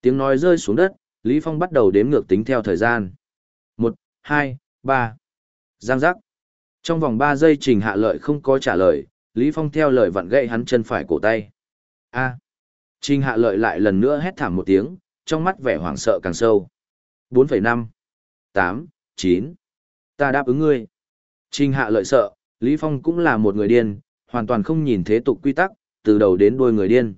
Tiếng nói rơi xuống đất, Lý Phong bắt đầu đếm ngược tính theo thời gian. Một, hai, ba. Giang giác. Trong vòng ba giây trình hạ lợi không có trả lời, Lý Phong theo lời vặn gậy hắn chân phải cổ tay. A. Trình hạ lợi lại lần nữa hét thảm một tiếng, trong mắt vẻ hoảng sợ càng sâu. 4,5, 8, 9. Ta đáp ứng ngươi. Trình hạ lợi sợ, Lý Phong cũng là một người điên, hoàn toàn không nhìn thế tục quy tắc, từ đầu đến đuôi người điên.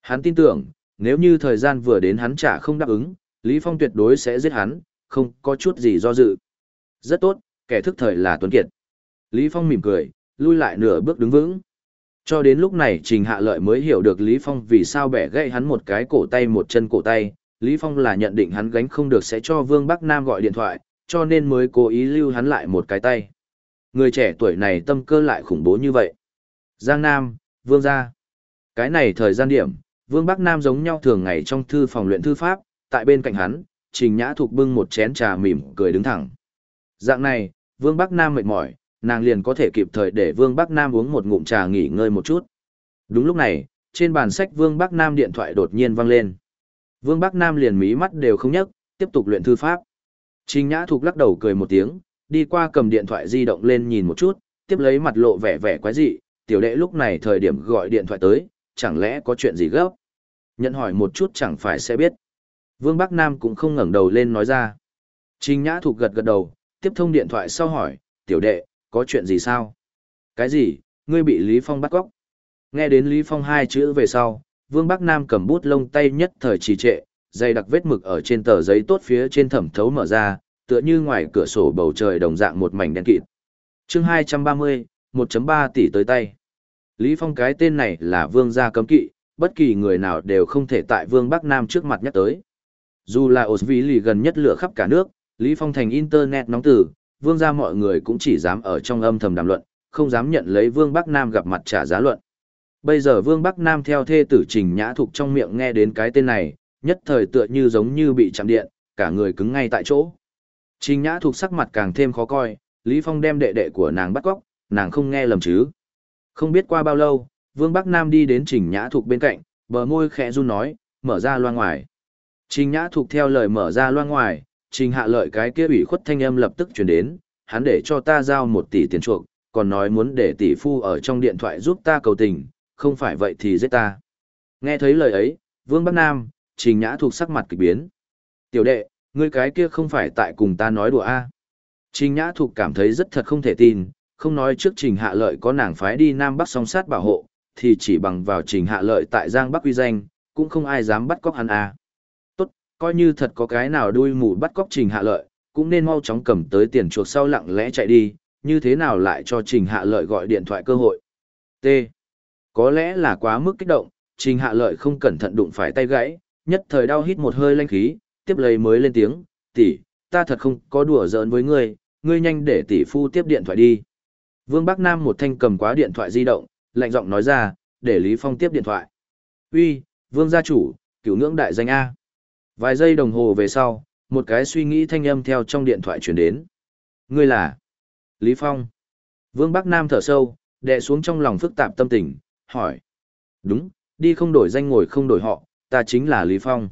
Hắn tin tưởng, nếu như thời gian vừa đến hắn trả không đáp ứng, Lý Phong tuyệt đối sẽ giết hắn, không có chút gì do dự. Rất tốt, kẻ thức thời là Tuấn Kiệt. Lý Phong mỉm cười, lui lại nửa bước đứng vững. Cho đến lúc này Trình Hạ Lợi mới hiểu được Lý Phong vì sao bẻ gãy hắn một cái cổ tay một chân cổ tay. Lý Phong là nhận định hắn gánh không được sẽ cho Vương Bắc Nam gọi điện thoại, cho nên mới cố ý lưu hắn lại một cái tay. Người trẻ tuổi này tâm cơ lại khủng bố như vậy. Giang Nam, Vương gia. Cái này thời gian điểm, Vương Bắc Nam giống nhau thường ngày trong thư phòng luyện thư pháp, tại bên cạnh hắn, Trình Nhã Thục bưng một chén trà mỉm cười đứng thẳng. Dạng này, Vương Bắc Nam mệt mỏi, nàng liền có thể kịp thời để Vương Bắc Nam uống một ngụm trà nghỉ ngơi một chút. Đúng lúc này, trên bàn sách Vương Bắc Nam điện thoại đột nhiên vang lên. Vương Bắc Nam liền mí mắt đều không nhấc, tiếp tục luyện thư pháp. Trình Nhã Thục lắc đầu cười một tiếng, đi qua cầm điện thoại di động lên nhìn một chút, tiếp lấy mặt lộ vẻ vẻ quái dị, tiểu đệ lúc này thời điểm gọi điện thoại tới, chẳng lẽ có chuyện gì gấp? Nhận hỏi một chút chẳng phải sẽ biết. Vương Bắc Nam cũng không ngẩng đầu lên nói ra. Trình Nhã Thục gật gật đầu, tiếp thông điện thoại sau hỏi, tiểu đệ, có chuyện gì sao? Cái gì, ngươi bị Lý Phong bắt cóc? Nghe đến Lý Phong hai chữ về sau, Vương Bắc Nam cầm bút lông tay nhất thời trì trệ, dày đặc vết mực ở trên tờ giấy tốt phía trên thẩm thấu mở ra, tựa như ngoài cửa sổ bầu trời đồng dạng một mảnh đen kịt. Chương 230, 1.3 tỷ tới tay. Lý Phong cái tên này là Vương gia cấm kỵ, bất kỳ người nào đều không thể tại Vương Bắc Nam trước mặt nhắc tới. Dù là Osvili gần nhất lửa khắp cả nước, Lý Phong thành internet nóng tử, vương gia mọi người cũng chỉ dám ở trong âm thầm đàm luận, không dám nhận lấy vương Bắc Nam gặp mặt trả giá luận. Bây giờ vương Bắc Nam theo thê tử trình nhã thục trong miệng nghe đến cái tên này, nhất thời tựa như giống như bị chạm điện, cả người cứng ngay tại chỗ. Trình nhã thục sắc mặt càng thêm khó coi, Lý Phong đem đệ đệ của nàng bắt cóc, nàng không nghe lầm chứ. Không biết qua bao lâu, vương Bắc Nam đi đến trình nhã thục bên cạnh, bờ môi khẽ run nói, mở ra loa ngoài. Trình nhã thục theo lời mở ra loa ngoài, trình hạ lợi cái kia ủy khuất thanh âm lập tức chuyển đến, hắn để cho ta giao một tỷ tiền chuộc, còn nói muốn để tỷ phu ở trong điện thoại giúp ta cầu tình, không phải vậy thì giết ta. Nghe thấy lời ấy, Vương Bắc Nam, trình nhã Thục sắc mặt kịch biến. Tiểu đệ, ngươi cái kia không phải tại cùng ta nói đùa a Trình nhã Thục cảm thấy rất thật không thể tin, không nói trước trình hạ lợi có nàng phái đi Nam Bắc song sát bảo hộ, thì chỉ bằng vào trình hạ lợi tại Giang Bắc uy danh, cũng không ai dám bắt cóc hắn à. tốt, coi như thật có cái nào đuôi mù bắt cóc trình hạ lợi, cũng nên mau chóng cầm tới tiền chuộc sau lặng lẽ chạy đi, như thế nào lại cho trình hạ lợi gọi điện thoại cơ hội. T. Có lẽ là quá mức kích động, trình hạ lợi không cẩn thận đụng phải tay gãy, nhất thời đau hít một hơi lanh khí, tiếp lấy mới lên tiếng, tỷ, ta thật không có đùa giỡn với ngươi, ngươi nhanh để tỷ phu tiếp điện thoại đi. Vương Bắc Nam một thanh cầm quá điện thoại di động, lạnh giọng nói ra, để Lý Phong tiếp điện thoại. Uy, Vương gia chủ, cửu ngưỡng đại danh A. Vài giây đồng hồ về sau, một cái suy nghĩ thanh âm theo trong điện thoại chuyển đến. Ngươi là? Lý Phong. Vương Bắc Nam thở sâu, đè xuống trong lòng phức tạp tâm tình, hỏi. Đúng, đi không đổi danh ngồi không đổi họ, ta chính là Lý Phong.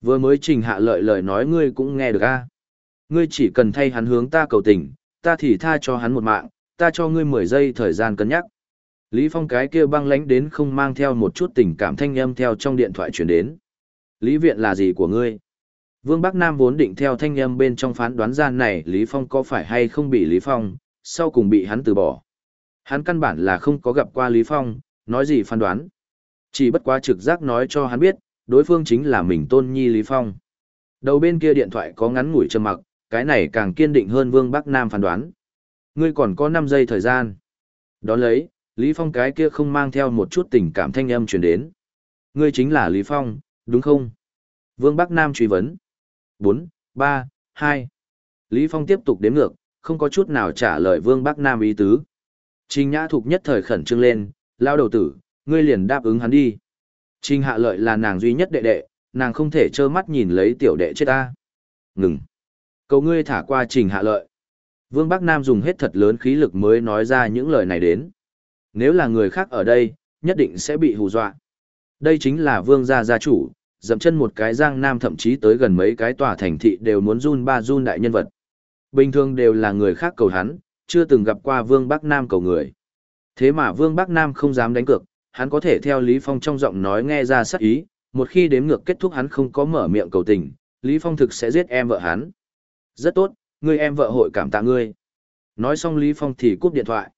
Vừa mới trình hạ lợi lời nói ngươi cũng nghe được a. Ngươi chỉ cần thay hắn hướng ta cầu tình, ta thì tha cho hắn một mạng, ta cho ngươi 10 giây thời gian cân nhắc. Lý Phong cái kia băng lánh đến không mang theo một chút tình cảm thanh âm theo trong điện thoại chuyển đến. Lý viện là gì của ngươi? Vương Bắc Nam vốn định theo thanh âm bên trong phán đoán gian này Lý Phong có phải hay không bị Lý Phong, sau cùng bị hắn từ bỏ. Hắn căn bản là không có gặp qua Lý Phong, nói gì phán đoán. Chỉ bất quá trực giác nói cho hắn biết, đối phương chính là mình tôn nhi Lý Phong. Đầu bên kia điện thoại có ngắn ngủi trầm mặc, cái này càng kiên định hơn Vương Bắc Nam phán đoán. Ngươi còn có 5 giây thời gian. Đón lấy, Lý Phong cái kia không mang theo một chút tình cảm thanh âm truyền đến. Ngươi chính là Lý Phong, Đúng không? Vương Bắc Nam truy vấn. 4, 3, 2. Lý Phong tiếp tục đếm ngược, không có chút nào trả lời Vương Bắc Nam ý tứ. Trình Nhã Thục nhất thời khẩn trương lên, lao đầu tử, ngươi liền đáp ứng hắn đi. Trình Hạ Lợi là nàng duy nhất đệ đệ, nàng không thể trơ mắt nhìn lấy tiểu đệ chết ta. Ngừng. Cầu ngươi thả qua Trình Hạ Lợi. Vương Bắc Nam dùng hết thật lớn khí lực mới nói ra những lời này đến. Nếu là người khác ở đây, nhất định sẽ bị hù dọa. Đây chính là vương gia gia chủ, dậm chân một cái Giang Nam thậm chí tới gần mấy cái tòa thành thị đều muốn run ba run đại nhân vật. Bình thường đều là người khác cầu hắn, chưa từng gặp qua Vương Bắc Nam cầu người. Thế mà Vương Bắc Nam không dám đánh cược, hắn có thể theo Lý Phong trong giọng nói nghe ra sắc ý, một khi đếm ngược kết thúc hắn không có mở miệng cầu tình, Lý Phong thực sẽ giết em vợ hắn. Rất tốt, người em vợ hội cảm tạ ngươi. Nói xong Lý Phong thì cúp điện thoại.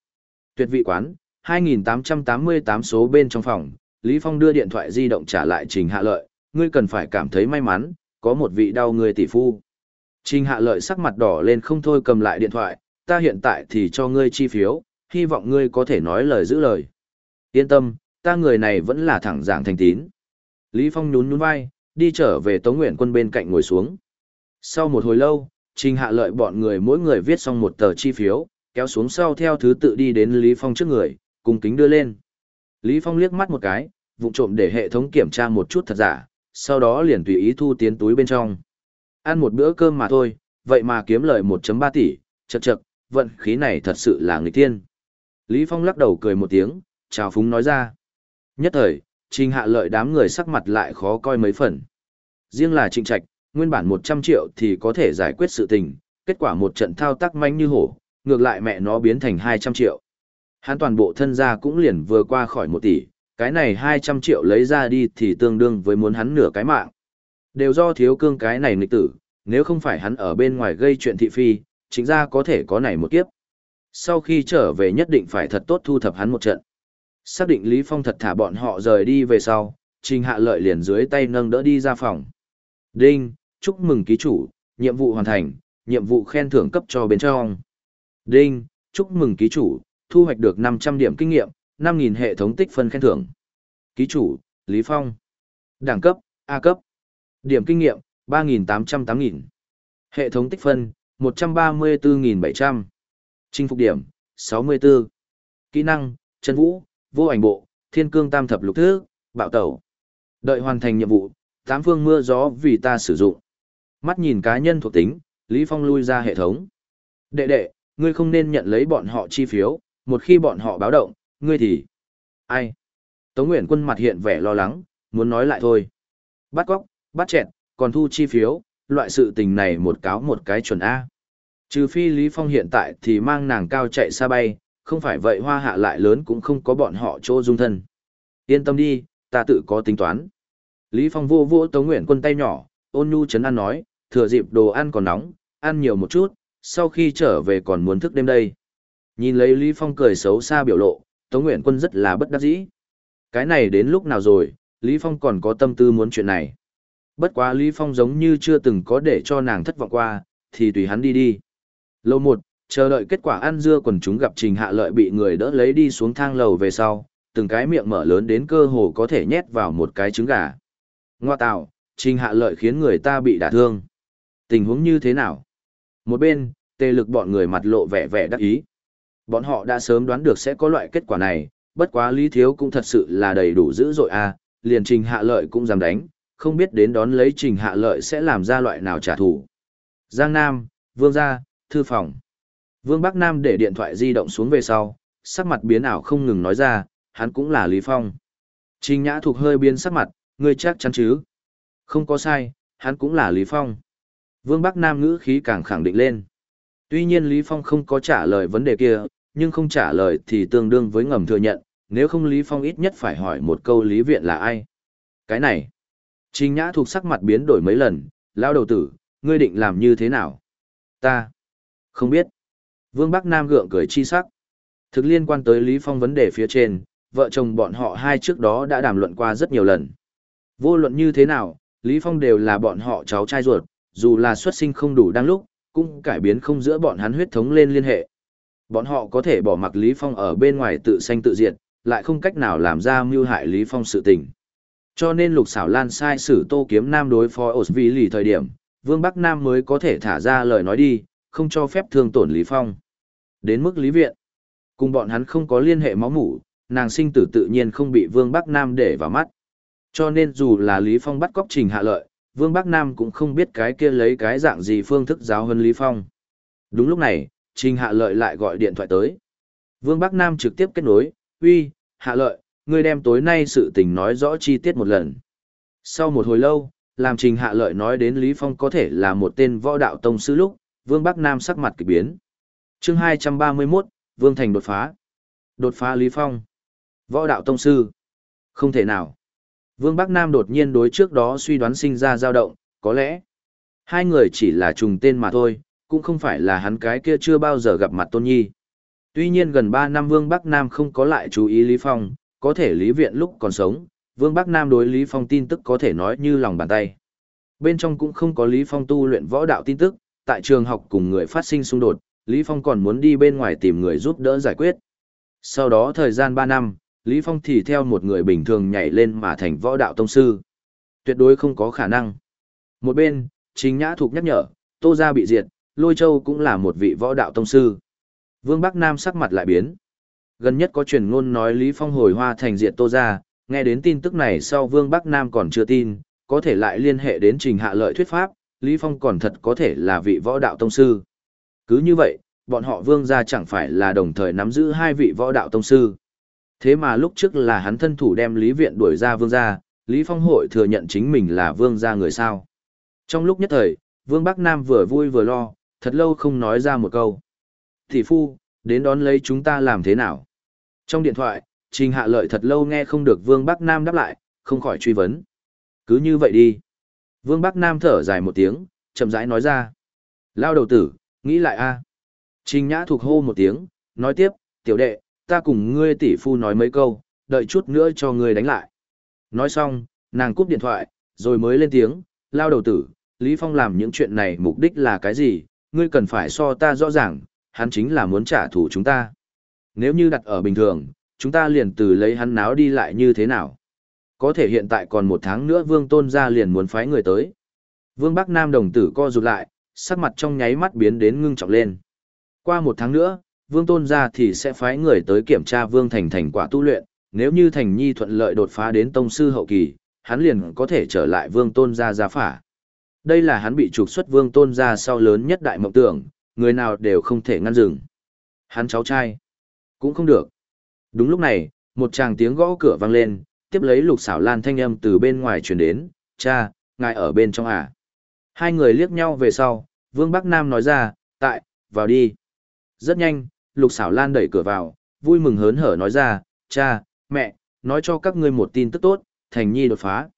Tuyệt vị quán, 2888 số bên trong phòng, Lý Phong đưa điện thoại di động trả lại Trình Hạ Lợi, ngươi cần phải cảm thấy may mắn, có một vị đau người tỷ phu. Trình Hạ Lợi sắc mặt đỏ lên không thôi cầm lại điện thoại, ta hiện tại thì cho ngươi chi phiếu, hy vọng ngươi có thể nói lời giữ lời. Yên tâm, ta người này vẫn là thẳng giảng thành tín. Lý Phong nhún nhún vai, đi trở về Tống Nguyện Quân bên cạnh ngồi xuống. Sau một hồi lâu, Trình Hạ Lợi bọn người mỗi người viết xong một tờ chi phiếu, kéo xuống sau theo thứ tự đi đến Lý Phong trước người, cùng kính đưa lên. Lý Phong liếc mắt một cái, vụng trộm để hệ thống kiểm tra một chút thật giả, sau đó liền tùy ý thu tiến túi bên trong. Ăn một bữa cơm mà thôi, vậy mà kiếm lời 1.3 tỷ, chật chật, vận khí này thật sự là người tiên. Lý Phong lắc đầu cười một tiếng, chào phúng nói ra. Nhất thời, trình hạ lợi đám người sắc mặt lại khó coi mấy phần. Riêng là trịnh trạch, nguyên bản 100 triệu thì có thể giải quyết sự tình, kết quả một trận thao tác manh như hổ, ngược lại mẹ nó biến thành 200 triệu. Hắn toàn bộ thân gia cũng liền vừa qua khỏi một tỷ, cái này 200 triệu lấy ra đi thì tương đương với muốn hắn nửa cái mạng. Đều do thiếu cương cái này nghịch tử, nếu không phải hắn ở bên ngoài gây chuyện thị phi, chính ra có thể có này một kiếp. Sau khi trở về nhất định phải thật tốt thu thập hắn một trận. Xác định Lý Phong thật thả bọn họ rời đi về sau, Trình Hạ Lợi liền dưới tay nâng đỡ đi ra phòng. Đinh, chúc mừng ký chủ, nhiệm vụ hoàn thành, nhiệm vụ khen thưởng cấp cho bên trong. Đinh, chúc mừng ký chủ, thu hoạch được 500 điểm kinh nghiệm, 5.000 hệ thống tích phân khen thưởng. Ký chủ, Lý Phong. Đẳng cấp, A cấp. Điểm kinh nghiệm, 3.808.000. Hệ thống tích phân, 134.700. Chinh phục điểm, 64. Kỹ năng, chân vũ, vô ảnh bộ, thiên cương tam thập lục thứ, bạo tẩu. Đợi hoàn thành nhiệm vụ, tám phương mưa gió vì ta sử dụng. Mắt nhìn cá nhân thuộc tính, Lý Phong lui ra hệ thống. Đệ đệ, ngươi không nên nhận lấy bọn họ chi phiếu, một khi bọn họ báo động, ngươi thì... Ai? Tống Nguyễn Quân mặt hiện vẻ lo lắng, muốn nói lại thôi. Bắt cóc, bắt chẹt, còn thu chi phiếu, loại sự tình này một cáo một cái chuẩn A. Trừ phi Lý Phong hiện tại thì mang nàng cao chạy xa bay, không phải vậy hoa hạ lại lớn cũng không có bọn họ chỗ dung thân. Yên tâm đi, ta tự có tính toán. Lý Phong vô vô Tống Nguyễn Quân tay nhỏ, ôn nhu chấn an nói, thừa dịp đồ ăn còn nóng, ăn nhiều một chút, sau khi trở về còn muốn thức đêm đây. Nhìn lấy Lý Phong cười xấu xa biểu lộ, Tống Nguyện Quân rất là bất đắc dĩ. Cái này đến lúc nào rồi, Lý Phong còn có tâm tư muốn chuyện này. Bất quá Lý Phong giống như chưa từng có để cho nàng thất vọng qua, thì tùy hắn đi đi. Lâu một, chờ đợi kết quả ăn dưa quần chúng gặp Trình Hạ Lợi bị người đỡ lấy đi xuống thang lầu về sau, từng cái miệng mở lớn đến cơ hồ có thể nhét vào một cái trứng gà. Ngoa tạo, Trình Hạ Lợi khiến người ta bị đả thương. Tình huống như thế nào? Một bên, tê lực bọn người mặt lộ vẻ vẻ đắc ý. Bọn họ đã sớm đoán được sẽ có loại kết quả này, bất quá Lý Thiếu cũng thật sự là đầy đủ dữ dội a, à, liền Trình Hạ Lợi cũng dám đánh, không biết đến đón lấy Trình Hạ Lợi sẽ làm ra loại nào trả thù. Giang Nam, Vương gia, thư phòng. Vương Bắc Nam để điện thoại di động xuống về sau, sắc mặt biến ảo không ngừng nói ra, hắn cũng là Lý Phong. Trình Nhã thuộc hơi biến sắc mặt, ngươi chắc chắn chứ? Không có sai, hắn cũng là Lý Phong. Vương Bắc Nam ngữ khí càng khẳng định lên. Tuy nhiên Lý Phong không có trả lời vấn đề kia, nhưng không trả lời thì tương đương với ngầm thừa nhận, nếu không Lý Phong ít nhất phải hỏi một câu Lý Viện là ai. Cái này, Trình Nhã thuộc sắc mặt biến đổi mấy lần, lao đầu tử, ngươi định làm như thế nào? Ta, không biết. Vương Bắc Nam gượng cười chi sắc. Thực liên quan tới Lý Phong vấn đề phía trên, vợ chồng bọn họ hai trước đó đã đàm luận qua rất nhiều lần. Vô luận như thế nào, Lý Phong đều là bọn họ cháu trai ruột, dù là xuất sinh không đủ đang lúc, cũng cải biến không giữa bọn hắn huyết thống lên liên hệ. Bọn họ có thể bỏ mặc Lý Phong ở bên ngoài tự sanh tự diệt, lại không cách nào làm ra mưu hại Lý Phong sự tình. Cho nên Lục Xảo Lan sai sử Tô Kiếm Nam đối phó Osvili thời điểm, Vương Bắc Nam mới có thể thả ra lời nói đi, không cho phép thương tổn Lý Phong. Đến mức Lý Viện, cùng bọn hắn không có liên hệ máu mủ, nàng sinh tử tự nhiên không bị Vương Bắc Nam để vào mắt. Cho nên dù là Lý Phong bắt cóc trình hạ lợi, Vương Bắc Nam cũng không biết cái kia lấy cái dạng gì phương thức giáo hơn Lý Phong. Đúng lúc này, trình hạ lợi lại gọi điện thoại tới. Vương Bắc Nam trực tiếp kết nối, uy, hạ lợi, ngươi đem tối nay sự tình nói rõ chi tiết một lần. Sau một hồi lâu, làm Trình Hạ Lợi nói đến Lý Phong có thể là một tên võ đạo tông sư lúc, Vương Bắc Nam sắc mặt kỳ biến. Chương 231, Vương Thành đột phá. Đột phá Lý Phong. Võ đạo tông sư. Không thể nào. Vương Bắc Nam đột nhiên đối trước đó suy đoán sinh ra dao động, có lẽ hai người chỉ là trùng tên mà thôi, cũng không phải là hắn cái kia chưa bao giờ gặp mặt Tôn Nhi. Tuy nhiên gần 3 năm Vương Bắc Nam không có lại chú ý Lý Phong, có thể Lý Viện lúc còn sống, Vương Bắc Nam đối Lý Phong tin tức có thể nói như lòng bàn tay. Bên trong cũng không có Lý Phong tu luyện võ đạo tin tức, tại trường học cùng người phát sinh xung đột, Lý Phong còn muốn đi bên ngoài tìm người giúp đỡ giải quyết. Sau đó thời gian 3 năm, Lý Phong thì theo một người bình thường nhảy lên mà thành võ đạo tông sư. Tuyệt đối không có khả năng. Một bên, chính Nhã Thục nhắc nhở, Tô Gia bị diệt, Lôi Châu cũng là một vị võ đạo tông sư. Vương Bắc Nam sắc mặt lại biến. Gần nhất có truyền ngôn nói Lý Phong hồi hoa thành diện Tô Gia, nghe đến tin tức này sau Vương Bắc Nam còn chưa tin, có thể lại liên hệ đến trình hạ lợi thuyết pháp, Lý Phong còn thật có thể là vị võ đạo tông sư. Cứ như vậy, bọn họ Vương gia chẳng phải là đồng thời nắm giữ hai vị võ đạo tông sư. Thế mà lúc trước là hắn thân thủ đem Lý Viện đuổi ra Vương gia, Lý Phong hội thừa nhận chính mình là Vương gia người sao. Trong lúc nhất thời, Vương Bắc Nam vừa vui vừa lo, thật lâu không nói ra một câu. Thị phu, đến đón lấy chúng ta làm thế nào? Trong điện thoại, Trình Hạ Lợi thật lâu nghe không được Vương Bắc Nam đáp lại, không khỏi truy vấn. Cứ như vậy đi. Vương Bắc Nam thở dài một tiếng, chậm rãi nói ra. Lao đầu tử, nghĩ lại a. Trình Nhã thuộc hô một tiếng, nói tiếp, tiểu đệ, ta cùng ngươi tỷ phu nói mấy câu, đợi chút nữa cho ngươi đánh lại. Nói xong, nàng cúp điện thoại, rồi mới lên tiếng, lao đầu tử, Lý Phong làm những chuyện này mục đích là cái gì, ngươi cần phải so ta rõ ràng, hắn chính là muốn trả thù chúng ta. Nếu như đặt ở bình thường, chúng ta liền từ lấy hắn náo đi lại như thế nào. Có thể hiện tại còn một tháng nữa Vương Tôn gia liền muốn phái người tới. Vương Bắc Nam đồng tử co rụt lại, sắc mặt trong nháy mắt biến đến ngưng trọng lên. Qua một tháng nữa, Vương Tôn gia thì sẽ phái người tới kiểm tra Vương Thành thành quả tu luyện, nếu như Thành Nhi thuận lợi đột phá đến tông sư hậu kỳ, hắn liền có thể trở lại Vương Tôn gia gia phả. Đây là hắn bị trục xuất Vương Tôn gia sau lớn nhất đại mộng tưởng, người nào đều không thể ngăn dừng. Hắn cháu trai, cũng không được. Đúng lúc này, một chàng tiếng gõ cửa vang lên, tiếp lấy lục xảo lan thanh âm từ bên ngoài truyền đến, cha, ngài ở bên trong à. Hai người liếc nhau về sau, Vương Bắc Nam nói ra, tại, vào đi. Rất nhanh, lục xảo lan đẩy cửa vào, vui mừng hớn hở nói ra, cha, mẹ, nói cho các ngươi một tin tức tốt, thành nhi đột phá.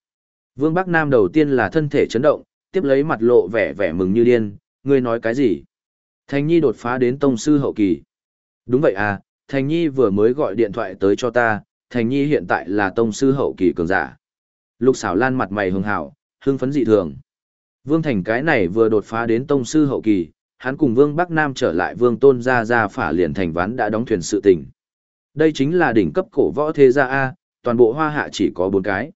Vương Bắc Nam đầu tiên là thân thể chấn động, tiếp lấy mặt lộ vẻ vẻ mừng như điên, ngươi nói cái gì? Thành nhi đột phá đến tông sư hậu kỳ. Đúng vậy à, Thành Nhi vừa mới gọi điện thoại tới cho ta, Thành Nhi hiện tại là tông sư hậu kỳ cường giả. Lục xảo lan mặt mày hưng hảo, hưng phấn dị thường. Vương Thành cái này vừa đột phá đến tông sư hậu kỳ, hắn cùng Vương Bắc Nam trở lại Vương Tôn gia gia phả liền thành ván đã đóng thuyền sự tình. Đây chính là đỉnh cấp cổ võ thế gia A, toàn bộ hoa hạ chỉ có bốn cái.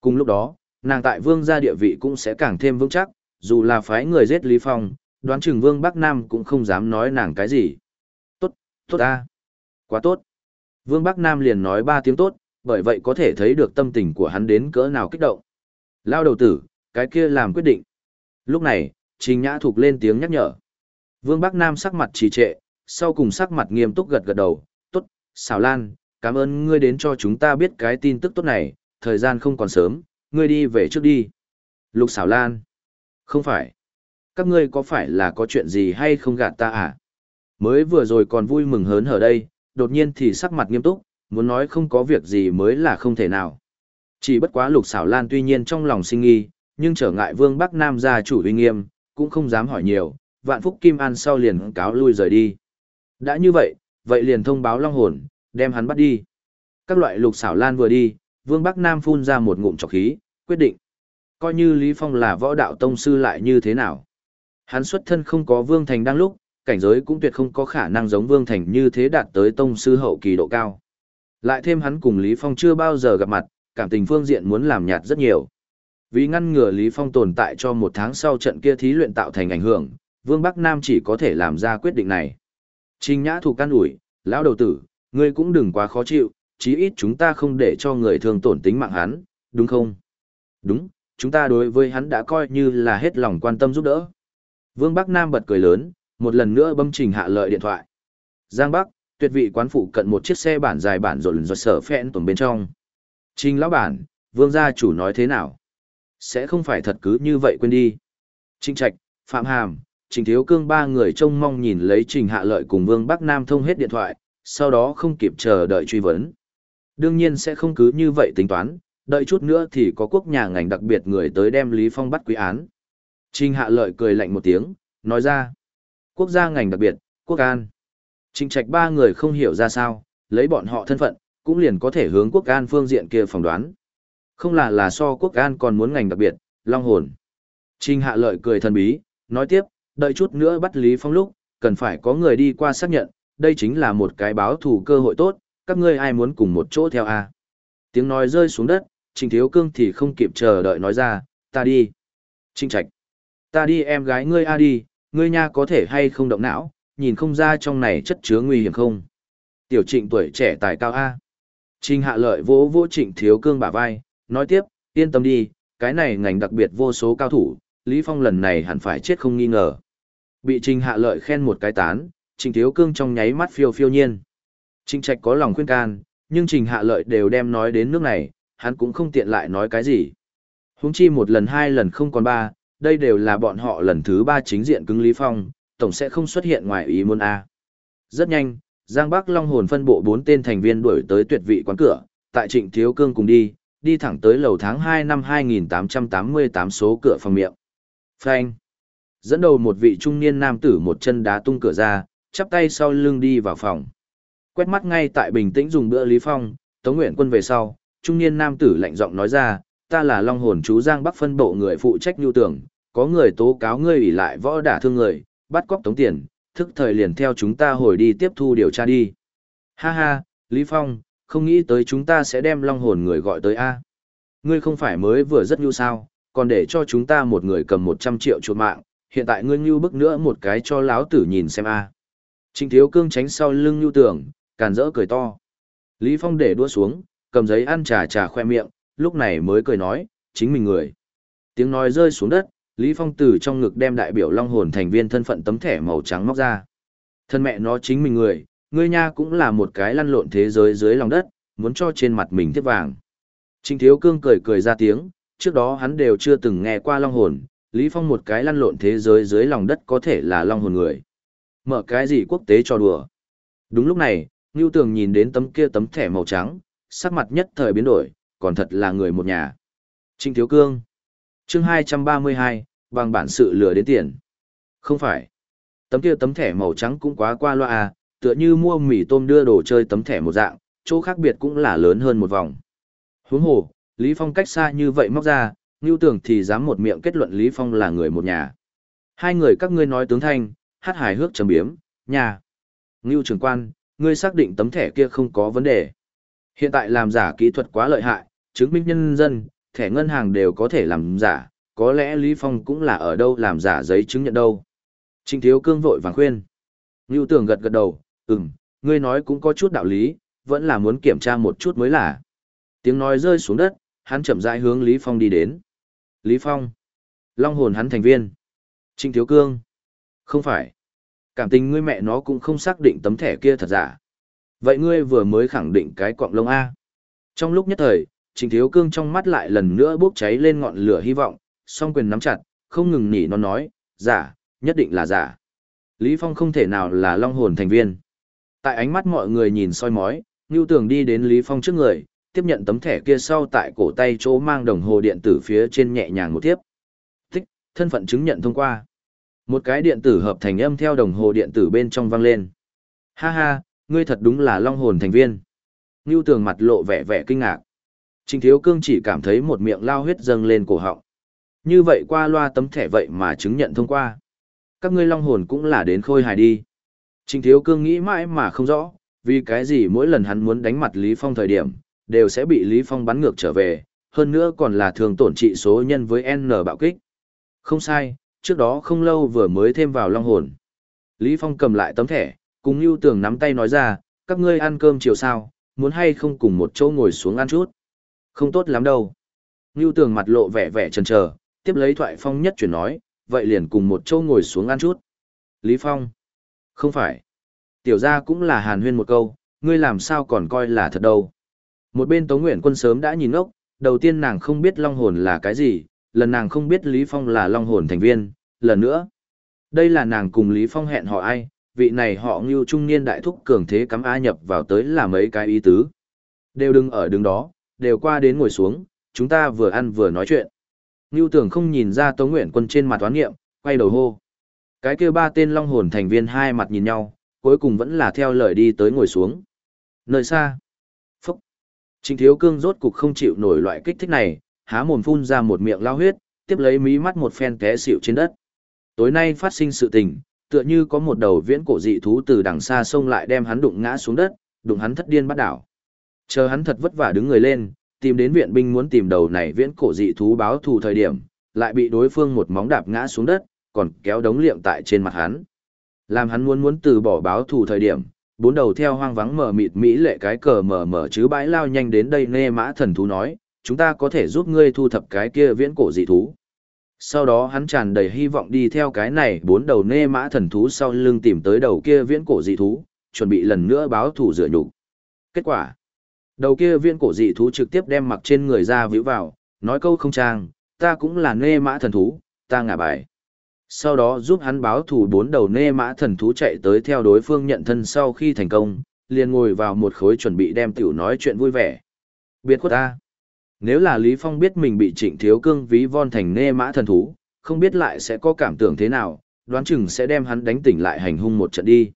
Cùng lúc đó, nàng tại Vương gia địa vị cũng sẽ càng thêm vững chắc, dù là phái người giết Lý Phong, đoán chừng Vương Bắc Nam cũng không dám nói nàng cái gì. Tốt, tốt A. Quá tốt. Vương Bắc Nam liền nói ba tiếng tốt, bởi vậy có thể thấy được tâm tình của hắn đến cỡ nào kích động. Lao đầu tử, cái kia làm quyết định. Lúc này, Trình Nhã Thục lên tiếng nhắc nhở. Vương Bắc Nam sắc mặt trì trệ, sau cùng sắc mặt nghiêm túc gật gật đầu. Tốt, Xảo Lan, cảm ơn ngươi đến cho chúng ta biết cái tin tức tốt này, thời gian không còn sớm, ngươi đi về trước đi. Lục Xảo Lan. Không phải. Các ngươi có phải là có chuyện gì hay không gạt ta à? Mới vừa rồi còn vui mừng hớn hở đây, đột nhiên thì sắc mặt nghiêm túc, muốn nói không có việc gì mới là không thể nào. Chỉ bất quá lục xảo lan tuy nhiên trong lòng sinh nghi, nhưng trở ngại vương Bắc Nam gia chủ uy nghiêm, cũng không dám hỏi nhiều, vạn phúc kim an sau liền cáo lui rời đi. Đã như vậy, vậy liền thông báo long hồn, đem hắn bắt đi. Các loại lục xảo lan vừa đi, vương Bắc Nam phun ra một ngụm trọc khí, quyết định. Coi như Lý Phong là võ đạo tông sư lại như thế nào. Hắn xuất thân không có vương thành đang lúc, cảnh giới cũng tuyệt không có khả năng giống Vương Thành như thế đạt tới tông sư hậu kỳ độ cao. Lại thêm hắn cùng Lý Phong chưa bao giờ gặp mặt, cảm tình phương diện muốn làm nhạt rất nhiều. Vì ngăn ngừa Lý Phong tồn tại cho một tháng sau trận kia thí luyện tạo thành ảnh hưởng, Vương Bắc Nam chỉ có thể làm ra quyết định này. Trình Nhã thủ căn ủi, lão đầu tử, ngươi cũng đừng quá khó chịu, chí ít chúng ta không để cho người thường tổn tính mạng hắn, đúng không? Đúng, chúng ta đối với hắn đã coi như là hết lòng quan tâm giúp đỡ. Vương Bắc Nam bật cười lớn, một lần nữa bấm trình hạ lợi điện thoại. Giang Bắc, tuyệt vị quán phụ cận một chiếc xe bản dài bản rộn rộn sở phẹn tuần bên trong. Trình lão bản, vương gia chủ nói thế nào? sẽ không phải thật cứ như vậy quên đi. Trinh Trạch, Phạm Hàm, Trình Thiếu Cương ba người trông mong nhìn lấy Trình Hạ Lợi cùng Vương Bắc Nam thông hết điện thoại, sau đó không kịp chờ đợi truy vấn. Đương nhiên sẽ không cứ như vậy tính toán, đợi chút nữa thì có quốc nhà ngành đặc biệt người tới đem Lý Phong bắt quý án. Trình Hạ Lợi cười lạnh một tiếng, nói ra. Quốc gia ngành đặc biệt, quốc an. Trình Trạch ba người không hiểu ra sao, lấy bọn họ thân phận, cũng liền có thể hướng quốc an phương diện kia phỏng đoán. Không là là so quốc an còn muốn ngành đặc biệt, long hồn. Trình Hạ Lợi cười thần bí, nói tiếp, đợi chút nữa bắt Lý Phong lúc, cần phải có người đi qua xác nhận, đây chính là một cái báo thù cơ hội tốt, các ngươi ai muốn cùng một chỗ theo a? Tiếng nói rơi xuống đất, Trình Thiếu Cương thì không kịp chờ đợi nói ra, ta đi. Trình Trạch, ta đi em gái ngươi a đi, ngươi nha có thể hay không động não, nhìn không ra trong này chất chứa nguy hiểm không. Tiểu trịnh tuổi trẻ tài cao a. Trình Hạ Lợi vỗ vỗ Trịnh Thiếu Cương bả vai, nói tiếp, yên tâm đi, cái này ngành đặc biệt vô số cao thủ, Lý Phong lần này hẳn phải chết không nghi ngờ. Bị Trình Hạ Lợi khen một cái tán, Trình Thiếu Cương trong nháy mắt phiêu phiêu nhiên. Trình Trạch có lòng khuyên can, nhưng Trình Hạ Lợi đều đem nói đến nước này, hắn cũng không tiện lại nói cái gì. Huống chi một lần hai lần không còn ba, đây đều là bọn họ lần thứ ba chính diện cứng Lý Phong, tổng sẽ không xuất hiện ngoài ý muốn A. Rất nhanh, Giang Bắc Long Hồn phân bộ bốn tên thành viên đuổi tới tuyệt vị quán cửa, tại Trịnh Thiếu Cương cùng đi, đi thẳng tới lầu tháng 2 năm 2888 số cửa phòng miệng. Phanh. Dẫn đầu một vị trung niên nam tử một chân đá tung cửa ra, chắp tay sau lưng đi vào phòng. Quét mắt ngay tại bình tĩnh dùng bữa Lý Phong, Tống Nguyện Quân về sau, trung niên nam tử lạnh giọng nói ra, ta là Long Hồn chú Giang Bắc phân bộ người phụ trách nhu tưởng, có người tố cáo ngươi ủy lại võ đả thương người, bắt cóc tống tiền, thức thời liền theo chúng ta hồi đi tiếp thu điều tra đi. Ha ha, Lý Phong, không nghĩ tới chúng ta sẽ đem Long Hồn người gọi tới A. Ngươi không phải mới vừa rất nhu sao, còn để cho chúng ta một người cầm 100 triệu chuột mạng, hiện tại ngươi nhu bức nữa một cái cho láo tử nhìn xem A. Trình Thiếu Cương tránh sau lưng nhu tưởng, càn rỡ cười to. Lý Phong để đua xuống, cầm giấy ăn trà trà khoe miệng, lúc này mới cười nói, chính mình người. Tiếng nói rơi xuống đất, Lý Phong từ trong ngực đem đại biểu Long Hồn thành viên thân phận tấm thẻ màu trắng móc ra. Thân mẹ nó chính mình người, ngươi nha cũng là một cái lăn lộn thế giới dưới lòng đất, muốn cho trên mặt mình tiếp vàng. Trình Thiếu Cương cười cười ra tiếng, trước đó hắn đều chưa từng nghe qua Long Hồn, Lý Phong một cái lăn lộn thế giới dưới lòng đất có thể là Long Hồn người. Mở cái gì quốc tế cho đùa. Đúng lúc này, Ngưu Tường nhìn đến tấm kia tấm thẻ màu trắng, sắc mặt nhất thời biến đổi, còn thật là người một nhà. Trinh Thiếu Cương. chương 232, bằng bản sự lừa đến tiền. Không phải. Tấm kia tấm thẻ màu trắng cũng quá qua loa à, tựa như mua mì tôm đưa đồ chơi tấm thẻ một dạng, chỗ khác biệt cũng là lớn hơn một vòng. Huống hồ, Lý Phong cách xa như vậy móc ra, Ngưu tưởng thì dám một miệng kết luận Lý Phong là người một nhà. Hai người các ngươi nói tướng thanh, hát hài hước trầm biếm, nhà. Ngưu trưởng quan, ngươi xác định tấm thẻ kia không có vấn đề. Hiện tại làm giả kỹ thuật quá lợi hại, chứng minh nhân dân, thẻ ngân hàng đều có thể làm giả, có lẽ Lý Phong cũng là ở đâu làm giả giấy chứng nhận đâu. Trình Thiếu Cương vội vàng khuyên. Ngưu Tường gật gật đầu, ừm, ngươi nói cũng có chút đạo lý, vẫn là muốn kiểm tra một chút mới là. Tiếng nói rơi xuống đất, hắn chậm rãi hướng Lý Phong đi đến. Lý Phong. Long hồn hắn thành viên. Trình Thiếu Cương. Không phải. Cảm tình ngươi mẹ nó cũng không xác định tấm thẻ kia thật giả. Vậy ngươi vừa mới khẳng định cái quạng lông A. Trong lúc nhất thời, Trình Thiếu Cương trong mắt lại lần nữa bốc cháy lên ngọn lửa hy vọng, song quyền nắm chặt, không ngừng nỉ nó nói, giả, nhất định là giả. Lý Phong không thể nào là long hồn thành viên. Tại ánh mắt mọi người nhìn soi mói, Ngưu Tường đi đến Lý Phong trước người, tiếp nhận tấm thẻ kia sau tại cổ tay chỗ mang đồng hồ điện tử phía trên nhẹ nhàng một tiếp. Thích, thân phận chứng nhận thông qua. Một cái điện tử hợp thành âm theo đồng hồ điện tử bên trong vang lên. Ha ha, ngươi thật đúng là long hồn thành viên. Ngưu tường mặt lộ vẻ vẻ kinh ngạc. Trình thiếu cương chỉ cảm thấy một miệng lao huyết dâng lên cổ họng. Như vậy qua loa tấm thẻ vậy mà chứng nhận thông qua. Các ngươi long hồn cũng là đến khôi hài đi. Trình thiếu cương nghĩ mãi mà không rõ, vì cái gì mỗi lần hắn muốn đánh mặt Lý Phong thời điểm, đều sẽ bị Lý Phong bắn ngược trở về, hơn nữa còn là thường tổn trị số nhân với N bạo kích. Không sai, trước đó không lâu vừa mới thêm vào long hồn. Lý Phong cầm lại tấm thẻ, cùng Nưu Tường nắm tay nói ra, các ngươi ăn cơm chiều sao, muốn hay không cùng một chỗ ngồi xuống ăn chút. Không tốt lắm đâu. Nưu Tường mặt lộ vẻ vẻ chần chờ, tiếp lấy thoại phong nhất chuyển nói, vậy liền cùng một chỗ ngồi xuống ăn chút. Lý Phong. Không phải. Tiểu gia cũng là hàn huyên một câu, ngươi làm sao còn coi là thật đâu. Một bên Tống Nguyện quân sớm đã nhìn ốc, đầu tiên nàng không biết long hồn là cái gì, lần nàng không biết Lý Phong là Long hồn thành viên, lần nữa. Đây là nàng cùng Lý Phong hẹn họ ai, vị này họ ngưu trung niên đại thúc cường thế cắm A nhập vào tới là mấy cái ý tứ. Đều đừng ở đứng đó, đều qua đến ngồi xuống, chúng ta vừa ăn vừa nói chuyện. Ngưu tưởng không nhìn ra Tống Nguyện Quân trên mặt toán nghiệm, quay đầu hô. Cái kia ba tên long hồn thành viên hai mặt nhìn nhau, cuối cùng vẫn là theo lời đi tới ngồi xuống. Nơi xa. Phúc. Trình thiếu cương rốt cục không chịu nổi loại kích thích này, há mồm phun ra một miệng lao huyết, tiếp lấy mí mắt một phen té xịu trên đất. Tối nay phát sinh sự tình, tựa như có một đầu viễn cổ dị thú từ đằng xa xông lại đem hắn đụng ngã xuống đất, đụng hắn thất điên bắt đảo. Chờ hắn thật vất vả đứng người lên, tìm đến viện binh muốn tìm đầu này viễn cổ dị thú báo thù thời điểm, lại bị đối phương một móng đạp ngã xuống đất, còn kéo đống liệm tại trên mặt hắn. Làm hắn muốn muốn từ bỏ báo thù thời điểm, bốn đầu theo hoang vắng mở mịt mỹ lệ cái cờ mở mở chứ bãi lao nhanh đến đây nê mã thần thú nói, chúng ta có thể giúp ngươi thu thập cái kia viễn cổ dị thú. Sau đó hắn tràn đầy hy vọng đi theo cái này bốn đầu nê mã thần thú sau lưng tìm tới đầu kia viễn cổ dị thú, chuẩn bị lần nữa báo thù rửa nhục. Kết quả, đầu kia viễn cổ dị thú trực tiếp đem mặc trên người ra víu vào, nói câu không trang, ta cũng là nê mã thần thú, ta ngả bài. Sau đó giúp hắn báo thù bốn đầu nê mã thần thú chạy tới theo đối phương nhận thân sau khi thành công, liền ngồi vào một khối chuẩn bị đem tiểu nói chuyện vui vẻ. Biệt khuất ta. Nếu là Lý Phong biết mình bị trịnh thiếu cương ví von thành nê mã thần thú, không biết lại sẽ có cảm tưởng thế nào, đoán chừng sẽ đem hắn đánh tỉnh lại hành hung một trận đi.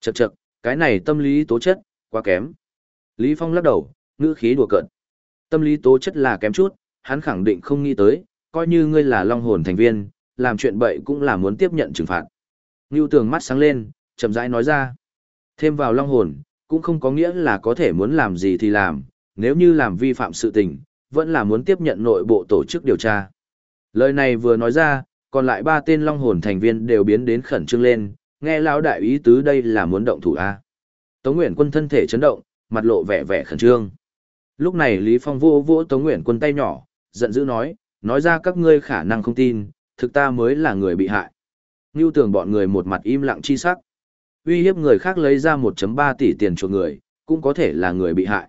Chậc chậc, cái này tâm lý tố chất, quá kém. Lý Phong lắc đầu, ngữ khí đùa cợt. Tâm lý tố chất là kém chút, hắn khẳng định không nghĩ tới, coi như ngươi là long hồn thành viên, làm chuyện bậy cũng là muốn tiếp nhận trừng phạt. Ngưu tường mắt sáng lên, chậm rãi nói ra. Thêm vào long hồn, cũng không có nghĩa là có thể muốn làm gì thì làm, nếu như làm vi phạm sự tình, vẫn là muốn tiếp nhận nội bộ tổ chức điều tra. Lời này vừa nói ra, còn lại ba tên long hồn thành viên đều biến đến khẩn trương lên, nghe lão đại ý tứ đây là muốn động thủ A. Tống Nguyễn quân thân thể chấn động, mặt lộ vẻ vẻ khẩn trương. Lúc này Lý Phong vô vỗ Tống Nguyễn quân tay nhỏ, giận dữ nói, nói ra các ngươi khả năng không tin, thực ta mới là người bị hại. Ngưu tưởng bọn người một mặt im lặng chi sắc. Uy hiếp người khác lấy ra 1.3 tỷ tiền chuộc người, cũng có thể là người bị hại.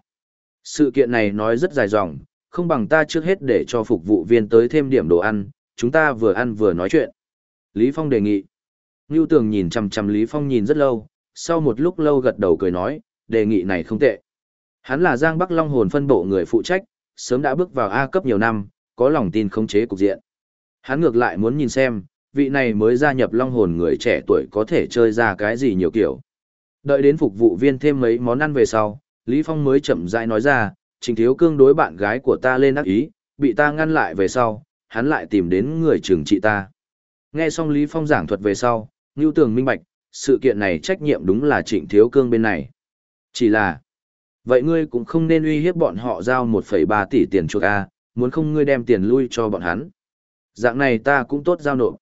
Sự kiện này nói rất dài dòng, không bằng ta trước hết để cho phục vụ viên tới thêm điểm đồ ăn, chúng ta vừa ăn vừa nói chuyện. Lý Phong đề nghị. Ngưu Tường nhìn chằm chằm Lý Phong nhìn rất lâu, sau một lúc lâu gật đầu cười nói, đề nghị này không tệ. Hắn là Giang Bắc Long hồn phân bộ người phụ trách, sớm đã bước vào A cấp nhiều năm, có lòng tin khống chế cục diện. Hắn ngược lại muốn nhìn xem, vị này mới gia nhập Long hồn người trẻ tuổi có thể chơi ra cái gì nhiều kiểu. Đợi đến phục vụ viên thêm mấy món ăn về sau, Lý Phong mới chậm rãi nói ra, trình thiếu cương đối bạn gái của ta lên ác ý, bị ta ngăn lại về sau, hắn lại tìm đến người trưởng trị ta. Nghe xong Lý Phong giảng thuật về sau, Ngưu Tường minh bạch, sự kiện này trách nhiệm đúng là trịnh thiếu cương bên này. Chỉ là, vậy ngươi cũng không nên uy hiếp bọn họ giao 1,3 tỷ tiền chuộc A, muốn không ngươi đem tiền lui cho bọn hắn. Dạng này ta cũng tốt giao nộp.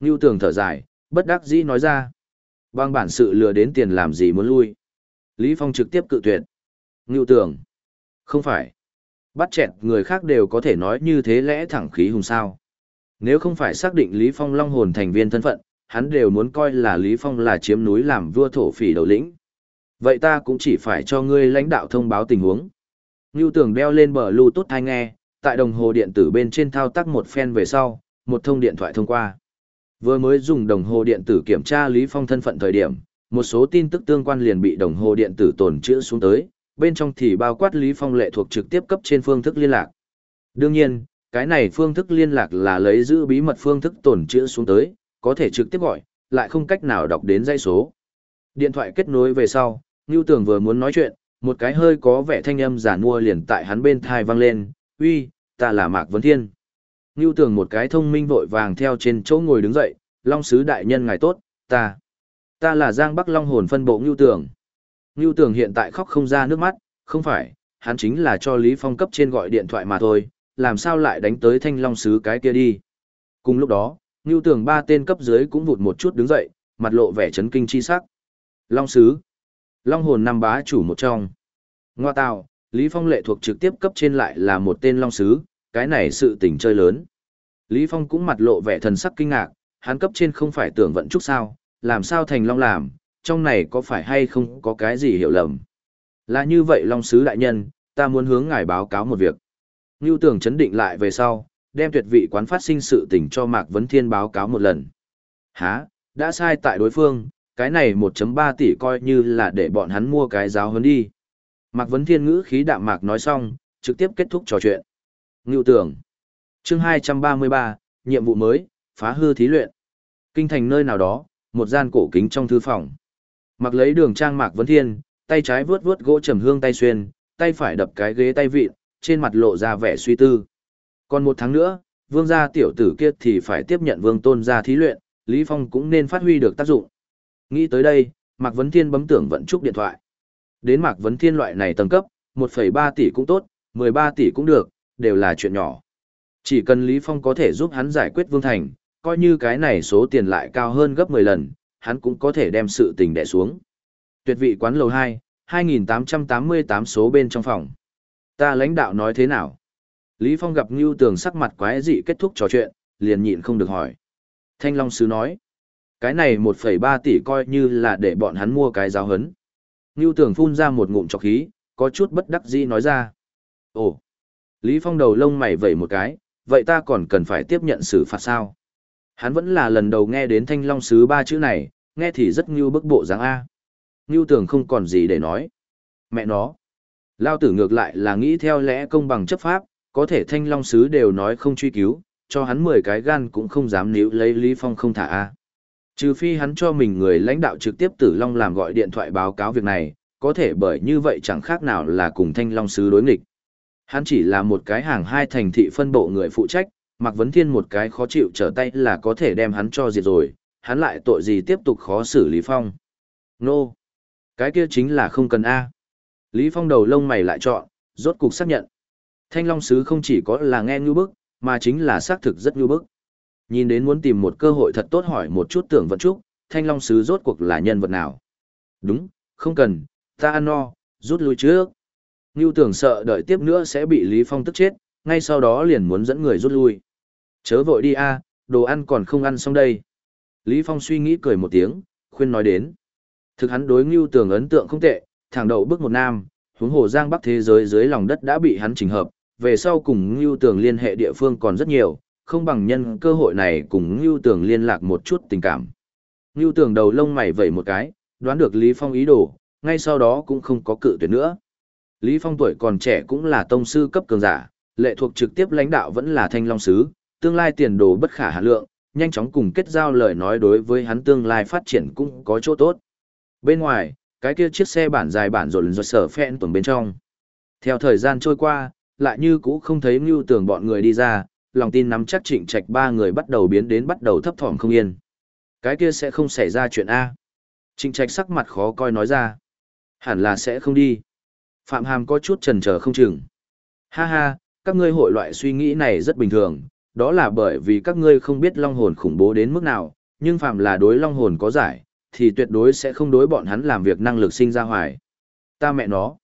Ngưu Tường thở dài, bất đắc dĩ nói ra. Bằng bản sự lừa đến tiền làm gì muốn lui. Lý Phong trực tiếp cự tuyệt. Ngưu Tường. Không phải. Bắt chẹt người khác đều có thể nói như thế lẽ thẳng khí hùng sao. Nếu không phải xác định Lý Phong long hồn thành viên thân phận, hắn đều muốn coi là Lý Phong là chiếm núi làm vua thổ phỉ đầu lĩnh. Vậy ta cũng chỉ phải cho ngươi lãnh đạo thông báo tình huống. Ngưu tưởng đeo lên bờ lưu tốt thai nghe, tại đồng hồ điện tử bên trên thao tác một phen về sau, một thông điện thoại thông qua. Vừa mới dùng đồng hồ điện tử kiểm tra Lý Phong thân phận thời điểm, một số tin tức tương quan liền bị đồng hồ điện tử tồn trữ xuống tới, bên trong thì bao quát Lý Phong lệ thuộc trực tiếp cấp trên phương thức liên lạc. Đương nhiên, cái này phương thức liên lạc là lấy giữ bí mật phương thức tồn trữ xuống tới, có thể trực tiếp gọi, lại không cách nào đọc đến dây số. Điện thoại kết nối về sau, Ngưu Tường vừa muốn nói chuyện, một cái hơi có vẻ thanh âm giả mua liền tại hắn bên thai vang lên, uy, ta là Mạc Vấn Thiên. Ngưu Tường một cái thông minh vội vàng theo trên chỗ ngồi đứng dậy, Long Sứ Đại Nhân ngài tốt, ta, ta là Giang Bắc Long Hồn phân bộ Ngưu Tường. Ngưu Tường hiện tại khóc không ra nước mắt, không phải, hắn chính là cho Lý Phong cấp trên gọi điện thoại mà thôi, làm sao lại đánh tới thanh long sứ cái kia đi. Cùng lúc đó, Ngưu Tường ba tên cấp dưới cũng vụt một chút đứng dậy, mặt lộ vẻ chấn kinh chi sắc. Long sứ, Long hồn năm bá chủ một trong. Ngoa tạo, Lý Phong lệ thuộc trực tiếp cấp trên lại là một tên long sứ, cái này sự tình chơi lớn. Lý Phong cũng mặt lộ vẻ thần sắc kinh ngạc, hắn cấp trên không phải tưởng vận chút sao, làm sao thành long làm, trong này có phải hay không có cái gì hiểu lầm. Là như vậy Long Sứ Đại Nhân, ta muốn hướng ngài báo cáo một việc. Ngưu Tường chấn định lại về sau, đem tuyệt vị quán phát sinh sự tình cho Mạc Vấn Thiên báo cáo một lần. Hả, đã sai tại đối phương, cái này 1.3 tỷ coi như là để bọn hắn mua cái giáo hơn đi. Mạc Vấn Thiên ngữ khí đạm mạc nói xong, trực tiếp kết thúc trò chuyện. Ngưu tưởng. Chương 233, nhiệm vụ mới, phá hư thí luyện. Kinh thành nơi nào đó, một gian cổ kính trong thư phòng. Mặc lấy đường trang Mạc Vấn Thiên, tay trái vướt vướt gỗ trầm hương tay xuyên, tay phải đập cái ghế tay vịn, trên mặt lộ ra vẻ suy tư. Còn một tháng nữa, vương gia tiểu tử kia thì phải tiếp nhận vương tôn gia thí luyện, Lý Phong cũng nên phát huy được tác dụng. Nghĩ tới đây, Mạc Vấn Thiên bấm tưởng vận trúc điện thoại. Đến Mạc Vấn Thiên loại này tầng cấp, 1,3 tỷ cũng tốt, 13 tỷ cũng được, đều là chuyện nhỏ. Chỉ cần Lý Phong có thể giúp hắn giải quyết Vương Thành, coi như cái này số tiền lại cao hơn gấp 10 lần, hắn cũng có thể đem sự tình đẻ xuống. Tuyệt vị quán lầu 2, 2888 số bên trong phòng. Ta lãnh đạo nói thế nào? Lý Phong gặp Ngưu Tường sắc mặt quái dị kết thúc trò chuyện, liền nhịn không được hỏi. Thanh Long Sứ nói, cái này 1,3 tỷ coi như là để bọn hắn mua cái giáo hấn. Ngưu Tường phun ra một ngụm trọc khí, có chút bất đắc dĩ nói ra. Ồ, Lý Phong đầu lông mày vẩy một cái, vậy ta còn cần phải tiếp nhận xử phạt sao? Hắn vẫn là lần đầu nghe đến Thanh Long Sứ ba chữ này, nghe thì rất ngưu bức bộ dáng A. Ngưu tưởng không còn gì để nói. Mẹ nó. Lao tử ngược lại là nghĩ theo lẽ công bằng chấp pháp, có thể Thanh Long Sứ đều nói không truy cứu, cho hắn 10 cái gan cũng không dám níu lấy Lý Phong không thả A. Trừ phi hắn cho mình người lãnh đạo trực tiếp Tử Long làm gọi điện thoại báo cáo việc này, có thể bởi như vậy chẳng khác nào là cùng Thanh Long Sứ đối nghịch. Hắn chỉ là một cái hàng hai thành thị phân bộ người phụ trách, Mạc Vấn Thiên một cái khó chịu trở tay là có thể đem hắn cho diệt rồi, hắn lại tội gì tiếp tục khó xử Lý Phong. Nô! No. Cái kia chính là không cần A. Lý Phong đầu lông mày lại chọn, rốt cục xác nhận. Thanh Long Sứ không chỉ có là nghe như bức, mà chính là xác thực rất như bức. Nhìn đến muốn tìm một cơ hội thật tốt hỏi một chút tưởng vận trúc, Thanh Long Sứ rốt cuộc là nhân vật nào. Đúng, không cần, ta ăn no, rút lui trước. Ngưu tưởng sợ đợi tiếp nữa sẽ bị Lý Phong tức chết, ngay sau đó liền muốn dẫn người rút lui. Chớ vội đi a, đồ ăn còn không ăn xong đây. Lý Phong suy nghĩ cười một tiếng, khuyên nói đến. Thực hắn đối Ngưu Tường ấn tượng không tệ, thẳng đầu bước một nam, huống hồ giang bắc thế giới dưới lòng đất đã bị hắn chỉnh hợp, về sau cùng Ngưu Tường liên hệ địa phương còn rất nhiều, không bằng nhân cơ hội này cùng Ngưu Tường liên lạc một chút tình cảm. Ngưu Tường đầu lông mày vẩy một cái, đoán được Lý Phong ý đồ, ngay sau đó cũng không có cự tuyệt nữa. Lý Phong tuổi còn trẻ cũng là tông sư cấp cường giả, lệ thuộc trực tiếp lãnh đạo vẫn là thanh long sứ, tương lai tiền đồ bất khả hạ lượng, nhanh chóng cùng kết giao lời nói đối với hắn tương lai phát triển cũng có chỗ tốt. Bên ngoài, cái kia chiếc xe bản dài bản rộn rộn sở phẹn tuần bên trong. Theo thời gian trôi qua, lại như cũ không thấy ngưu tưởng bọn người đi ra, lòng tin nắm chắc trịnh trạch ba người bắt đầu biến đến bắt đầu thấp thỏm không yên. Cái kia sẽ không xảy ra chuyện A. Trịnh trạch sắc mặt khó coi nói ra. Hẳn là sẽ không đi. Phạm Hàm có chút chần trở không chừng. Ha ha, các ngươi hội loại suy nghĩ này rất bình thường, đó là bởi vì các ngươi không biết long hồn khủng bố đến mức nào, nhưng phạm là đối long hồn có giải, thì tuyệt đối sẽ không đối bọn hắn làm việc năng lực sinh ra hoài. Ta mẹ nó.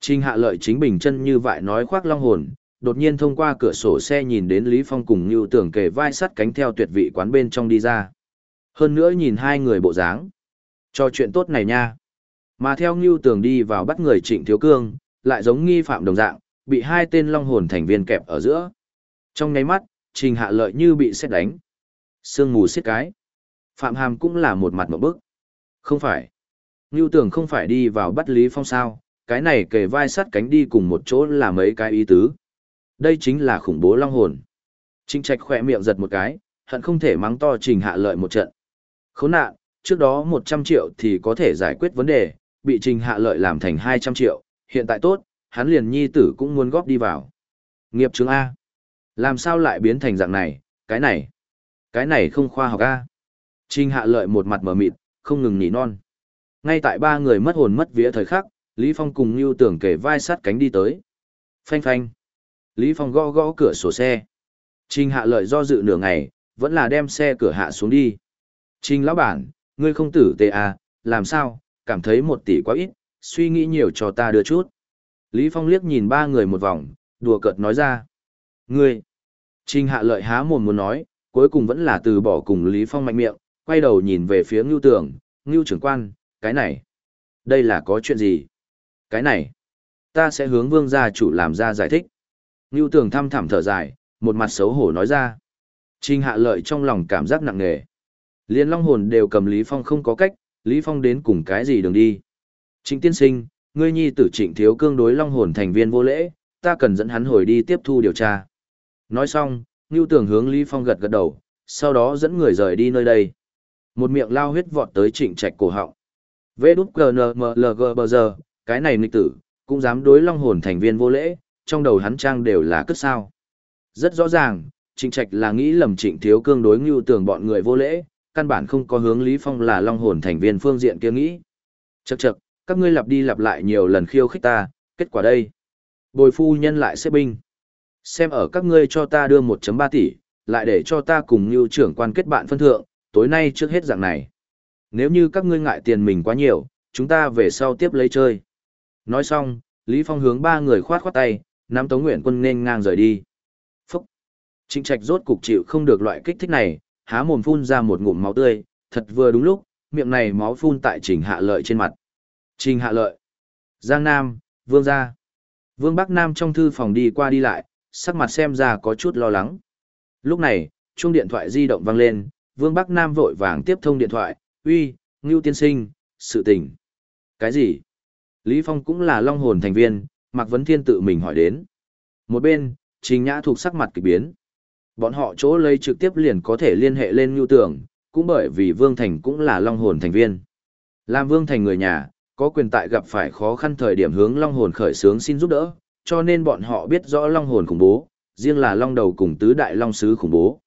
Trình hạ lợi chính bình chân như vậy nói khoác long hồn, đột nhiên thông qua cửa sổ xe nhìn đến Lý Phong cùng Ngưu Tưởng kề vai sắt cánh theo tuyệt vị quán bên trong đi ra. Hơn nữa nhìn hai người bộ dáng. Cho chuyện tốt này nha. Mà theo Ngưu Tường đi vào bắt người Trịnh Thiếu Cương, lại giống nghi phạm đồng dạng, bị hai tên long hồn thành viên kẹp ở giữa. Trong nháy mắt, Trình Hạ Lợi như bị xét đánh. Sương mù xiết cái. Phạm Hàm cũng là một mặt một bức. Không phải. Ngưu Tưởng không phải đi vào bắt Lý Phong sao, cái này kề vai sắt cánh đi cùng một chỗ là mấy cái ý tứ. Đây chính là khủng bố long hồn. Trinh Trạch khỏe miệng giật một cái, hận không thể mắng to Trình Hạ Lợi một trận. Khốn nạn, trước đó 100 triệu thì có thể giải quyết vấn đề, bị trình hạ lợi làm thành 200 triệu, hiện tại tốt, hắn liền nhi tử cũng muốn góp đi vào. Nghiệp chứng A. Làm sao lại biến thành dạng này, cái này, cái này không khoa học A. Trình hạ lợi một mặt mở mịt, không ngừng nỉ non. Ngay tại ba người mất hồn mất vía thời khắc, Lý Phong cùng Nưu Tưởng kể vai sát cánh đi tới. Phanh phanh. Lý Phong gõ gõ cửa sổ xe. Trình hạ lợi do dự nửa ngày, vẫn là đem xe cửa hạ xuống đi. Trình lão bản, ngươi không tử tê à, làm sao, cảm thấy một tỷ quá ít, suy nghĩ nhiều cho ta đưa chút. Lý Phong liếc nhìn ba người một vòng, đùa cợt nói ra. Ngươi! Trình hạ lợi há mồm muốn nói, cuối cùng vẫn là từ bỏ cùng Lý Phong mạnh miệng, quay đầu nhìn về phía ngưu tưởng, ngưu trưởng quan, cái này. Đây là có chuyện gì? Cái này. Ta sẽ hướng vương gia chủ làm ra giải thích. Ngưu tưởng thăm thẳm thở dài, một mặt xấu hổ nói ra. Trình hạ lợi trong lòng cảm giác nặng nề. Liên long hồn đều cầm Lý Phong không có cách, Lý Phong đến cùng cái gì đường đi. Trịnh tiên sinh, ngươi nhi tử trịnh thiếu cương đối long hồn thành viên vô lễ, ta cần dẫn hắn hồi đi tiếp thu điều tra. Nói xong, Ngưu Tường hướng Lý Phong gật gật đầu, sau đó dẫn người rời đi nơi đây. Một miệng lao huyết vọt tới trịnh trạch cổ họng. Vê đút GNMLG bờ giờ, cái này nghịch tử, cũng dám đối long hồn thành viên vô lễ, trong đầu hắn trang đều là cất sao. Rất rõ ràng, trịnh trạch là nghĩ lầm trịnh thiếu cương đối Ngưu Tường bọn người vô lễ, căn bản không có hướng Lý Phong là long hồn thành viên phương diện kia nghĩ. Chậc chậc, các ngươi lặp đi lặp lại nhiều lần khiêu khích ta, kết quả đây. Bồi phu nhân lại xếp binh. Xem ở các ngươi cho ta đưa 1.3 tỷ, lại để cho ta cùng như trưởng quan kết bạn phân thượng, tối nay trước hết dạng này. Nếu như các ngươi ngại tiền mình quá nhiều, chúng ta về sau tiếp lấy chơi. Nói xong, Lý Phong hướng ba người khoát khoát tay, nắm Tống Nguyện Quân nên ngang rời đi. Phúc! Trịnh Trạch rốt cục chịu không được loại kích thích này, há mồm phun ra một ngụm máu tươi, thật vừa đúng lúc, miệng này máu phun tại Trình Hạ Lợi trên mặt. Trình Hạ Lợi, Giang Nam, Vương gia. Vương Bắc Nam trong thư phòng đi qua đi lại, sắc mặt xem ra có chút lo lắng. Lúc này, chuông điện thoại di động vang lên, Vương Bắc Nam vội vàng tiếp thông điện thoại, uy, Ngưu Tiên Sinh, sự tình. Cái gì? Lý Phong cũng là long hồn thành viên, Mạc Vấn Thiên tự mình hỏi đến. Một bên, Trình Nhã thuộc sắc mặt kỳ biến. Bọn họ chỗ lây trực tiếp liền có thể liên hệ lên Ngưu Tưởng, cũng bởi vì Vương Thành cũng là long hồn thành viên. Làm Vương Thành người nhà, có quyền tại gặp phải khó khăn thời điểm hướng long hồn khởi sướng xin giúp đỡ, cho nên bọn họ biết rõ long hồn khủng bố, riêng là long đầu cùng tứ đại long sứ khủng bố.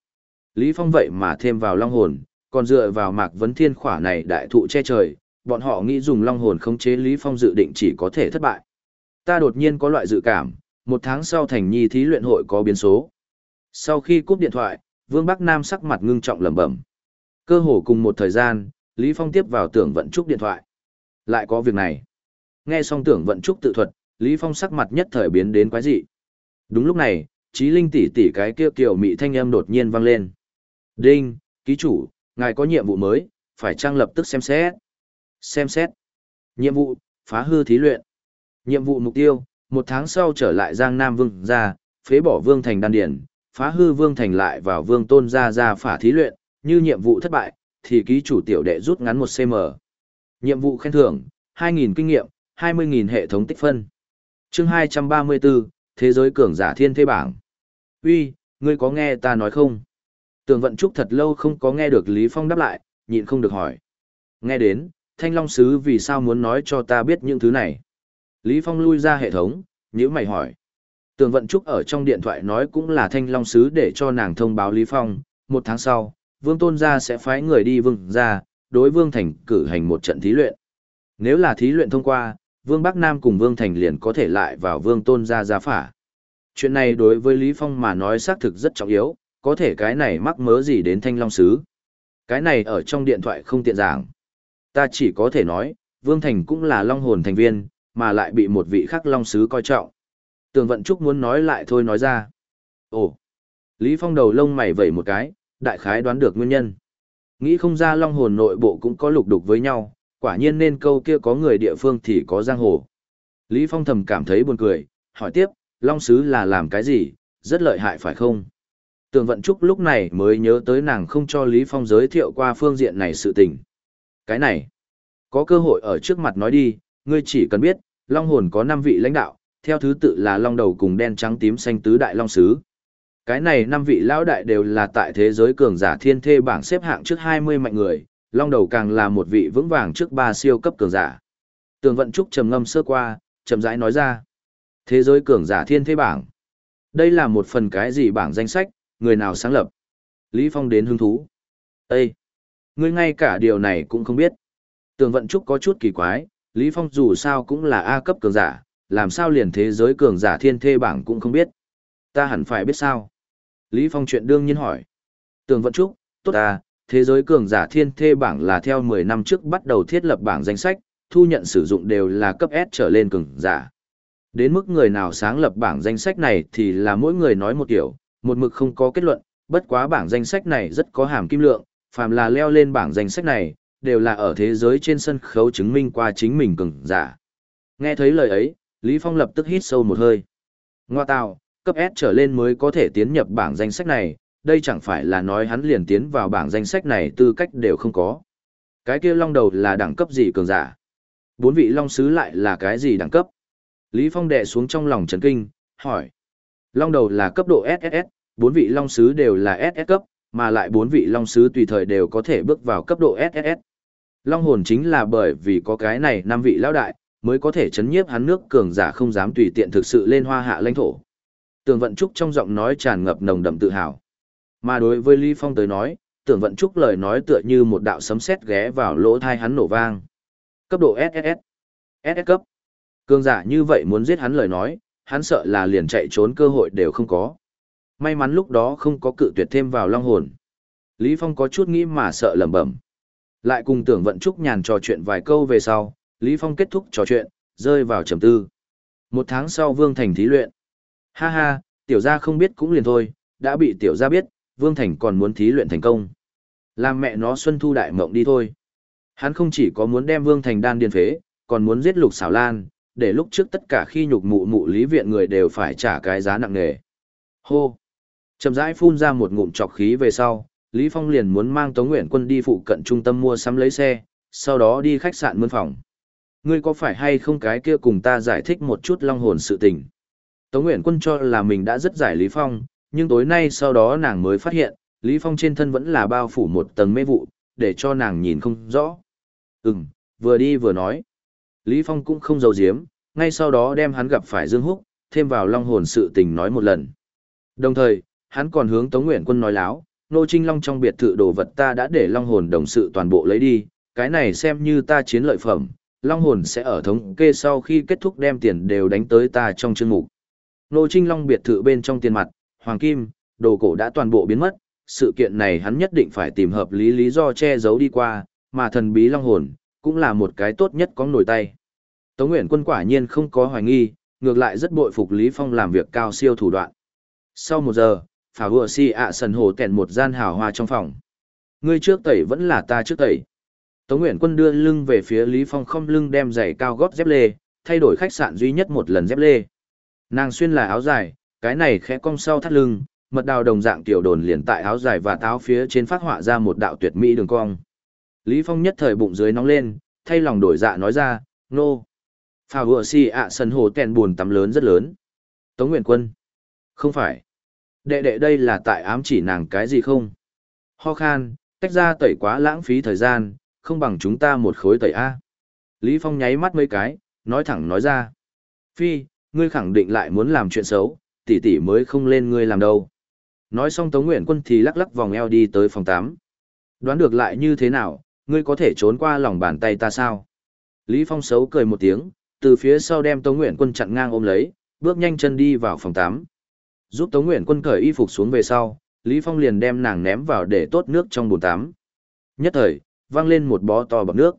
Lý Phong vậy mà thêm vào long hồn, còn dựa vào mạc vấn thiên khỏa này đại thụ che trời, bọn họ nghĩ dùng long hồn khống chế Lý Phong dự định chỉ có thể thất bại. Ta đột nhiên có loại dự cảm, một tháng sau thành nhi thí luyện hội có biến số. Sau khi cúp điện thoại, Vương Bắc Nam sắc mặt ngưng trọng lẩm bẩm. Cơ hồ cùng một thời gian, Lý Phong tiếp vào tưởng vận trúc điện thoại. Lại có việc này. Nghe xong tưởng vận trúc tự thuật, Lý Phong sắc mặt nhất thời biến đến quái dị. Đúng lúc này, Chí linh tỷ tỷ cái kia kiểu mị thanh âm đột nhiên vang lên. Đinh, ký chủ, ngài có nhiệm vụ mới, phải trang lập tức xem xét. Xem xét. Nhiệm vụ, phá hư thí luyện. Nhiệm vụ mục tiêu, một tháng sau trở lại Giang Nam Vương gia, phế bỏ Vương Thành đan điển, phá hư Vương Thành lại vào Vương Tôn Gia Gia phả thí luyện, như nhiệm vụ thất bại, thì ký chủ tiểu đệ rút ngắn một cm. Nhiệm vụ khen thưởng, 2.000 kinh nghiệm, 20.000 hệ thống tích phân chương 234, Thế giới cường giả thiên thế bảng. Uy, ngươi có nghe ta nói không? Tường vận trúc thật lâu không có nghe được Lý Phong đáp lại, nhịn không được hỏi. Nghe đến, Thanh Long Sứ vì sao muốn nói cho ta biết những thứ này? Lý Phong lui ra hệ thống, nhữ mày hỏi. Tường vận trúc ở trong điện thoại nói cũng là Thanh Long Sứ để cho nàng thông báo Lý Phong, một tháng sau, Vương Tôn gia sẽ phái người đi Vương gia, đối Vương Thành cử hành một trận thí luyện. Nếu là thí luyện thông qua, Vương Bắc Nam cùng Vương Thành liền có thể lại vào Vương Tôn gia gia phả. Chuyện này đối với Lý Phong mà nói xác thực rất trọng yếu, có thể cái này mắc mớ gì đến Thanh Long Sứ. Cái này ở trong điện thoại không tiện giảng. Ta chỉ có thể nói, Vương Thành cũng là Long hồn thành viên, mà lại bị một vị khác Long Sứ coi trọng. Tường Vận Trúc muốn nói lại thôi nói ra. Ồ! Lý Phong đầu lông mày vẩy một cái, đại khái đoán được nguyên nhân. Nghĩ không ra long hồn nội bộ cũng có lục đục với nhau, quả nhiên nên câu kia có người địa phương thì có giang hồ. Lý Phong thầm cảm thấy buồn cười, hỏi tiếp, long sứ là làm cái gì, rất lợi hại phải không? Tường Vận Trúc lúc này mới nhớ tới nàng không cho Lý Phong giới thiệu qua phương diện này sự tình. Cái này, có cơ hội ở trước mặt nói đi, ngươi chỉ cần biết, Long Hồn có 5 vị lãnh đạo, theo thứ tự là Long Đầu cùng đen trắng tím xanh tứ đại Long Sứ. Cái này năm vị lão đại đều là tại thế giới cường giả thiên thê bảng xếp hạng trước 20 mạnh người, long đầu càng là một vị vững vàng trước ba siêu cấp cường giả. Tường vận trúc trầm ngâm sơ qua, chậm rãi nói ra. Thế giới cường giả thiên thế bảng. Đây là một phần cái gì bảng danh sách, người nào sáng lập. Lý Phong đến hứng thú. Ê! Ngươi ngay cả điều này cũng không biết. Tường vận trúc có chút kỳ quái, Lý Phong dù sao cũng là A cấp cường giả, làm sao liền thế giới cường giả thiên thê bảng cũng không biết. Ta hẳn phải biết sao. Lý Phong chuyện đương nhiên hỏi. Tường Vận Trúc, tốt à, thế giới cường giả thiên thê bảng là theo 10 năm trước bắt đầu thiết lập bảng danh sách, thu nhận sử dụng đều là cấp S trở lên cường giả. Đến mức người nào sáng lập bảng danh sách này thì là mỗi người nói một kiểu, một mực không có kết luận, bất quá bảng danh sách này rất có hàm kim lượng, phàm là leo lên bảng danh sách này, đều là ở thế giới trên sân khấu chứng minh qua chính mình cường giả. Nghe thấy lời ấy, Lý Phong lập tức hít sâu một hơi. Ngoa tạo, Cấp S trở lên mới có thể tiến nhập bảng danh sách này, đây chẳng phải là nói hắn liền tiến vào bảng danh sách này tư cách đều không có. Cái kia long đầu là đẳng cấp gì cường giả? Bốn vị long sứ lại là cái gì đẳng cấp? Lý Phong đệ xuống trong lòng chấn kinh, hỏi. Long đầu là cấp độ SSS, bốn vị long sứ đều là SS cấp, mà lại bốn vị long sứ tùy thời đều có thể bước vào cấp độ SSS. Long hồn chính là bởi vì có cái này năm vị lão đại, mới có thể chấn nhiếp hắn nước cường giả không dám tùy tiện thực sự lên hoa hạ lãnh thổ. Tường Vận Trúc trong giọng nói tràn ngập nồng đậm tự hào. Mà đối với Lý Phong tới nói, Tưởng Vận Trúc lời nói tựa như một đạo sấm sét ghé vào lỗ tai hắn nổ vang. Cấp độ SSS. SS cấp. Cường giả như vậy muốn giết hắn lời nói, hắn sợ là liền chạy trốn cơ hội đều không có. May mắn lúc đó không có cự tuyệt thêm vào long hồn. Lý Phong có chút nghĩ mà sợ lẩm bẩm. Lại cùng tưởng vận trúc nhàn trò chuyện vài câu về sau, Lý Phong kết thúc trò chuyện, rơi vào trầm tư. Một tháng sau Vương Thành thí luyện. Ha ha, tiểu gia không biết cũng liền thôi, đã bị tiểu gia biết, Vương Thành còn muốn thí luyện thành công. Làm mẹ nó xuân thu đại mộng đi thôi. Hắn không chỉ có muốn đem Vương Thành đan điên phế, còn muốn giết lục xảo lan, để lúc trước tất cả khi nhục mụ mụ lý viện người đều phải trả cái giá nặng nề. Hô! Chậm rãi phun ra một ngụm trọc khí về sau, Lý Phong liền muốn mang Tống Nguyện Quân đi phụ cận trung tâm mua sắm lấy xe, sau đó đi khách sạn mướn phòng. Ngươi có phải hay không cái kia cùng ta giải thích một chút long hồn sự tình? Tống Nguyện Quân cho là mình đã rất giải Lý Phong, nhưng tối nay sau đó nàng mới phát hiện, Lý Phong trên thân vẫn là bao phủ một tầng mê vụ, để cho nàng nhìn không rõ. Ừm, vừa đi vừa nói. Lý Phong cũng không giấu giếm, ngay sau đó đem hắn gặp phải Dương Húc, thêm vào long hồn sự tình nói một lần. Đồng thời, hắn còn hướng Tống Nguyện Quân nói láo, Nô Trinh Long trong biệt thự đồ vật ta đã để long hồn đồng sự toàn bộ lấy đi, cái này xem như ta chiến lợi phẩm, long hồn sẽ ở thống kê sau khi kết thúc đem tiền đều đánh tới ta trong chương mục. Nô Trinh Long biệt thự bên trong tiền mặt, hoàng kim, đồ cổ đã toàn bộ biến mất, sự kiện này hắn nhất định phải tìm hợp lý lý do che giấu đi qua, mà thần bí long hồn, cũng là một cái tốt nhất có nổi tay. Tống Nguyễn Quân quả nhiên không có hoài nghi, ngược lại rất bội phục Lý Phong làm việc cao siêu thủ đoạn. Sau một giờ, phả vừa si ạ sần hồ tèn một gian hào hoa trong phòng. Ngươi trước tẩy vẫn là ta trước tẩy. Tống Nguyễn Quân đưa lưng về phía Lý Phong không lưng đem giày cao gót dép lê, thay đổi khách sạn duy nhất một lần dép lê. Nàng xuyên là áo dài, cái này khẽ cong sau thắt lưng, mật đào đồng dạng tiểu đồn liền tại áo dài và táo phía trên phát họa ra một đạo tuyệt mỹ đường cong. Lý Phong nhất thời bụng dưới nóng lên, thay lòng đổi dạ nói ra, nô. No. Phà vừa si ạ sân hồ tèn buồn tắm lớn rất lớn. Tống Nguyện Quân. Không phải. Đệ đệ đây là tại ám chỉ nàng cái gì không? Ho khan, tách ra tẩy quá lãng phí thời gian, không bằng chúng ta một khối tẩy A. Lý Phong nháy mắt mấy cái, nói thẳng nói ra. Phi, ngươi khẳng định lại muốn làm chuyện xấu, tỷ tỷ mới không lên ngươi làm đâu. Nói xong Tống Nguyện Quân thì lắc lắc vòng eo đi tới phòng 8. Đoán được lại như thế nào, ngươi có thể trốn qua lòng bàn tay ta sao? Lý Phong xấu cười một tiếng, từ phía sau đem Tống Nguyện Quân chặn ngang ôm lấy, bước nhanh chân đi vào phòng 8. Giúp Tống Nguyện Quân cởi y phục xuống về sau, Lý Phong liền đem nàng ném vào để tốt nước trong bồn tắm. Nhất thời, vang lên một bó to bọc nước.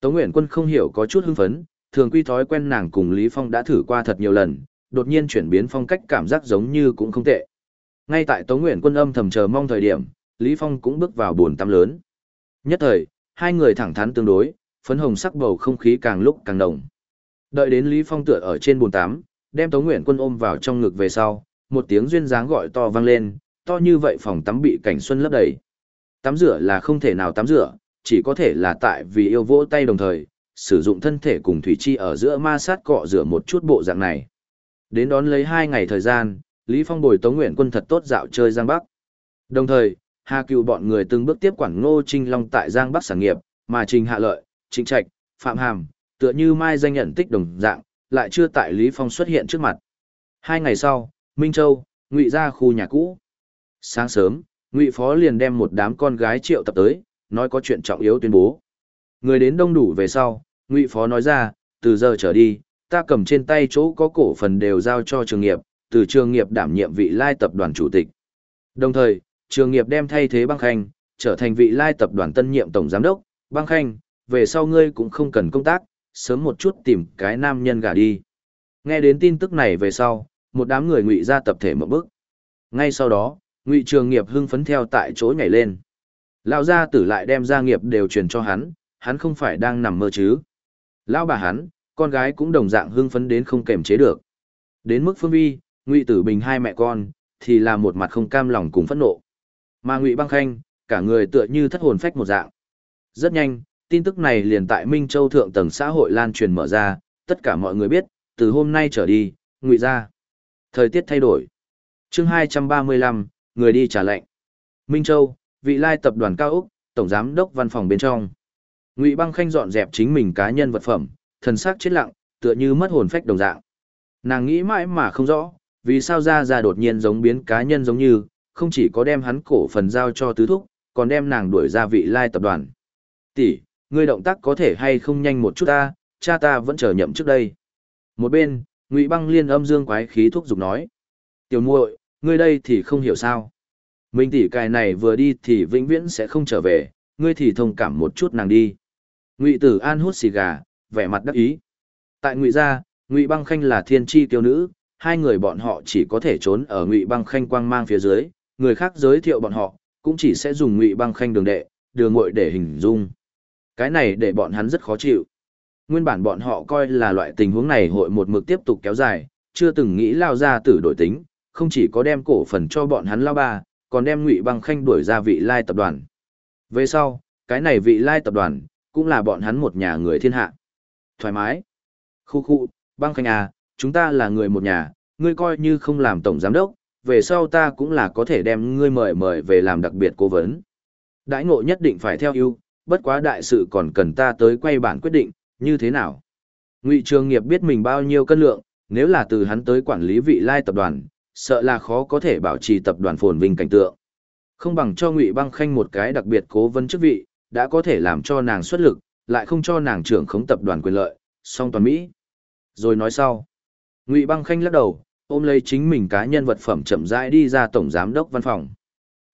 Tống Nguyện Quân không hiểu có chút hưng phấn, thường quy thói quen nàng cùng Lý Phong đã thử qua thật nhiều lần, đột nhiên chuyển biến phong cách cảm giác giống như cũng không tệ. Ngay tại Tống Nguyện Quân âm thầm chờ mong thời điểm, Lý Phong cũng bước vào bồn tắm lớn. Nhất thời, hai người thẳng thắn tương đối, phấn hồng sắc bầu không khí càng lúc càng nồng. Đợi đến Lý Phong tựa ở trên bồn tắm, đem Tống Nguyện Quân ôm vào trong ngực về sau, một tiếng duyên dáng gọi to vang lên, to như vậy phòng tắm bị cảnh xuân lấp đầy. Tắm rửa là không thể nào tắm rửa, chỉ có thể là tại vì yêu vỗ tay đồng thời, sử dụng thân thể cùng thủy chi ở giữa ma sát cọ rửa một chút bộ dạng này. Đến đón lấy hai ngày thời gian, Lý Phong bồi Tống Nguyện Quân thật tốt dạo chơi Giang Bắc. Đồng thời, Hà Cựu bọn người từng bước tiếp quản Ngô Trinh Long tại Giang Bắc sản nghiệp, mà Trình Hạ Lợi, Trịnh Trạch, Phạm Hàm, tựa như mai danh nhận tích đồng dạng, lại chưa tại Lý Phong xuất hiện trước mặt. Hai ngày sau, Minh Châu, ngụy ra khu nhà cũ. Sáng sớm, ngụy phó liền đem một đám con gái triệu tập tới, nói có chuyện trọng yếu tuyên bố. Người đến đông đủ về sau, ngụy phó nói ra, từ giờ trở đi, ta cầm trên tay chỗ có cổ phần đều giao cho trường nghiệp, từ trường nghiệp đảm nhiệm vị lai tập đoàn chủ tịch. Đồng thời, trường nghiệp đem thay thế băng khanh, trở thành vị lai tập đoàn tân nhiệm tổng giám đốc, băng khanh, về sau ngươi cũng không cần công tác, sớm một chút tìm cái nam nhân gả đi. Nghe đến tin tức này về sau, một đám người ngụy ra tập thể một bước. Ngay sau đó, ngụy trường nghiệp hưng phấn theo tại chỗ nhảy lên. Lão gia tử lại đem gia nghiệp đều truyền cho hắn, hắn không phải đang nằm mơ chứ. Lão bà hắn, con gái cũng đồng dạng hưng phấn đến không kềm chế được. Đến mức phương vi, Ngụy Tử Bình hai mẹ con thì là một mặt không cam lòng cùng phẫn nộ. Mà Ngụy Băng Khanh, cả người tựa như thất hồn phách một dạng. Rất nhanh, tin tức này liền tại Minh Châu thượng tầng xã hội lan truyền mở ra, tất cả mọi người biết, từ hôm nay trở đi, Ngụy gia Thời tiết thay đổi. Chương 235, người đi trả lệnh. Minh Châu, vị lai tập đoàn cao ốc, tổng giám đốc văn phòng bên trong. Ngụy Băng Khanh dọn dẹp chính mình cá nhân vật phẩm, thần sắc chết lặng, tựa như mất hồn phách đồng dạng. Nàng nghĩ mãi mà không rõ, vì sao ra ra đột nhiên giống biến cá nhân giống như, không chỉ có đem hắn cổ phần giao cho tứ thúc, còn đem nàng đuổi ra vị lai tập đoàn. Tỷ, ngươi động tác có thể hay không nhanh một chút ta, cha ta vẫn chờ nhậm trước đây. Một bên, Ngụy Băng Liên âm dương quái khí thúc giục nói: "Tiểu muội, ngươi đây thì không hiểu sao? Minh tỷ cài này vừa đi thì vĩnh viễn sẽ không trở về, ngươi thì thông cảm một chút nàng đi." Ngụy Tử An hút xì gà, vẻ mặt đắc ý. Tại Ngụy gia, Ngụy Băng Khanh là thiên chi tiêu nữ, hai người bọn họ chỉ có thể trốn ở Ngụy Băng Khanh quang mang phía dưới, người khác giới thiệu bọn họ, cũng chỉ sẽ dùng Ngụy Băng Khanh đường đệ, đường muội để hình dung. Cái này để bọn hắn rất khó chịu. Nguyên bản bọn họ coi là loại tình huống này hội một mực tiếp tục kéo dài, chưa từng nghĩ lao ra tử đổi tính, không chỉ có đem cổ phần cho bọn hắn lao ba, còn đem Ngụy Băng Khanh đuổi ra vị lai tập đoàn. Về sau, cái này vị lai tập đoàn, cũng là bọn hắn một nhà người thiên hạ. Thoải mái. Khu khu, băng khanh à, chúng ta là người một nhà, ngươi coi như không làm tổng giám đốc, về sau ta cũng là có thể đem ngươi mời mời về làm đặc biệt cố vấn. Đãi ngộ nhất định phải theo ưu, bất quá đại sự còn cần ta tới quay bản quyết định, như thế nào? Ngụy Trường Nghiệp biết mình bao nhiêu cân lượng, nếu là từ hắn tới quản lý vị lai tập đoàn, sợ là khó có thể bảo trì tập đoàn phồn vinh cảnh tượng. Không bằng cho Ngụy Băng Khanh một cái đặc biệt cố vấn chức vị, đã có thể làm cho nàng xuất lực, lại không cho nàng trưởng khống tập đoàn quyền lợi, song toàn Mỹ. Rồi nói sau. Ngụy Băng Khanh lắc đầu, ôm lấy chính mình cá nhân vật phẩm chậm rãi đi ra tổng giám đốc văn phòng.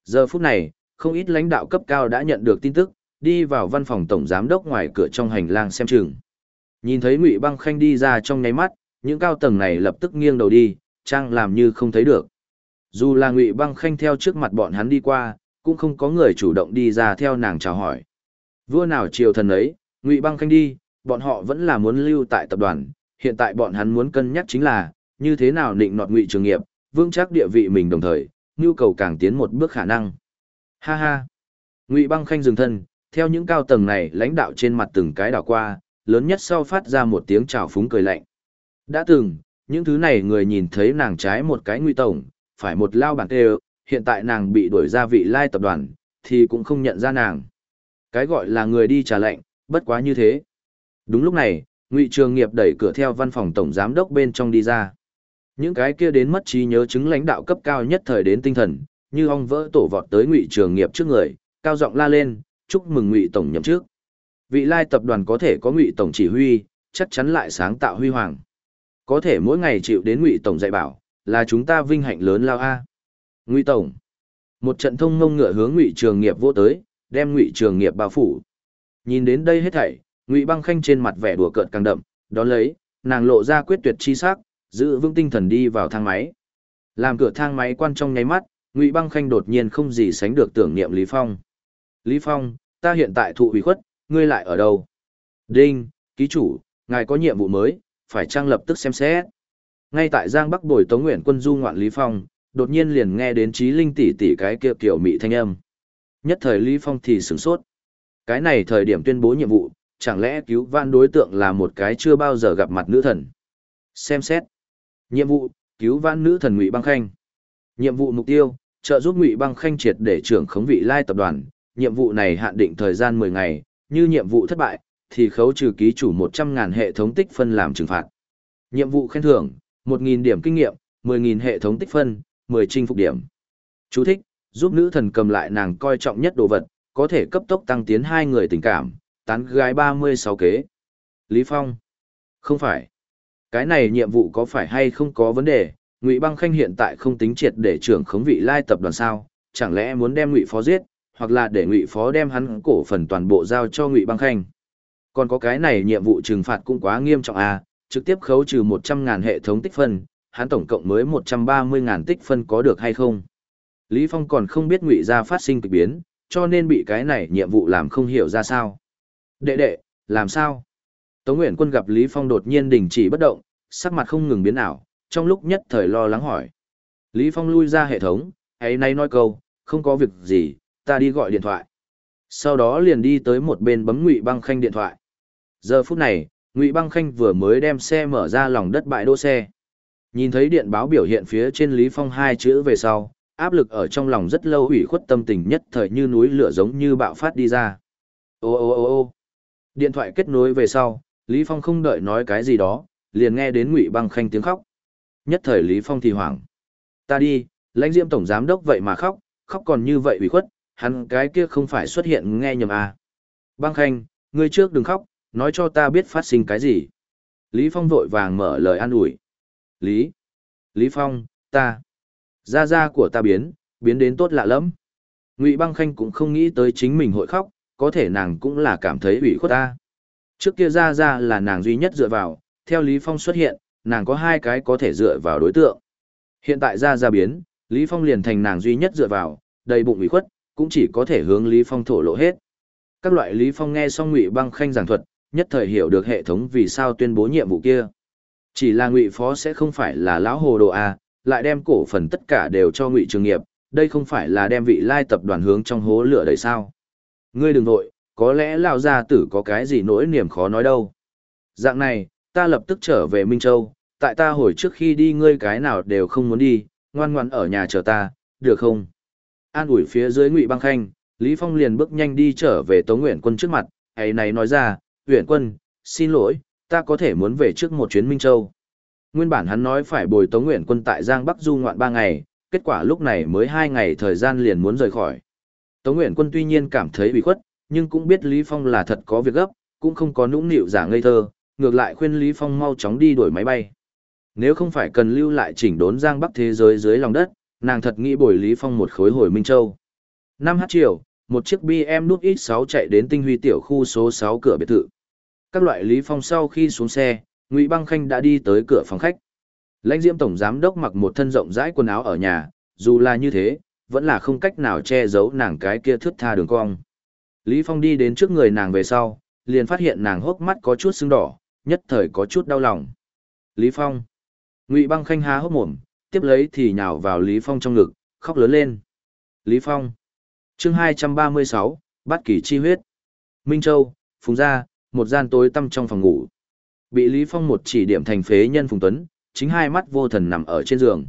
Giờ phút này, không ít lãnh đạo cấp cao đã nhận được tin tức, đi vào văn phòng tổng giám đốc ngoài cửa trong hành lang xem chừng. Nhìn thấy Ngụy Băng Khanh đi ra trong nháy mắt, những cao tầng này lập tức nghiêng đầu đi, trang làm như không thấy được. Dù là Ngụy Băng Khanh theo trước mặt bọn hắn đi qua, cũng không có người chủ động đi ra theo nàng chào hỏi. Vua nào triều thần ấy, Ngụy Băng Khanh đi, bọn họ vẫn là muốn lưu tại tập đoàn, hiện tại bọn hắn muốn cân nhắc chính là, như thế nào định nọt Ngụy Trường Nghiệp, vững chắc địa vị mình đồng thời, nhu cầu càng tiến một bước khả năng. Ha ha. Ngụy Băng Khanh dừng thân, theo những cao tầng này lãnh đạo trên mặt từng cái đảo qua, lớn nhất sau phát ra một tiếng chào phúng cười lạnh. Đã từng, những thứ này người nhìn thấy nàng trái một cái Ngụy Tổng, phải một lao bản tê hiện tại nàng bị đuổi ra vị lai tập đoàn, thì cũng không nhận ra nàng. Cái gọi là người đi trả lệnh, bất quá như thế. Đúng lúc này, Ngụy Trường Nghiệp đẩy cửa theo văn phòng tổng giám đốc bên trong đi ra. Những cái kia đến mất trí nhớ chứng lãnh đạo cấp cao nhất thời đến tinh thần, như ong vỡ tổ vọt tới Ngụy Trường Nghiệp trước người, cao giọng la lên, chúc mừng Ngụy tổng nhậm chức. Vị Lai tập đoàn có thể có Ngụy tổng chỉ huy, chắc chắn lại sáng tạo huy hoàng. Có thể mỗi ngày chịu đến Ngụy tổng dạy bảo, là chúng ta vinh hạnh lớn lao a. Ngụy tổng. Một trận thông ngông ngựa hướng Ngụy Trường Nghiệp vô tới, đem Ngụy Trường Nghiệp bao phủ. Nhìn đến đây hết thảy, Ngụy Băng Khanh trên mặt vẻ đùa cợt càng đậm, đón lấy, nàng lộ ra quyết tuyệt chi sắc, giữ vững tinh thần đi vào thang máy. Làm cửa thang máy quan trong nháy mắt, Ngụy Băng Khanh đột nhiên không gì sánh được tưởng niệm Lý Phong. Lý Phong, ta hiện tại thụ ủy khuất, ngươi lại ở đâu? Đinh, ký chủ, ngài có nhiệm vụ mới, phải trang lập tức xem xét. Ngay tại Giang Bắc Bồi Tống Nguyện quân du ngoạn Lý Phong, đột nhiên liền nghe đến trí linh tỷ tỷ cái kia kiểu mị thanh âm. Nhất thời Lý Phong thì sửng sốt. Cái này thời điểm tuyên bố nhiệm vụ, chẳng lẽ cứu vãn đối tượng là một cái chưa bao giờ gặp mặt nữ thần? Xem xét. Nhiệm vụ, cứu vãn nữ thần Ngụy Băng Khanh. Nhiệm vụ mục tiêu, trợ giúp Ngụy Băng Khanh triệt để trưởng khống vị lai tập đoàn. Nhiệm vụ này hạn định thời gian 10 ngày, như nhiệm vụ thất bại, thì khấu trừ ký chủ 100.000 hệ thống tích phân làm trừng phạt. Nhiệm vụ khen thưởng, 1.000 điểm kinh nghiệm, 10.000 hệ thống tích phân, 10 chinh phục điểm. Chú thích, giúp nữ thần cầm lại nàng coi trọng nhất đồ vật, có thể cấp tốc tăng tiến hai người tình cảm, tán gái 36 kế. Lý Phong. Không phải. Cái này nhiệm vụ có phải hay không có vấn đề, Ngụy Băng Khanh hiện tại không tính triệt để trưởng khống vị lai tập đoàn sao, chẳng lẽ muốn đem Ngụy Phó giết, hoặc là để Ngụy Phó đem hắn cổ phần toàn bộ giao cho Ngụy Băng Khanh. Còn có cái này nhiệm vụ trừng phạt cũng quá nghiêm trọng à, trực tiếp khấu trừ 100.000 hệ thống tích phân, hắn tổng cộng mới 130.000 tích phân có được hay không. Lý Phong còn không biết Ngụy gia phát sinh kịch biến, cho nên bị cái này nhiệm vụ làm không hiểu ra sao. Đệ đệ, làm sao? Tống Nguyễn Quân gặp Lý Phong đột nhiên đình chỉ bất động, sắc mặt không ngừng biến ảo, trong lúc nhất thời lo lắng hỏi. Lý Phong lui ra hệ thống, ấy nay nói câu, không có việc gì, ta đi gọi điện thoại. Sau đó liền đi tới một bên bấm Ngụy Băng Khanh điện thoại. Giờ phút này, Ngụy Băng Khanh vừa mới đem xe mở ra lòng đất bãi đỗ xe. Nhìn thấy điện báo biểu hiện phía trên Lý Phong hai chữ về sau, áp lực ở trong lòng rất lâu ủy khuất tâm tình nhất thời như núi lửa giống như bạo phát đi ra. Ô ô ô ô Điện thoại kết nối về sau, Lý Phong không đợi nói cái gì đó, liền nghe đến Ngụy Băng Khanh tiếng khóc. Nhất thời Lý Phong thì hoảng. Ta đi, lãnh diễm tổng giám đốc vậy mà khóc, khóc còn như vậy ủy khuất, hắn cái kia không phải xuất hiện nghe nhầm à. Băng Khanh, ngươi trước đừng khóc, nói cho ta biết phát sinh cái gì. Lý Phong vội vàng mở lời an ủi. Lý, Lý Phong, ta, gia gia của ta biến, biến đến tốt lạ lắm. Ngụy Băng Khanh cũng không nghĩ tới chính mình hội khóc, có thể nàng cũng là cảm thấy ủy khuất ta. Trước kia gia gia là nàng duy nhất dựa vào, theo Lý Phong xuất hiện, nàng có hai cái có thể dựa vào đối tượng. Hiện tại gia gia biến, Lý Phong liền thành nàng duy nhất dựa vào, đầy bụng ủy khuất, cũng chỉ có thể hướng Lý Phong thổ lộ hết. Các loại Lý Phong nghe xong Ngụy Băng Khanh giảng thuật, nhất thời hiểu được hệ thống vì sao tuyên bố nhiệm vụ kia. Chỉ là Ngụy Phó sẽ không phải là lão hồ đồ a, lại đem cổ phần tất cả đều cho Ngụy Trường Nghiệp, đây không phải là đem vị lai tập đoàn hướng trong hố lửa đầy sao? Ngươi đừng vội, có lẽ lão gia tử có cái gì nỗi niềm khó nói đâu. Dạng này, ta lập tức trở về Minh Châu, tại ta hồi trước khi đi ngươi cái nào đều không muốn đi, ngoan ngoan ở nhà chờ ta, được không? An ủi phía dưới Ngụy Băng Khanh, Lý Phong liền bước nhanh đi trở về Tống Nguyện Quân trước mặt, ấy này nói ra, Nguyện Quân, xin lỗi, ta có thể muốn về trước một chuyến Minh Châu. Nguyên bản hắn nói phải bồi Tống Nguyện Quân tại Giang Bắc du ngoạn ba ngày, kết quả lúc này mới hai ngày thời gian liền muốn rời khỏi. Tống Nguyện Quân tuy nhiên cảm thấy bị khuất, nhưng cũng biết Lý Phong là thật có việc gấp, cũng không có nũng nịu giả ngây thơ, ngược lại khuyên Lý Phong mau chóng đi đổi máy bay. Nếu không phải cần lưu lại chỉnh đốn Giang Bắc thế giới dưới lòng đất, nàng thật nghĩ bồi Lý Phong một khối hồi Minh Châu. Năm h chiều, một chiếc BM nút X6 chạy đến tinh huy tiểu khu số 6 cửa biệt thự. Các loại Lý Phong sau khi xuống xe, Ngụy Băng Khanh đã đi tới cửa phòng khách. Lãnh Diễm tổng giám đốc mặc một thân rộng rãi quần áo ở nhà, dù là như thế, vẫn là không cách nào che giấu nàng cái kia thướt tha đường cong. Lý Phong đi đến trước người nàng về sau, liền phát hiện nàng hốc mắt có chút sưng đỏ, nhất thời có chút đau lòng. Lý Phong. Ngụy Băng Khanh há hốc mồm, tiếp lấy thì nhào vào Lý Phong trong ngực, khóc lớn lên. Lý Phong. Chương 236, Bát Kỳ chi huyết. Minh Châu, Phùng Gia, một gian tối tăm trong phòng ngủ. Bị Lý Phong một chỉ điểm thành phế nhân Phùng Tuấn, chính hai mắt vô thần nằm ở trên giường.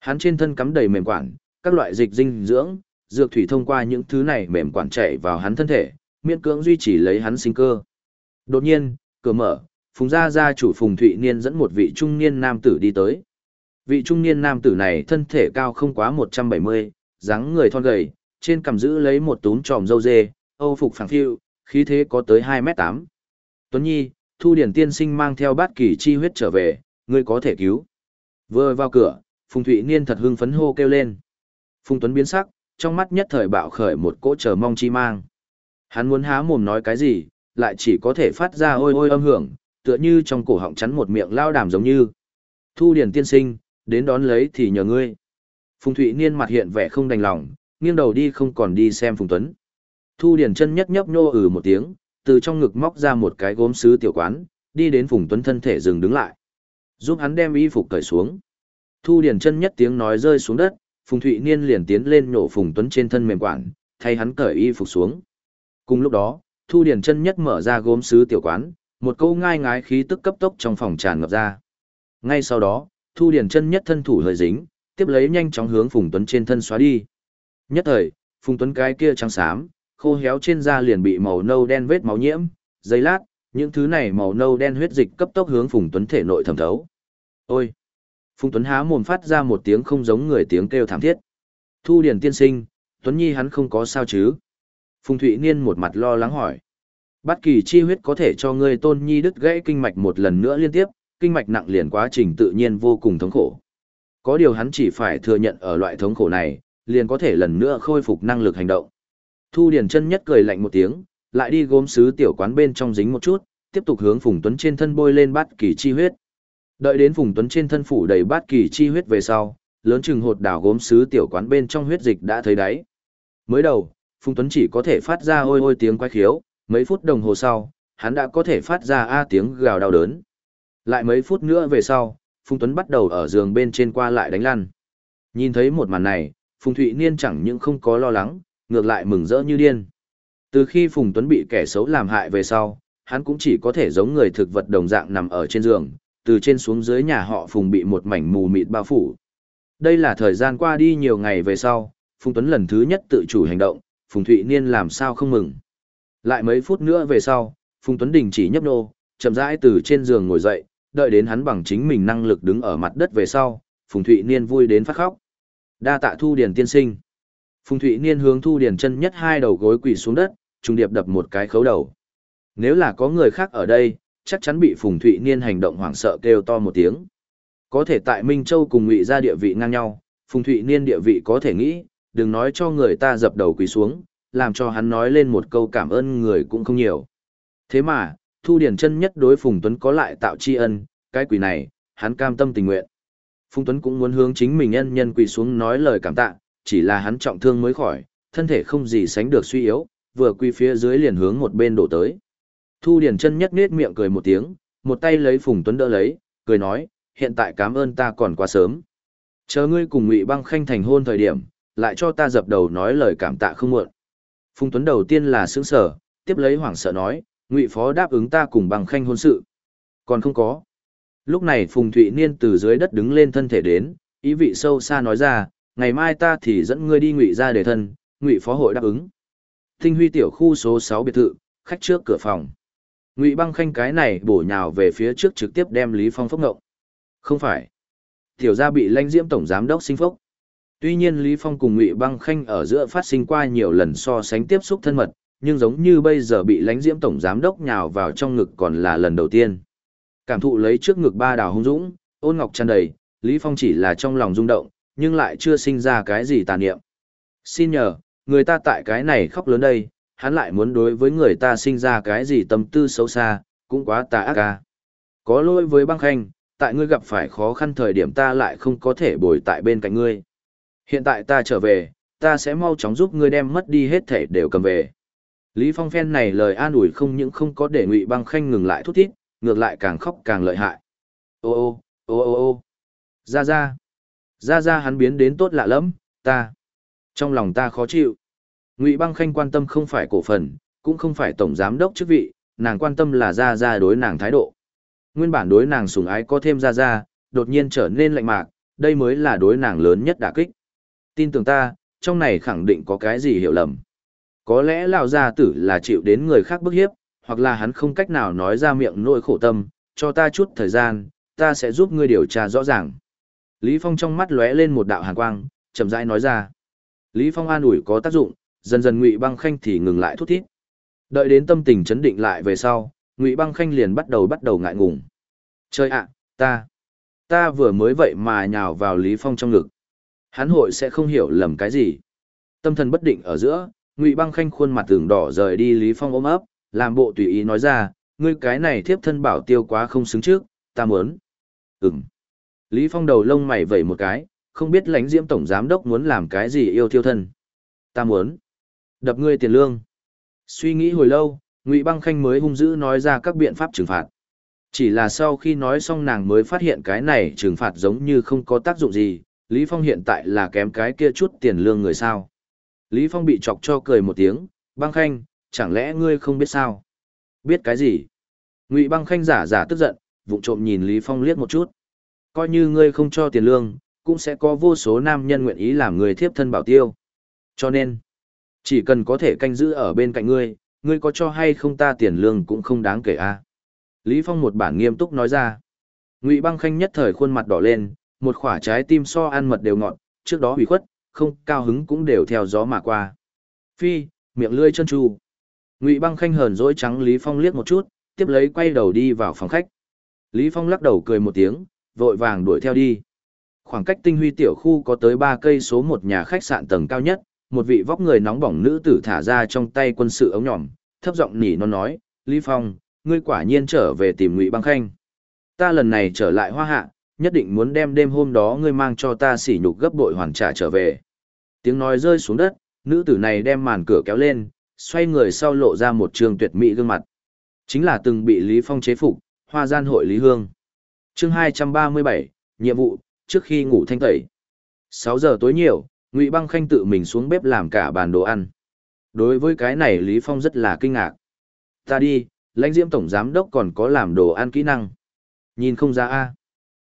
Hắn trên thân cắm đầy mềm quản, các loại dịch dinh dưỡng, dược thủy thông qua những thứ này mềm quản chảy vào hắn thân thể, miễn cưỡng duy trì lấy hắn sinh cơ. Đột nhiên, cửa mở, Phùng gia gia chủ Phùng Thụy Niên dẫn một vị trung niên nam tử đi tới. Vị trung niên nam tử này thân thể cao không quá 170, dáng người thon gầy, trên cằm giữ lấy một túm tròm dâu dê, âu phục phẳng phiu, khí thế có tới 2m8. Tuấn Nhi, Thu Điển tiên sinh mang theo bát kỳ chi huyết trở về, ngươi có thể cứu. Vừa vào cửa, Phùng Thụy Niên thật hưng phấn hô kêu lên. Phùng Tuấn biến sắc, trong mắt nhất thời bạo khởi một cỗ chờ mong chi mang. Hắn muốn há mồm nói cái gì, lại chỉ có thể phát ra ôi ôi âm hưởng, tựa như trong cổ họng chắn một miệng lao đàm giống như. Thu Điển tiên sinh, đến đón lấy thì nhờ ngươi. Phùng Thụy Niên mặt hiện vẻ không đành lòng, nghiêng đầu đi không còn đi xem Phùng Tuấn. Thu Điển chân nhất nhấp nhô ừ một tiếng, từ trong ngực móc ra một cái gốm sứ tiểu quán, đi đến Phùng Tuấn thân thể dừng đứng lại. Giúp hắn đem y phục cởi xuống. Thu Điển chân nhất tiếng nói rơi xuống đất, Phùng Thụy Niên liền tiến lên nhổ Phùng Tuấn trên thân mềm quản, thay hắn cởi y phục xuống. Cùng lúc đó, Thu Điển chân nhất mở ra gốm sứ tiểu quán, một câu ngai ngái khí tức cấp tốc trong phòng tràn ngập ra. Ngay sau đó, Thu Điển chân nhất thân thủ hơi dính, tiếp lấy nhanh chóng hướng Phùng Tuấn trên thân xóa đi. Nhất thời, Phùng Tuấn cái kia trắng xám, khô héo trên da liền bị màu nâu đen vết máu nhiễm, giây lát, những thứ này màu nâu đen huyết dịch cấp tốc hướng Phùng Tuấn thể nội thẩm thấu. Ôi! Phùng Tuấn há mồm phát ra một tiếng không giống người tiếng kêu thảm thiết. Thu Điển tiên sinh, Tuấn Nhi hắn không có sao chứ? Phùng Thụy Niên một mặt lo lắng hỏi. Bất kỳ chi huyết có thể cho ngươi tôn nhi đứt gãy kinh mạch một lần nữa liên tiếp, kinh mạch nặng liền quá trình tự nhiên vô cùng thống khổ. Có điều hắn chỉ phải thừa nhận ở loại thống khổ này, liền có thể lần nữa khôi phục năng lực hành động. Thu Điền chân nhất cười lạnh một tiếng, lại đi gốm sứ tiểu quán bên trong dính một chút, tiếp tục hướng Phùng Tuấn trên thân bôi lên bát kỳ chi huyết. Đợi đến Phùng Tuấn trên thân phủ đầy bát kỳ chi huyết về sau, lớn chừng hột đảo gốm sứ tiểu quán bên trong huyết dịch đã thấy đáy. Mới đầu, Phùng Tuấn chỉ có thể phát ra ôi ôi tiếng quái khiếu, mấy phút đồng hồ sau, hắn đã có thể phát ra a tiếng gào đau đớn. Lại mấy phút nữa về sau, Phùng Tuấn bắt đầu ở giường bên trên qua lại đánh lăn. Nhìn thấy một màn này, Phùng Thụy Niên chẳng những không có lo lắng, ngược lại mừng rỡ như điên. Từ khi Phùng Tuấn bị kẻ xấu làm hại về sau, hắn cũng chỉ có thể giống người thực vật đồng dạng nằm ở trên giường, từ trên xuống dưới nhà họ Phùng bị một mảnh mù mịt bao phủ. Đây là thời gian qua đi nhiều ngày về sau, Phùng Tuấn lần thứ nhất tự chủ hành động, Phùng Thụy Niên làm sao không mừng. Lại mấy phút nữa về sau, Phùng Tuấn đình chỉ nhấp nô, chậm rãi từ trên giường ngồi dậy, đợi đến hắn bằng chính mình năng lực đứng ở mặt đất về sau, Phùng Thụy Niên vui đến phát khóc. Đa tạ Thu Điền tiên sinh. Phùng Thụy Niên hướng Thu Điền chân nhất hai đầu gối quỳ xuống đất, trùng điệp đập một cái khấu đầu. Nếu là có người khác ở đây, chắc chắn bị Phùng Thụy Niên hành động hoảng sợ kêu to một tiếng. Có thể tại Minh Châu cùng Ngụy ra địa vị ngang nhau, Phùng Thụy Niên địa vị có thể nghĩ, đừng nói cho người ta dập đầu quỳ xuống, làm cho hắn nói lên một câu cảm ơn người cũng không nhiều. Thế mà, Thu Điền chân nhất đối Phùng Tuấn có lại tạo tri ân, cái quỳ này, hắn cam tâm tình nguyện. Phùng Tuấn cũng muốn hướng chính mình nhân nhân quỳ xuống nói lời cảm tạ, chỉ là hắn trọng thương mới khỏi, thân thể không gì sánh được suy yếu, vừa quy phía dưới liền hướng một bên đổ tới. Thu Điển chân nhất nết miệng cười một tiếng, một tay lấy Phùng Tuấn đỡ lấy, cười nói, hiện tại cảm ơn ta còn quá sớm. Chờ ngươi cùng Ngụy Băng Khanh thành hôn thời điểm, lại cho ta dập đầu nói lời cảm tạ không muộn. Phùng Tuấn đầu tiên là sướng sở, tiếp lấy hoảng sợ nói, Ngụy Phó đáp ứng ta cùng Băng Khanh hôn sự. Còn không có. Lúc này Phùng Thụy Niên từ dưới đất đứng lên thân thể đến, ý vị sâu xa nói ra, ngày mai ta thì dẫn ngươi đi Ngụy ra để thân, Ngụy Phó hội đáp ứng. Tinh huy tiểu khu số 6 biệt thự, khách trước cửa phòng. Ngụy Băng Khanh cái này bổ nhào về phía trước trực tiếp đem Lý Phong phốc ngộng. Không phải. Tiểu gia bị lãnh diễm tổng giám đốc sinh phốc. Tuy nhiên Lý Phong cùng Ngụy Băng Khanh ở giữa phát sinh qua nhiều lần so sánh tiếp xúc thân mật, nhưng giống như bây giờ bị lãnh diễm tổng giám đốc nhào vào trong ngực còn là lần đầu tiên. Cảm thụ lấy trước ngực ba đào hung dũng, ôn ngọc tràn đầy, Lý Phong chỉ là trong lòng rung động, nhưng lại chưa sinh ra cái gì tàn niệm. Xin nhờ, người ta tại cái này khóc lớn đây, hắn lại muốn đối với người ta sinh ra cái gì tâm tư xấu xa, cũng quá tà ác ca. Có lỗi với băng khanh, tại ngươi gặp phải khó khăn thời điểm ta lại không có thể bồi tại bên cạnh ngươi. Hiện tại ta trở về, ta sẽ mau chóng giúp ngươi đem mất đi hết thể đều cầm về. Lý Phong phen này lời an ủi không những không có để Ngụy Băng Khanh ngừng lại thút thít, ngược lại càng khóc càng lợi hại. Ô ô, ô ô ô, ra ra, ra ra hắn biến đến tốt lạ lắm, ta, trong lòng ta khó chịu. Ngụy Băng Khanh quan tâm không phải cổ phần, cũng không phải tổng giám đốc chức vị, nàng quan tâm là ra ra đối nàng thái độ. Nguyên bản đối nàng sủng ái có thêm ra ra, đột nhiên trở nên lạnh mạc, đây mới là đối nàng lớn nhất đả kích. Tin tưởng ta, trong này khẳng định có cái gì hiểu lầm. Có lẽ lão gia tử là chịu đến người khác bức hiếp, hoặc là hắn không cách nào nói ra miệng nỗi khổ tâm, cho ta chút thời gian, ta sẽ giúp ngươi điều tra rõ ràng. Lý Phong trong mắt lóe lên một đạo hàn quang, chậm rãi nói ra. Lý Phong an ủi có tác dụng, dần dần Ngụy Băng Khanh thì ngừng lại thút thít. Đợi đến tâm tình chấn định lại về sau, Ngụy Băng Khanh liền bắt đầu bắt đầu ngại ngùng. Chơi ạ, ta, ta vừa mới vậy mà nhào vào Lý Phong trong ngực. Hắn hội sẽ không hiểu lầm cái gì. Tâm thần bất định ở giữa, Ngụy Băng Khanh khuôn mặt tưởng đỏ rời đi Lý Phong ôm ấp, làm bộ tùy ý nói ra, ngươi cái này thiếp thân bảo tiêu quá không xứng trước, ta muốn. Ừm. Lý Phong đầu lông mày vẩy một cái, không biết lãnh diễm tổng giám đốc muốn làm cái gì yêu thiêu thân. Ta muốn. Đập ngươi tiền lương. Suy nghĩ hồi lâu, Ngụy Băng Khanh mới hung dữ nói ra các biện pháp trừng phạt. Chỉ là sau khi nói xong nàng mới phát hiện cái này trừng phạt giống như không có tác dụng gì, Lý Phong hiện tại là kém cái kia chút tiền lương người sao. Lý Phong bị chọc cho cười một tiếng, băng khanh, chẳng lẽ ngươi không biết sao? Biết cái gì? Ngụy băng khanh giả giả tức giận, vụng trộm nhìn Lý Phong liếc một chút. Coi như ngươi không cho tiền lương, cũng sẽ có vô số nam nhân nguyện ý làm người thiếp thân bảo tiêu. Cho nên, chỉ cần có thể canh giữ ở bên cạnh ngươi, ngươi có cho hay không ta tiền lương cũng không đáng kể a. À? Lý Phong một bản nghiêm túc nói ra. Ngụy băng khanh nhất thời khuôn mặt đỏ lên, một khỏa trái tim so ăn mật đều ngọt, trước đó hủy khuất, không cao hứng cũng đều theo gió mà qua. Phi, miệng lươi chân tru. Ngụy Băng Khanh hờn dỗi trắng Lý Phong liếc một chút, tiếp lấy quay đầu đi vào phòng khách. Lý Phong lắc đầu cười một tiếng, vội vàng đuổi theo đi. Khoảng cách tinh huy tiểu khu có tới 3 cây số một nhà khách sạn tầng cao nhất, một vị vóc người nóng bỏng nữ tử thả ra trong tay quân sự ống nhỏm, thấp giọng nỉ non nói, Lý Phong, ngươi quả nhiên trở về tìm Ngụy Băng Khanh. Ta lần này trở lại hoa hạ, nhất định muốn đem đêm hôm đó ngươi mang cho ta sỉ nhục gấp bội hoàn trả trở về. Tiếng nói rơi xuống đất, nữ tử này đem màn cửa kéo lên, xoay người sau lộ ra một trường tuyệt mỹ gương mặt. Chính là từng bị Lý Phong chế phục, hoa gian hội Lý Hương chương 237, nhiệm vụ, trước khi ngủ thanh tẩy. 6 giờ tối nhiều, Ngụy Băng Khanh tự mình xuống bếp làm cả bàn đồ ăn. Đối với cái này Lý Phong rất là kinh ngạc. Ta đi, lãnh diễm tổng giám đốc còn có làm đồ ăn kỹ năng. Nhìn không ra a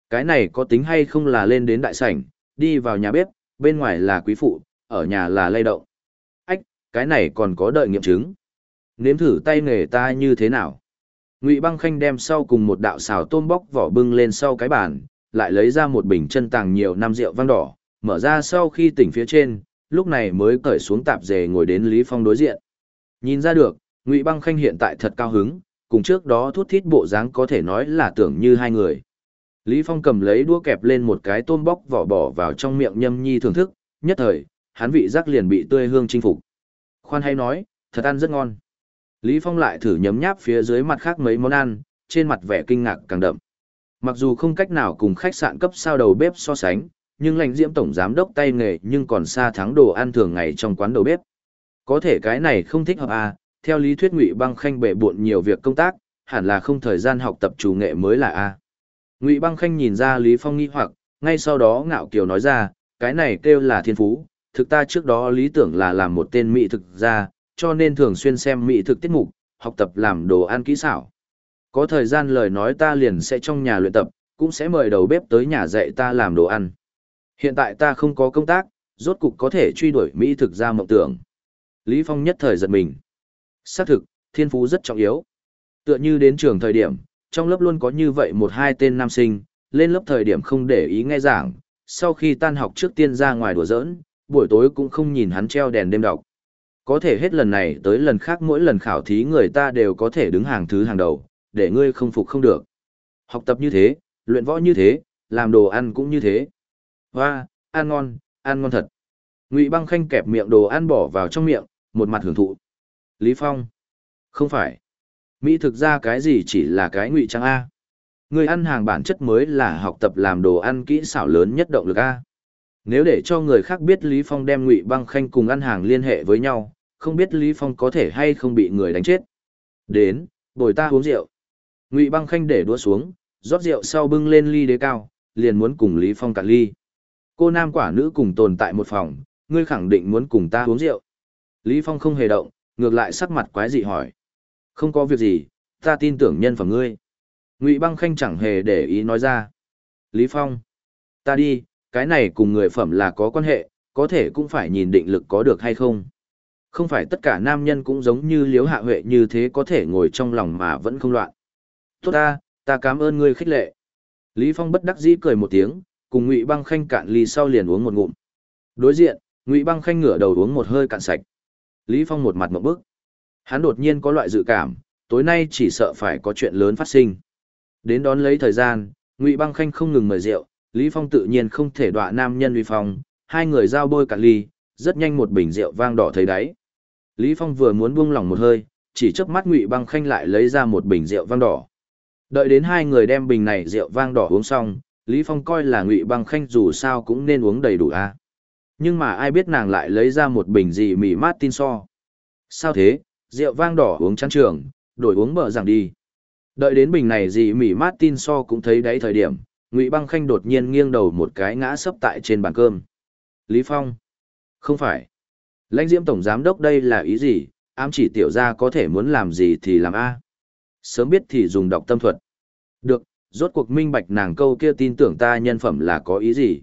Cái này có tính hay không là lên đến đại sảnh, đi vào nhà bếp, bên ngoài là quý phụ, ở nhà là lay động. Ách, cái này còn có đợi nghiệm chứng. Nếm thử tay nghề ta như thế nào. Ngụy Băng Khanh đem sau cùng một đạo xào tôm bóc vỏ bưng lên sau cái bàn, lại lấy ra một bình chân tàng nhiều năm rượu vang đỏ, mở ra sau khi tỉnh phía trên, lúc này mới cởi xuống tạp dề ngồi đến Lý Phong đối diện. Nhìn ra được, Ngụy Băng Khanh hiện tại thật cao hứng, cùng trước đó thút thít bộ dáng có thể nói là tưởng như hai người. Lý Phong cầm lấy đũa kẹp lên một cái tôm bóc vỏ bỏ vào trong miệng nhâm nhi thưởng thức, nhất thời, hắn vị giác liền bị tươi hương chinh phục. Khoan hay nói, thật ăn rất ngon. Lý Phong lại thử nhấm nháp phía dưới mặt khác mấy món ăn, trên mặt vẻ kinh ngạc càng đậm. Mặc dù không cách nào cùng khách sạn cấp sao đầu bếp so sánh, nhưng lãnh diễm tổng giám đốc tay nghề nhưng còn xa thắng đồ ăn thường ngày trong quán đầu bếp. Có thể cái này không thích hợp à, theo lý thuyết ngụy băng khanh bể buộn nhiều việc công tác, hẳn là không thời gian học tập chủ nghệ mới là a. À. Ngụy băng khanh nhìn ra Lý Phong nghi hoặc, ngay sau đó ngạo kiều nói ra, cái này kêu là thiên phú, thực ta trước đó lý tưởng là làm một tên mỹ thực gia, cho nên thường xuyên xem mỹ thực tiết mục, học tập làm đồ ăn kỹ xảo. Có thời gian lời nói ta liền sẽ trong nhà luyện tập, cũng sẽ mời đầu bếp tới nhà dạy ta làm đồ ăn. Hiện tại ta không có công tác, rốt cục có thể truy đuổi mỹ thực ra mộng tưởng. Lý Phong nhất thời giật mình. Xác thực, thiên phú rất trọng yếu. Tựa như đến trường thời điểm, trong lớp luôn có như vậy một hai tên nam sinh, lên lớp thời điểm không để ý nghe giảng, sau khi tan học trước tiên ra ngoài đùa giỡn, buổi tối cũng không nhìn hắn treo đèn đêm đọc. Có thể hết lần này tới lần khác mỗi lần khảo thí người ta đều có thể đứng hàng thứ hàng đầu, để ngươi không phục không được. Học tập như thế, luyện võ như thế, làm đồ ăn cũng như thế. Hoa, ăn ngon, ăn ngon thật. Ngụy Băng Khanh kẹp miệng đồ ăn bỏ vào trong miệng, một mặt hưởng thụ. Lý Phong. Không phải. Mỹ thực ra cái gì chỉ là cái ngụy trang A. Người ăn hàng bản chất mới là học tập làm đồ ăn kỹ xảo lớn nhất động lực A. Nếu để cho người khác biết Lý Phong đem ngụy băng khanh cùng ăn hàng liên hệ với nhau, không biết Lý Phong có thể hay không bị người đánh chết. Đến, bồi ta uống rượu. Ngụy băng khanh để đũa xuống, rót rượu sau bưng lên ly đế cao, liền muốn cùng Lý Phong cạn ly. Cô nam quả nữ cùng tồn tại một phòng, ngươi khẳng định muốn cùng ta uống rượu. Lý Phong không hề động, ngược lại sắc mặt quái dị hỏi. Không có việc gì, ta tin tưởng nhân phẩm ngươi. Ngụy băng khanh chẳng hề để ý nói ra. Lý Phong, ta đi, cái này cùng người phẩm là có quan hệ, có thể cũng phải nhìn định lực có được hay không. Không phải tất cả nam nhân cũng giống như liếu hạ huệ như thế có thể ngồi trong lòng mà vẫn không loạn. Tốt ta, ta cảm ơn ngươi khích lệ. Lý Phong bất đắc dĩ cười một tiếng, cùng Ngụy Băng Khanh cạn ly sau liền uống một ngụm. Đối diện, Ngụy Băng Khanh ngửa đầu uống một hơi cạn sạch. Lý Phong một mặt mộng bức. Hắn đột nhiên có loại dự cảm, tối nay chỉ sợ phải có chuyện lớn phát sinh. Đến đón lấy thời gian, Ngụy Băng Khanh không ngừng mời rượu, Lý Phong tự nhiên không thể đọa nam nhân uy phong, hai người giao bôi cả ly, rất nhanh một bình rượu vang đỏ thấy đáy. Lý Phong vừa muốn buông lỏng một hơi, chỉ chớp mắt Ngụy Băng Khanh lại lấy ra một bình rượu vang đỏ. Đợi đến hai người đem bình này rượu vang đỏ uống xong, Lý Phong coi là Ngụy Băng Khanh dù sao cũng nên uống đầy đủ a. Nhưng mà ai biết nàng lại lấy ra một bình gì mì mát tin so. Sao thế, rượu vang đỏ uống chán trường, đổi uống bờ rằng đi. Đợi đến bình này gì mỉ mát tin so cũng thấy đáy thời điểm, Ngụy Băng Khanh đột nhiên nghiêng đầu một cái ngã sấp tại trên bàn cơm. Lý Phong. Không phải. Lãnh diễm tổng giám đốc đây là ý gì, ám chỉ tiểu gia có thể muốn làm gì thì làm A. Sớm biết thì dùng đọc tâm thuật. Được, rốt cuộc minh bạch nàng câu kia tin tưởng ta nhân phẩm là có ý gì.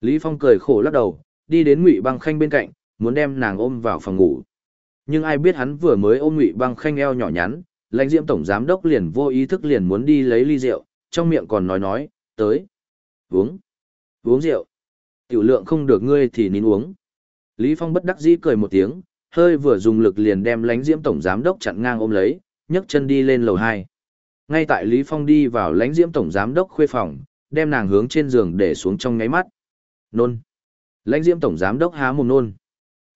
Lý Phong cười khổ lắc đầu, đi đến Ngụy Băng Khanh bên cạnh, muốn đem nàng ôm vào phòng ngủ. Nhưng ai biết hắn vừa mới ôm Ngụy Băng Khanh eo nhỏ nhắn, lãnh diễm tổng giám đốc liền vô ý thức liền muốn đi lấy ly rượu, trong miệng còn nói nói, tới. Uống. Uống rượu. Tiểu lượng không được ngươi thì nín uống. Lý Phong bất đắc dĩ cười một tiếng, hơi vừa dùng lực liền đem lãnh diễm tổng giám đốc chặn ngang ôm lấy, nhấc chân đi lên lầu 2. Ngay tại Lý Phong đi vào lãnh diễm tổng giám đốc khuê phòng, đem nàng hướng trên giường để xuống trong ngáy mắt. Nôn. Lãnh diễm tổng giám đốc há mồm nôn.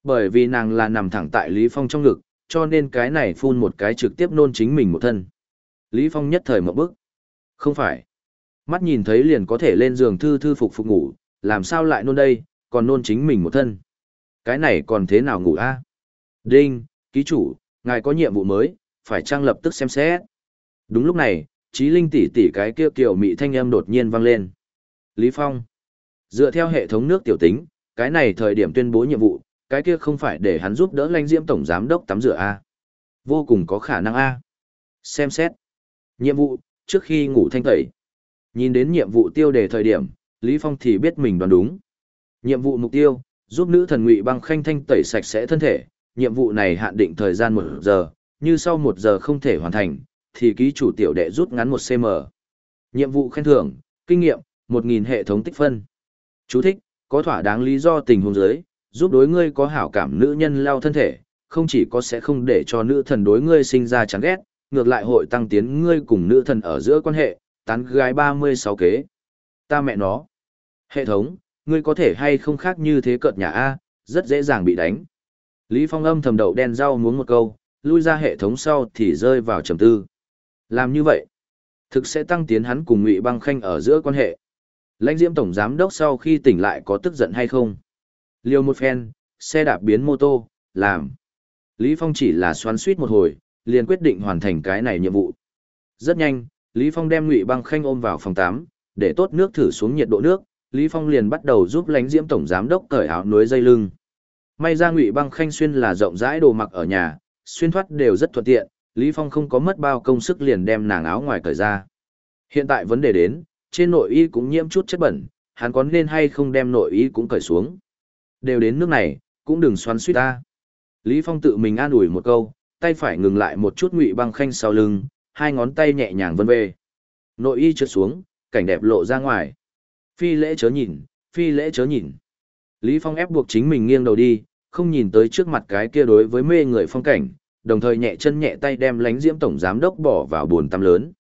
Bởi vì nàng là nằm thẳng tại Lý Phong trong ngực, cho nên cái này phun một cái trực tiếp nôn chính mình một thân. Lý Phong nhất thời một bước. Không phải. Mắt nhìn thấy liền có thể lên giường thư thư phục phục ngủ, làm sao lại nôn đây, còn nôn chính mình một thân. Cái này còn thế nào ngủ a? Đinh, ký chủ, ngài có nhiệm vụ mới, phải trang lập tức xem xét. Đúng lúc này, trí linh tỷ tỷ cái kia kiểu mị thanh âm đột nhiên vang lên. Lý Phong. Dựa theo hệ thống nước tiểu tính, cái này thời điểm tuyên bố nhiệm vụ, cái kia không phải để hắn giúp đỡ lãnh diễm tổng giám đốc tắm rửa A. Vô cùng có khả năng A. Xem xét. Nhiệm vụ, trước khi ngủ thanh tẩy. Nhìn đến nhiệm vụ tiêu đề thời điểm, Lý Phong thì biết mình đoán đúng. Nhiệm vụ mục tiêu, giúp nữ thần ngụy băng khanh thanh tẩy sạch sẽ thân thể. Nhiệm vụ này hạn định thời gian một giờ, như sau một giờ không thể hoàn thành, thì ký chủ tiểu đệ rút ngắn một cm. Nhiệm vụ khen thưởng, kinh nghiệm, 1.000 hệ thống tích phân. Chú thích, có thỏa đáng lý do tình huống giới, giúp đối ngươi có hảo cảm nữ nhân lao thân thể, không chỉ có sẽ không để cho nữ thần đối ngươi sinh ra chán ghét, ngược lại hội tăng tiến ngươi cùng nữ thần ở giữa quan hệ, tán gái 36 kế. Ta mẹ nó. Hệ thống, ngươi có thể hay không khác như thế cợt nhà A, rất dễ dàng bị đánh. Lý Phong âm thầm đậu đen rau muốn một câu, lui ra hệ thống sau thì rơi vào trầm tư. Làm như vậy, thực sẽ tăng tiến hắn cùng Ngụy Băng Khanh ở giữa quan hệ. Lãnh Diễm tổng giám đốc sau khi tỉnh lại có tức giận hay không? Liêu một phen, xe đạp biến mô tô, làm. Lý Phong chỉ là xoắn suýt một hồi, liền quyết định hoàn thành cái này nhiệm vụ. Rất nhanh, Lý Phong đem Ngụy Băng Khanh ôm vào phòng tắm, để tốt nước thử xuống nhiệt độ nước, Lý Phong liền bắt đầu giúp lãnh diễm tổng giám đốc cởi áo núi dây lưng. May ra Ngụy Băng Khanh xuyên là rộng rãi đồ mặc ở nhà, xuyên thoát đều rất thuận tiện, Lý Phong không có mất bao công sức liền đem nàng áo ngoài cởi ra. Hiện tại vấn đề đến, trên nội y cũng nhiễm chút chất bẩn, hắn có nên hay không đem nội y cũng cởi xuống. Đều đến nước này, cũng đừng xoắn suýt ta. Lý Phong tự mình an ủi một câu, tay phải ngừng lại một chút ngụy băng khanh sau lưng, hai ngón tay nhẹ nhàng vân về. Nội y trượt xuống, cảnh đẹp lộ ra ngoài. Phi lễ chớ nhìn, phi lễ chớ nhìn. Lý Phong ép buộc chính mình nghiêng đầu đi, không nhìn tới trước mặt cái kia đối với mê người phong cảnh, đồng thời nhẹ chân nhẹ tay đem lánh diễm tổng giám đốc bỏ vào buồn tắm lớn.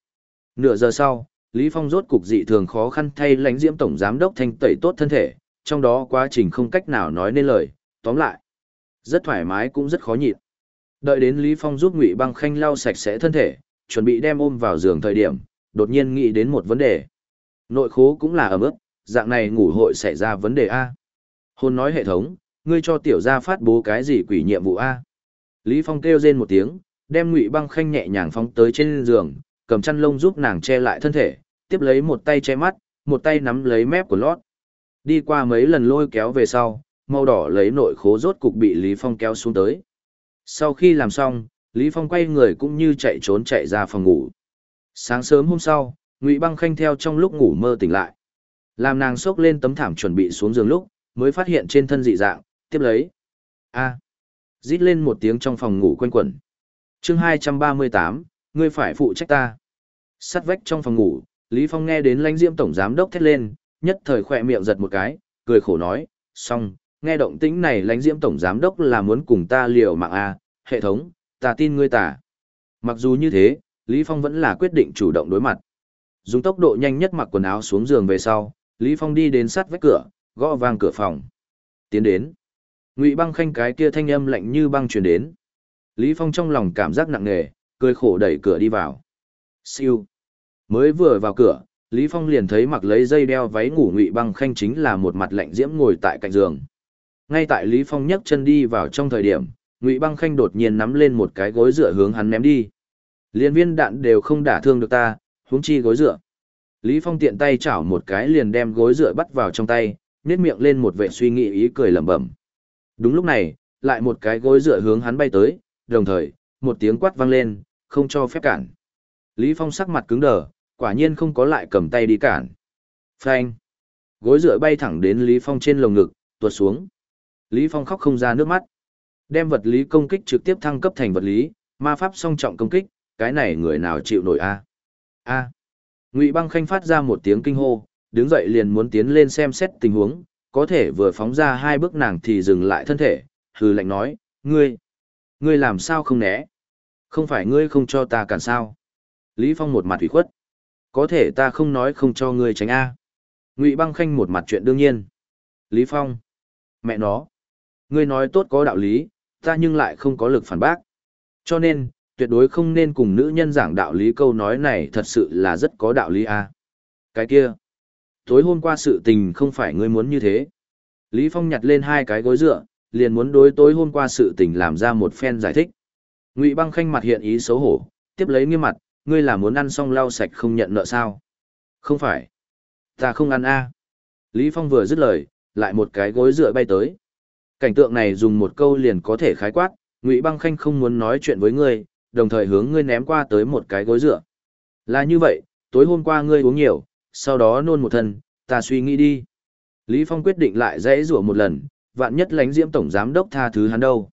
Nửa giờ sau, Lý Phong rốt cục dị thường khó khăn thay lánh diễm tổng giám đốc thanh tẩy tốt thân thể, trong đó quá trình không cách nào nói nên lời, tóm lại. Rất thoải mái cũng rất khó nhịn. Đợi đến Lý Phong giúp Ngụy Băng Khanh lau sạch sẽ thân thể, chuẩn bị đem ôm vào giường thời điểm, đột nhiên nghĩ đến một vấn đề. Nội khố cũng là ẩm ướt, dạng này ngủ hội xảy ra vấn đề A. Hôn nói hệ thống, ngươi cho tiểu gia phát bố cái gì quỷ nhiệm vụ A. Lý Phong kêu rên một tiếng, đem Ngụy Băng Khanh nhẹ nhàng phóng tới trên giường, cầm chăn lông giúp nàng che lại thân thể, tiếp lấy một tay che mắt, một tay nắm lấy mép của lót. Đi qua mấy lần lôi kéo về sau, màu đỏ lấy nội khố rốt cục bị Lý Phong kéo xuống tới. Sau khi làm xong, Lý Phong quay người cũng như chạy trốn chạy ra phòng ngủ. Sáng sớm hôm sau, Ngụy Băng Khanh theo trong lúc ngủ mơ tỉnh lại. Làm nàng xốc lên tấm thảm chuẩn bị xuống giường lúc, mới phát hiện trên thân dị dạng, tiếp lấy. A. Rít lên một tiếng trong phòng ngủ quanh quẩn. Chương 238, ngươi phải phụ trách ta. Sắt vách trong phòng ngủ, Lý Phong nghe đến lãnh diễm tổng giám đốc thét lên, nhất thời khỏe miệng giật một cái, cười khổ nói, xong, nghe động tĩnh này lãnh diễm tổng giám đốc là muốn cùng ta liều mạng a, hệ thống, ta tin ngươi tả. Mặc dù như thế, Lý Phong vẫn là quyết định chủ động đối mặt. Dùng tốc độ nhanh nhất mặc quần áo xuống giường về sau, Lý Phong đi đến sát vách cửa, gõ vang cửa phòng. Tiến đến. Ngụy Băng Khanh cái kia thanh âm lạnh như băng truyền đến. Lý Phong trong lòng cảm giác nặng nề, cười khổ đẩy cửa đi vào. Siêu. Mới vừa vào cửa, Lý Phong liền thấy mặc lấy dây đeo váy ngủ Ngụy Băng Khanh chính là một mặt lạnh diễm ngồi tại cạnh giường. Ngay tại Lý Phong nhấc chân đi vào trong thời điểm, Ngụy Băng Khanh đột nhiên nắm lên một cái gối dựa hướng hắn ném đi. Liên viên đạn đều không đả thương được ta, huống chi gối dựa. Lý Phong tiện tay chảo một cái liền đem gối dựa bắt vào trong tay, nét miệng lên một vẻ suy nghĩ ý cười lẩm bẩm. Đúng lúc này, lại một cái gối dựa hướng hắn bay tới, đồng thời, một tiếng quát vang lên, không cho phép cản. Lý Phong sắc mặt cứng đờ, quả nhiên không có lại cầm tay đi cản. Phanh! Gối dựa bay thẳng đến Lý Phong trên lồng ngực, tuột xuống. Lý Phong khóc không ra nước mắt. Đem vật lý công kích trực tiếp thăng cấp thành vật lý, ma pháp song trọng công kích, cái này người nào chịu nổi a? A. Ngụy Băng Khanh phát ra một tiếng kinh hô, đứng dậy liền muốn tiến lên xem xét tình huống, có thể vừa phóng ra hai bước nàng thì dừng lại thân thể, hừ lạnh nói, ngươi, ngươi làm sao không né? Không phải ngươi không cho ta cản sao? Lý Phong một mặt ủy khuất. Có thể ta không nói không cho ngươi tránh A. Ngụy Băng Khanh một mặt chuyện đương nhiên. Lý Phong. Mẹ nó. Ngươi nói tốt có đạo lý, ta nhưng lại không có lực phản bác. Cho nên, tuyệt đối không nên cùng nữ nhân giảng đạo lý câu nói này thật sự là rất có đạo lý a. Cái kia, tối hôm qua sự tình không phải ngươi muốn như thế. Lý Phong nhặt lên hai cái gối dựa, liền muốn đối tối hôm qua sự tình làm ra một phen giải thích. Ngụy Băng Khanh mặt hiện ý xấu hổ, tiếp lấy nghiêm mặt, ngươi là muốn ăn xong lau sạch không nhận nợ sao? Không phải. Ta không ăn a. Lý Phong vừa dứt lời, lại một cái gối dựa bay tới. Cảnh tượng này dùng một câu liền có thể khái quát, Ngụy Băng Khanh không muốn nói chuyện với ngươi, đồng thời hướng ngươi ném qua tới một cái gối dựa. Là như vậy, tối hôm qua ngươi uống nhiều, sau đó nôn một thân, ta suy nghĩ đi. Lý Phong quyết định lại dãy rủa một lần, vạn nhất Lánh diễm tổng giám đốc tha thứ hắn đâu.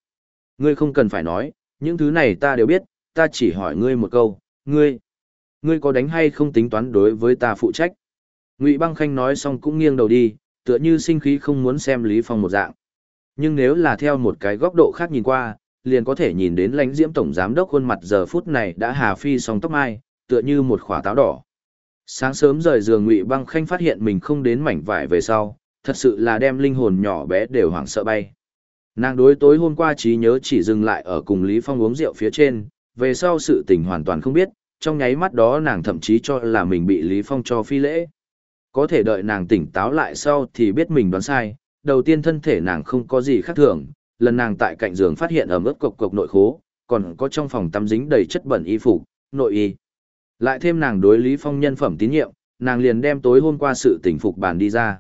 Ngươi không cần phải nói, những thứ này ta đều biết, ta chỉ hỏi ngươi một câu, ngươi, ngươi có đánh hay không tính toán đối với ta phụ trách. Ngụy Băng Khanh nói xong cũng nghiêng đầu đi, tựa như sinh khí không muốn xem Lý Phong một dạng. Nhưng nếu là theo một cái góc độ khác nhìn qua, liền có thể nhìn đến lãnh diễm tổng giám đốc khuôn mặt giờ phút này đã hà phi song tóc mai, tựa như một khỏa táo đỏ. Sáng sớm rời giường Ngụy Băng Khanh phát hiện mình không đến mảnh vải về sau, thật sự là đem linh hồn nhỏ bé đều hoảng sợ bay. Nàng đối tối hôm qua trí nhớ chỉ dừng lại ở cùng Lý Phong uống rượu phía trên, về sau sự tình hoàn toàn không biết, trong nháy mắt đó nàng thậm chí cho là mình bị Lý Phong cho phi lễ. Có thể đợi nàng tỉnh táo lại sau thì biết mình đoán sai, đầu tiên thân thể nàng không có gì khác thường, lần nàng tại cạnh giường phát hiện ở ướt cục cục nội khố, còn có trong phòng tắm dính đầy chất bẩn y phục, nội y. Lại thêm nàng đối Lý Phong nhân phẩm tín nhiệm, nàng liền đem tối hôm qua sự tỉnh phục bàn đi ra.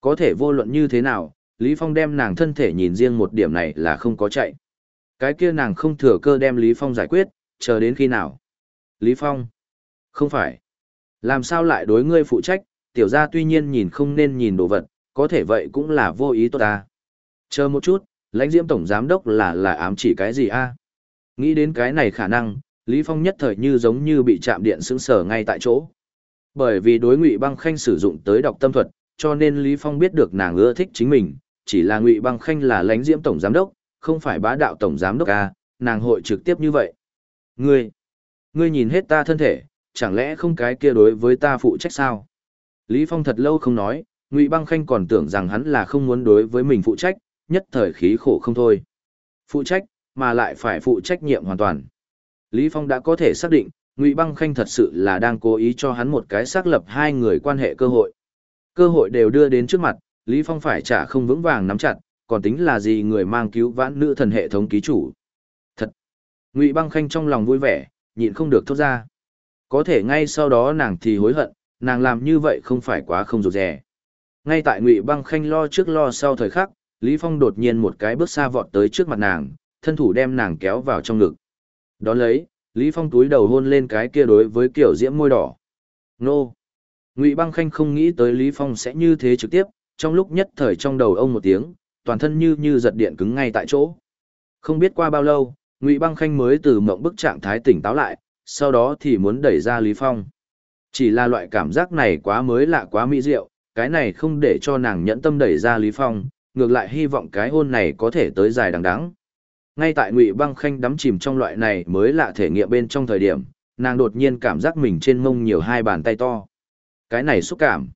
Có thể vô luận như thế nào, Lý Phong đem nàng thân thể nhìn riêng một điểm này là không có chạy. Cái kia nàng không thừa cơ đem Lý Phong giải quyết, chờ đến khi nào. Lý Phong. Không phải. Làm sao lại đối ngươi phụ trách, tiểu gia tuy nhiên nhìn không nên nhìn đồ vật, có thể vậy cũng là vô ý tốt ta. Chờ một chút, lãnh diễm tổng giám đốc là là ám chỉ cái gì a? Nghĩ đến cái này khả năng, Lý Phong nhất thời như giống như bị chạm điện sững sờ ngay tại chỗ. Bởi vì đối ngụy băng khanh sử dụng tới đọc tâm thuật, cho nên Lý Phong biết được nàng ưa thích chính mình, chỉ là ngụy băng khanh là lãnh diễm tổng giám đốc, không phải bá đạo tổng giám đốc a, nàng hội trực tiếp như vậy. Ngươi, ngươi nhìn hết ta thân thể, chẳng lẽ không cái kia đối với ta phụ trách sao? Lý Phong thật lâu không nói, Ngụy Băng Khanh còn tưởng rằng hắn là không muốn đối với mình phụ trách, nhất thời khí khổ không thôi. Phụ trách, mà lại phải phụ trách nhiệm hoàn toàn. Lý Phong đã có thể xác định, Ngụy Băng Khanh thật sự là đang cố ý cho hắn một cái xác lập hai người quan hệ cơ hội. Cơ hội đều đưa đến trước mặt, Lý Phong phải trả không vững vàng nắm chặt, còn tính là gì người mang cứu vãn nữ thần hệ thống ký chủ. Thật! Ngụy Băng Khanh trong lòng vui vẻ, nhịn không được thốt ra. Có thể ngay sau đó nàng thì hối hận, nàng làm như vậy không phải quá không rụt rè. Ngay tại Ngụy Băng Khanh lo trước lo sau thời khắc, Lý Phong đột nhiên một cái bước xa vọt tới trước mặt nàng, thân thủ đem nàng kéo vào trong ngực. Đón lấy, Lý Phong túi đầu hôn lên cái kia đối với kiểu diễm môi đỏ. Nô! Ngụy Băng Khanh không nghĩ tới Lý Phong sẽ như thế trực tiếp, trong lúc nhất thời trong đầu ông một tiếng, toàn thân như như giật điện cứng ngay tại chỗ. Không biết qua bao lâu, Ngụy Băng Khanh mới từ mộng bức trạng thái tỉnh táo lại, sau đó thì muốn đẩy ra Lý Phong. Chỉ là loại cảm giác này quá mới lạ quá mỹ diệu, cái này không để cho nàng nhẫn tâm đẩy ra Lý Phong, ngược lại hy vọng cái hôn này có thể tới dài đằng đẵng. Ngay tại Ngụy Băng Khanh đắm chìm trong loại này mới lạ thể nghiệm bên trong thời điểm, nàng đột nhiên cảm giác mình trên mông nhiều hai bàn tay to. Cái này xúc cảm.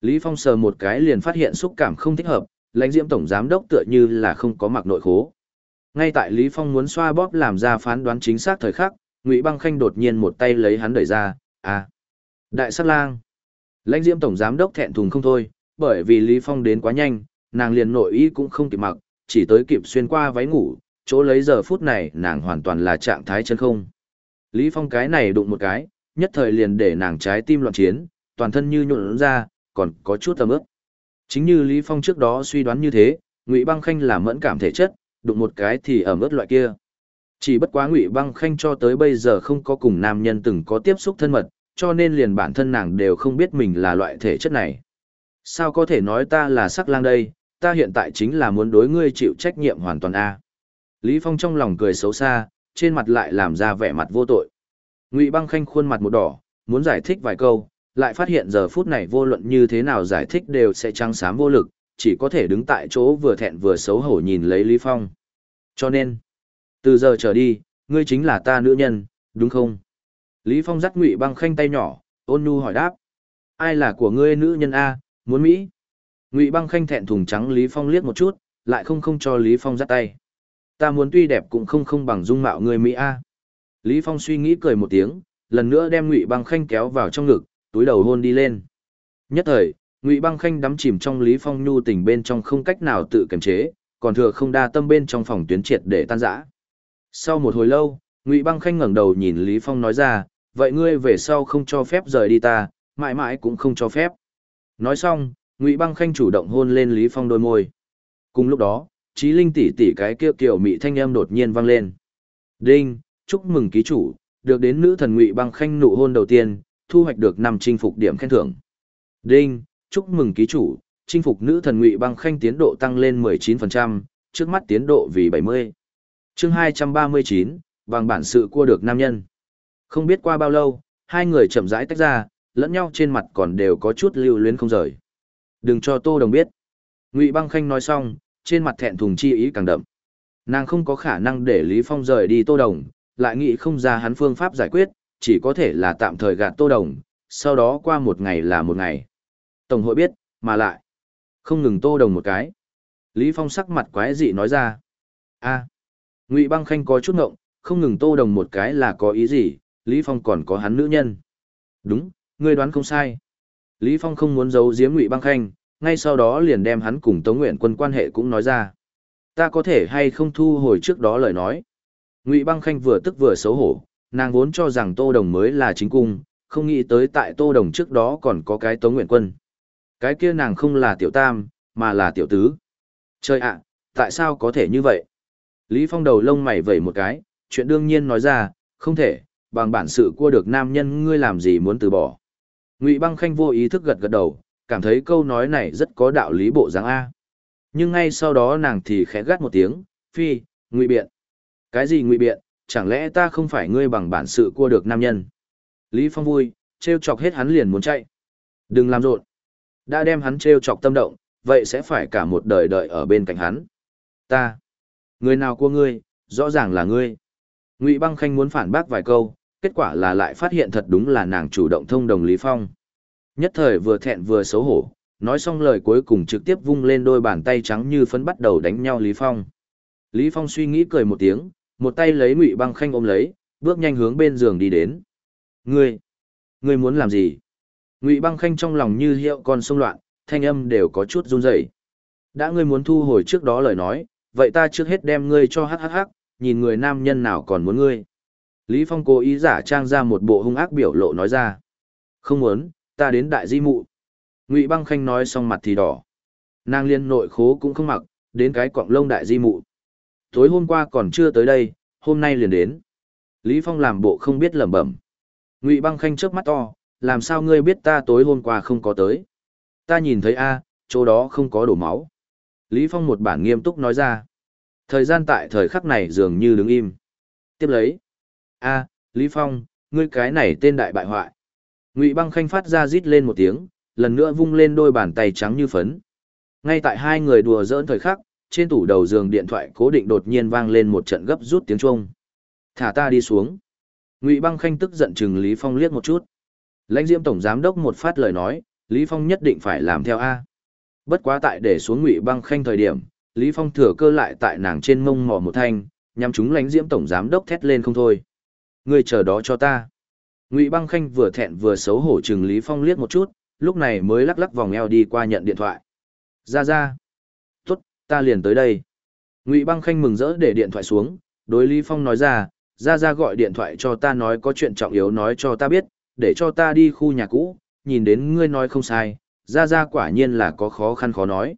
Lý Phong sờ một cái liền phát hiện xúc cảm không thích hợp, lãnh diễm tổng giám đốc tựa như là không có mặc nội khố. Ngay tại Lý Phong muốn xoa bóp làm ra phán đoán chính xác thời khắc, Ngụy Băng Khanh đột nhiên một tay lấy hắn đẩy ra, "À, đại sát lang." Lãnh Diễm tổng giám đốc thẹn thùng không thôi, bởi vì Lý Phong đến quá nhanh, nàng liền nội y cũng không kịp mặc, chỉ tới kịp xuyên qua váy ngủ, chỗ lấy giờ phút này nàng hoàn toàn là trạng thái chân không. Lý Phong cái này đụng một cái, nhất thời liền để nàng trái tim loạn chiến, toàn thân như nhuộn ra, còn có chút tầm ướp. Chính như Lý Phong trước đó suy đoán như thế, Ngụy Băng Khanh là mẫn cảm thể chất, đụng một cái thì ẩm ướt loại kia. Chỉ bất quá Ngụy Băng Khanh cho tới bây giờ không có cùng nam nhân từng có tiếp xúc thân mật, cho nên liền bản thân nàng đều không biết mình là loại thể chất này. Sao có thể nói ta là sắc lang đây, ta hiện tại chính là muốn đối ngươi chịu trách nhiệm hoàn toàn a. Lý Phong trong lòng cười xấu xa, trên mặt lại làm ra vẻ mặt vô tội. Ngụy Băng Khanh khuôn mặt một đỏ, muốn giải thích vài câu, lại phát hiện giờ phút này vô luận như thế nào giải thích đều sẽ trăng xám vô lực, chỉ có thể đứng tại chỗ vừa thẹn vừa xấu hổ nhìn lấy Lý Phong. Cho nên, từ giờ trở đi, ngươi chính là ta nữ nhân, đúng không? Lý Phong dắt Ngụy Băng Khanh tay nhỏ, ôn nhu hỏi đáp. Ai là của ngươi nữ nhân A, muốn Mỹ? Ngụy Băng Khanh thẹn thùng trắng Lý Phong liếc một chút, lại không không cho Lý Phong dắt tay. Ta muốn tuy đẹp cũng không không bằng dung mạo ngươi Mỹ A. Lý Phong suy nghĩ cười một tiếng, lần nữa đem Ngụy Băng Khanh kéo vào trong ngực, túi đầu hôn đi lên. Nhất thời, Ngụy Băng Khanh đắm chìm trong Lý Phong nhu tình bên trong không cách nào tự kiềm chế, còn thừa không đa tâm bên trong phòng tuyến triệt để tan rã. Sau một hồi lâu, Ngụy Băng Khanh ngẩng đầu nhìn Lý Phong nói ra, vậy ngươi về sau không cho phép rời đi ta, mãi mãi cũng không cho phép. Nói xong, Ngụy Băng Khanh chủ động hôn lên Lý Phong đôi môi. Cùng lúc đó, Chí Linh tỷ tỷ cái kia kiểu mị thanh âm đột nhiên vang lên. "Đinh, chúc mừng ký chủ, được đến nữ thần Ngụy Băng Khanh nụ hôn đầu tiên, thu hoạch được năm chinh phục điểm khen thưởng." "Đinh, chúc mừng ký chủ, chinh phục nữ thần Ngụy Băng Khanh tiến độ tăng lên 19%, trước mắt tiến độ vì 70." Chương 239, bằng bản sự cua được nam nhân. Không biết qua bao lâu, hai người chậm rãi tách ra, lẫn nhau trên mặt còn đều có chút lưu luyến không rời. Đừng cho Tô Đồng biết. Ngụy Băng Khanh nói xong, trên mặt thẹn thùng chi ý càng đậm. Nàng không có khả năng để Lý Phong rời đi Tô Đồng, lại nghĩ không ra hắn phương pháp giải quyết, chỉ có thể là tạm thời gạt Tô Đồng, sau đó qua một ngày là một ngày. Tổng hội biết, mà lại, không ngừng Tô Đồng một cái. Lý Phong sắc mặt quái dị nói ra. a Ngụy Băng Khanh có chút ngộng, không ngừng Tô Đồng một cái là có ý gì, Lý Phong còn có hắn nữ nhân. Đúng, ngươi đoán không sai. Lý Phong không muốn giấu giếm Ngụy Băng Khanh, ngay sau đó liền đem hắn cùng Tống Nguyện Quân quan hệ cũng nói ra. Ta có thể hay không thu hồi trước đó lời nói. Ngụy Băng Khanh vừa tức vừa xấu hổ, nàng vốn cho rằng Tô Đồng mới là chính cung, không nghĩ tới tại Tô Đồng trước đó còn có cái Tống Nguyện Quân. Cái kia nàng không là tiểu tam, mà là tiểu tứ. Trời ạ, tại sao có thể như vậy? Lý Phong đầu lông mày vẩy một cái, chuyện đương nhiên nói ra, không thể, bằng bản sự cua được nam nhân ngươi làm gì muốn từ bỏ. Ngụy Băng Khanh vô ý thức gật gật đầu, cảm thấy câu nói này rất có đạo lý bộ dáng A. Nhưng ngay sau đó nàng thì khẽ gắt một tiếng, phi, ngụy biện. Cái gì ngụy biện, chẳng lẽ ta không phải ngươi bằng bản sự cua được nam nhân? Lý Phong vui, trêu chọc hết hắn liền muốn chạy. Đừng làm rộn. Đã đem hắn trêu chọc tâm động, vậy sẽ phải cả một đời đợi ở bên cạnh hắn. Ta. Người nào cua ngươi, rõ ràng là ngươi. Ngụy Băng Khanh muốn phản bác vài câu, kết quả là lại phát hiện thật đúng là nàng chủ động thông đồng Lý Phong. Nhất thời vừa thẹn vừa xấu hổ, nói xong lời cuối cùng trực tiếp vung lên đôi bàn tay trắng như phấn bắt đầu đánh nhau Lý Phong. Lý Phong suy nghĩ cười một tiếng, một tay lấy Ngụy Băng Khanh ôm lấy, bước nhanh hướng bên giường đi đến. Ngươi, ngươi muốn làm gì? Ngụy Băng Khanh trong lòng như hiệu con sông loạn, thanh âm đều có chút run rẩy. Đã ngươi muốn thu hồi trước đó lời nói, vậy ta trước hết đem ngươi cho hắc hắc hắc, nhìn người nam nhân nào còn muốn ngươi. Lý Phong cố ý giả trang ra một bộ hung ác biểu lộ nói ra. Không muốn, ta đến đại di mụ. Ngụy băng khanh nói xong mặt thì đỏ. Nàng liên nội khố cũng không mặc, đến cái quọng lông đại di mụ. Tối hôm qua còn chưa tới đây, hôm nay liền đến. Lý Phong làm bộ không biết lẩm bẩm. Ngụy băng khanh chớp mắt to, làm sao ngươi biết ta tối hôm qua không có tới. Ta nhìn thấy a, chỗ đó không có đổ máu. Lý Phong một bản nghiêm túc nói ra. Thời gian tại thời khắc này dường như đứng im. Tiếp lấy. a Lý Phong, ngươi cái này tên đại bại hoại. Ngụy băng khanh phát ra rít lên một tiếng, lần nữa vung lên đôi bàn tay trắng như phấn. Ngay tại hai người đùa giỡn thời khắc, trên tủ đầu giường điện thoại cố định đột nhiên vang lên một trận gấp rút tiếng chuông. Thả ta đi xuống. Ngụy băng khanh tức giận chừng Lý Phong liếc một chút. Lãnh diễm tổng giám đốc một phát lời nói, Lý Phong nhất định phải làm theo A. Bất quá tại để xuống Ngụy băng khanh thời điểm, Lý Phong thừa cơ lại tại nàng trên mông mò một thanh, nhằm chúng lánh diễm tổng giám đốc thét lên không thôi. Ngươi chờ đó cho ta. Ngụy Băng Khanh vừa thẹn vừa xấu hổ chừng Lý Phong liếc một chút, lúc này mới lắc lắc vòng eo đi qua nhận điện thoại. Ra ra. Tốt, ta liền tới đây. Ngụy Băng Khanh mừng rỡ để điện thoại xuống, đối Lý Phong nói ra, ra ra gọi điện thoại cho ta nói có chuyện trọng yếu nói cho ta biết, để cho ta đi khu nhà cũ, nhìn đến ngươi nói không sai, ra ra quả nhiên là có khó khăn khó nói.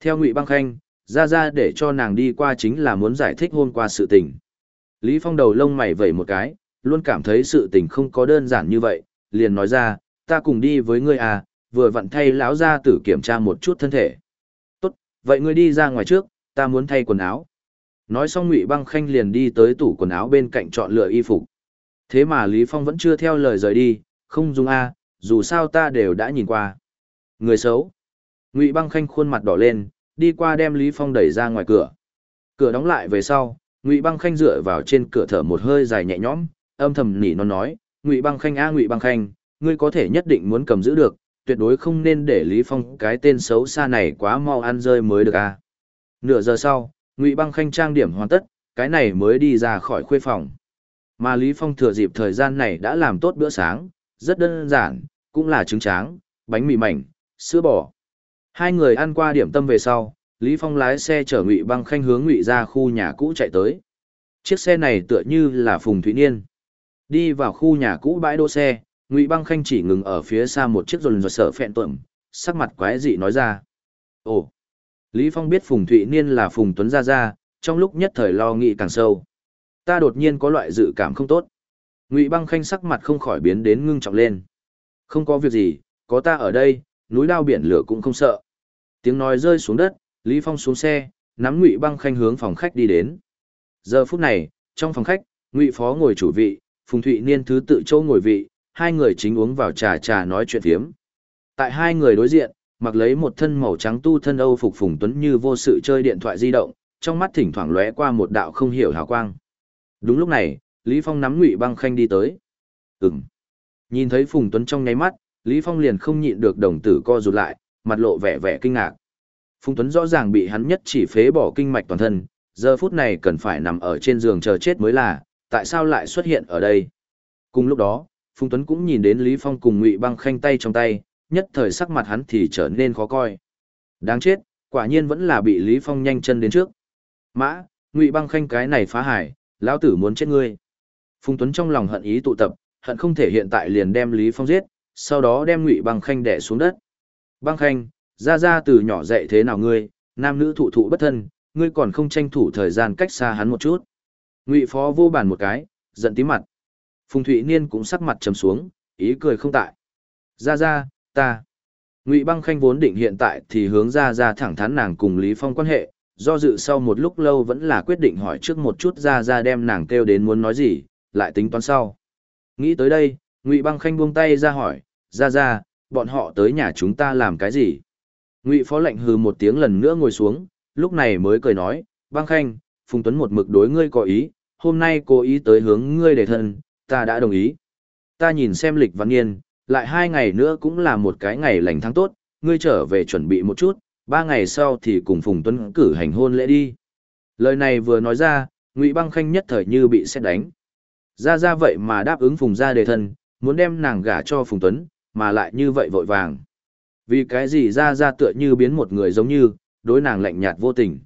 Theo Ngụy Băng Khanh, ra ra để cho nàng đi qua chính là muốn giải thích hôm qua sự tình. Lý Phong đầu lông mày vẩy một cái, luôn cảm thấy sự tình không có đơn giản như vậy, liền nói ra, ta cùng đi với ngươi à, vừa vặn thay lão ra tử kiểm tra một chút thân thể. Tốt, vậy ngươi đi ra ngoài trước, ta muốn thay quần áo. Nói xong Ngụy Băng Khanh liền đi tới tủ quần áo bên cạnh chọn lựa y phục. Thế mà Lý Phong vẫn chưa theo lời rời đi, không dùng a, dù sao ta đều đã nhìn qua. Người xấu. Ngụy Băng Khanh khuôn mặt đỏ lên, đi qua đem Lý Phong đẩy ra ngoài cửa. Cửa đóng lại về sau, Ngụy Băng Khanh dựa vào trên cửa thở một hơi dài nhẹ nhõm, âm thầm nỉ nó nói, Ngụy Băng Khanh a Ngụy Băng Khanh, ngươi có thể nhất định muốn cầm giữ được, tuyệt đối không nên để Lý Phong cái tên xấu xa này quá mau ăn rơi mới được a. Nửa giờ sau, Ngụy Băng Khanh trang điểm hoàn tất, cái này mới đi ra khỏi khuê phòng. Mà Lý Phong thừa dịp thời gian này đã làm tốt bữa sáng, rất đơn giản, cũng là trứng tráng, bánh mì mảnh, sữa bò. Hai người ăn qua điểm tâm về sau, Lý Phong lái xe chở Ngụy Băng Khanh hướng Ngụy ra khu nhà cũ chạy tới. Chiếc xe này tựa như là Phùng Thụy Niên. Đi vào khu nhà cũ bãi đỗ xe, Ngụy Băng Khanh chỉ ngừng ở phía xa một chiếc rồn rồi sở phẹn tuẩm, sắc mặt quái dị nói ra. Ồ! Lý Phong biết Phùng Thụy Niên là Phùng Tuấn Gia Gia, trong lúc nhất thời lo nghĩ càng sâu. Ta đột nhiên có loại dự cảm không tốt. Ngụy Băng Khanh sắc mặt không khỏi biến đến ngưng trọng lên. Không có việc gì, có ta ở đây, núi đao biển lửa cũng không sợ. Tiếng nói rơi xuống đất, Lý Phong xuống xe, nắm Ngụy Băng Khanh hướng phòng khách đi đến. Giờ phút này, trong phòng khách, Ngụy Phó ngồi chủ vị, Phùng Thụy Niên thứ tự châu ngồi vị, hai người chính uống vào trà trà nói chuyện phiếm. Tại hai người đối diện, mặc lấy một thân màu trắng tu thân Âu phục Phùng Tuấn như vô sự chơi điện thoại di động, trong mắt thỉnh thoảng lóe qua một đạo không hiểu hào quang. Đúng lúc này, Lý Phong nắm Ngụy Băng Khanh đi tới. Ừm. Nhìn thấy Phùng Tuấn trong nháy mắt, Lý Phong liền không nhịn được đồng tử co rụt lại, mặt lộ vẻ vẻ kinh ngạc. Phùng Tuấn rõ ràng bị hắn nhất chỉ phế bỏ kinh mạch toàn thân, giờ phút này cần phải nằm ở trên giường chờ chết mới là, tại sao lại xuất hiện ở đây? Cùng lúc đó, Phùng Tuấn cũng nhìn đến Lý Phong cùng Ngụy Băng Khanh tay trong tay, nhất thời sắc mặt hắn thì trở nên khó coi. Đáng chết, quả nhiên vẫn là bị Lý Phong nhanh chân đến trước. Mã, Ngụy Băng Khanh cái này phá hải, lão tử muốn chết ngươi. Phùng Tuấn trong lòng hận ý tụ tập, hận không thể hiện tại liền đem Lý Phong giết, sau đó đem Ngụy Băng Khanh đẻ xuống đất. Băng Khanh, ra ra từ nhỏ dạy thế nào ngươi, nam nữ thụ thụ bất thân, ngươi còn không tranh thủ thời gian cách xa hắn một chút. Ngụy Phó vô bàn một cái, giận tí mặt. Phùng Thụy Niên cũng sắc mặt trầm xuống, ý cười không tại. Ra ra, ta. Ngụy Băng Khanh vốn định hiện tại thì hướng ra ra thẳng thắn nàng cùng Lý Phong quan hệ, do dự sau một lúc lâu vẫn là quyết định hỏi trước một chút ra ra đem nàng kêu đến muốn nói gì, lại tính toán sau. Nghĩ tới đây, Ngụy Băng Khanh buông tay ra hỏi, ra ra, bọn họ tới nhà chúng ta làm cái gì? Ngụy Phó lệnh hừ một tiếng lần nữa ngồi xuống, lúc này mới cười nói, Băng Khanh, Phùng Tuấn một mực đối ngươi có ý, hôm nay cố ý tới hướng ngươi để thân, ta đã đồng ý. Ta nhìn xem lịch văn niên, lại hai ngày nữa cũng là một cái ngày lành tháng tốt, ngươi trở về chuẩn bị một chút, ba ngày sau thì cùng Phùng Tuấn cử hành hôn lễ đi. Lời này vừa nói ra, Ngụy Băng Khanh nhất thời như bị xét đánh. Ra ra vậy mà đáp ứng Phùng gia đề thân, muốn đem nàng gả cho Phùng Tuấn, mà lại như vậy vội vàng. Vì cái gì ra ra tựa như biến một người giống như, đối nàng lạnh nhạt vô tình.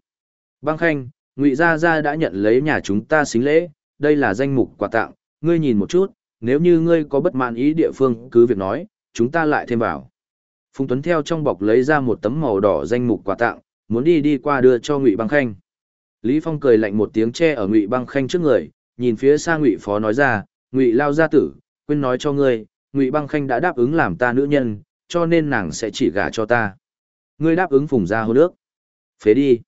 Băng Khanh, Ngụy gia gia đã nhận lấy nhà chúng ta xính lễ, đây là danh mục quà tặng, ngươi nhìn một chút, nếu như ngươi có bất mãn ý địa phương cứ việc nói, chúng ta lại thêm vào. Phùng Tuấn theo trong bọc lấy ra một tấm màu đỏ danh mục quà tặng, muốn đi đi qua đưa cho Ngụy Băng Khanh. Lý Phong cười lạnh một tiếng che ở Ngụy Băng Khanh trước người, nhìn phía xa Ngụy Phó nói ra, "Ngụy lao gia tử, quên nói cho ngươi, Ngụy Băng Khanh đã đáp ứng làm ta nữ nhân, cho nên nàng sẽ chỉ gả cho ta. Ngươi đáp ứng phùng gia hôn nước. Phế đi."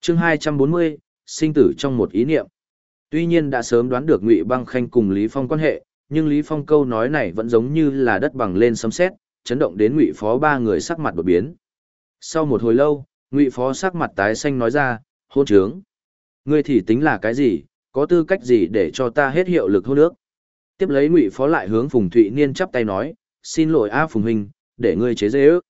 Chương 240, sinh tử trong một ý niệm. Tuy nhiên đã sớm đoán được Ngụy Băng Khanh cùng Lý Phong quan hệ, nhưng Lý Phong câu nói này vẫn giống như là đất bằng lên sấm sét, chấn động đến Ngụy Phó ba người sắc mặt đột biến. Sau một hồi lâu, Ngụy Phó sắc mặt tái xanh nói ra, hôn trướng. Ngươi thì tính là cái gì, có tư cách gì để cho ta hết hiệu lực hôn nước. Tiếp lấy Ngụy Phó lại hướng Phùng Thụy Niên chắp tay nói, xin lỗi A Phùng Huynh, để ngươi chế dễ ước.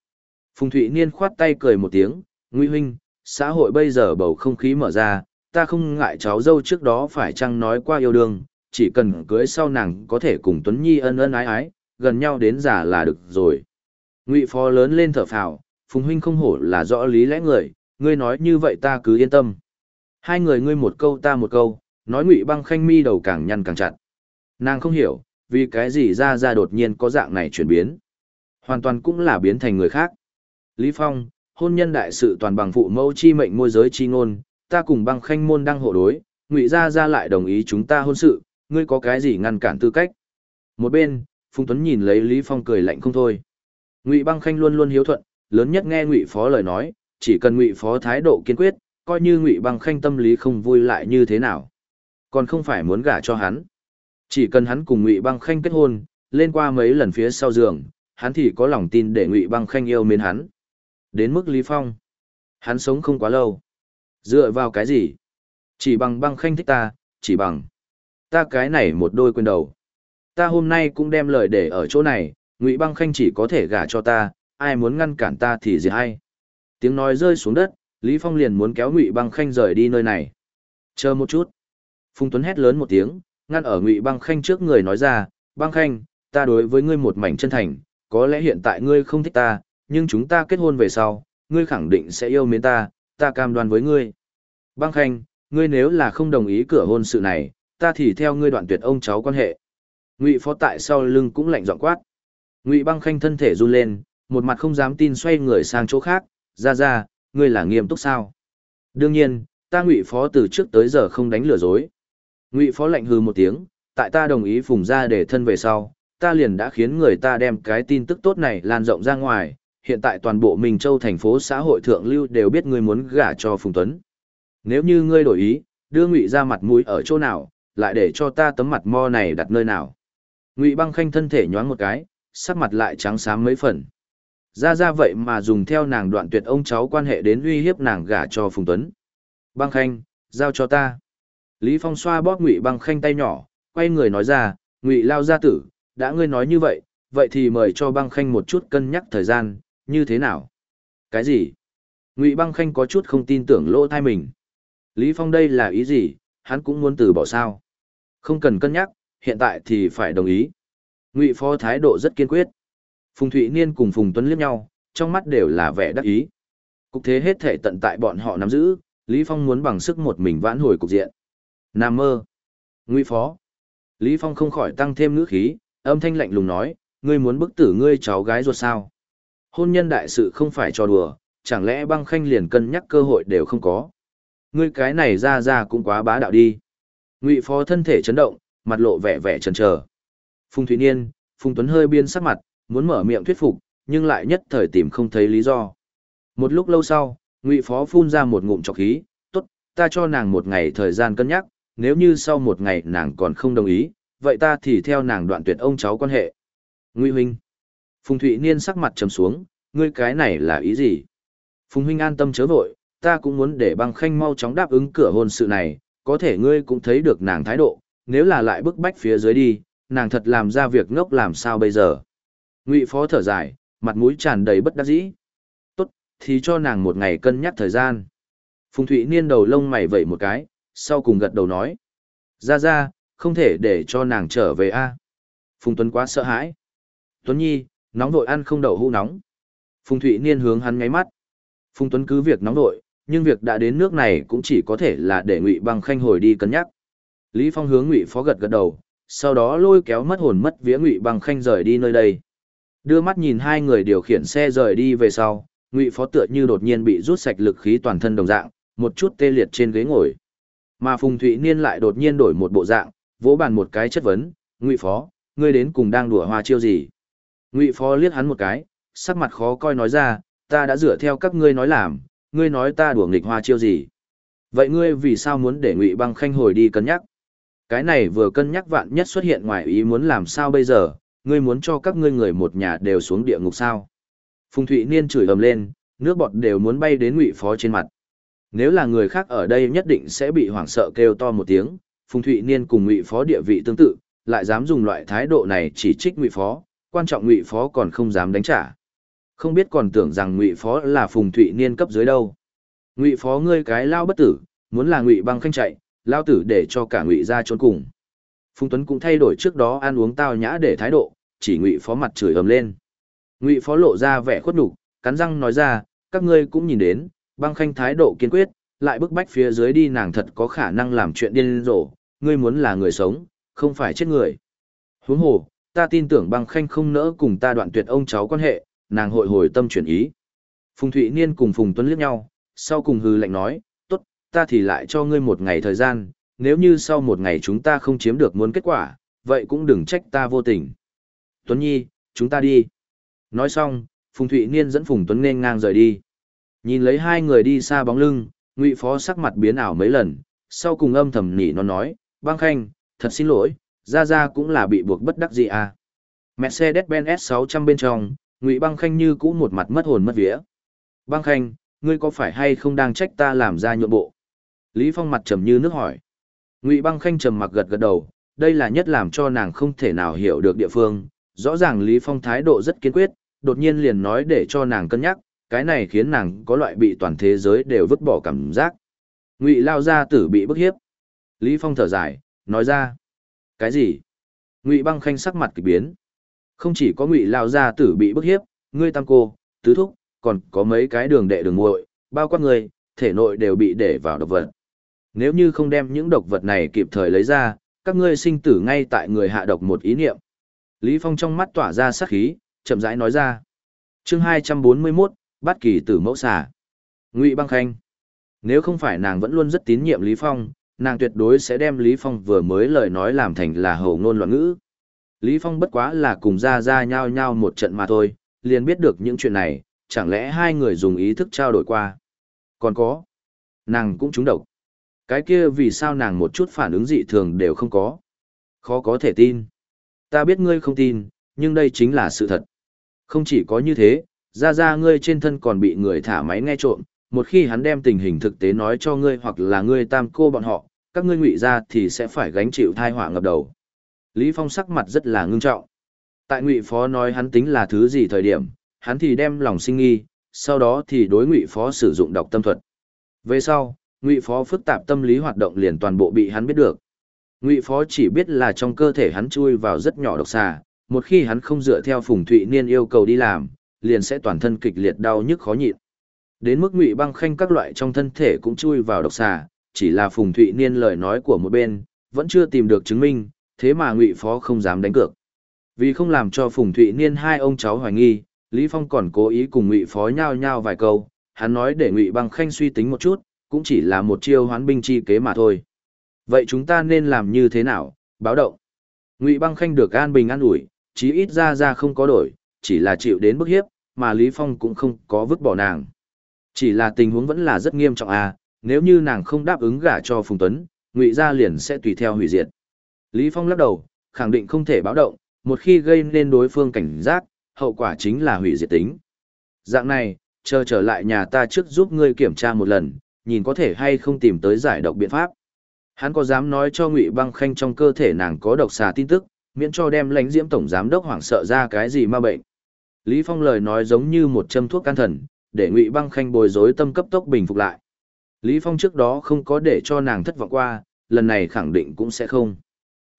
Phùng Thụy Niên khoát tay cười một tiếng, Ngụy Huynh, xã hội bây giờ bầu không khí mở ra, ta không ngại cháu dâu trước đó phải chăng nói qua yêu đương, chỉ cần cưới sau nàng có thể cùng Tuấn Nhi ân ân ái ái, gần nhau đến già là được rồi. Ngụy phó lớn lên thở phào, Phùng huynh không hổ là rõ lý lẽ người, ngươi nói như vậy ta cứ yên tâm. Hai người ngươi một câu ta một câu, nói Ngụy băng khanh mi đầu càng nhăn càng chặt. Nàng không hiểu, vì cái gì ra ra đột nhiên có dạng này chuyển biến. Hoàn toàn cũng là biến thành người khác. Lý Phong, hôn nhân đại sự toàn bằng phụ mẫu chi mệnh môi giới chi ngôn, ta cùng băng khanh môn đang hộ đối, ngụy gia gia lại đồng ý chúng ta hôn sự, ngươi có cái gì ngăn cản tư cách? Một bên, Phùng Tuấn nhìn lấy Lý Phong cười lạnh không thôi. Ngụy băng khanh luôn luôn hiếu thuận, lớn nhất nghe ngụy phó lời nói, chỉ cần ngụy phó thái độ kiên quyết, coi như ngụy băng khanh tâm lý không vui lại như thế nào. Còn không phải muốn gả cho hắn. Chỉ cần hắn cùng ngụy băng khanh kết hôn, lên qua mấy lần phía sau giường, hắn thì có lòng tin để ngụy băng khanh yêu mến hắn. Đến mức Lý Phong, hắn sống không quá lâu. Dựa vào cái gì? Chỉ bằng băng khanh thích ta, chỉ bằng. Ta cái này một đôi quên đầu. Ta hôm nay cũng đem lời để ở chỗ này, ngụy băng khanh chỉ có thể gả cho ta, ai muốn ngăn cản ta thì gì hay. Tiếng nói rơi xuống đất, Lý Phong liền muốn kéo ngụy băng khanh rời đi nơi này. Chờ một chút. Phùng Tuấn hét lớn một tiếng, ngăn ở ngụy băng khanh trước người nói ra, băng khanh, ta đối với ngươi một mảnh chân thành, có lẽ hiện tại ngươi không thích ta, nhưng chúng ta kết hôn về sau, ngươi khẳng định sẽ yêu mến ta, ta cam đoan với ngươi. Băng Khanh, ngươi nếu là không đồng ý cửa hôn sự này, ta thì theo ngươi đoạn tuyệt ông cháu quan hệ. Ngụy Phó tại sau lưng cũng lạnh giọng quát. Ngụy Băng Khanh thân thể run lên, một mặt không dám tin xoay người sang chỗ khác, ra ra, ngươi là nghiêm túc sao? Đương nhiên, ta ngụy phó từ trước tới giờ không đánh lừa dối. Ngụy phó lạnh hư một tiếng, tại ta đồng ý phùng ra để thân về sau, ta liền đã khiến người ta đem cái tin tức tốt này lan rộng ra ngoài, hiện tại toàn bộ Minh Châu thành phố xã hội thượng lưu đều biết ngươi muốn gả cho Phùng Tuấn. Nếu như ngươi đổi ý, đưa Ngụy ra mặt mũi ở chỗ nào, lại để cho ta tấm mặt mo này đặt nơi nào. Ngụy Băng Khanh thân thể nhoáng một cái, sắc mặt lại trắng xám mấy phần. Ra ra vậy mà dùng theo nàng đoạn tuyệt ông cháu quan hệ đến uy hiếp nàng gả cho Phùng Tuấn. Băng Khanh, giao cho ta. Lý Phong xoa bóp Ngụy Băng Khanh tay nhỏ, quay người nói ra, Ngụy lao gia tử, đã ngươi nói như vậy, vậy thì mời cho Băng Khanh một chút cân nhắc thời gian, như thế nào? Cái gì? Ngụy Băng Khanh có chút không tin tưởng lỗ thai mình. Lý Phong đây là ý gì, hắn cũng muốn từ bỏ sao? Không cần cân nhắc, hiện tại thì phải đồng ý. Ngụy Phó thái độ rất kiên quyết. Phùng Thụy Niên cùng Phùng Tuấn liếc nhau, trong mắt đều là vẻ đắc ý. Cục thế hết thể tận tại bọn họ nắm giữ, Lý Phong muốn bằng sức một mình vãn hồi cục diện. Nam mơ. Ngụy Phó. Lý Phong không khỏi tăng thêm ngữ khí, âm thanh lạnh lùng nói, ngươi muốn bức tử ngươi cháu gái ruột sao? Hôn nhân đại sự không phải trò đùa, chẳng lẽ băng khanh liền cân nhắc cơ hội đều không có. Ngươi cái này ra ra cũng quá bá đạo đi. Ngụy Phó thân thể chấn động, mặt lộ vẻ vẻ chần chờ. Phùng Thụy Niên, Phùng Tuấn hơi biên sắc mặt, muốn mở miệng thuyết phục, nhưng lại nhất thời tìm không thấy lý do. Một lúc lâu sau, Ngụy Phó phun ra một ngụm trọc khí, tốt, ta cho nàng một ngày thời gian cân nhắc, nếu như sau một ngày nàng còn không đồng ý, vậy ta thì theo nàng đoạn tuyệt ông cháu quan hệ. Ngụy Huynh. Phùng Thụy Niên sắc mặt trầm xuống, ngươi cái này là ý gì? Phùng Huynh an tâm chớ vội, ta cũng muốn để băng khanh mau chóng đáp ứng cửa hôn sự này, có thể ngươi cũng thấy được nàng thái độ, nếu là lại bức bách phía dưới đi, nàng thật làm ra việc ngốc làm sao bây giờ. Ngụy Phó thở dài, mặt mũi tràn đầy bất đắc dĩ. Tốt, thì cho nàng một ngày cân nhắc thời gian. Phùng Thụy Niên đầu lông mày vẩy một cái, sau cùng gật đầu nói. Ra ra, không thể để cho nàng trở về a Phùng Tuấn quá sợ hãi. Tuấn Nhi, nóng vội ăn không đậu hũ nóng. Phùng Thụy Niên hướng hắn ngáy mắt. Phùng Tuấn cứ việc nóng vội, nhưng việc đã đến nước này cũng chỉ có thể là để Ngụy Băng Khanh hồi đi cân nhắc. Lý Phong hướng Ngụy Phó gật gật đầu, sau đó lôi kéo mất hồn mất vía Ngụy Băng Khanh rời đi nơi đây. Đưa mắt nhìn hai người điều khiển xe rời đi về sau, Ngụy Phó tựa như đột nhiên bị rút sạch lực khí toàn thân đồng dạng, một chút tê liệt trên ghế ngồi. Mà Phùng Thụy Niên lại đột nhiên đổi một bộ dạng, vỗ bàn một cái chất vấn, "Ngụy Phó, ngươi đến cùng đang đùa hoa chiêu gì?" Ngụy Phó liếc hắn một cái, sắc mặt khó coi nói ra, "Ta đã dựa theo các ngươi nói làm, ngươi nói ta đùa nghịch hoa chiêu gì? Vậy ngươi vì sao muốn để Ngụy Băng Khanh hồi đi cân nhắc?" Cái này vừa cân nhắc vạn nhất xuất hiện ngoài ý muốn làm sao bây giờ, ngươi muốn cho các ngươi người một nhà đều xuống địa ngục sao? Phùng Thụy Niên chửi ầm lên, nước bọt đều muốn bay đến Ngụy Phó trên mặt. Nếu là người khác ở đây nhất định sẽ bị hoảng sợ kêu to một tiếng, Phùng Thụy Niên cùng Ngụy Phó địa vị tương tự, lại dám dùng loại thái độ này chỉ trích Ngụy Phó, quan trọng Ngụy Phó còn không dám đánh trả. Không biết còn tưởng rằng Ngụy Phó là Phùng Thụy Niên cấp dưới đâu. Ngụy Phó ngươi cái lao bất tử, muốn là Ngụy băng khanh chạy, lao tử để cho cả Ngụy ra trốn cùng. Phùng Tuấn cũng thay đổi trước đó ăn uống tao nhã để thái độ, chỉ Ngụy Phó mặt chửi ầm lên. Ngụy Phó lộ ra vẻ khuất nhục, cắn răng nói ra, các ngươi cũng nhìn đến, băng khanh thái độ kiên quyết, lại bức bách phía dưới đi nàng thật có khả năng làm chuyện điên rồ, ngươi muốn là người sống, không phải chết người. Huống hồ, ta tin tưởng băng khanh không nỡ cùng ta đoạn tuyệt ông cháu quan hệ, nàng hội hồi tâm chuyển ý. Phùng Thụy Niên cùng Phùng Tuấn liếc nhau, sau cùng hư lệnh nói, tốt, ta thì lại cho ngươi một ngày thời gian, nếu như sau một ngày chúng ta không chiếm được muốn kết quả, vậy cũng đừng trách ta vô tình. Tuấn Nhi, chúng ta đi. Nói xong, Phùng Thụy Niên dẫn Phùng Tuấn nên ngang rời đi. Nhìn lấy hai người đi xa bóng lưng, Ngụy Phó sắc mặt biến ảo mấy lần, sau cùng âm thầm nỉ nó nói, băng khanh, thật xin lỗi, ra ra cũng là bị buộc bất đắc gì à. Mercedes-Benz S600 bên trong, Ngụy băng khanh như cũ một mặt mất hồn mất vía. Băng khanh, ngươi có phải hay không đang trách ta làm ra nhượng bộ? Lý Phong mặt trầm như nước hỏi. Ngụy băng khanh trầm mặc gật gật đầu, đây là nhất làm cho nàng không thể nào hiểu được địa phương. Rõ ràng Lý Phong thái độ rất kiên quyết, đột nhiên liền nói để cho nàng cân nhắc, cái này khiến nàng có loại bị toàn thế giới đều vứt bỏ cảm giác. Ngụy lao gia tử bị bức hiếp. Lý Phong thở dài, nói ra. Cái gì? Ngụy băng khanh sắc mặt kỳ biến. Không chỉ có ngụy lao gia tử bị bức hiếp, ngươi tam cô, tứ thúc, còn có mấy cái đường đệ đường muội, bao quát người, thể nội đều bị để vào độc vật. Nếu như không đem những độc vật này kịp thời lấy ra, các ngươi sinh tử ngay tại người hạ độc một ý niệm. Lý Phong trong mắt tỏa ra sát khí, chậm rãi nói ra. chương 241, bắt kỳ tử mẫu xà. Ngụy Băng Khanh. Nếu không phải nàng vẫn luôn rất tín nhiệm Lý Phong, nàng tuyệt đối sẽ đem Lý Phong vừa mới lời nói làm thành là hầu ngôn loạn ngữ. Lý Phong bất quá là cùng ra ra nhau nhau một trận mà thôi, liền biết được những chuyện này, chẳng lẽ hai người dùng ý thức trao đổi qua. Còn có, nàng cũng trúng độc. Cái kia vì sao nàng một chút phản ứng dị thường đều không có. Khó có thể tin. Ta biết ngươi không tin, nhưng đây chính là sự thật. Không chỉ có như thế, ra ra ngươi trên thân còn bị người thả máy nghe trộm, một khi hắn đem tình hình thực tế nói cho ngươi hoặc là ngươi tam cô bọn họ, các ngươi ngụy ra thì sẽ phải gánh chịu thai họa ngập đầu. Lý Phong sắc mặt rất là ngưng trọng. Tại ngụy phó nói hắn tính là thứ gì thời điểm, hắn thì đem lòng sinh nghi, sau đó thì đối ngụy phó sử dụng độc tâm thuật. Về sau, ngụy phó phức tạp tâm lý hoạt động liền toàn bộ bị hắn biết được. Ngụy phó chỉ biết là trong cơ thể hắn chui vào rất nhỏ độc xà, một khi hắn không dựa theo Phùng Thụy Niên yêu cầu đi làm, liền sẽ toàn thân kịch liệt đau nhức khó nhịn. Đến mức ngụy băng khanh các loại trong thân thể cũng chui vào độc xà, chỉ là Phùng Thụy Niên lời nói của một bên, vẫn chưa tìm được chứng minh, thế mà ngụy phó không dám đánh cược. Vì không làm cho Phùng Thụy Niên hai ông cháu hoài nghi, Lý Phong còn cố ý cùng ngụy phó nhao nhao vài câu, hắn nói để ngụy băng khanh suy tính một chút, cũng chỉ là một chiêu hoán binh chi kế mà thôi. Vậy chúng ta nên làm như thế nào? Báo động. Ngụy băng khanh được an bình an ủi, chí ít ra ra không có đổi, chỉ là chịu đến bức hiếp, mà Lý Phong cũng không có vứt bỏ nàng. Chỉ là tình huống vẫn là rất nghiêm trọng à, nếu như nàng không đáp ứng gả cho Phùng Tuấn, Ngụy gia liền sẽ tùy theo hủy diệt. Lý Phong lắc đầu, khẳng định không thể báo động, một khi gây nên đối phương cảnh giác, hậu quả chính là hủy diệt tính. Dạng này, chờ trở lại nhà ta trước giúp ngươi kiểm tra một lần, nhìn có thể hay không tìm tới giải độc biện pháp. Hắn có dám nói cho Ngụy Băng Khanh trong cơ thể nàng có độc xà tin tức, miễn cho đem lãnh diễm tổng giám đốc hoảng sợ ra cái gì ma bệnh. Lý Phong lời nói giống như một châm thuốc can thần, để Ngụy Băng Khanh bồi dối tâm cấp tốc bình phục lại. Lý Phong trước đó không có để cho nàng thất vọng qua, lần này khẳng định cũng sẽ không.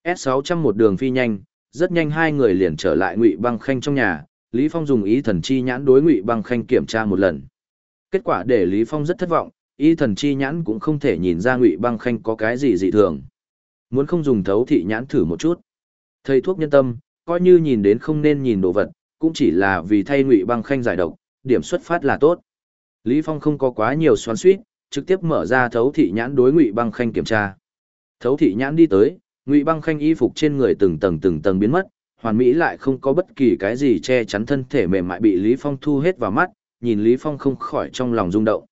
S600 một đường phi nhanh, rất nhanh hai người liền trở lại Ngụy Băng Khanh trong nhà, Lý Phong dùng ý thần chi nhãn đối Ngụy Băng Khanh kiểm tra một lần. Kết quả để Lý Phong rất thất vọng, ý thần chi nhãn cũng không thể nhìn ra Ngụy Băng Khanh có cái gì dị thường. Muốn không dùng thấu thị nhãn thử một chút. Thầy thuốc nhân tâm, coi như nhìn đến không nên nhìn đồ vật, cũng chỉ là vì thay Ngụy Băng Khanh giải độc, điểm xuất phát là tốt. Lý Phong không có quá nhiều xoắn xuýt, trực tiếp mở ra thấu thị nhãn đối Ngụy Băng Khanh kiểm tra. Thấu thị nhãn đi tới, Ngụy Băng Khanh y phục trên người từng tầng từng tầng biến mất, hoàn mỹ lại không có bất kỳ cái gì che chắn thân thể mềm mại bị Lý Phong thu hết vào mắt, nhìn Lý Phong không khỏi trong lòng rung động.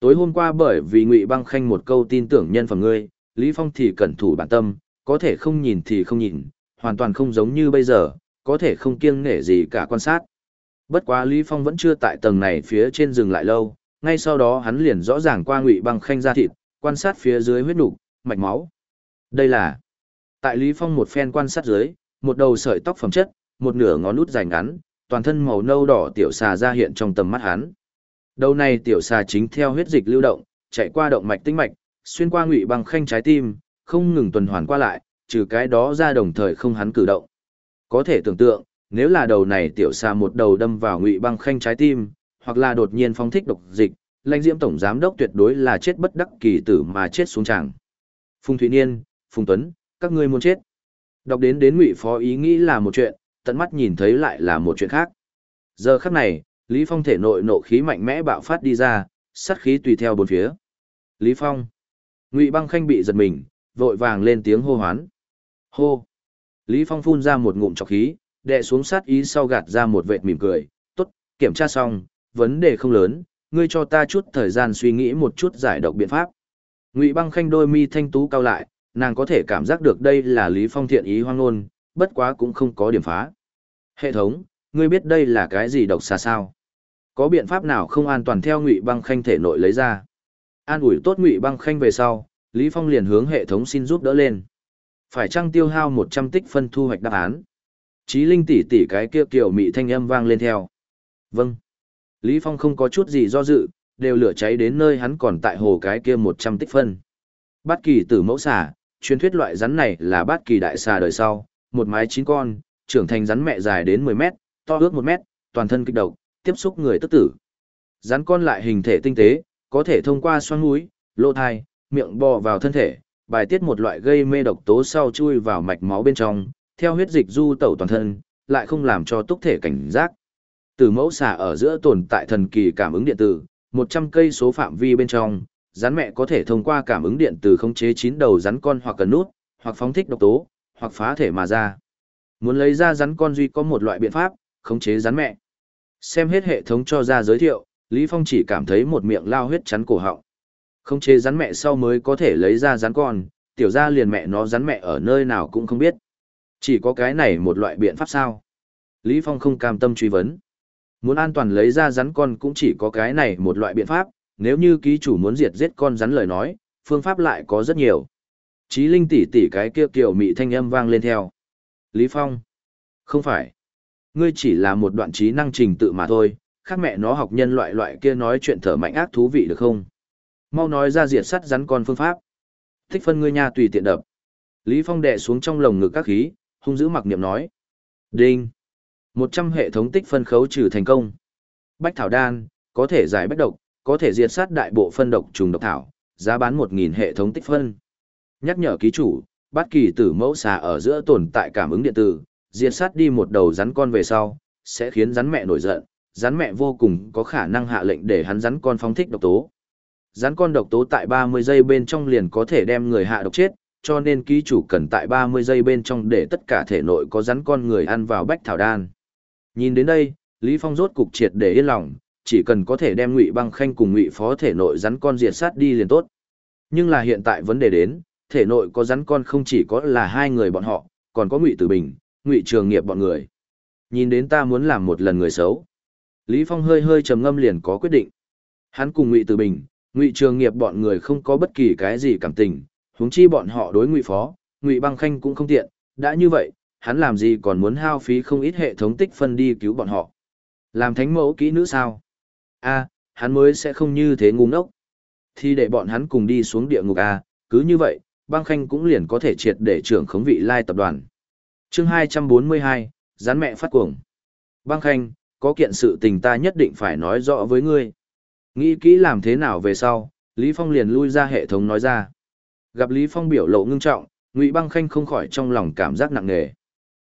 Tối hôm qua bởi vì Ngụy Băng Khanh một câu tin tưởng nhân phẩm ngươi, Lý Phong thì cẩn thủ bản tâm, có thể không nhìn thì không nhìn, hoàn toàn không giống như bây giờ, có thể không kiêng nể gì cả quan sát. Bất quá Lý Phong vẫn chưa tại tầng này phía trên dừng lại lâu, ngay sau đó hắn liền rõ ràng qua Ngụy Băng Khanh ra thịt, quan sát phía dưới huyết nục, mạch máu. Đây là Tại Lý Phong một phen quan sát dưới, một đầu sợi tóc phẩm chất, một nửa ngón út dài ngắn, toàn thân màu nâu đỏ tiểu xà ra hiện trong tầm mắt hắn. Đầu này tiểu xà chính theo huyết dịch lưu động, chạy qua động mạch tinh mạch, xuyên qua ngụy băng khanh trái tim, không ngừng tuần hoàn qua lại, trừ cái đó ra đồng thời không hắn cử động. Có thể tưởng tượng, nếu là đầu này tiểu xà một đầu đâm vào ngụy băng khanh trái tim, hoặc là đột nhiên phóng thích độc dịch, lãnh diễm tổng giám đốc tuyệt đối là chết bất đắc kỳ tử mà chết xuống tràng. Phùng Thụy Niên, Phùng Tuấn, các ngươi muốn chết. Đọc đến đến ngụy phó ý nghĩ là một chuyện, tận mắt nhìn thấy lại là một chuyện khác. Giờ khắc này, Lý Phong thể nội nộ khí mạnh mẽ bạo phát đi ra, sát khí tùy theo bốn phía. Lý Phong. Ngụy băng khanh bị giật mình, vội vàng lên tiếng hô hoán. Hô. Lý Phong phun ra một ngụm trọc khí, đệ xuống sát ý sau gạt ra một vệt mỉm cười. Tốt, kiểm tra xong, vấn đề không lớn, ngươi cho ta chút thời gian suy nghĩ một chút giải độc biện pháp. Ngụy băng khanh đôi mi thanh tú cao lại, nàng có thể cảm giác được đây là Lý Phong thiện ý hoang ngôn, bất quá cũng không có điểm phá. Hệ thống, ngươi biết đây là cái gì độc xa sao? Có biện pháp nào không an toàn theo Ngụy Băng Khanh thể nội lấy ra? An ủi tốt Ngụy Băng Khanh về sau, Lý Phong liền hướng hệ thống xin giúp đỡ lên. Phải chăng tiêu hao 100 tích phân thu hoạch đáp án? Chí Linh tỷ tỷ cái kia kiểu mị thanh âm vang lên theo. Vâng. Lý Phong không có chút gì do dự, đều lửa cháy đến nơi hắn còn tại hồ cái kia 100 tích phân. Bát kỳ tử mẫu xà, truyền thuyết loại rắn này là bát kỳ đại xà đời sau, một mái chín con, trưởng thành rắn mẹ dài đến 10 mét, to ước 1 mét, toàn thân kích độc, tiếp xúc người tức tử. Rắn con lại hình thể tinh tế, có thể thông qua xoang mũi, lỗ thai, miệng bò vào thân thể, bài tiết một loại gây mê độc tố sau chui vào mạch máu bên trong, theo huyết dịch du tẩu toàn thân, lại không làm cho túc thể cảnh giác. Từ mẫu xà ở giữa tồn tại thần kỳ cảm ứng điện tử, 100 cây số phạm vi bên trong, rắn mẹ có thể thông qua cảm ứng điện tử khống chế chín đầu rắn con hoặc cần nút, hoặc phóng thích độc tố, hoặc phá thể mà ra. Muốn lấy ra rắn con duy có một loại biện pháp, khống chế rắn mẹ. Xem hết hệ thống cho ra giới thiệu, Lý Phong chỉ cảm thấy một miệng lao huyết chắn cổ họng. Không chế rắn mẹ sau mới có thể lấy ra rắn con, tiểu ra liền mẹ nó rắn mẹ ở nơi nào cũng không biết. Chỉ có cái này một loại biện pháp sao? Lý Phong không cam tâm truy vấn. Muốn an toàn lấy ra rắn con cũng chỉ có cái này một loại biện pháp, nếu như ký chủ muốn diệt giết con rắn lời nói, phương pháp lại có rất nhiều. Chí linh tỷ tỷ cái kia kiểu mị thanh âm vang lên theo. Lý Phong. Không phải. Ngươi chỉ là một đoạn trí năng trình tự mà thôi, khác mẹ nó học nhân loại loại kia nói chuyện thở mạnh ác thú vị được không? Mau nói ra diệt sắt rắn con phương pháp. Thích phân ngươi nha tùy tiện đập. Lý Phong đè xuống trong lồng ngực các khí, hung dữ mặc niệm nói. Đinh. một trăm hệ thống tích phân khấu trừ thành công. Bách thảo đan, có thể giải bách độc, có thể diệt sát đại bộ phân độc trùng độc thảo, giá bán một nghìn hệ thống tích phân. Nhắc nhở ký chủ, bất kỳ tử mẫu xà ở giữa tồn tại cảm ứng điện tử, diệt sát đi một đầu rắn con về sau, sẽ khiến rắn mẹ nổi giận, rắn mẹ vô cùng có khả năng hạ lệnh để hắn rắn con phóng thích độc tố. Rắn con độc tố tại 30 giây bên trong liền có thể đem người hạ độc chết, cho nên ký chủ cần tại 30 giây bên trong để tất cả thể nội có rắn con người ăn vào bách thảo đan. Nhìn đến đây, Lý Phong rốt cục triệt để yên lòng, chỉ cần có thể đem Ngụy Băng Khanh cùng Ngụy Phó thể nội rắn con diệt sát đi liền tốt. Nhưng là hiện tại vấn đề đến, thể nội có rắn con không chỉ có là hai người bọn họ, còn có Ngụy Tử Bình, Ngụy Trường Nghiệp bọn người. Nhìn đến ta muốn làm một lần người xấu. Lý Phong hơi hơi trầm ngâm liền có quyết định. Hắn cùng Ngụy Tử Bình, Ngụy Trường Nghiệp bọn người không có bất kỳ cái gì cảm tình, huống chi bọn họ đối Ngụy Phó, Ngụy Băng Khanh cũng không tiện, đã như vậy, hắn làm gì còn muốn hao phí không ít hệ thống tích phân đi cứu bọn họ. Làm thánh mẫu kỹ nữ sao? A, hắn mới sẽ không như thế ngu ngốc. Thì để bọn hắn cùng đi xuống địa ngục A, cứ như vậy, băng khanh cũng liền có thể triệt để trưởng khống vị lai tập đoàn. chương 242, gián mẹ phát cuồng. Băng khanh, có kiện sự tình ta nhất định phải nói rõ với ngươi. Nghĩ kỹ làm thế nào về sau, Lý Phong liền lui ra hệ thống nói ra. Gặp Lý Phong biểu lộ ngưng trọng, Ngụy Băng Khanh không khỏi trong lòng cảm giác nặng nề.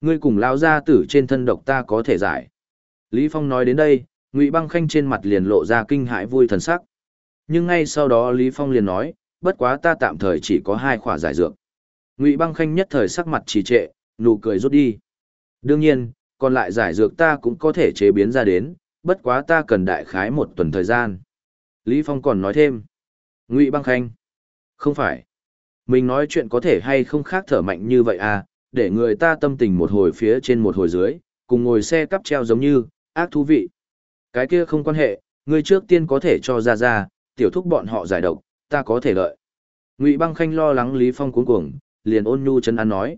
Ngươi cùng lao ra tử trên thân độc ta có thể giải. Lý Phong nói đến đây, Ngụy Băng Khanh trên mặt liền lộ ra kinh hãi vui thần sắc. Nhưng ngay sau đó Lý Phong liền nói, bất quá ta tạm thời chỉ có hai khỏa giải dược. Ngụy Băng Khanh nhất thời sắc mặt trì trệ, nụ cười rút đi. Đương nhiên, còn lại giải dược ta cũng có thể chế biến ra đến, bất quá ta cần đại khái một tuần thời gian. Lý Phong còn nói thêm. Ngụy Băng Khanh. Không phải. Mình nói chuyện có thể hay không khác thở mạnh như vậy à, để người ta tâm tình một hồi phía trên một hồi dưới, cùng ngồi xe cắp treo giống như, ác thú vị. Cái kia không quan hệ, ngươi trước tiên có thể cho ra ra, tiểu thúc bọn họ giải độc, ta có thể lợi. Ngụy Băng Khanh lo lắng Lý Phong cuống cuồng, liền ôn nhu chân ăn nói.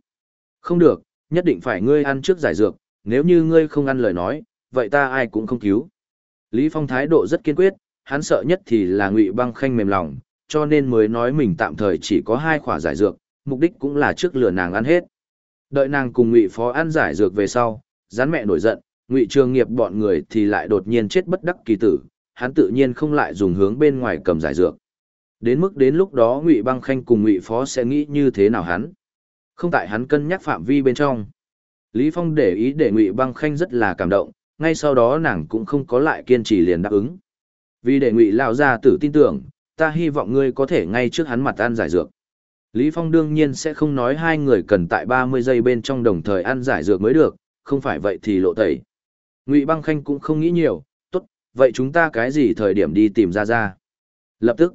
Không được, nhất định phải ngươi ăn trước giải dược, nếu như ngươi không ăn lời nói, vậy ta ai cũng không cứu. Lý Phong thái độ rất kiên quyết, hắn sợ nhất thì là Ngụy Băng Khanh mềm lòng, cho nên mới nói mình tạm thời chỉ có hai khỏa giải dược, mục đích cũng là trước lửa nàng ăn hết. Đợi nàng cùng Ngụy Phó ăn giải dược về sau, rắn mẹ nổi giận, ngụy trường nghiệp bọn người thì lại đột nhiên chết bất đắc kỳ tử hắn tự nhiên không lại dùng hướng bên ngoài cầm giải dược. Đến mức đến lúc đó ngụy băng khanh cùng ngụy phó sẽ nghĩ như thế nào hắn? Không tại hắn cân nhắc phạm vi bên trong. Lý phong để ý để ngụy băng khanh rất là cảm động ngay sau đó nàng cũng không có lại kiên trì liền đáp ứng vì để ngụy lao ra tử tin tưởng ta hy vọng ngươi có thể ngay trước hắn mặt ăn giải dược lý phong đương nhiên sẽ không nói hai người cần tại 30 giây bên trong đồng thời ăn giải dược mới được không phải vậy thì lộ tẩy Ngụy Băng Khanh cũng không nghĩ nhiều, tốt, vậy chúng ta cái gì thời điểm đi tìm ra ra? Lập tức,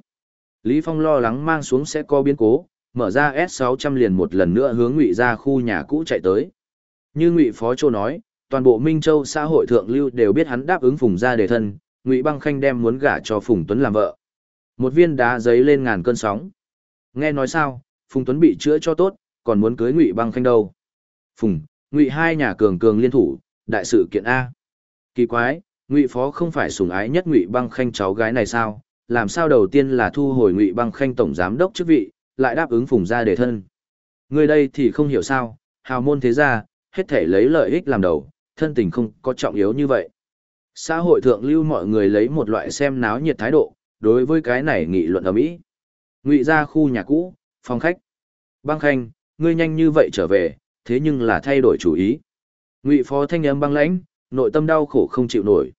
Lý Phong lo lắng mang xuống sẽ có biến cố, mở ra S600 liền một lần nữa hướng Ngụy ra khu nhà cũ chạy tới. Như Ngụy Phó Châu nói, toàn bộ Minh Châu xã hội thượng lưu đều biết hắn đáp ứng Phùng gia đề thân, Ngụy Băng Khanh đem muốn gả cho Phùng Tuấn làm vợ. Một viên đá giấy lên ngàn cơn sóng. Nghe nói sao, Phùng Tuấn bị chữa cho tốt, còn muốn cưới Ngụy Băng Khanh đâu? Phùng, Ngụy hai nhà cường cường liên thủ, đại sự kiện a. Kỳ quái, Ngụy Phó không phải sủng ái nhất Ngụy Băng Khanh cháu gái này sao? Làm sao đầu tiên là thu hồi Ngụy Băng Khanh tổng giám đốc chức vị, lại đáp ứng phùng gia đề thân. Người đây thì không hiểu sao, hào môn thế gia, hết thể lấy lợi ích làm đầu, thân tình không có trọng yếu như vậy. Xã hội thượng lưu mọi người lấy một loại xem náo nhiệt thái độ, đối với cái này nghị luận ở Mỹ. Ngụy ra khu nhà cũ, phòng khách. Băng Khanh, ngươi nhanh như vậy trở về, thế nhưng là thay đổi chủ ý. Ngụy Phó thanh âm băng lãnh, nội tâm đau khổ không chịu nổi.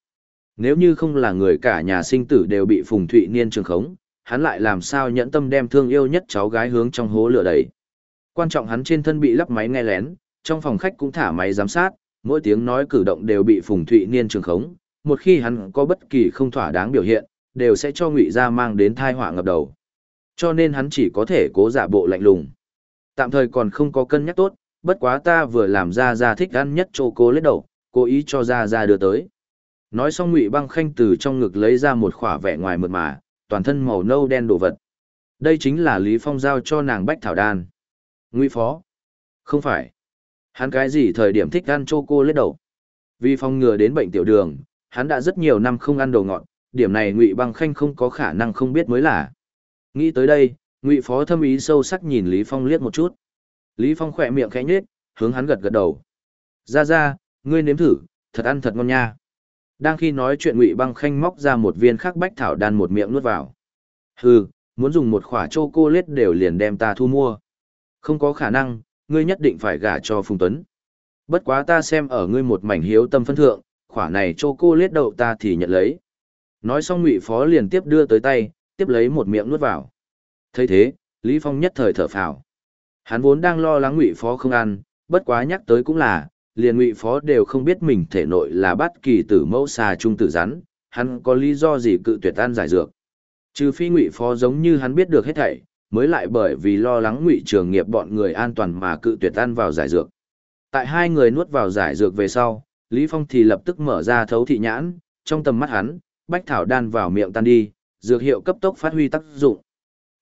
Nếu như không là người cả nhà sinh tử đều bị Phùng Thụy Niên trường khống, hắn lại làm sao nhẫn tâm đem thương yêu nhất cháu gái hướng trong hố lửa đầy Quan trọng hắn trên thân bị lắp máy nghe lén, trong phòng khách cũng thả máy giám sát, mỗi tiếng nói cử động đều bị Phùng Thụy Niên trường khống, một khi hắn có bất kỳ không thỏa đáng biểu hiện, đều sẽ cho Ngụy gia mang đến tai họa ngập đầu. Cho nên hắn chỉ có thể cố giả bộ lạnh lùng. Tạm thời còn không có cân nhắc tốt, bất quá ta vừa làm ra ra thích ăn nhất chô cô lết đầu, cố ý cho ra ra đưa tới. Nói xong Ngụy Băng Khanh từ trong ngực lấy ra một khỏa vẻ ngoài mượt mà, toàn thân màu nâu đen đồ vật. Đây chính là Lý Phong giao cho nàng Bách Thảo Đan. Ngụy Phó. Không phải. Hắn cái gì thời điểm thích ăn chô cô lết đầu. Vì Phong ngừa đến bệnh tiểu đường, hắn đã rất nhiều năm không ăn đồ ngọt, điểm này Ngụy Băng Khanh không có khả năng không biết mới là. Nghĩ tới đây, Ngụy Phó thâm ý sâu sắc nhìn Lý Phong liếc một chút. Lý Phong khỏe miệng khẽ nhếch, hướng hắn gật gật đầu. Ra ra, ngươi nếm thử, thật ăn thật ngon nha. Đang khi nói chuyện Ngụy Băng Khanh móc ra một viên khắc bách thảo đan một miệng nuốt vào. Hừ, muốn dùng một khỏa chocolate đều liền đem ta thu mua. Không có khả năng, ngươi nhất định phải gả cho Phùng Tuấn. Bất quá ta xem ở ngươi một mảnh hiếu tâm phân thượng, khỏa này Châu cô lết đậu ta thì nhận lấy. Nói xong Ngụy Phó liền tiếp đưa tới tay, tiếp lấy một miệng nuốt vào. thấy thế, Lý Phong nhất thời thở phào. Hắn vốn đang lo lắng Ngụy Phó không ăn, bất quá nhắc tới cũng là, liền Ngụy Phó đều không biết mình thể nội là bắt kỳ tử mẫu xà trung tử rắn, hắn có lý do gì cự tuyệt ăn giải dược. Trừ phi Ngụy Phó giống như hắn biết được hết thảy, mới lại bởi vì lo lắng Ngụy Trường Nghiệp bọn người an toàn mà cự tuyệt ăn vào giải dược. Tại hai người nuốt vào giải dược về sau, Lý Phong thì lập tức mở ra thấu thị nhãn, trong tầm mắt hắn, bách thảo đan vào miệng tan đi, dược hiệu cấp tốc phát huy tác dụng.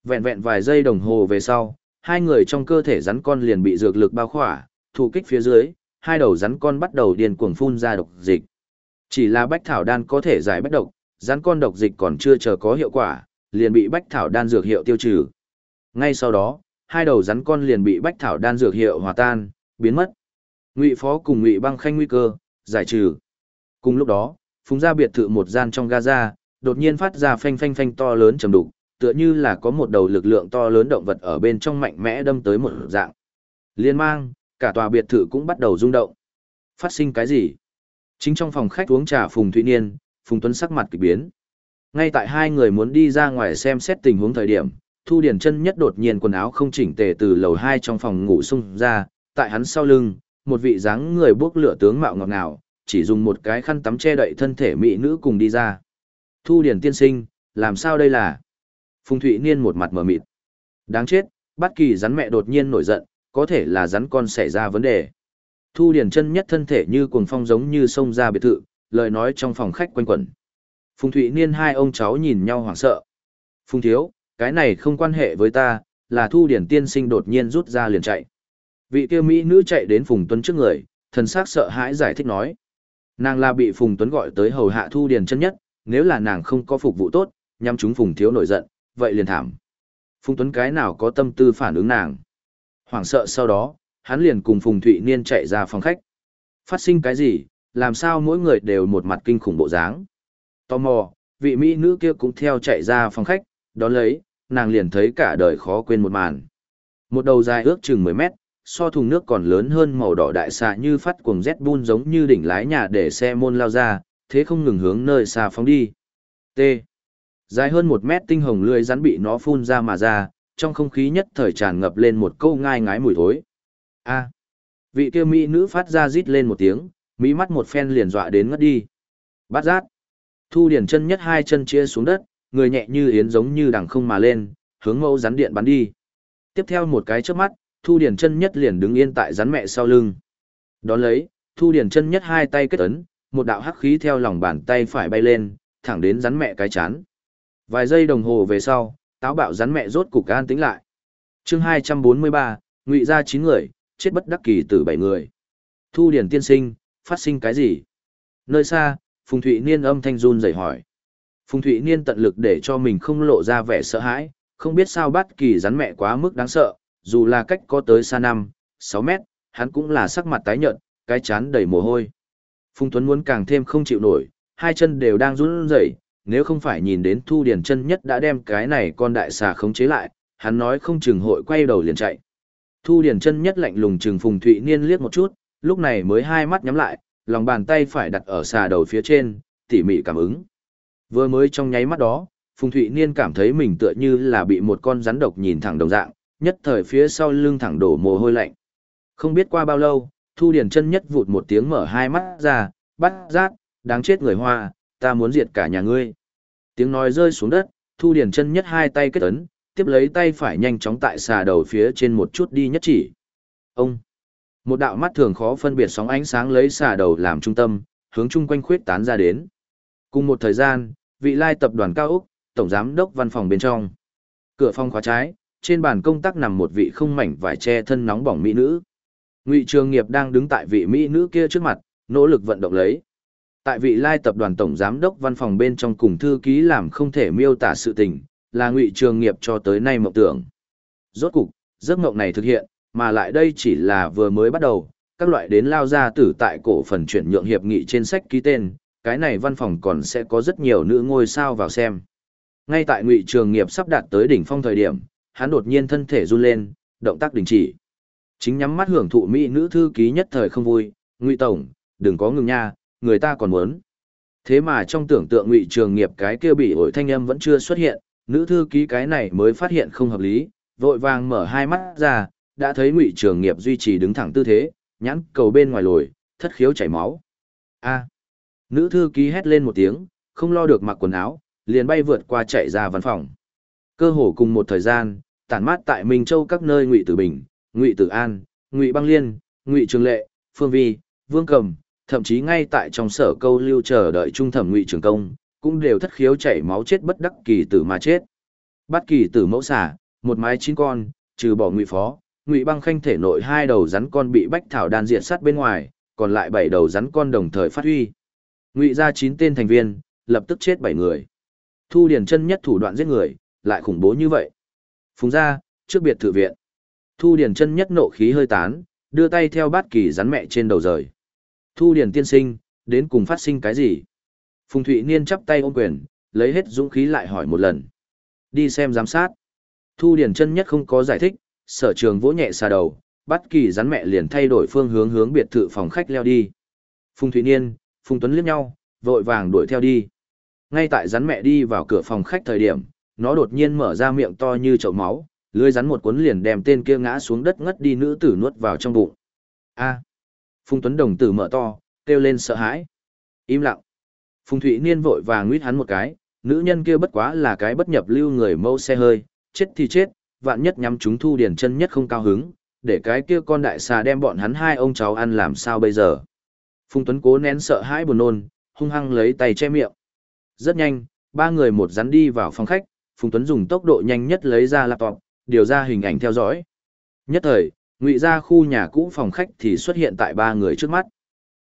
Vẹn vẹn vài giây đồng hồ về sau, hai người trong cơ thể rắn con liền bị dược lực bao khỏa, thủ kích phía dưới, hai đầu rắn con bắt đầu điên cuồng phun ra độc dịch. Chỉ là bách thảo đan có thể giải bách độc, rắn con độc dịch còn chưa chờ có hiệu quả, liền bị bách thảo đan dược hiệu tiêu trừ. Ngay sau đó, hai đầu rắn con liền bị bách thảo đan dược hiệu hòa tan, biến mất. Ngụy Phó cùng Ngụy Băng Khanh nguy cơ, giải trừ. Cùng lúc đó, phùng ra biệt thự một gian trong Gaza, đột nhiên phát ra phanh phanh phanh to lớn trầm đục, tựa như là có một đầu lực lượng to lớn động vật ở bên trong mạnh mẽ đâm tới một dạng. Liên mang, cả tòa biệt thự cũng bắt đầu rung động. Phát sinh cái gì? Chính trong phòng khách uống trà Phùng Thụy Niên, Phùng Tuấn sắc mặt kỳ biến. Ngay tại hai người muốn đi ra ngoài xem xét tình huống thời điểm, Thu Điển chân nhất đột nhiên quần áo không chỉnh tề từ lầu hai trong phòng ngủ xung ra, tại hắn sau lưng, một vị dáng người bước lửa tướng mạo ngọt ngào, chỉ dùng một cái khăn tắm che đậy thân thể mỹ nữ cùng đi ra. Thu Điển tiên sinh, làm sao đây là? Phùng Thụy Niên một mặt mở mịt. Đáng chết, bất kỳ rắn mẹ đột nhiên nổi giận, có thể là rắn con xảy ra vấn đề. Thu Điển chân nhất thân thể như cuồng phong giống như sông ra biệt thự, lời nói trong phòng khách quanh quẩn. Phùng Thụy Niên hai ông cháu nhìn nhau hoảng sợ. Phùng Thiếu, cái này không quan hệ với ta, là Thu Điển tiên sinh đột nhiên rút ra liền chạy. Vị kia Mỹ nữ chạy đến Phùng Tuấn trước người, thần sắc sợ hãi giải thích nói. Nàng là bị Phùng Tuấn gọi tới hầu hạ Thu Điển chân nhất, nếu là nàng không có phục vụ tốt, nhằm chúng Phùng Thiếu nổi giận, vậy liền thảm. Phùng Tuấn cái nào có tâm tư phản ứng nàng. Hoảng sợ sau đó, hắn liền cùng Phùng Thụy Niên chạy ra phòng khách. Phát sinh cái gì, làm sao mỗi người đều một mặt kinh khủng bộ dáng. Tò mò, vị mỹ nữ kia cũng theo chạy ra phòng khách, đón lấy, nàng liền thấy cả đời khó quên một màn. Một đầu dài ước chừng 10 mét, so thùng nước còn lớn hơn màu đỏ đại xà như phát cuồng rét bun giống như đỉnh lái nhà để xe môn lao ra, thế không ngừng hướng nơi xa phóng đi. T. Dài hơn một mét tinh hồng lươi rắn bị nó phun ra mà ra, trong không khí nhất thời tràn ngập lên một câu ngai ngái mùi thối. A. Vị kia mỹ nữ phát ra rít lên một tiếng, mỹ mắt một phen liền dọa đến ngất đi. Bát giác. Thu điển chân nhất hai chân chia xuống đất, người nhẹ như yến giống như đằng không mà lên, hướng mẫu rắn điện bắn đi. Tiếp theo một cái chớp mắt, Thu điển chân nhất liền đứng yên tại rắn mẹ sau lưng. Đón lấy, Thu điển chân nhất hai tay kết ấn, một đạo hắc khí theo lòng bàn tay phải bay lên, thẳng đến rắn mẹ cái chán. Vài giây đồng hồ về sau, táo bạo rắn mẹ rốt cục an tĩnh lại. chương 243, ngụy ra 9 người, chết bất đắc kỳ tử 7 người. Thu điển tiên sinh, phát sinh cái gì? Nơi xa, Phùng Thụy Niên âm thanh run rẩy hỏi. Phùng Thụy Niên tận lực để cho mình không lộ ra vẻ sợ hãi, không biết sao bắt kỳ rắn mẹ quá mức đáng sợ, dù là cách có tới xa 5, 6 mét, hắn cũng là sắc mặt tái nhợt, cái chán đầy mồ hôi. Phùng Tuấn muốn càng thêm không chịu nổi, hai chân đều đang run rẩy, nếu không phải nhìn đến Thu Điền chân nhất đã đem cái này con đại xà khống chế lại, hắn nói không chừng hội quay đầu liền chạy. Thu Điền chân nhất lạnh lùng chừng Phùng Thụy Niên liếc một chút, lúc này mới hai mắt nhắm lại, lòng bàn tay phải đặt ở xà đầu phía trên, tỉ mỉ cảm ứng. Vừa mới trong nháy mắt đó, Phùng Thụy Niên cảm thấy mình tựa như là bị một con rắn độc nhìn thẳng đồng dạng, nhất thời phía sau lưng thẳng đổ mồ hôi lạnh. Không biết qua bao lâu, Thu Điền chân nhất vụt một tiếng mở hai mắt ra, bắt rát, đáng chết người hoa, ta muốn diệt cả nhà ngươi. Tiếng nói rơi xuống đất, Thu Điền chân nhất hai tay kết ấn, tiếp lấy tay phải nhanh chóng tại xà đầu phía trên một chút đi nhất chỉ. Ông! Một đạo mắt thường khó phân biệt sóng ánh sáng lấy xà đầu làm trung tâm, hướng chung quanh khuyết tán ra đến. Cùng một thời gian, vị lai tập đoàn cao Úc, tổng giám đốc văn phòng bên trong. Cửa phòng khóa trái, trên bàn công tác nằm một vị không mảnh vải che thân nóng bỏng mỹ nữ. Ngụy Trường Nghiệp đang đứng tại vị mỹ nữ kia trước mặt, nỗ lực vận động lấy. Tại vị lai tập đoàn tổng giám đốc văn phòng bên trong cùng thư ký làm không thể miêu tả sự tình, là Ngụy Trường Nghiệp cho tới nay mộng tưởng. Rốt cục, giấc mộng này thực hiện, mà lại đây chỉ là vừa mới bắt đầu, các loại đến lao ra tử tại cổ phần chuyển nhượng hiệp nghị trên sách ký tên, cái này văn phòng còn sẽ có rất nhiều nữ ngôi sao vào xem. Ngay tại Ngụy Trường Nghiệp sắp đạt tới đỉnh phong thời điểm, hắn đột nhiên thân thể run lên, động tác đình chỉ. Chính nhắm mắt hưởng thụ mỹ nữ thư ký nhất thời không vui, "Ngụy tổng, đừng có ngừng nha, người ta còn muốn." Thế mà trong tưởng tượng Ngụy Trường Nghiệp cái kia bị ổi thanh âm vẫn chưa xuất hiện, nữ thư ký cái này mới phát hiện không hợp lý, vội vàng mở hai mắt ra, đã thấy Ngụy Trường Nghiệp duy trì đứng thẳng tư thế, nhãn cầu bên ngoài lồi, thất khiếu chảy máu. A. Nữ thư ký hét lên một tiếng, không lo được mặc quần áo, liền bay vượt qua chạy ra văn phòng. Cơ hồ cùng một thời gian, tản mát tại Minh Châu các nơi Ngụy Tử Bình, Ngụy Tử An, Ngụy Băng Liên, Ngụy Trường Lệ, Phương Vi, Vương Cầm, thậm chí ngay tại trong sở câu lưu chờ đợi trung thẩm Ngụy Trường Công, cũng đều thất khiếu chảy máu chết bất đắc kỳ tử mà chết. Bắt kỳ tử mẫu xả, một mái chín con, trừ bỏ Ngụy Phó, Ngụy Băng Khanh thể nội hai đầu rắn con bị Bách Thảo đan diện sát bên ngoài, còn lại bảy đầu rắn con đồng thời phát huy. Ngụy ra chín tên thành viên, lập tức chết bảy người. Thu Điền chân nhất thủ đoạn giết người, lại khủng bố như vậy. Phùng ra, trước biệt thự viện. Thu Điền chân nhất nộ khí hơi tán, đưa tay theo bát kỳ rắn mẹ trên đầu rời. Thu Điền tiên sinh, đến cùng phát sinh cái gì? Phùng Thụy Niên chắp tay ôm quyền, lấy hết dũng khí lại hỏi một lần. Đi xem giám sát. Thu Điền chân nhất không có giải thích, sở trường vỗ nhẹ xà đầu, bắt kỳ rắn mẹ liền thay đổi phương hướng hướng biệt thự phòng khách leo đi. Phùng Thụy Niên, Phùng Tuấn liếc nhau, vội vàng đuổi theo đi. Ngay tại rắn mẹ đi vào cửa phòng khách thời điểm, nó đột nhiên mở ra miệng to như chậu máu, lưới rắn một cuốn liền đem tên kia ngã xuống đất ngất đi nữ tử nuốt vào trong bụng. A. Phùng Tuấn đồng tử mở to, kêu lên sợ hãi. Im lặng. Phùng Thụy Niên vội vàng nguyết hắn một cái, nữ nhân kia bất quá là cái bất nhập lưu người mâu xe hơi, chết thì chết, vạn nhất nhắm chúng thu điển chân nhất không cao hứng, để cái kia con đại xà đem bọn hắn hai ông cháu ăn làm sao bây giờ. Phùng Tuấn cố nén sợ hãi buồn nôn, hung hăng lấy tay che miệng. Rất nhanh, ba người một rắn đi vào phòng khách, Phùng Tuấn dùng tốc độ nhanh nhất lấy ra laptop, điều ra hình ảnh theo dõi. Nhất thời, ngụy ra khu nhà cũ phòng khách thì xuất hiện tại ba người trước mắt.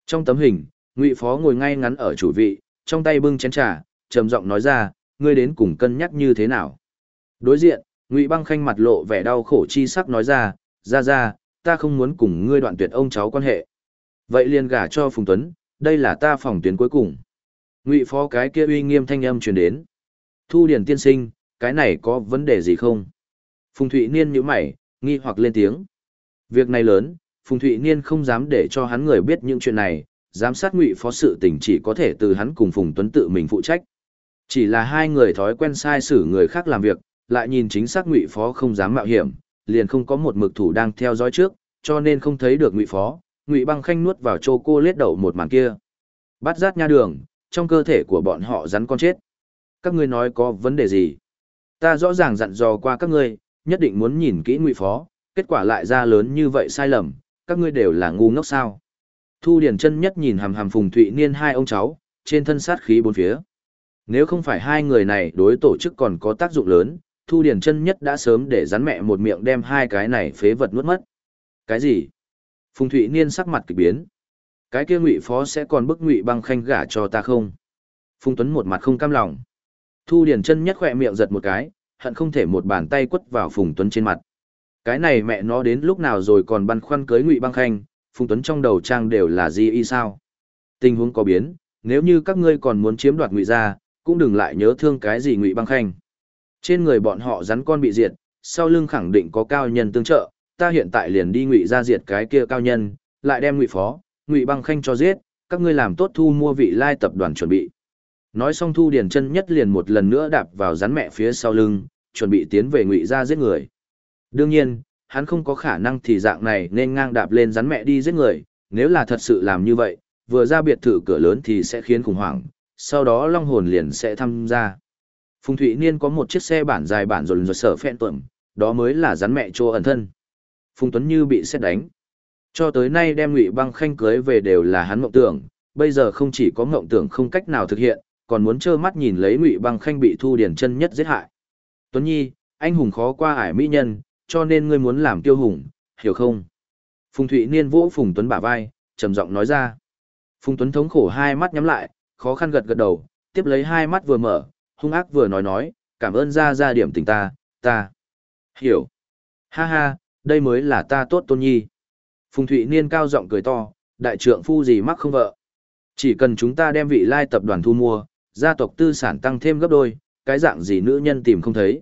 Trong tấm hình, ngụy phó ngồi ngay ngắn ở chủ vị, trong tay bưng chén trà, trầm giọng nói ra, ngươi đến cùng cân nhắc như thế nào. Đối diện, ngụy băng khanh mặt lộ vẻ đau khổ chi sắc nói ra, ra ra, ta không muốn cùng ngươi đoạn tuyệt ông cháu quan hệ. Vậy liền gả cho Phùng Tuấn, đây là ta phòng tuyến cuối cùng. Ngụy phó cái kia uy nghiêm thanh âm truyền đến. Thu Điển tiên sinh, cái này có vấn đề gì không? Phùng Thụy Niên nhíu mày, nghi hoặc lên tiếng. Việc này lớn, Phùng Thụy Niên không dám để cho hắn người biết những chuyện này, giám sát ngụy phó sự tình chỉ có thể từ hắn cùng Phùng Tuấn tự mình phụ trách. Chỉ là hai người thói quen sai xử người khác làm việc, lại nhìn chính xác ngụy phó không dám mạo hiểm, liền không có một mực thủ đang theo dõi trước, cho nên không thấy được ngụy phó, ngụy băng khanh nuốt vào chô cô lết đầu một màn kia. Bắt rát nha đường, trong cơ thể của bọn họ rắn con chết. Các ngươi nói có vấn đề gì? Ta rõ ràng dặn dò qua các ngươi, nhất định muốn nhìn kỹ ngụy phó, kết quả lại ra lớn như vậy sai lầm, các ngươi đều là ngu ngốc sao. Thu Điền chân nhất nhìn hàm hàm Phùng Thụy Niên hai ông cháu, trên thân sát khí bốn phía. Nếu không phải hai người này đối tổ chức còn có tác dụng lớn, Thu Điền chân nhất đã sớm để rắn mẹ một miệng đem hai cái này phế vật nuốt mất. Cái gì? Phùng Thụy Niên sắc mặt kỳ biến. Cái kia ngụy phó sẽ còn bức ngụy băng khanh gả cho ta không? Phùng Tuấn một mặt không cam lòng. Thu Điền chân nhất khỏe miệng giật một cái, hận không thể một bàn tay quất vào Phùng Tuấn trên mặt. Cái này mẹ nó đến lúc nào rồi còn băn khoăn cưới Ngụy Băng Khanh, Phùng Tuấn trong đầu trang đều là gì y sao? Tình huống có biến, nếu như các ngươi còn muốn chiếm đoạt Ngụy gia, cũng đừng lại nhớ thương cái gì Ngụy Băng Khanh. Trên người bọn họ rắn con bị diệt, sau lưng khẳng định có cao nhân tương trợ, ta hiện tại liền đi Ngụy gia diệt cái kia cao nhân, lại đem Ngụy Phó, Ngụy Băng Khanh cho giết, các ngươi làm tốt thu mua vị lai tập đoàn chuẩn bị. Nói xong Thu Điền chân nhất liền một lần nữa đạp vào rắn mẹ phía sau lưng, chuẩn bị tiến về ngụy ra giết người. Đương nhiên, hắn không có khả năng thì dạng này nên ngang đạp lên rắn mẹ đi giết người, nếu là thật sự làm như vậy, vừa ra biệt thự cửa lớn thì sẽ khiến khủng hoảng, sau đó Long Hồn liền sẽ tham gia. Phùng Thụy Niên có một chiếc xe bản dài bản rồn rồi sở phẹn tuẩm, đó mới là rắn mẹ chỗ ẩn thân. Phùng Tuấn Như bị xét đánh. Cho tới nay đem Ngụy Băng Khanh cưới về đều là hắn mộng tưởng, bây giờ không chỉ có mộng tưởng không cách nào thực hiện, còn muốn trơ mắt nhìn lấy Ngụy Băng Khanh bị Thu Điển chân nhất giết hại. Tuấn Nhi, anh hùng khó qua ải mỹ nhân, cho nên ngươi muốn làm tiêu hùng, hiểu không? Phùng Thụy Niên vỗ Phùng Tuấn bả vai, trầm giọng nói ra. Phùng Tuấn thống khổ hai mắt nhắm lại, khó khăn gật gật đầu, tiếp lấy hai mắt vừa mở, hung ác vừa nói nói, cảm ơn ra ra điểm tình ta, ta. Hiểu. Ha ha, đây mới là ta tốt tôn nhi. Phùng Thụy Niên cao giọng cười to, đại trượng phu gì mắc không vợ. Chỉ cần chúng ta đem vị lai tập đoàn thu mua, gia tộc tư sản tăng thêm gấp đôi, cái dạng gì nữ nhân tìm không thấy.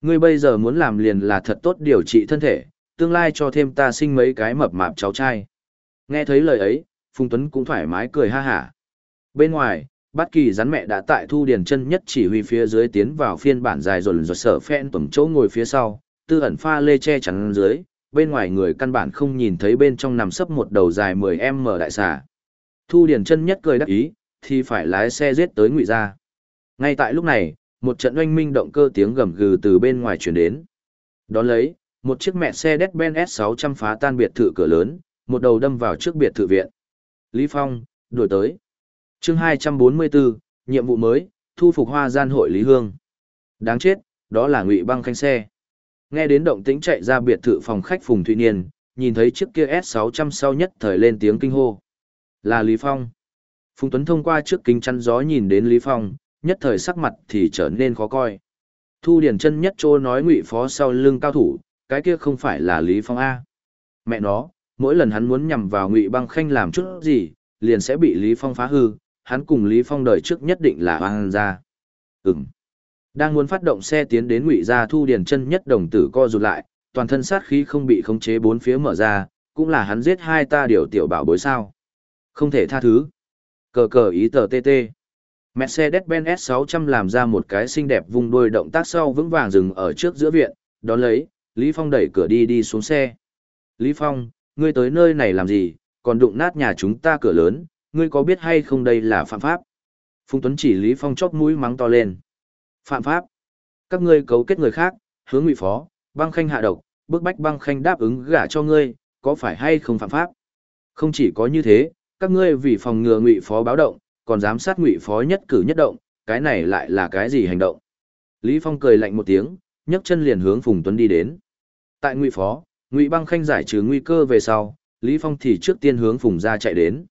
Ngươi bây giờ muốn làm liền là thật tốt điều trị thân thể, tương lai cho thêm ta sinh mấy cái mập mạp cháu trai. Nghe thấy lời ấy, Phùng Tuấn cũng thoải mái cười ha hả. Bên ngoài, bất Kỳ rắn mẹ đã tại Thu Điền chân nhất chỉ huy phía dưới tiến vào phiên bản dài rồi rồi sở phen tổng chỗ ngồi phía sau, tư ẩn pha lê che chắn dưới, bên ngoài người căn bản không nhìn thấy bên trong nằm sấp một đầu dài 10m đại xà. Thu Điền chân nhất cười đắc ý, thì phải lái xe giết tới ngụy gia. Ngay tại lúc này, một trận oanh minh động cơ tiếng gầm gừ từ bên ngoài chuyển đến. Đón lấy, một chiếc mẹ xe Mercedes-Benz S600 phá tan biệt thự cửa lớn, một đầu đâm vào trước biệt thự viện. Lý Phong, đổi tới. chương 244, nhiệm vụ mới, thu phục hoa gian hội Lý Hương. Đáng chết, đó là ngụy băng khanh xe. Nghe đến động tĩnh chạy ra biệt thự phòng khách Phùng Thụy Niên, nhìn thấy chiếc kia S600 sau nhất thời lên tiếng kinh hô. Là Lý Phong. Phùng Tuấn thông qua trước kính chắn gió nhìn đến Lý Phong, nhất thời sắc mặt thì trở nên khó coi. Thu Điển chân nhất trô nói ngụy phó sau lưng cao thủ, cái kia không phải là Lý Phong A. Mẹ nó, mỗi lần hắn muốn nhằm vào ngụy băng khanh làm chút gì, liền sẽ bị Lý Phong phá hư, hắn cùng Lý Phong đời trước nhất định là hoang gia. Ừm. Đang muốn phát động xe tiến đến ngụy gia thu điền chân nhất đồng tử co rụt lại, toàn thân sát khí không bị khống chế bốn phía mở ra, cũng là hắn giết hai ta điều tiểu bảo bối sao. Không thể tha thứ. Cờ cờ ý tờ TT. Mercedes-Benz S600 làm ra một cái xinh đẹp vùng đuôi động tác sau vững vàng dừng ở trước giữa viện, đón lấy, Lý Phong đẩy cửa đi đi xuống xe. Lý Phong, ngươi tới nơi này làm gì, còn đụng nát nhà chúng ta cửa lớn, ngươi có biết hay không đây là phạm pháp? Phùng Tuấn chỉ Lý Phong chóp mũi mắng to lên. Phạm pháp. Các ngươi cấu kết người khác, hướng ngụy phó, băng khanh hạ độc, bức bách băng khanh đáp ứng gả cho ngươi, có phải hay không phạm pháp? Không chỉ có như thế, các ngươi vì phòng ngừa ngụy phó báo động, còn giám sát ngụy phó nhất cử nhất động, cái này lại là cái gì hành động? Lý Phong cười lạnh một tiếng, nhấc chân liền hướng Phùng Tuấn đi đến. Tại ngụy phó, ngụy băng khanh giải trừ nguy cơ về sau, Lý Phong thì trước tiên hướng Phùng gia chạy đến.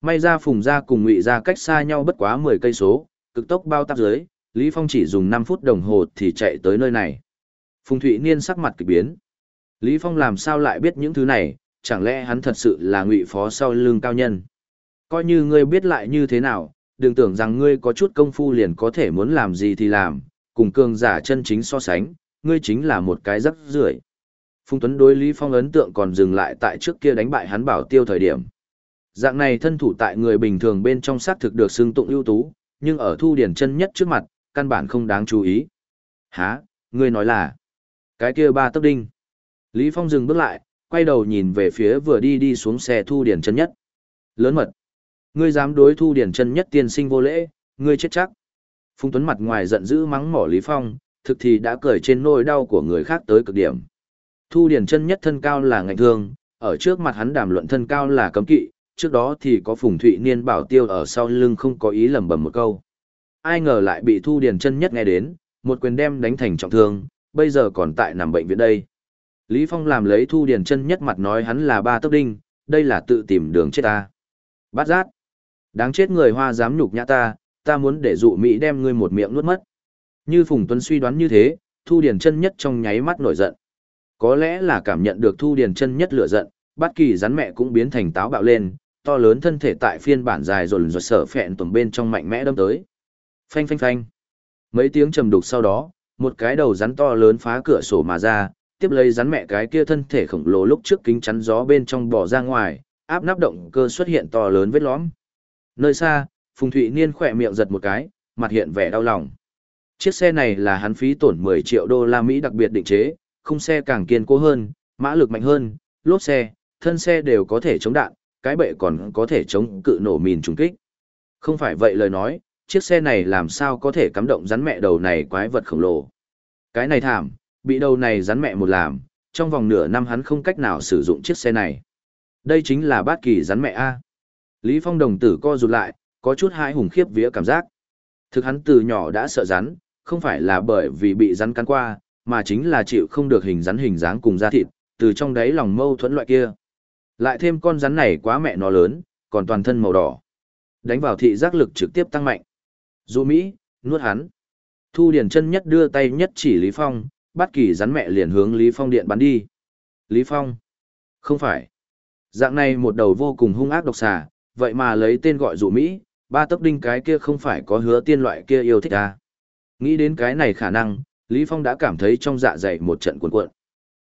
May ra Phùng gia cùng ngụy gia cách xa nhau bất quá 10 cây số, cực tốc bao táp dưới, Lý Phong chỉ dùng 5 phút đồng hồ thì chạy tới nơi này. Phùng Thụy Niên sắc mặt kỳ biến. Lý Phong làm sao lại biết những thứ này, chẳng lẽ hắn thật sự là ngụy phó sau lưng cao nhân. Coi như ngươi biết lại như thế nào, đừng tưởng rằng ngươi có chút công phu liền có thể muốn làm gì thì làm, cùng cường giả chân chính so sánh, ngươi chính là một cái rắc rưởi. Phùng Tuấn đối Lý Phong ấn tượng còn dừng lại tại trước kia đánh bại hắn bảo tiêu thời điểm. Dạng này thân thủ tại người bình thường bên trong xác thực được xưng tụng ưu tú, nhưng ở thu điển chân nhất trước mặt, căn bản không đáng chú ý. Hả, ngươi nói là, cái kia ba tấc đinh. Lý Phong dừng bước lại, quay đầu nhìn về phía vừa đi đi xuống xe thu điển chân nhất. Lớn mật. Ngươi dám đối thu điển chân nhất tiên sinh vô lễ, ngươi chết chắc. Phùng Tuấn mặt ngoài giận dữ mắng mỏ Lý Phong, thực thì đã cởi trên nỗi đau của người khác tới cực điểm. Thu điển chân nhất thân cao là ngạnh thương, ở trước mặt hắn đàm luận thân cao là cấm kỵ, trước đó thì có Phùng Thụy Niên bảo tiêu ở sau lưng không có ý lầm bầm một câu. Ai ngờ lại bị Thu điển chân nhất nghe đến, một quyền đem đánh thành trọng thương, bây giờ còn tại nằm bệnh viện đây. Lý Phong làm lấy Thu Điền chân nhất mặt nói hắn là ba tốc đinh, đây là tự tìm đường chết ta. Bát giác. Đáng chết người hoa dám nhục nhã ta, ta muốn để dụ Mỹ đem ngươi một miệng nuốt mất. Như Phùng Tuấn suy đoán như thế, Thu Điền chân nhất trong nháy mắt nổi giận. Có lẽ là cảm nhận được Thu Điền chân nhất lửa giận, bát kỳ rắn mẹ cũng biến thành táo bạo lên, to lớn thân thể tại phiên bản dài rồi rột sở phẹn tuần bên trong mạnh mẽ đâm tới. Phanh phanh phanh. Mấy tiếng trầm đục sau đó, một cái đầu rắn to lớn phá cửa sổ mà ra, tiếp lấy rắn mẹ cái kia thân thể khổng lồ lúc trước kính chắn gió bên trong bò ra ngoài, áp nắp động cơ xuất hiện to lớn vết lõm. Nơi xa, Phùng Thụy Niên khỏe miệng giật một cái, mặt hiện vẻ đau lòng. Chiếc xe này là hắn phí tổn 10 triệu đô la Mỹ đặc biệt định chế, khung xe càng kiên cố hơn, mã lực mạnh hơn, lốp xe, thân xe đều có thể chống đạn, cái bệ còn có thể chống cự nổ mìn trùng kích. Không phải vậy lời nói, chiếc xe này làm sao có thể cắm động rắn mẹ đầu này quái vật khổng lồ. Cái này thảm, bị đầu này rắn mẹ một làm, trong vòng nửa năm hắn không cách nào sử dụng chiếc xe này. Đây chính là bát kỳ rắn mẹ A. Lý Phong đồng tử co rụt lại, có chút hãi hùng khiếp vía cảm giác. Thực hắn từ nhỏ đã sợ rắn, không phải là bởi vì bị rắn cắn qua, mà chính là chịu không được hình rắn hình dáng cùng da thịt, từ trong đáy lòng mâu thuẫn loại kia. Lại thêm con rắn này quá mẹ nó lớn, còn toàn thân màu đỏ. Đánh vào thị giác lực trực tiếp tăng mạnh. Dụ Mỹ, nuốt hắn. Thu Điển chân nhất đưa tay nhất chỉ Lý Phong, bắt kỳ rắn mẹ liền hướng Lý Phong điện bắn đi. Lý Phong. Không phải. Dạng này một đầu vô cùng hung ác độc xà, vậy mà lấy tên gọi dụ Mỹ, ba tấc đinh cái kia không phải có hứa tiên loại kia yêu thích à. Nghĩ đến cái này khả năng, Lý Phong đã cảm thấy trong dạ dày một trận cuộn cuộn.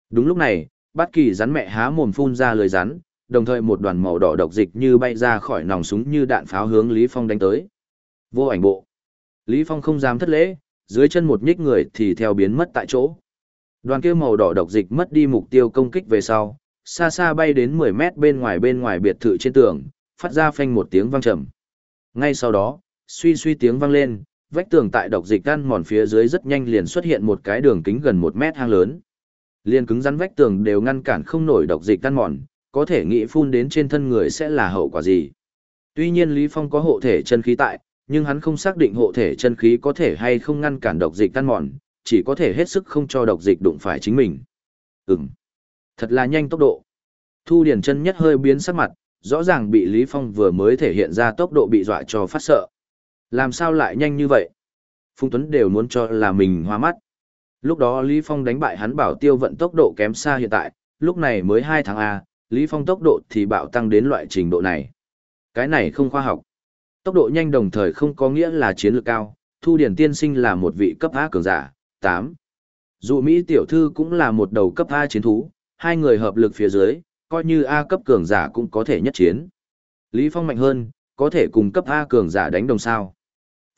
Đúng lúc này, bắt kỳ rắn mẹ há mồm phun ra lời rắn, đồng thời một đoàn màu đỏ độc dịch như bay ra khỏi nòng súng như đạn pháo hướng Lý Phong đánh tới. Vô ảnh bộ. Lý Phong không dám thất lễ, dưới chân một nhích người thì theo biến mất tại chỗ. Đoàn kia màu đỏ độc dịch mất đi mục tiêu công kích về sau, xa xa bay đến 10 mét bên ngoài bên ngoài biệt thự trên tường, phát ra phanh một tiếng vang trầm. Ngay sau đó, suy suy tiếng vang lên, vách tường tại độc dịch ăn mòn phía dưới rất nhanh liền xuất hiện một cái đường kính gần một mét hang lớn. Liên cứng rắn vách tường đều ngăn cản không nổi độc dịch ăn mòn, có thể nghĩ phun đến trên thân người sẽ là hậu quả gì. Tuy nhiên Lý Phong có hộ thể chân khí tại, nhưng hắn không xác định hộ thể chân khí có thể hay không ngăn cản độc dịch tan mòn, chỉ có thể hết sức không cho độc dịch đụng phải chính mình. Ừm, thật là nhanh tốc độ. Thu Điển chân nhất hơi biến sắc mặt, rõ ràng bị Lý Phong vừa mới thể hiện ra tốc độ bị dọa cho phát sợ. Làm sao lại nhanh như vậy? Phùng Tuấn đều muốn cho là mình hoa mắt. Lúc đó Lý Phong đánh bại hắn bảo tiêu vận tốc độ kém xa hiện tại, lúc này mới 2 tháng A, Lý Phong tốc độ thì bạo tăng đến loại trình độ này. Cái này không khoa học. Tốc độ nhanh đồng thời không có nghĩa là chiến lược cao, Thu Điển Tiên Sinh là một vị cấp A cường giả, 8. Dụ Mỹ tiểu thư cũng là một đầu cấp A chiến thú, hai người hợp lực phía dưới, coi như A cấp cường giả cũng có thể nhất chiến. Lý Phong mạnh hơn, có thể cùng cấp A cường giả đánh đồng sao.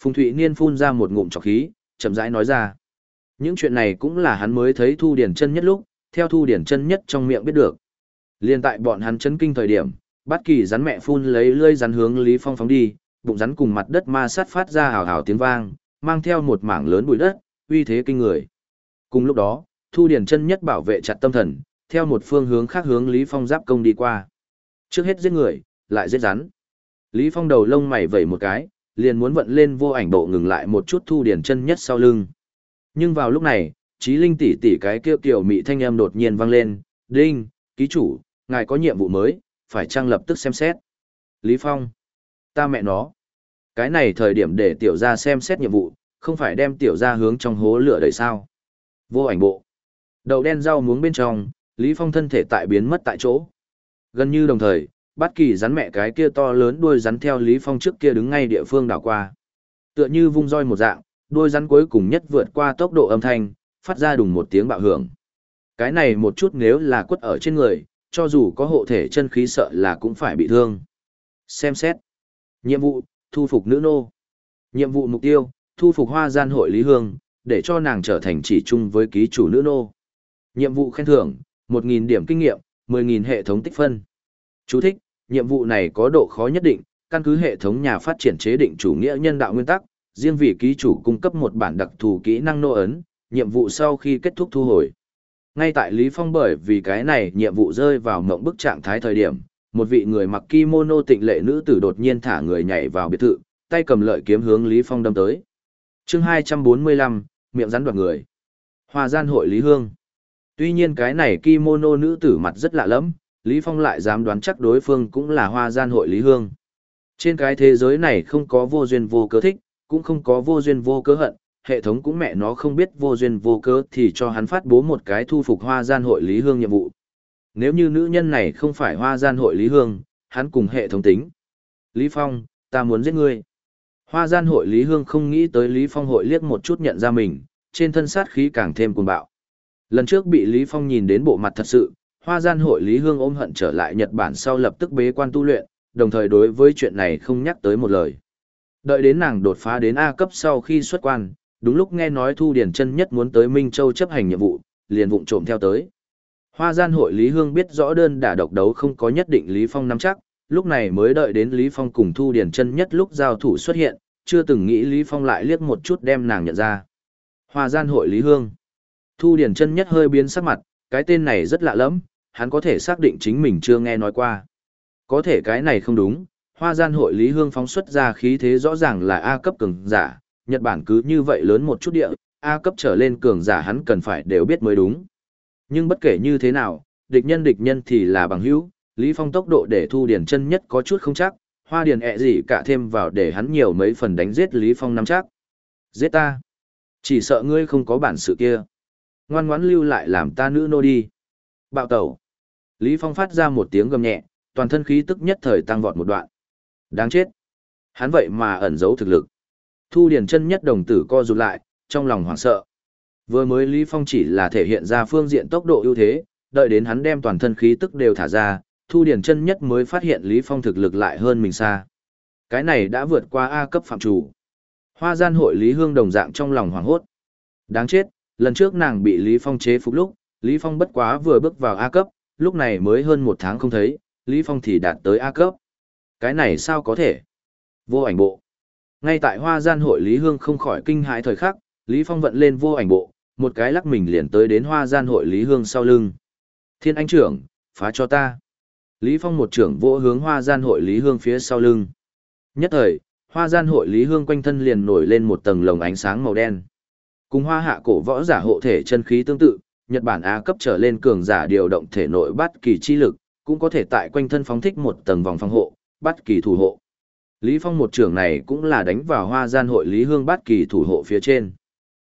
Phùng Thụy Niên phun ra một ngụm trọc khí, chậm rãi nói ra. Những chuyện này cũng là hắn mới thấy Thu Điển chân nhất lúc, theo Thu Điển chân nhất trong miệng biết được. Liên tại bọn hắn chấn kinh thời điểm, bất Kỳ rắn mẹ phun lấy lưỡi rắn hướng Lý Phong phóng đi, bụng rắn cùng mặt đất ma sát phát ra hào hào tiếng vang, mang theo một mảng lớn bụi đất, uy thế kinh người. Cùng lúc đó, Thu Điển chân nhất bảo vệ chặt tâm thần, theo một phương hướng khác hướng Lý Phong giáp công đi qua. Trước hết giết người, lại giết rắn. Lý Phong đầu lông mày vẩy một cái, liền muốn vận lên vô ảnh bộ ngừng lại một chút Thu Điển chân nhất sau lưng. Nhưng vào lúc này, trí linh tỷ tỷ cái kêu kiểu mị thanh âm đột nhiên vang lên, "Đinh, ký chủ, ngài có nhiệm vụ mới, phải trang lập tức xem xét." Lý Phong, ta mẹ nó. Cái này thời điểm để tiểu gia xem xét nhiệm vụ, không phải đem tiểu gia hướng trong hố lửa đầy sao? Vô ảnh bộ. Đầu đen rau muống bên trong, Lý Phong thân thể tại biến mất tại chỗ. Gần như đồng thời, bất kỳ rắn mẹ cái kia to lớn đuôi rắn theo Lý Phong trước kia đứng ngay địa phương đảo qua. Tựa như vung roi một dạng, đuôi rắn cuối cùng nhất vượt qua tốc độ âm thanh, phát ra đùng một tiếng bạo hưởng. Cái này một chút nếu là quất ở trên người, cho dù có hộ thể chân khí sợ là cũng phải bị thương. Xem xét. Nhiệm vụ, thu phục nữ nô. Nhiệm vụ mục tiêu, thu phục hoa gian hội Lý Hương, để cho nàng trở thành chỉ chung với ký chủ nữ nô. Nhiệm vụ khen thưởng, 1.000 điểm kinh nghiệm, 10.000 hệ thống tích phân. Chú thích, nhiệm vụ này có độ khó nhất định, căn cứ hệ thống nhà phát triển chế định chủ nghĩa nhân đạo nguyên tắc, riêng vì ký chủ cung cấp một bản đặc thù kỹ năng nô ấn, nhiệm vụ sau khi kết thúc thu hồi. Ngay tại Lý Phong bởi vì cái này nhiệm vụ rơi vào mộng bức trạng thái thời điểm, một vị người mặc kimono tịnh lệ nữ tử đột nhiên thả người nhảy vào biệt thự, tay cầm lợi kiếm hướng Lý Phong đâm tới. Chương 245, miệng rắn đoạt người. Hòa gian hội Lý Hương. Tuy nhiên cái này kimono nữ tử mặt rất lạ lẫm, Lý Phong lại dám đoán chắc đối phương cũng là hoa gian hội Lý Hương. Trên cái thế giới này không có vô duyên vô cớ thích, cũng không có vô duyên vô cớ hận, hệ thống cũng mẹ nó không biết vô duyên vô cớ thì cho hắn phát bố một cái thu phục hoa gian hội Lý Hương nhiệm vụ. Nếu như nữ nhân này không phải hoa gian hội Lý Hương, hắn cùng hệ thống tính. Lý Phong, ta muốn giết ngươi. Hoa gian hội Lý Hương không nghĩ tới Lý Phong hội liếc một chút nhận ra mình, trên thân sát khí càng thêm cuồng bạo. Lần trước bị Lý Phong nhìn đến bộ mặt thật sự, hoa gian hội Lý Hương ôm hận trở lại Nhật Bản sau lập tức bế quan tu luyện, đồng thời đối với chuyện này không nhắc tới một lời. Đợi đến nàng đột phá đến A cấp sau khi xuất quan, đúng lúc nghe nói Thu Điển chân nhất muốn tới Minh Châu chấp hành nhiệm vụ, liền vụng trộm theo tới. Hoa gian hội Lý Hương biết rõ đơn đả độc đấu không có nhất định Lý Phong nắm chắc, lúc này mới đợi đến Lý Phong cùng Thu Điển chân nhất lúc giao thủ xuất hiện, chưa từng nghĩ Lý Phong lại liếc một chút đem nàng nhận ra. Hoa gian hội Lý Hương. Thu Điển chân nhất hơi biến sắc mặt, cái tên này rất lạ lắm, hắn có thể xác định chính mình chưa nghe nói qua. Có thể cái này không đúng, hoa gian hội Lý Hương phóng xuất ra khí thế rõ ràng là A cấp cường giả, Nhật Bản cứ như vậy lớn một chút địa, A cấp trở lên cường giả hắn cần phải đều biết mới đúng. Nhưng bất kể như thế nào, địch nhân địch nhân thì là bằng hữu, Lý Phong tốc độ để thu điển chân nhất có chút không chắc, hoa điển ẹ gì cả thêm vào để hắn nhiều mấy phần đánh giết Lý Phong nắm chắc. Giết ta. Chỉ sợ ngươi không có bản sự kia. Ngoan ngoãn lưu lại làm ta nữ nô đi. Bạo tẩu. Lý Phong phát ra một tiếng gầm nhẹ, toàn thân khí tức nhất thời tăng vọt một đoạn. Đáng chết. Hắn vậy mà ẩn giấu thực lực. Thu điển chân nhất đồng tử co rụt lại, trong lòng hoảng sợ. Vừa mới Lý Phong chỉ là thể hiện ra phương diện tốc độ ưu thế, đợi đến hắn đem toàn thân khí tức đều thả ra, Thu Điển chân nhất mới phát hiện Lý Phong thực lực lại hơn mình xa. Cái này đã vượt qua A cấp phạm chủ. Hoa gian hội Lý Hương đồng dạng trong lòng hoảng hốt. Đáng chết, lần trước nàng bị Lý Phong chế phục lúc, Lý Phong bất quá vừa bước vào A cấp, lúc này mới hơn một tháng không thấy, Lý Phong thì đạt tới A cấp. Cái này sao có thể? Vô ảnh bộ. Ngay tại hoa gian hội Lý Hương không khỏi kinh hãi thời khắc, Lý Phong vận lên vô ảnh bộ, một cái lắc mình liền tới đến hoa gian hội Lý Hương sau lưng. Thiên anh trưởng, phá cho ta. Lý Phong một trưởng vỗ hướng hoa gian hội Lý Hương phía sau lưng. Nhất thời, hoa gian hội Lý Hương quanh thân liền nổi lên một tầng lồng ánh sáng màu đen. Cùng hoa hạ cổ võ giả hộ thể chân khí tương tự, Nhật Bản Á cấp trở lên cường giả điều động thể nội bắt kỳ chi lực, cũng có thể tại quanh thân phóng thích một tầng vòng phòng hộ, bắt kỳ thủ hộ. Lý Phong một trưởng này cũng là đánh vào hoa gian hội Lý Hương bắt kỳ thủ hộ phía trên.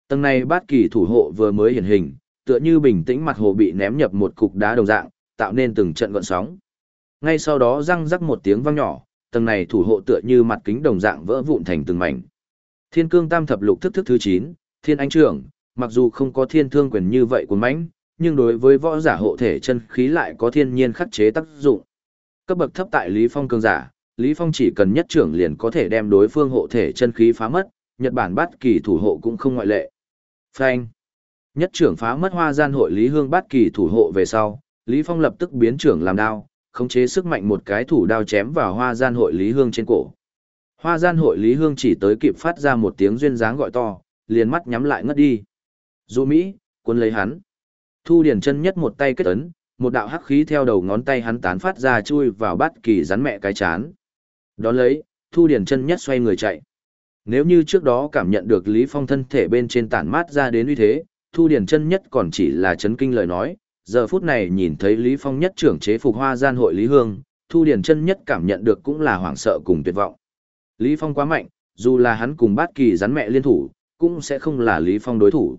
Tầng này bát kỳ thủ hộ vừa mới hiện hình, tựa như bình tĩnh mặt hồ bị ném nhập một cục đá đồng dạng, tạo nên từng trận gợn sóng. Ngay sau đó răng rắc một tiếng vang nhỏ, tầng này thủ hộ tựa như mặt kính đồng dạng vỡ vụn thành từng mảnh. Thiên cương tam thập lục thức thức thứ 9, Thiên Anh trưởng, mặc dù không có thiên thương quyền như vậy của mãnh, nhưng đối với võ giả hộ thể chân khí lại có thiên nhiên khắc chế tác dụng. Cấp bậc thấp tại Lý Phong cường giả, Lý Phong chỉ cần nhất trưởng liền có thể đem đối phương hộ thể chân khí phá mất, Nhật Bản bắt kỳ thủ hộ cũng không ngoại lệ. Phanh. Nhất trưởng phá mất hoa gian hội Lý Hương bát kỳ thủ hộ về sau, Lý Phong lập tức biến trưởng làm đao, khống chế sức mạnh một cái thủ đao chém vào hoa gian hội Lý Hương trên cổ. Hoa gian hội Lý Hương chỉ tới kịp phát ra một tiếng duyên dáng gọi to, liền mắt nhắm lại ngất đi. Dụ Mỹ, quân lấy hắn. Thu Điển chân nhất một tay kết ấn, một đạo hắc khí theo đầu ngón tay hắn tán phát ra chui vào bát kỳ rắn mẹ cái chán. Đón lấy, Thu Điển chân nhất xoay người chạy. Nếu như trước đó cảm nhận được Lý Phong thân thể bên trên tản mát ra đến uy thế, Thu Điển chân nhất còn chỉ là chấn kinh lời nói, giờ phút này nhìn thấy Lý Phong nhất trưởng chế phục hoa gian hội Lý Hương, Thu Điển chân nhất cảm nhận được cũng là hoảng sợ cùng tuyệt vọng. Lý Phong quá mạnh, dù là hắn cùng bát kỳ rắn mẹ liên thủ, cũng sẽ không là Lý Phong đối thủ.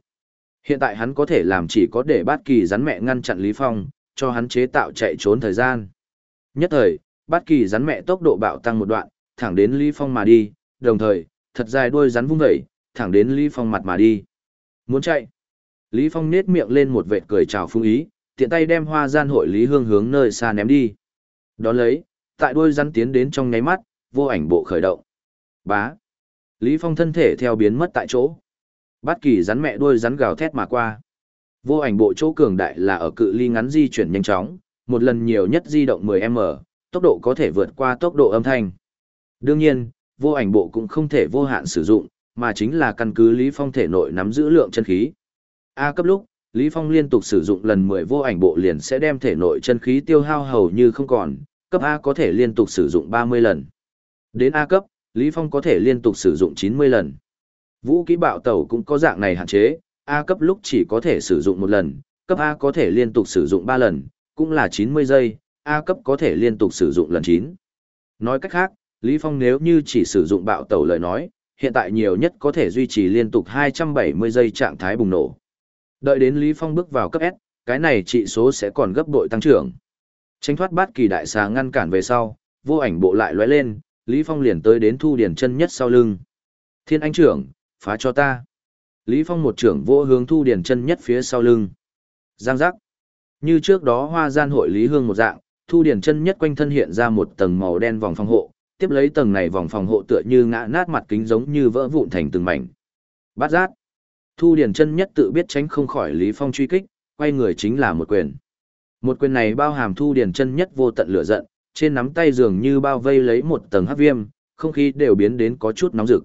Hiện tại hắn có thể làm chỉ có để bát kỳ rắn mẹ ngăn chặn Lý Phong, cho hắn chế tạo chạy trốn thời gian. Nhất thời, bát kỳ rắn mẹ tốc độ bạo tăng một đoạn, thẳng đến Lý Phong mà đi, đồng thời, thật dài đuôi rắn vung vẩy, thẳng đến Lý Phong mặt mà đi. Muốn chạy. Lý Phong nết miệng lên một vệt cười chào phương ý, tiện tay đem hoa gian hội Lý Hương hướng nơi xa ném đi. Đón lấy, tại đuôi rắn tiến đến trong nháy mắt, vô ảnh bộ khởi động. Bá. Lý Phong thân thể theo biến mất tại chỗ. Bát kỳ rắn mẹ đuôi rắn gào thét mà qua. Vô ảnh bộ chỗ cường đại là ở cự ly ngắn di chuyển nhanh chóng, một lần nhiều nhất di động 10m, tốc độ có thể vượt qua tốc độ âm thanh. Đương nhiên, vô ảnh bộ cũng không thể vô hạn sử dụng, mà chính là căn cứ Lý Phong thể nội nắm giữ lượng chân khí. A cấp lúc, Lý Phong liên tục sử dụng lần 10 vô ảnh bộ liền sẽ đem thể nội chân khí tiêu hao hầu như không còn, cấp A có thể liên tục sử dụng 30 lần. Đến A cấp, Lý Phong có thể liên tục sử dụng 90 lần. Vũ kỹ bạo tẩu cũng có dạng này hạn chế, A cấp lúc chỉ có thể sử dụng một lần, cấp A có thể liên tục sử dụng 3 lần, cũng là 90 giây, A cấp có thể liên tục sử dụng lần 9. Nói cách khác, Lý Phong nếu như chỉ sử dụng bạo tẩu lời nói, hiện tại nhiều nhất có thể duy trì liên tục 270 giây trạng thái bùng nổ. Đợi đến Lý Phong bước vào cấp S, cái này trị số sẽ còn gấp bội tăng trưởng. Tránh thoát bát kỳ đại xà ngăn cản về sau, vô ảnh bộ lại lóe lên, Lý Phong liền tới đến thu điển chân nhất sau lưng. Thiên anh trưởng, phá cho ta. Lý Phong một trưởng vô hướng thu điển chân nhất phía sau lưng. Giang giác. Như trước đó hoa gian hội Lý Hương một dạng, Thu điển chân nhất quanh thân hiện ra một tầng màu đen vòng phòng hộ, tiếp lấy tầng này vòng phòng hộ tựa như ngã nát mặt kính giống như vỡ vụn thành từng mảnh. Bát giác. Thu Điền chân nhất tự biết tránh không khỏi Lý Phong truy kích, quay người chính là một quyền. Một quyền này bao hàm Thu Điền chân nhất vô tận lửa giận, trên nắm tay dường như bao vây lấy một tầng hắc viêm, không khí đều biến đến có chút nóng rực.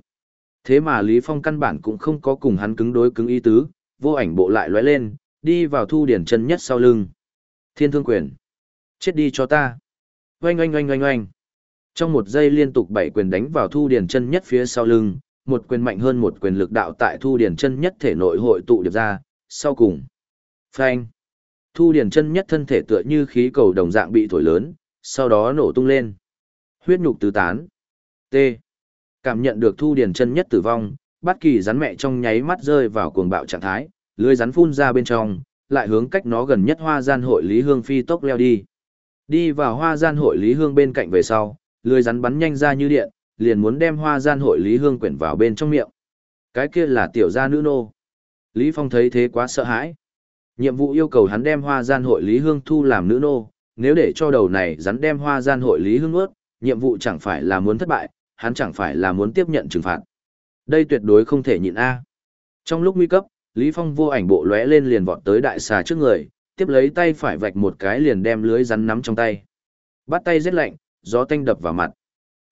Thế mà Lý Phong căn bản cũng không có cùng hắn cứng đối cứng ý tứ, vô ảnh bộ lại lóe lên, đi vào Thu Điền chân nhất sau lưng. Thiên thương quyền. Chết đi cho ta. Oanh oanh oanh oanh oanh. Trong một giây liên tục bảy quyền đánh vào Thu Điền chân nhất phía sau lưng, một quyền mạnh hơn một quyền lực đạo tại Thu Điền chân nhất thể nội hội tụ điệp ra, sau cùng. Phanh. Thu Điền chân nhất thân thể tựa như khí cầu đồng dạng bị thổi lớn, sau đó nổ tung lên. Huyết nhục tứ tán. T. Cảm nhận được Thu Điền chân nhất tử vong, bất kỳ rắn mẹ trong nháy mắt rơi vào cuồng bạo trạng thái, lưới rắn phun ra bên trong, lại hướng cách nó gần nhất hoa gian hội Lý Hương phi tốc leo đi. Đi vào hoa gian hội Lý Hương bên cạnh về sau, lưới rắn bắn nhanh ra như điện, liền muốn đem hoa gian hội Lý Hương quyển vào bên trong miệng. Cái kia là tiểu gia nữ nô. Lý Phong thấy thế quá sợ hãi. Nhiệm vụ yêu cầu hắn đem hoa gian hội Lý Hương thu làm nữ nô, nếu để cho đầu này rắn đem hoa gian hội Lý Hương ướt, nhiệm vụ chẳng phải là muốn thất bại, hắn chẳng phải là muốn tiếp nhận trừng phạt. Đây tuyệt đối không thể nhịn A. Trong lúc nguy cấp, Lý Phong vô ảnh bộ lóe lên liền vọt tới đại xà trước người, tiếp lấy tay phải vạch một cái liền đem lưới rắn nắm trong tay. Bắt tay rất lạnh, gió tanh đập vào mặt.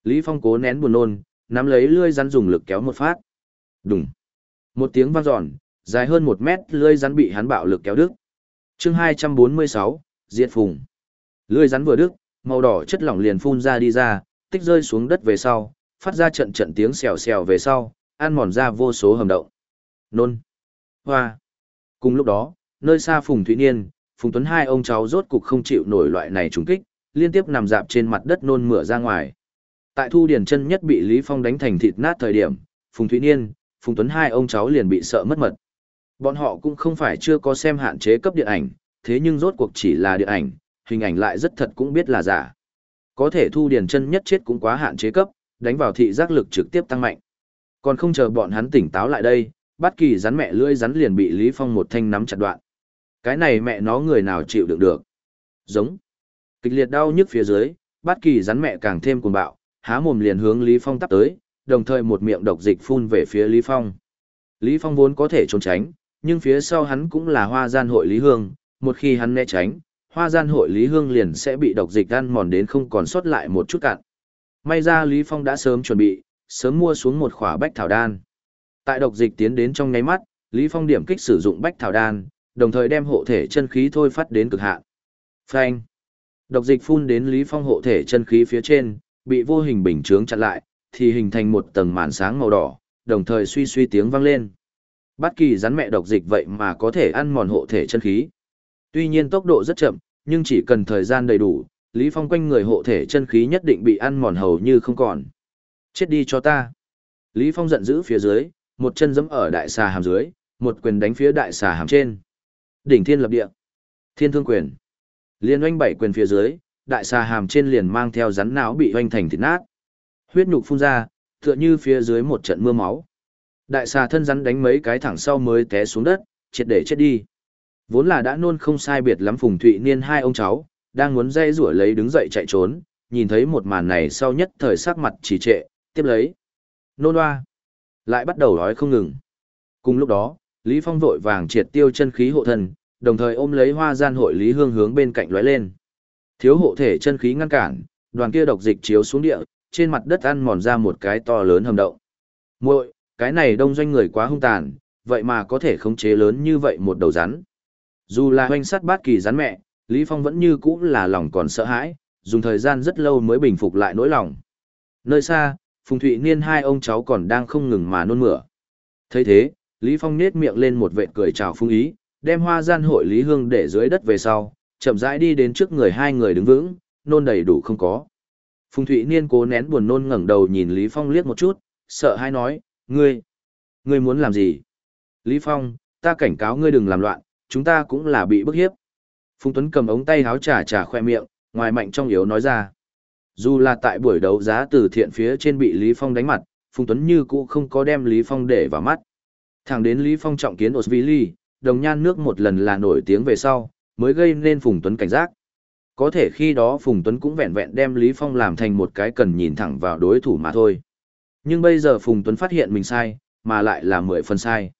Lý Phong cố nén buồn nôn, nắm lấy lưỡi rắn dùng lực kéo một phát. Đùng. Một tiếng vang giòn, dài hơn một mét lưỡi rắn bị hắn bạo lực kéo đứt. Chương 246, Diệt Phùng. Lưỡi rắn vừa đứt, màu đỏ chất lỏng liền phun ra đi ra, tích rơi xuống đất về sau, phát ra trận trận tiếng xèo xèo về sau, ăn mòn ra vô số hầm động. Nôn. Hoa. Cùng lúc đó, nơi xa Phùng Thụy Niên, Phùng Tuấn hai ông cháu rốt cục không chịu nổi loại này trùng kích, liên tiếp nằm dạp trên mặt đất nôn mửa ra ngoài. Tại Thu Điền chân nhất bị Lý Phong đánh thành thịt nát thời điểm, Phùng Thụy Niên, Phùng Tuấn hai ông cháu liền bị sợ mất mật. Bọn họ cũng không phải chưa có xem hạn chế cấp điện ảnh, thế nhưng rốt cuộc chỉ là điện ảnh, hình ảnh lại rất thật cũng biết là giả. Có thể Thu Điền chân nhất chết cũng quá hạn chế cấp, đánh vào thị giác lực trực tiếp tăng mạnh. Còn không chờ bọn hắn tỉnh táo lại đây, bất kỳ rắn mẹ lưỡi rắn liền bị Lý Phong một thanh nắm chặt đoạn. Cái này mẹ nó người nào chịu đựng được. Giống. Kịch liệt đau nhức phía dưới, bất kỳ rắn mẹ càng thêm cuồng bạo, há mồm liền hướng Lý Phong tắp tới, đồng thời một miệng độc dịch phun về phía Lý Phong. Lý Phong vốn có thể trốn tránh, nhưng phía sau hắn cũng là hoa gian hội Lý Hương, một khi hắn né tránh, hoa gian hội Lý Hương liền sẽ bị độc dịch ăn mòn đến không còn sót lại một chút cạn. May ra Lý Phong đã sớm chuẩn bị, sớm mua xuống một khỏa bách thảo đan. Tại độc dịch tiến đến trong nháy mắt, Lý Phong điểm kích sử dụng bách thảo đan, đồng thời đem hộ thể chân khí thôi phát đến cực hạn. Phanh. Độc dịch phun đến Lý Phong hộ thể chân khí phía trên, bị vô hình bình chướng chặn lại, thì hình thành một tầng màn sáng màu đỏ, đồng thời suy suy tiếng vang lên. Bất kỳ rắn mẹ độc dịch vậy mà có thể ăn mòn hộ thể chân khí. Tuy nhiên tốc độ rất chậm, nhưng chỉ cần thời gian đầy đủ, Lý Phong quanh người hộ thể chân khí nhất định bị ăn mòn hầu như không còn. Chết đi cho ta. Lý Phong giận dữ phía dưới, một chân giẫm ở đại xà hàm dưới, một quyền đánh phía đại xà hàm trên. Đỉnh thiên lập địa. Thiên thương quyền. Liên oanh bảy quyền phía dưới, đại xà hàm trên liền mang theo rắn não bị oanh thành thịt nát. Huyết nhục phun ra, tựa như phía dưới một trận mưa máu. Đại xà thân rắn đánh mấy cái thẳng sau mới té xuống đất, triệt để chết đi. Vốn là đã nôn không sai biệt lắm Phùng Thụy Niên hai ông cháu, đang muốn dây rủa lấy đứng dậy chạy trốn, nhìn thấy một màn này sau nhất thời sắc mặt trì trệ, tiếp lấy. Nôn hoa. Lại bắt đầu nói không ngừng. Cùng lúc đó, Lý Phong vội vàng triệt tiêu chân khí hộ thần, đồng thời ôm lấy hoa gian hội Lý Hương hướng bên cạnh lóe lên. Thiếu hộ thể chân khí ngăn cản, đoàn kia độc dịch chiếu xuống địa, trên mặt đất ăn mòn ra một cái to lớn hầm động. Muội, cái này đông doanh người quá hung tàn, vậy mà có thể khống chế lớn như vậy một đầu rắn. Dù là hoanh sát bát kỳ rắn mẹ, Lý Phong vẫn như cũ là lòng còn sợ hãi, dùng thời gian rất lâu mới bình phục lại nỗi lòng. Nơi xa, Phùng Thụy Niên hai ông cháu còn đang không ngừng mà nôn mửa. thấy thế, Lý Phong nết miệng lên một vệt cười chào phung ý, đem hoa gian hội Lý Hương để dưới đất về sau, chậm rãi đi đến trước người hai người đứng vững, nôn đầy đủ không có. Phùng Thụy Niên cố nén buồn nôn ngẩng đầu nhìn Lý Phong liếc một chút, sợ hai nói, ngươi, ngươi muốn làm gì? Lý Phong, ta cảnh cáo ngươi đừng làm loạn, chúng ta cũng là bị bức hiếp. Phùng Tuấn cầm ống tay háo trà trà khoe miệng, ngoài mạnh trong yếu nói ra. Dù là tại buổi đấu giá từ thiện phía trên bị Lý Phong đánh mặt, Phùng Tuấn như cũ không có đem Lý Phong để vào mắt. Thẳng đến Lý Phong trọng kiến Osvili, đồng nhan nước một lần là nổi tiếng về sau, mới gây nên Phùng Tuấn cảnh giác. Có thể khi đó Phùng Tuấn cũng vẹn vẹn đem Lý Phong làm thành một cái cần nhìn thẳng vào đối thủ mà thôi. Nhưng bây giờ Phùng Tuấn phát hiện mình sai, mà lại là mười phần sai.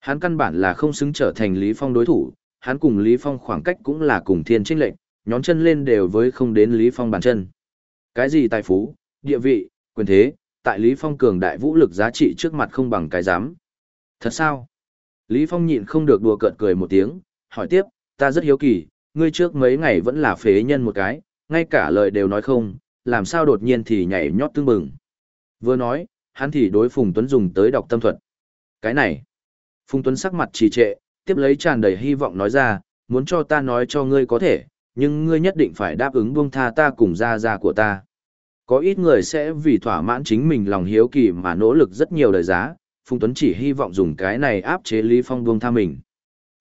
Hắn căn bản là không xứng trở thành Lý Phong đối thủ, hắn cùng Lý Phong khoảng cách cũng là cùng thiên trinh lệnh, nhón chân lên đều với không đến Lý Phong bàn chân. Cái gì tài phú, địa vị, quyền thế, tại Lý Phong cường đại vũ lực giá trị trước mặt không bằng cái dám. Thật sao? Lý Phong nhịn không được đùa cợt cười một tiếng, hỏi tiếp, ta rất hiếu kỳ, ngươi trước mấy ngày vẫn là phế nhân một cái, ngay cả lời đều nói không, làm sao đột nhiên thì nhảy nhót tương bừng. Vừa nói, hắn thì đối Phùng Tuấn dùng tới đọc tâm thuật. Cái này, Phùng Tuấn sắc mặt trì trệ, tiếp lấy tràn đầy hy vọng nói ra, muốn cho ta nói cho ngươi có thể, nhưng ngươi nhất định phải đáp ứng buông tha ta cùng gia gia của ta. Có ít người sẽ vì thỏa mãn chính mình lòng hiếu kỳ mà nỗ lực rất nhiều đời giá, Phùng Tuấn chỉ hy vọng dùng cái này áp chế Lý Phong buông tha mình.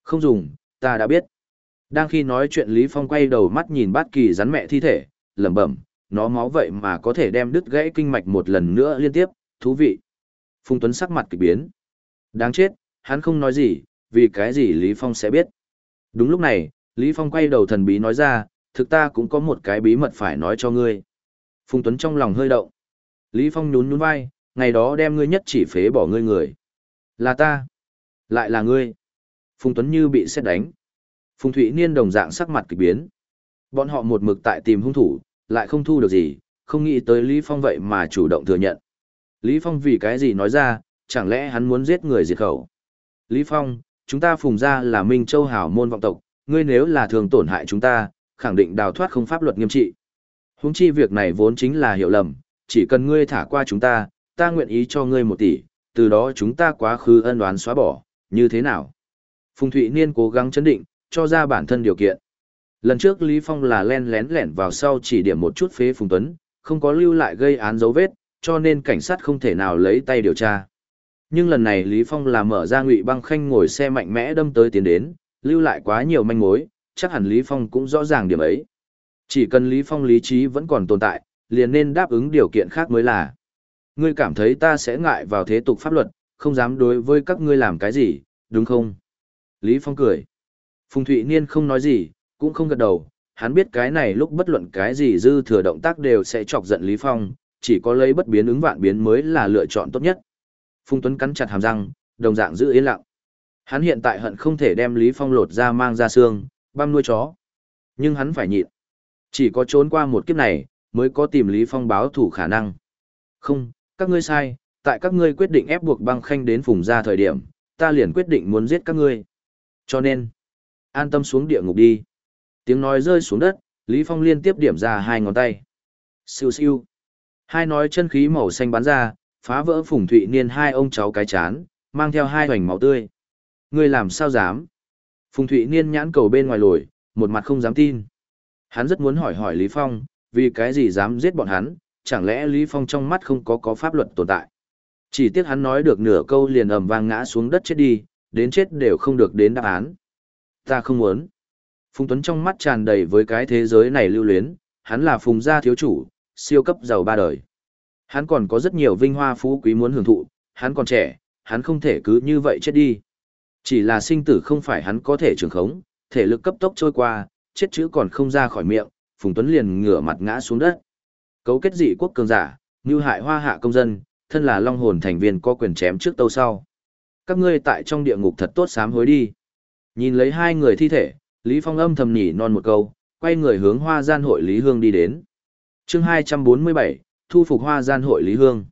Không dùng, ta đã biết. Đang khi nói chuyện Lý Phong quay đầu mắt nhìn bát kỳ rắn mẹ thi thể, lẩm bẩm, nó máu vậy mà có thể đem đứt gãy kinh mạch một lần nữa liên tiếp, thú vị. Phùng Tuấn sắc mặt kỳ biến. Đáng chết, hắn không nói gì, vì cái gì Lý Phong sẽ biết. Đúng lúc này, Lý Phong quay đầu thần bí nói ra, thực ta cũng có một cái bí mật phải nói cho ngươi. Phùng Tuấn trong lòng hơi động. Lý Phong nhún nhún vai, ngày đó đem ngươi nhất chỉ phế bỏ ngươi người. Là ta. Lại là ngươi. Phùng Tuấn như bị xét đánh. Phùng Thụy Niên đồng dạng sắc mặt kỳ biến. Bọn họ một mực tại tìm hung thủ, lại không thu được gì, không nghĩ tới Lý Phong vậy mà chủ động thừa nhận. Lý Phong vì cái gì nói ra, chẳng lẽ hắn muốn giết người diệt khẩu. Lý Phong, chúng ta phùng ra là Minh Châu Hảo môn vọng tộc, ngươi nếu là thường tổn hại chúng ta, khẳng định đào thoát không pháp luật nghiêm trị. Huống chi việc này vốn chính là hiểu lầm, chỉ cần ngươi thả qua chúng ta, ta nguyện ý cho ngươi một tỷ, từ đó chúng ta quá khứ ân oán xóa bỏ, như thế nào? Phùng Thụy Niên cố gắng chấn định, cho ra bản thân điều kiện. Lần trước Lý Phong là len lén lẻn vào sau chỉ điểm một chút phế Phùng Tuấn, không có lưu lại gây án dấu vết, cho nên cảnh sát không thể nào lấy tay điều tra. Nhưng lần này Lý Phong là mở ra ngụy băng khanh ngồi xe mạnh mẽ đâm tới tiến đến, lưu lại quá nhiều manh mối, chắc hẳn Lý Phong cũng rõ ràng điểm ấy. Chỉ cần Lý Phong lý trí vẫn còn tồn tại, liền nên đáp ứng điều kiện khác mới là. Ngươi cảm thấy ta sẽ ngại vào thế tục pháp luật, không dám đối với các ngươi làm cái gì, đúng không? Lý Phong cười. Phùng Thụy Niên không nói gì, cũng không gật đầu, hắn biết cái này lúc bất luận cái gì dư thừa động tác đều sẽ chọc giận Lý Phong, chỉ có lấy bất biến ứng vạn biến mới là lựa chọn tốt nhất. Phùng Tuấn cắn chặt hàm răng, đồng dạng giữ yên lặng. Hắn hiện tại hận không thể đem Lý Phong lột ra mang ra xương, băm nuôi chó. Nhưng hắn phải nhịn. Chỉ có trốn qua một kiếp này, mới có tìm Lý Phong báo thủ khả năng. Không, các ngươi sai, tại các ngươi quyết định ép buộc băng khanh đến phùng ra thời điểm, ta liền quyết định muốn giết các ngươi. Cho nên, an tâm xuống địa ngục đi. Tiếng nói rơi xuống đất, Lý Phong liên tiếp điểm ra hai ngón tay. Siêu siêu. Hai nói chân khí màu xanh bắn ra, phá vỡ phùng thụy niên hai ông cháu cái chán, mang theo hai hoành máu tươi. Ngươi làm sao dám? Phùng thụy niên nhãn cầu bên ngoài lồi, một mặt không dám tin. Hắn rất muốn hỏi hỏi Lý Phong, vì cái gì dám giết bọn hắn, chẳng lẽ Lý Phong trong mắt không có có pháp luật tồn tại. Chỉ tiếc hắn nói được nửa câu liền ầm vang ngã xuống đất chết đi, đến chết đều không được đến đáp án. Ta không muốn. Phùng Tuấn trong mắt tràn đầy với cái thế giới này lưu luyến, hắn là phùng gia thiếu chủ, siêu cấp giàu ba đời. Hắn còn có rất nhiều vinh hoa phú quý muốn hưởng thụ, hắn còn trẻ, hắn không thể cứ như vậy chết đi. Chỉ là sinh tử không phải hắn có thể trường khống, thể lực cấp tốc trôi qua, chết chữ còn không ra khỏi miệng, Phùng Tuấn liền ngửa mặt ngã xuống đất. Cấu kết dị quốc cường giả, như hại hoa hạ công dân, thân là long hồn thành viên có quyền chém trước tâu sau. Các ngươi tại trong địa ngục thật tốt sám hối đi. Nhìn lấy hai người thi thể, Lý Phong âm thầm nhỉ non một câu, quay người hướng hoa gian hội Lý Hương đi đến. chương 247, thu phục hoa gian hội Lý Hương.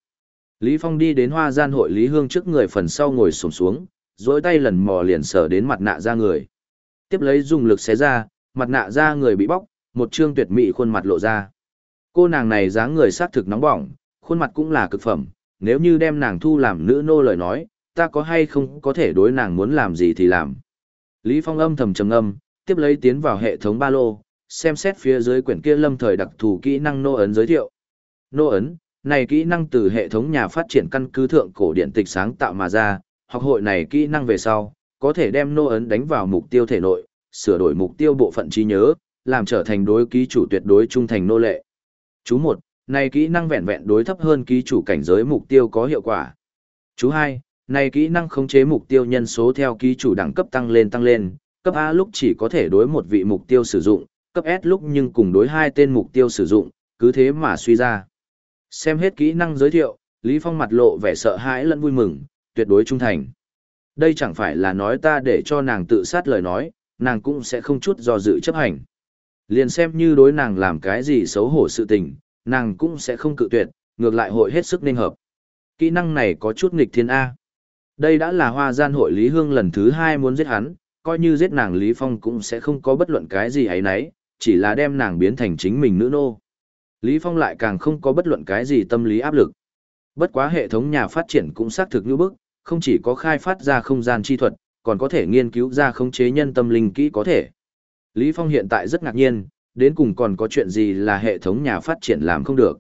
Lý Phong đi đến hoa gian hội Lý Hương trước người phần sau ngồi sổm xuống, dối tay lần mò liền sờ đến mặt nạ ra người. Tiếp lấy dùng lực xé ra, mặt nạ ra người bị bóc, một trương tuyệt mỹ khuôn mặt lộ ra. Cô nàng này dáng người xác thực nóng bỏng, khuôn mặt cũng là cực phẩm, nếu như đem nàng thu làm nữ nô lời nói, ta có hay không có thể đối nàng muốn làm gì thì làm. Lý Phong âm thầm trầm âm, tiếp lấy tiến vào hệ thống ba lô, xem xét phía dưới quyển kia lâm thời đặc thù kỹ năng nô ấn giới thiệu. Nô ấn, này kỹ năng từ hệ thống nhà phát triển căn cứ thượng cổ điện tịch sáng tạo mà ra, học hội này kỹ năng về sau, có thể đem nô ấn đánh vào mục tiêu thể nội, sửa đổi mục tiêu bộ phận trí nhớ, làm trở thành đối ký chủ tuyệt đối trung thành nô lệ. Chú một, này kỹ năng vẹn vẹn đối thấp hơn ký chủ cảnh giới mục tiêu có hiệu quả. Chú hai, này kỹ năng khống chế mục tiêu nhân số theo ký chủ đẳng cấp tăng lên tăng lên, cấp A lúc chỉ có thể đối một vị mục tiêu sử dụng, cấp S lúc nhưng cùng đối hai tên mục tiêu sử dụng, cứ thế mà suy ra. Xem hết kỹ năng giới thiệu, Lý Phong mặt lộ vẻ sợ hãi lẫn vui mừng, tuyệt đối trung thành. Đây chẳng phải là nói ta để cho nàng tự sát lời nói, nàng cũng sẽ không chút do dự chấp hành. Liền xem như đối nàng làm cái gì xấu hổ sự tình, nàng cũng sẽ không cự tuyệt, ngược lại hội hết sức nên hợp. Kỹ năng này có chút nghịch thiên A. Đây đã là hoa gian hội Lý Hương lần thứ hai muốn giết hắn, coi như giết nàng Lý Phong cũng sẽ không có bất luận cái gì ấy nấy, chỉ là đem nàng biến thành chính mình nữ nô. Lý Phong lại càng không có bất luận cái gì tâm lý áp lực. Bất quá hệ thống nhà phát triển cũng xác thực như bức, không chỉ có khai phát ra không gian chi thuật, còn có thể nghiên cứu ra khống chế nhân tâm linh kỹ có thể. Lý Phong hiện tại rất ngạc nhiên, đến cùng còn có chuyện gì là hệ thống nhà phát triển làm không được.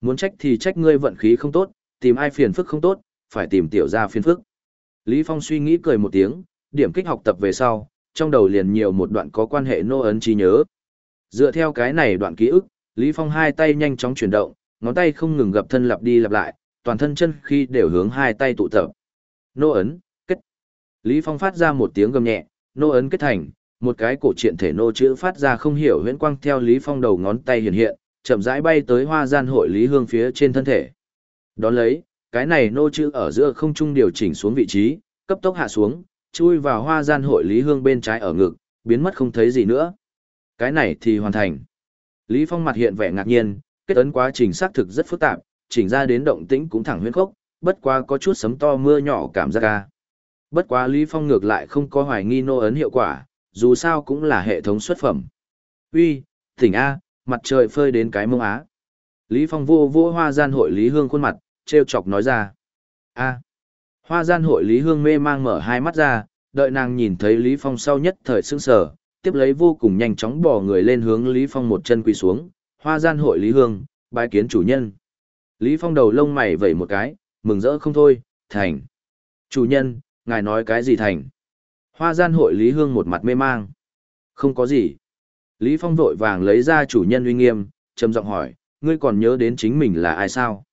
Muốn trách thì trách ngươi vận khí không tốt, tìm ai phiền phức không tốt, phải tìm tiểu gia phiền phức. Lý Phong suy nghĩ cười một tiếng, điểm kích học tập về sau, trong đầu liền nhiều một đoạn có quan hệ nô ấn trí nhớ. Dựa theo cái này đoạn ký ức, Lý Phong hai tay nhanh chóng chuyển động, ngón tay không ngừng gập thân lặp đi lặp lại, toàn thân chân khi đều hướng hai tay tụ tập. Nô ấn, kết. Lý Phong phát ra một tiếng gầm nhẹ, nô ấn kết thành, một cái cổ truyện thể nô chữ phát ra không hiểu huyễn quang theo Lý Phong đầu ngón tay hiện hiện, chậm rãi bay tới hoa gian hội Lý Hương phía trên thân thể. Đón lấy, cái này nô chữ ở giữa không trung điều chỉnh xuống vị trí, cấp tốc hạ xuống, chui vào hoa gian hội Lý Hương bên trái ở ngực, biến mất không thấy gì nữa. Cái này thì hoàn thành. Lý Phong mặt hiện vẻ ngạc nhiên, kết ấn quá trình xác thực rất phức tạp, chỉnh ra đến động tĩnh cũng thẳng huyễn khốc, bất quá có chút sấm to mưa nhỏ cảm giác ca. Bất quá Lý Phong ngược lại không có hoài nghi nô ấn hiệu quả, dù sao cũng là hệ thống xuất phẩm. Uy, tỉnh A, mặt trời phơi đến cái mông á. Lý Phong vô vô hoa gian hội Lý Hương khuôn mặt, treo chọc nói ra. A. Hoa gian hội Lý Hương mê mang mở hai mắt ra, đợi nàng nhìn thấy Lý Phong sau nhất thời sững sờ, tiếp lấy vô cùng nhanh chóng bỏ người lên hướng Lý Phong một chân quỳ xuống, hoa gian hội Lý Hương, bái kiến chủ nhân. Lý Phong đầu lông mày vẩy một cái, mừng rỡ không thôi, thành. Chủ nhân, ngài nói cái gì thành? Hoa gian hội Lý Hương một mặt mê mang. Không có gì. Lý Phong vội vàng lấy ra chủ nhân uy nghiêm, trầm giọng hỏi, ngươi còn nhớ đến chính mình là ai sao?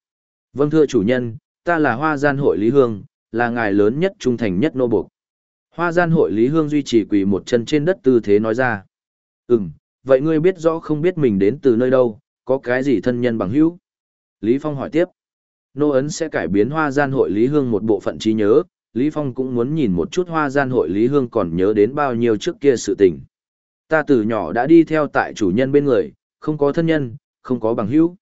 Vâng thưa chủ nhân, ta là hoa gian hội Lý Hương, là ngài lớn nhất trung thành nhất nô buộc. Hoa gian hội Lý Hương duy trì quỳ một chân trên đất tư thế nói ra. Ừm, vậy ngươi biết rõ không biết mình đến từ nơi đâu, có cái gì thân nhân bằng hữu? Lý Phong hỏi tiếp. Nô ấn sẽ cải biến hoa gian hội Lý Hương một bộ phận trí nhớ, Lý Phong cũng muốn nhìn một chút hoa gian hội Lý Hương còn nhớ đến bao nhiêu trước kia sự tình. Ta từ nhỏ đã đi theo tại chủ nhân bên người, không có thân nhân, không có bằng hữu.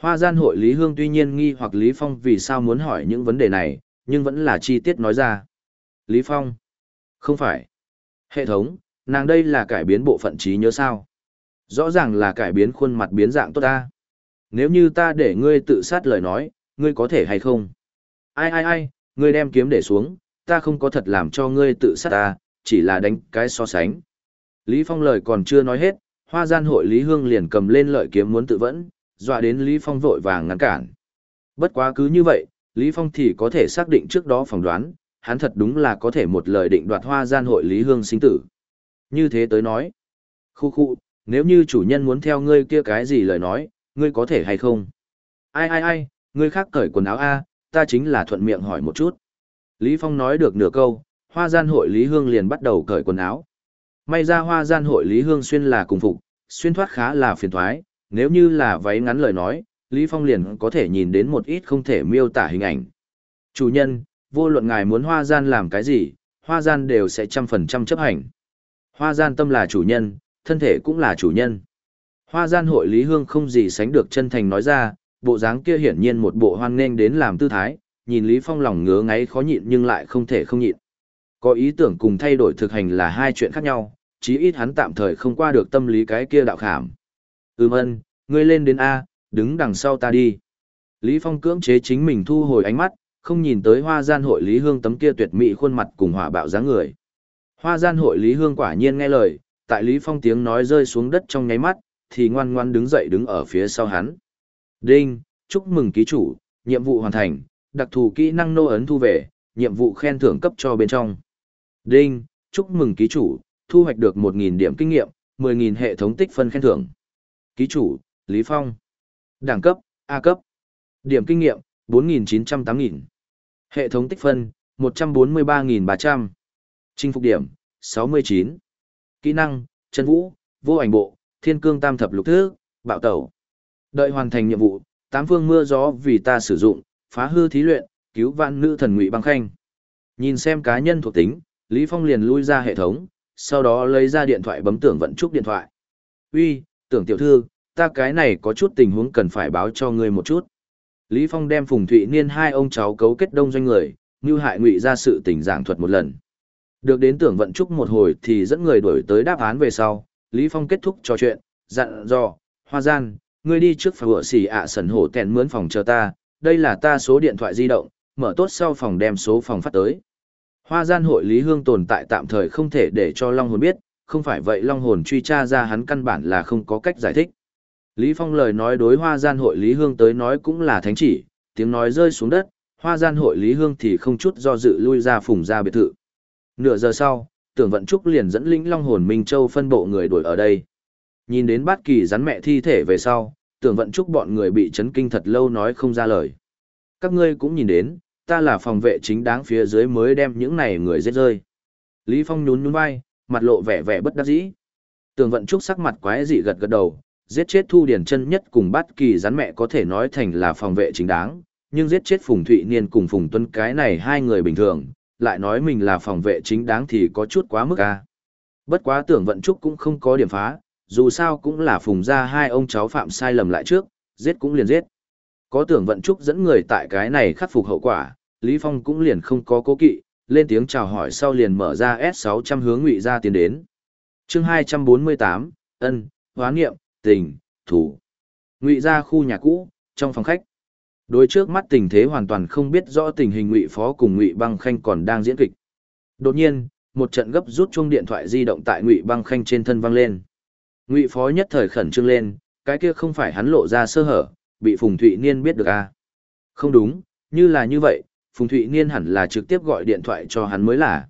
Hoa gian hội Lý Hương tuy nhiên nghi hoặc Lý Phong vì sao muốn hỏi những vấn đề này, nhưng vẫn là chi tiết nói ra. Lý Phong. Không phải. Hệ thống, nàng đây là cải biến bộ phận trí nhớ sao? Rõ ràng là cải biến khuôn mặt biến dạng tốt ta. Nếu như ta để ngươi tự sát lời nói, ngươi có thể hay không? Ai ai ai, ngươi đem kiếm để xuống, ta không có thật làm cho ngươi tự sát ta, chỉ là đánh cái so sánh. Lý Phong lời còn chưa nói hết, hoa gian hội Lý Hương liền cầm lên lợi kiếm muốn tự vẫn, dọa đến Lý Phong vội vàng ngăn cản. Bất quá cứ như vậy, Lý Phong thì có thể xác định trước đó phỏng đoán, hắn thật đúng là có thể một lời định đoạt hoa gian hội Lý Hương sinh tử. Như thế tới nói, khu khu, nếu như chủ nhân muốn theo ngươi kia cái gì lời nói, ngươi có thể hay không? Ai ai ai, ngươi khác cởi quần áo A, ta chính là thuận miệng hỏi một chút. Lý Phong nói được nửa câu, hoa gian hội Lý Hương liền bắt đầu cởi quần áo. May ra hoa gian hội Lý Hương xuyên là cùng phục, xuyên thoát khá là phiền thoái, nếu như là váy ngắn lời nói, Lý Phong liền có thể nhìn đến một ít không thể miêu tả hình ảnh. Chủ nhân, vô luận ngài muốn hoa gian làm cái gì, hoa gian đều sẽ trăm phần trăm chấp hành. Hoa gian tâm là chủ nhân, thân thể cũng là chủ nhân. Hoa gian hội Lý Hương không gì sánh được chân thành nói ra, bộ dáng kia hiển nhiên một bộ hoan nghênh đến làm tư thái, nhìn Lý Phong lòng ngứa ngáy khó nhịn nhưng lại không thể không nhịn. Có ý tưởng cùng thay đổi thực hành là hai chuyện khác nhau, chí ít hắn tạm thời không qua được tâm lý cái kia đạo khảm. Ừm ân, ngươi lên đến A, đứng đằng sau ta đi. Lý Phong cưỡng chế chính mình thu hồi ánh mắt, không nhìn tới hoa gian hội Lý Hương tấm kia tuyệt mỹ khuôn mặt cùng hỏa bạo dáng người. Hoa gian hội Lý Hương quả nhiên nghe lời, tại Lý Phong tiếng nói rơi xuống đất trong nháy mắt, thì ngoan ngoan đứng dậy đứng ở phía sau hắn. Đinh, chúc mừng ký chủ, nhiệm vụ hoàn thành, đặc thù kỹ năng nô ấn thu về, nhiệm vụ khen thưởng cấp cho bên trong. Đinh, chúc mừng ký chủ, thu hoạch được 1.000 điểm kinh nghiệm, 10.000 hệ thống tích phân khen thưởng. Ký chủ, Lý Phong. Đẳng cấp, A cấp. Điểm kinh nghiệm, 4.908.000. Hệ thống tích phân, 143.300. Chinh phục điểm, 69. Kỹ năng, chân vũ, vô ảnh bộ, thiên cương tam thập lục thứ, bạo tẩu. Đợi hoàn thành nhiệm vụ, tám phương mưa gió vì ta sử dụng, phá hư thí luyện, cứu vạn nữ thần ngụy băng khanh. Nhìn xem cá nhân thuộc tính, Lý Phong liền lui ra hệ thống, sau đó lấy ra điện thoại bấm tưởng vận trúc điện thoại. Uy, tưởng tiểu thư, ta cái này có chút tình huống cần phải báo cho ngươi một chút. Lý Phong đem Phùng Thụy Niên hai ông cháu cấu kết đông doanh người, như hại ngụy ra sự tình giảng thuật một lần. Được đến tưởng vận trúc một hồi thì dẫn người đuổi tới đáp án về sau, Lý Phong kết thúc trò chuyện, dặn dò, hoa gian, ngươi đi trước vừa xỉ ạ sẩn hổ tèn mướn phòng chờ ta, đây là ta số điện thoại di động, mở tốt sau phòng đem số phòng phát tới. Hoa gian hội Lý Hương tồn tại tạm thời không thể để cho Long Hồn biết, không phải vậy Long Hồn truy tra ra hắn căn bản là không có cách giải thích. Lý Phong lời nói đối hoa gian hội Lý Hương tới nói cũng là thánh chỉ, tiếng nói rơi xuống đất, hoa gian hội Lý Hương thì không chút do dự lui ra phùng ra biệt thự. Nửa giờ sau, tưởng vận trúc liền dẫn lĩnh Long Hồn Minh Châu phân bộ người đuổi ở đây. Nhìn đến bát kỳ rắn mẹ thi thể về sau, tưởng vận chúc bọn người bị chấn kinh thật lâu nói không ra lời. Các ngươi cũng nhìn đến, ta là phòng vệ chính đáng phía dưới mới đem những này người giết rơi. Lý Phong nhún nhún vai, mặt lộ vẻ vẻ bất đắc dĩ. Tưởng vận trúc sắc mặt quái dị gật gật đầu, giết chết thu điển chân nhất cùng bát kỳ rắn mẹ có thể nói thành là phòng vệ chính đáng, nhưng giết chết Phùng Thụy Niên cùng Phùng Tuân cái này hai người bình thường, lại nói mình là phòng vệ chính đáng thì có chút quá mức a. Bất quá tưởng vận trúc cũng không có điểm phá, dù sao cũng là phùng ra hai ông cháu phạm sai lầm lại trước, giết cũng liền giết. Có tưởng vận trúc dẫn người tại cái này khắc phục hậu quả, Lý Phong cũng liền không có cố kỵ, lên tiếng chào hỏi sau liền mở ra S600 hướng ngụy ra tiến đến. Chương 248, ân, hóa nghiệm, tình, thủ. Ngụy ra khu nhà cũ, trong phòng khách. Đối trước mắt tình thế hoàn toàn không biết rõ tình hình ngụy phó cùng ngụy băng khanh còn đang diễn kịch. Đột nhiên, một trận gấp rút chuông điện thoại di động tại ngụy băng khanh trên thân vang lên ngụy phó nhất thời khẩn trương lên, cái kia không phải hắn lộ ra sơ hở, bị phùng thụy niên biết được à. không đúng, như là như vậy, phùng thụy niên hẳn là trực tiếp gọi điện thoại cho hắn mới là.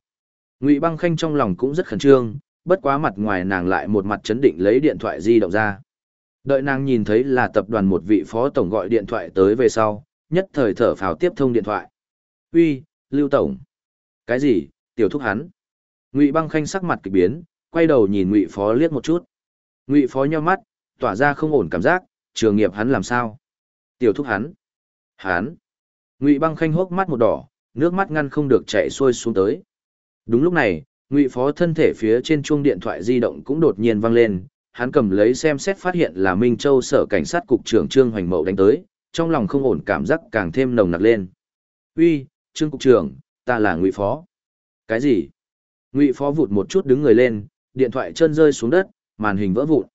Ngụy băng khanh trong lòng cũng rất khẩn trương, bất quá mặt ngoài nàng lại một mặt chấn định lấy điện thoại di động ra. Đợi nàng nhìn thấy là tập đoàn một vị phó tổng gọi điện thoại tới về sau, nhất thời thở phào tiếp thông điện thoại. Uy, lưu tổng. Cái gì? Tiểu thúc hắn? Ngụy băng khanh sắc mặt k biến, quay đầu nhìn ngụy phó liếc một chút ngụy phó nhau mắt, tỏa ra không ổn cảm giác, trường nghiệp hắn làm sao? Tiểu thúc hắn. Hắn? Ngụy băng khanh hốc mắt một đỏ, nước mắt ngăn không được chạy xuôi xuống tới. Đúng lúc này, ngụy phó thân thể phía trên chuông điện thoại di động cũng đột nhiên vang lên, hắn cầm lấy xem xét phát hiện là minh châu sở cảnh sát cục trưởng trương hoành mậu đánh tới, trong lòng không ổn cảm giác càng thêm nồng nặc lên. Uy, trương cục trưởng, ta là ngụy phó. Cái gì? Ngụy phó vụt một chút đứng người lên, điện thoại chân rơi xuống đất màn hình vỡ vụn.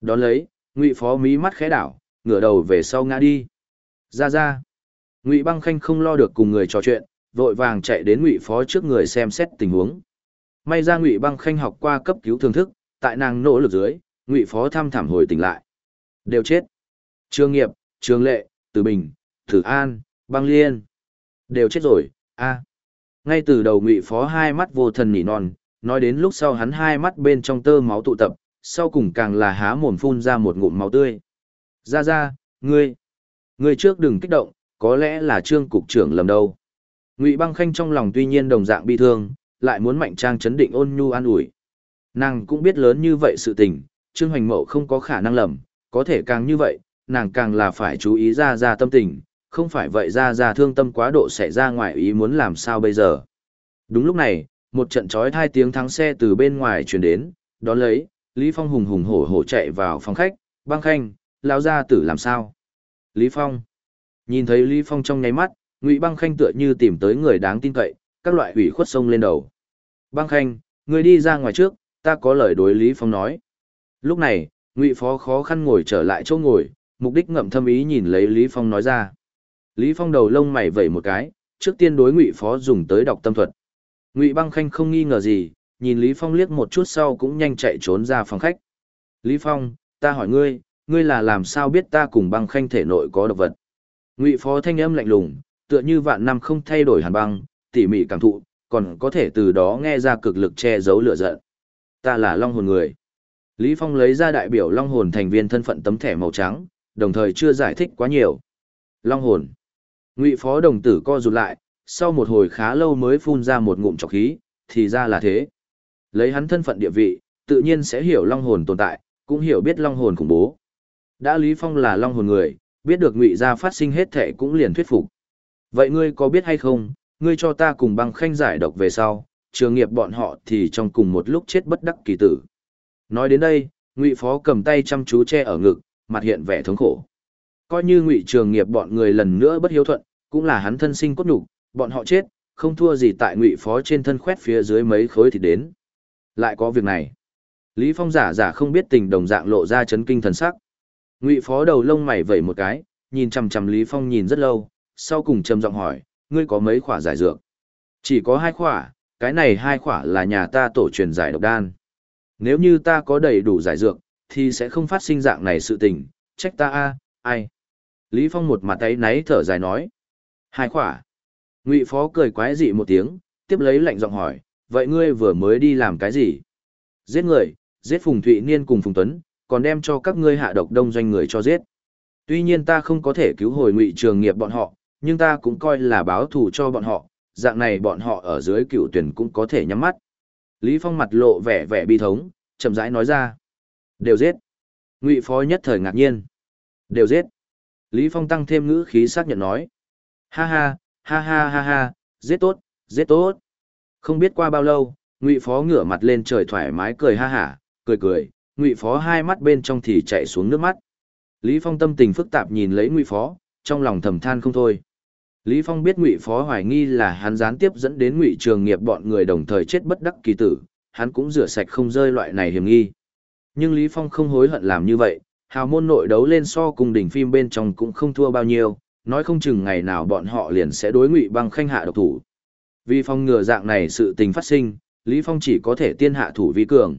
Đón lấy, Ngụy Phó mí mắt khẽ đảo, ngửa đầu về sau ngã đi. Ra ra. Ngụy Băng Khanh không lo được cùng người trò chuyện, vội vàng chạy đến Ngụy Phó trước người xem xét tình huống. May ra Ngụy Băng Khanh học qua cấp cứu thương thức, tại nàng nỗ lực dưới, Ngụy Phó thăm thảm hồi tỉnh lại. Đều chết. Trương Nghiệp, Trương Lệ, Từ Bình, Thử An, Băng Liên. Đều chết rồi, a. Ngay từ đầu Ngụy Phó hai mắt vô thần nỉ non, nói đến lúc sau hắn hai mắt bên trong tơ máu tụ tập, sau cùng càng là há mồm phun ra một ngụm máu tươi. Ra ra, ngươi, ngươi trước đừng kích động, có lẽ là trương cục trưởng lầm đâu. Ngụy băng khanh trong lòng tuy nhiên đồng dạng bi thương, lại muốn mạnh trang chấn định ôn nhu an ủi. Nàng cũng biết lớn như vậy sự tình, trương hoành mậu không có khả năng lầm, có thể càng như vậy, nàng càng là phải chú ý ra ra tâm tình, không phải vậy ra ra thương tâm quá độ sẽ ra ngoài ý muốn làm sao bây giờ. Đúng lúc này, một trận chói thai tiếng thắng xe từ bên ngoài truyền đến, đón lấy, Lý Phong hùng hùng hổ hổ chạy vào phòng khách, băng khanh, lão gia tử làm sao? Lý Phong. Nhìn thấy Lý Phong trong nháy mắt, Ngụy băng khanh tựa như tìm tới người đáng tin cậy, các loại hủy khuất sông lên đầu. Băng khanh, người đi ra ngoài trước, ta có lời đối Lý Phong nói. Lúc này, Ngụy Phó khó khăn ngồi trở lại chỗ ngồi, mục đích ngậm thâm ý nhìn lấy Lý Phong nói ra. Lý Phong đầu lông mày vẩy một cái, trước tiên đối Ngụy Phó dùng tới đọc tâm thuật. Ngụy băng khanh không nghi ngờ gì, nhìn Lý Phong liếc một chút sau cũng nhanh chạy trốn ra phòng khách. Lý Phong, ta hỏi ngươi, ngươi là làm sao biết ta cùng băng khanh thể nội có độc vật? Ngụy Phó thanh âm lạnh lùng, tựa như vạn năm không thay đổi hàn băng, tỉ mỉ cảm thụ, còn có thể từ đó nghe ra cực lực che giấu lửa giận. Ta là Long hồn người. Lý Phong lấy ra đại biểu Long hồn thành viên thân phận tấm thẻ màu trắng, đồng thời chưa giải thích quá nhiều. Long hồn. Ngụy Phó đồng tử co rụt lại, sau một hồi khá lâu mới phun ra một ngụm trọc khí, thì ra là thế. Lấy hắn thân phận địa vị, tự nhiên sẽ hiểu long hồn tồn tại, cũng hiểu biết long hồn khủng bố. Đã Lý Phong là long hồn người, biết được ngụy gia phát sinh hết thể cũng liền thuyết phục. Vậy ngươi có biết hay không, ngươi cho ta cùng băng khanh giải độc về sau, trường nghiệp bọn họ thì trong cùng một lúc chết bất đắc kỳ tử. Nói đến đây, ngụy phó cầm tay chăm chú che ở ngực, mặt hiện vẻ thống khổ. Coi như ngụy trường nghiệp bọn người lần nữa bất hiếu thuận, cũng là hắn thân sinh cốt nhục, bọn họ chết, không thua gì tại ngụy phó trên thân khoét phía dưới mấy khối thịt đến. Lại có việc này. Lý Phong giả giả không biết tình đồng dạng lộ ra chấn kinh thần sắc. Ngụy phó đầu lông mày vẩy một cái, nhìn chằm chằm Lý Phong nhìn rất lâu, sau cùng trầm giọng hỏi, ngươi có mấy khỏa giải dược? Chỉ có hai khỏa, cái này hai khỏa là nhà ta tổ truyền giải độc đan. Nếu như ta có đầy đủ giải dược, thì sẽ không phát sinh dạng này sự tình, trách ta a, ai? Lý Phong một mặt tay náy thở dài nói. Hai khỏa. Ngụy phó cười quái dị một tiếng, tiếp lấy lạnh giọng hỏi, vậy ngươi vừa mới đi làm cái gì? Giết người, giết Phùng Thụy Niên cùng Phùng Tuấn, còn đem cho các ngươi hạ độc đông doanh người cho giết. Tuy nhiên ta không có thể cứu hồi ngụy trường nghiệp bọn họ, nhưng ta cũng coi là báo thù cho bọn họ, dạng này bọn họ ở dưới cựu tuyển cũng có thể nhắm mắt. Lý Phong mặt lộ vẻ vẻ bi thống, chậm rãi nói ra. Đều giết. Ngụy phó nhất thời ngạc nhiên. Đều giết. Lý Phong tăng thêm ngữ khí xác nhận nói. Ha ha, ha ha ha ha, giết tốt, giết tốt. Không biết qua bao lâu, Ngụy phó ngửa mặt lên trời thoải mái cười ha hả, cười cười, Ngụy phó hai mắt bên trong thì chạy xuống nước mắt. Lý Phong tâm tình phức tạp nhìn lấy Ngụy phó, trong lòng thầm than không thôi. Lý Phong biết Ngụy Phó hoài nghi là hắn gián tiếp dẫn đến Ngụy Trường Nghiệp bọn người đồng thời chết bất đắc kỳ tử, hắn cũng rửa sạch không rơi loại này hiểm nghi. Nhưng Lý Phong không hối hận làm như vậy, hào môn nội đấu lên so cùng đỉnh phim bên trong cũng không thua bao nhiêu, nói không chừng ngày nào bọn họ liền sẽ đối Ngụy băng khanh hạ độc thủ. Vì phong ngừa dạng này sự tình phát sinh, Lý Phong chỉ có thể tiên hạ thủ vi cường.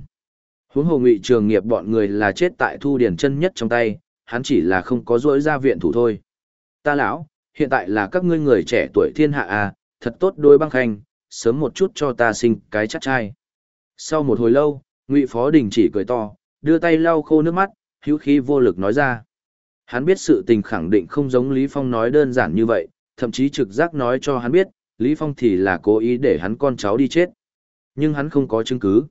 Huống hồ Ngụy Trường Nghiệp bọn người là chết tại thu điển chân nhất trong tay, hắn chỉ là không có rỗi ra viện thủ thôi. Ta lão, hiện tại là các ngươi người trẻ tuổi thiên hạ à, thật tốt đôi băng khanh, sớm một chút cho ta sinh cái chắc trai. Sau một hồi lâu, Ngụy Phó Đình chỉ cười to, đưa tay lau khô nước mắt, hữu khí vô lực nói ra. Hắn biết sự tình khẳng định không giống Lý Phong nói đơn giản như vậy, thậm chí trực giác nói cho hắn biết, Lý Phong thì là cố ý để hắn con cháu đi chết. Nhưng hắn không có chứng cứ.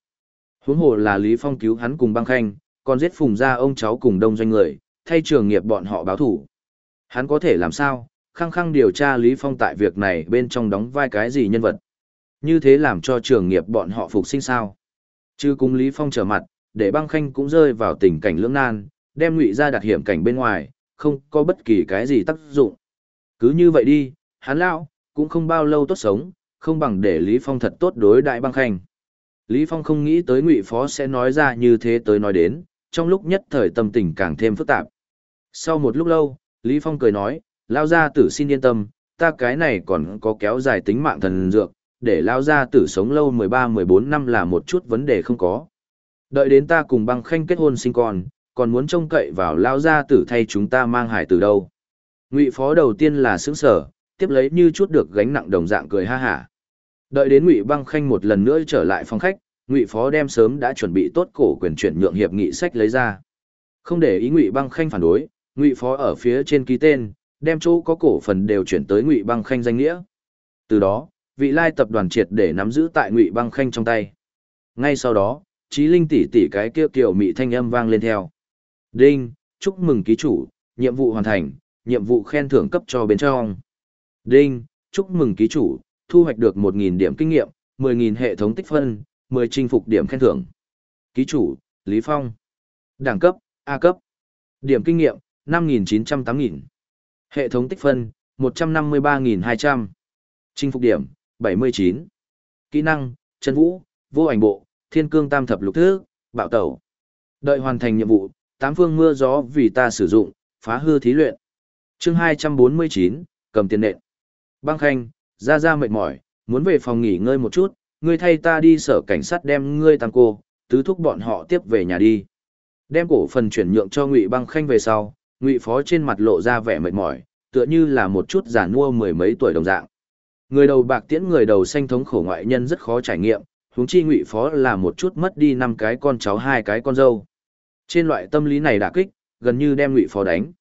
Huống hồ là Lý Phong cứu hắn cùng băng khanh, còn giết phùng ra ông cháu cùng đông doanh người, thay trường nghiệp bọn họ báo thủ. Hắn có thể làm sao, khăng khăng điều tra Lý Phong tại việc này bên trong đóng vai cái gì nhân vật. Như thế làm cho trường nghiệp bọn họ phục sinh sao. Chứ cùng Lý Phong trở mặt, để băng khanh cũng rơi vào tình cảnh lưỡng nan, đem ngụy ra đặt hiểm cảnh bên ngoài, không có bất kỳ cái gì tác dụng. Cứ như vậy đi, hắn lão cũng không bao lâu tốt sống, không bằng để Lý Phong thật tốt đối đại băng khanh. Lý Phong không nghĩ tới ngụy phó sẽ nói ra như thế tới nói đến, trong lúc nhất thời tâm tình càng thêm phức tạp. Sau một lúc lâu, Lý Phong cười nói, Lao gia tử xin yên tâm, ta cái này còn có kéo dài tính mạng thần dược, để Lao gia tử sống lâu 13-14 năm là một chút vấn đề không có. Đợi đến ta cùng băng khanh kết hôn sinh con, còn muốn trông cậy vào Lao gia tử thay chúng ta mang hải từ đâu. Ngụy phó đầu tiên là sướng sở, tiếp lấy như chút được gánh nặng đồng dạng cười ha hả. Đợi đến Ngụy băng khanh một lần nữa trở lại phòng khách, Ngụy phó đem sớm đã chuẩn bị tốt cổ quyền chuyển nhượng hiệp nghị sách lấy ra. Không để ý Ngụy băng khanh phản đối, Ngụy phó ở phía trên ký tên, đem chỗ có cổ phần đều chuyển tới ngụy băng khanh danh nghĩa từ đó vị lai tập đoàn triệt để nắm giữ tại ngụy băng khanh trong tay ngay sau đó trí linh tỷ tỷ cái kia kiểu mị thanh âm vang lên theo đinh chúc mừng ký chủ nhiệm vụ hoàn thành nhiệm vụ khen thưởng cấp cho bên trong đinh chúc mừng ký chủ thu hoạch được một nghìn điểm kinh nghiệm 10.000 hệ thống tích phân mười chinh phục điểm khen thưởng ký chủ lý phong đẳng cấp a cấp điểm kinh nghiệm năm nghìn chín trăm tám nghìn Hệ thống tích phân, 153.200. Chinh phục điểm, 79. Kỹ năng, chân vũ, vô ảnh bộ, thiên cương tam thập lục thứ, bạo tẩu. Đợi hoàn thành nhiệm vụ, tám phương mưa gió vì ta sử dụng, phá hư thí luyện. chương 249, cầm tiền nện. Băng khanh, ra ra mệt mỏi, muốn về phòng nghỉ ngơi một chút, ngươi thay ta đi sở cảnh sát đem ngươi tăng cô, tứ thúc bọn họ tiếp về nhà đi. Đem cổ phần chuyển nhượng cho Ngụy Băng Khanh về sau, ngụy phó trên mặt lộ ra vẻ mệt mỏi tựa như là một chút giả mua mười mấy tuổi đồng dạng. Người đầu bạc tiễn người đầu xanh thống khổ ngoại nhân rất khó trải nghiệm huống chi ngụy phó là một chút mất đi năm cái con cháu hai cái con dâu. Trên loại tâm lý này đả kích gần như đem ngụy phó đánh.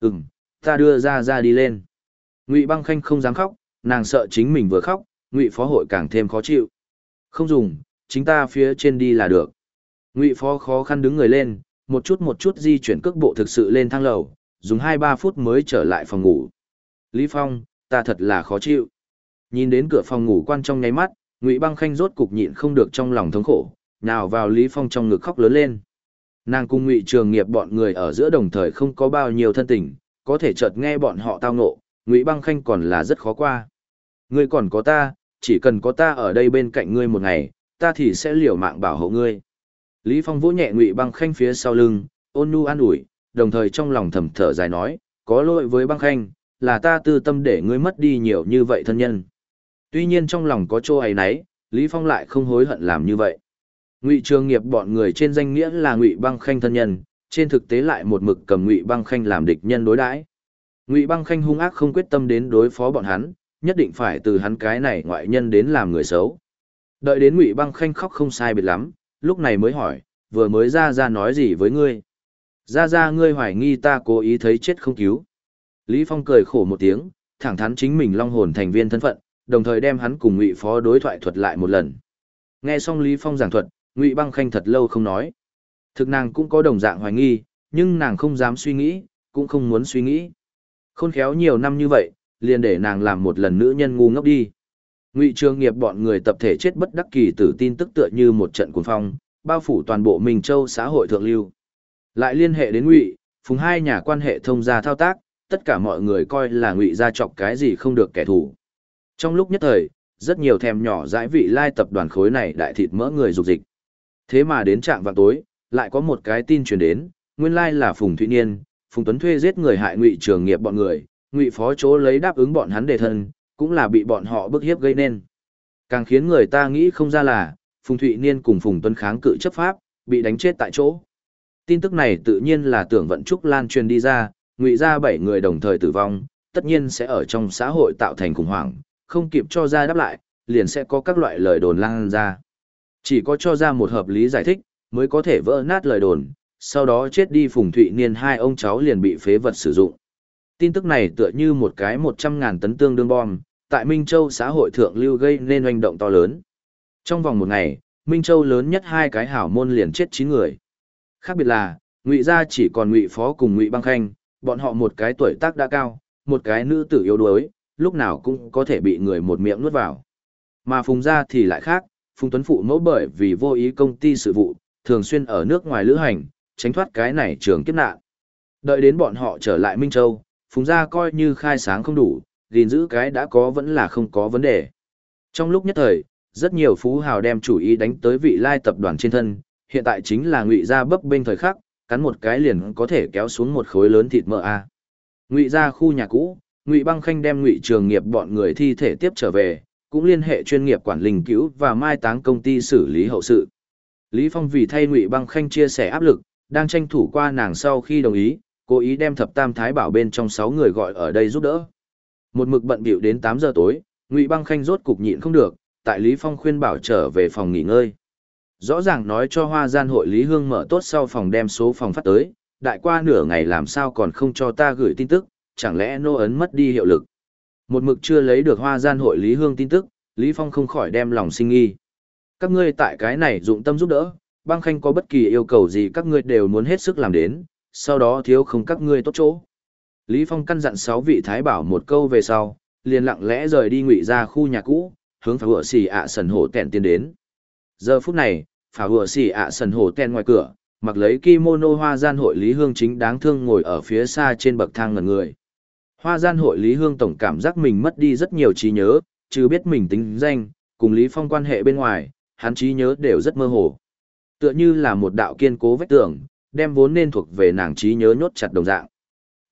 Ừm, ta đưa ra ra đi lên ngụy băng khanh không dám khóc nàng sợ chính mình vừa khóc ngụy phó hội càng thêm khó chịu không dùng chính ta phía trên đi là được ngụy phó khó khăn đứng người lên một chút một chút di chuyển cước bộ thực sự lên thang lầu, dùng 2-3 phút mới trở lại phòng ngủ. Lý Phong, ta thật là khó chịu. Nhìn đến cửa phòng ngủ quan trong nháy mắt, Ngụy Băng Khanh rốt cục nhịn không được trong lòng thống khổ, nào vào Lý Phong trong ngực khóc lớn lên. Nàng cùng Ngụy Trường Nghiệp bọn người ở giữa đồng thời không có bao nhiêu thân tình, có thể chợt nghe bọn họ tao ngộ, Ngụy Băng Khanh còn là rất khó qua. Ngươi còn có ta, chỉ cần có ta ở đây bên cạnh ngươi một ngày, ta thì sẽ liều mạng bảo hộ ngươi. Lý Phong vỗ nhẹ Ngụy Băng Khanh phía sau lưng, ôn nhu an ủi, đồng thời trong lòng thầm thở dài nói, có lỗi với Băng Khanh, là ta tư tâm để ngươi mất đi nhiều như vậy thân nhân. Tuy nhiên trong lòng có chỗ ấy nấy, Lý Phong lại không hối hận làm như vậy. Ngụy Trường Nghiệp bọn người trên danh nghĩa là Ngụy Băng Khanh thân nhân, trên thực tế lại một mực cầm Ngụy Băng Khanh làm địch nhân đối đãi. Ngụy Băng Khanh hung ác không quyết tâm đến đối phó bọn hắn, nhất định phải từ hắn cái này ngoại nhân đến làm người xấu. Đợi đến Ngụy Băng Khanh khóc không sai biệt lắm, lúc này mới hỏi, vừa mới ra ra nói gì với ngươi? Ra ra ngươi hoài nghi ta cố ý thấy chết không cứu. Lý Phong cười khổ một tiếng, thẳng thắn chính mình long hồn thành viên thân phận, đồng thời đem hắn cùng Ngụy Phó đối thoại thuật lại một lần. Nghe xong Lý Phong giảng thuật, Ngụy Băng Khanh thật lâu không nói. Thực nàng cũng có đồng dạng hoài nghi, nhưng nàng không dám suy nghĩ, cũng không muốn suy nghĩ. Khôn khéo nhiều năm như vậy, liền để nàng làm một lần nữ nhân ngu ngốc đi. Ngụy Trường Nghiệp bọn người tập thể chết bất đắc kỳ tử tin tức tựa như một trận cuồng phong, bao phủ toàn bộ Minh Châu xã hội thượng lưu. Lại liên hệ đến Ngụy, phùng hai nhà quan hệ thông gia thao tác, tất cả mọi người coi là Ngụy gia chọc cái gì không được kẻ thù. Trong lúc nhất thời, rất nhiều thèm nhỏ dãi vị lai tập đoàn khối này đại thịt mỡ người dục dịch. Thế mà đến trạng vào tối, lại có một cái tin truyền đến, nguyên lai là Phùng Thụy Niên, Phùng Tuấn thuê giết người hại Ngụy Trường Nghiệp bọn người, Ngụy Phó chỗ lấy đáp ứng bọn hắn đề thân, cũng là bị bọn họ bức hiếp gây nên. Càng khiến người ta nghĩ không ra là, Phùng Thụy Niên cùng Phùng Tuấn kháng cự chấp pháp, bị đánh chết tại chỗ. Tin tức này tự nhiên là tưởng vận trúc lan truyền đi ra, ngụy ra bảy người đồng thời tử vong, tất nhiên sẽ ở trong xã hội tạo thành khủng hoảng, không kịp cho ra đáp lại, liền sẽ có các loại lời đồn lan ra. Chỉ có cho ra một hợp lý giải thích, mới có thể vỡ nát lời đồn, sau đó chết đi Phùng Thụy Niên hai ông cháu liền bị phế vật sử dụng. Tin tức này tựa như một cái 100.000 tấn tương đương bom, tại Minh Châu xã hội thượng lưu gây nên oanh động to lớn. Trong vòng một ngày, Minh Châu lớn nhất hai cái hảo môn liền chết 9 người. Khác biệt là, Ngụy gia chỉ còn Ngụy Phó cùng Ngụy Băng Khanh, bọn họ một cái tuổi tác đã cao, một cái nữ tử yếu đuối, lúc nào cũng có thể bị người một miệng nuốt vào. Mà Phùng gia thì lại khác, Phùng Tuấn Phụ mẫu bởi vì vô ý công ty sự vụ, thường xuyên ở nước ngoài lữ hành, tránh thoát cái này trường kiếp nạn. Đợi đến bọn họ trở lại Minh Châu, Phùng gia coi như khai sáng không đủ, gìn giữ cái đã có vẫn là không có vấn đề. Trong lúc nhất thời, rất nhiều phú hào đem chủ ý đánh tới vị lai tập đoàn trên thân, hiện tại chính là ngụy gia bấp bênh thời khắc, cắn một cái liền có thể kéo xuống một khối lớn thịt mỡ a. Ngụy gia khu nhà cũ, Ngụy Băng Khanh đem Ngụy Trường Nghiệp bọn người thi thể tiếp trở về, cũng liên hệ chuyên nghiệp quản linh cứu và mai táng công ty xử lý hậu sự. Lý Phong vì thay Ngụy Băng Khanh chia sẻ áp lực, đang tranh thủ qua nàng sau khi đồng ý, cố ý đem thập tam thái bảo bên trong 6 người gọi ở đây giúp đỡ. Một mực bận bịu đến 8 giờ tối, Ngụy Băng Khanh rốt cục nhịn không được, tại Lý Phong khuyên bảo trở về phòng nghỉ ngơi. Rõ ràng nói cho hoa gian hội Lý Hương mở tốt sau phòng đem số phòng phát tới, đại qua nửa ngày làm sao còn không cho ta gửi tin tức, chẳng lẽ nô ấn mất đi hiệu lực. Một mực chưa lấy được hoa gian hội Lý Hương tin tức, Lý Phong không khỏi đem lòng sinh nghi. Các ngươi tại cái này dụng tâm giúp đỡ, băng khanh có bất kỳ yêu cầu gì các ngươi đều muốn hết sức làm đến, sau đó thiếu không các ngươi tốt chỗ. Lý Phong căn dặn sáu vị thái bảo một câu về sau, liền lặng lẽ rời đi ngụy ra khu nhà cũ, hướng phá hựa xì ạ sần hổ tẹn tiến đến. Giờ phút này, phá hựa xì ạ sần hổ tẹn ngoài cửa, mặc lấy kimono hoa gian hội Lý Hương chính đáng thương ngồi ở phía xa trên bậc thang ngần người. Hoa gian hội Lý Hương tổng cảm giác mình mất đi rất nhiều trí nhớ, chứ biết mình tính danh, cùng Lý Phong quan hệ bên ngoài, hắn trí nhớ đều rất mơ hồ. Tựa như là một đạo kiên cố vách tường, đem vốn nên thuộc về nàng trí nhớ nhốt chặt đồng dạng.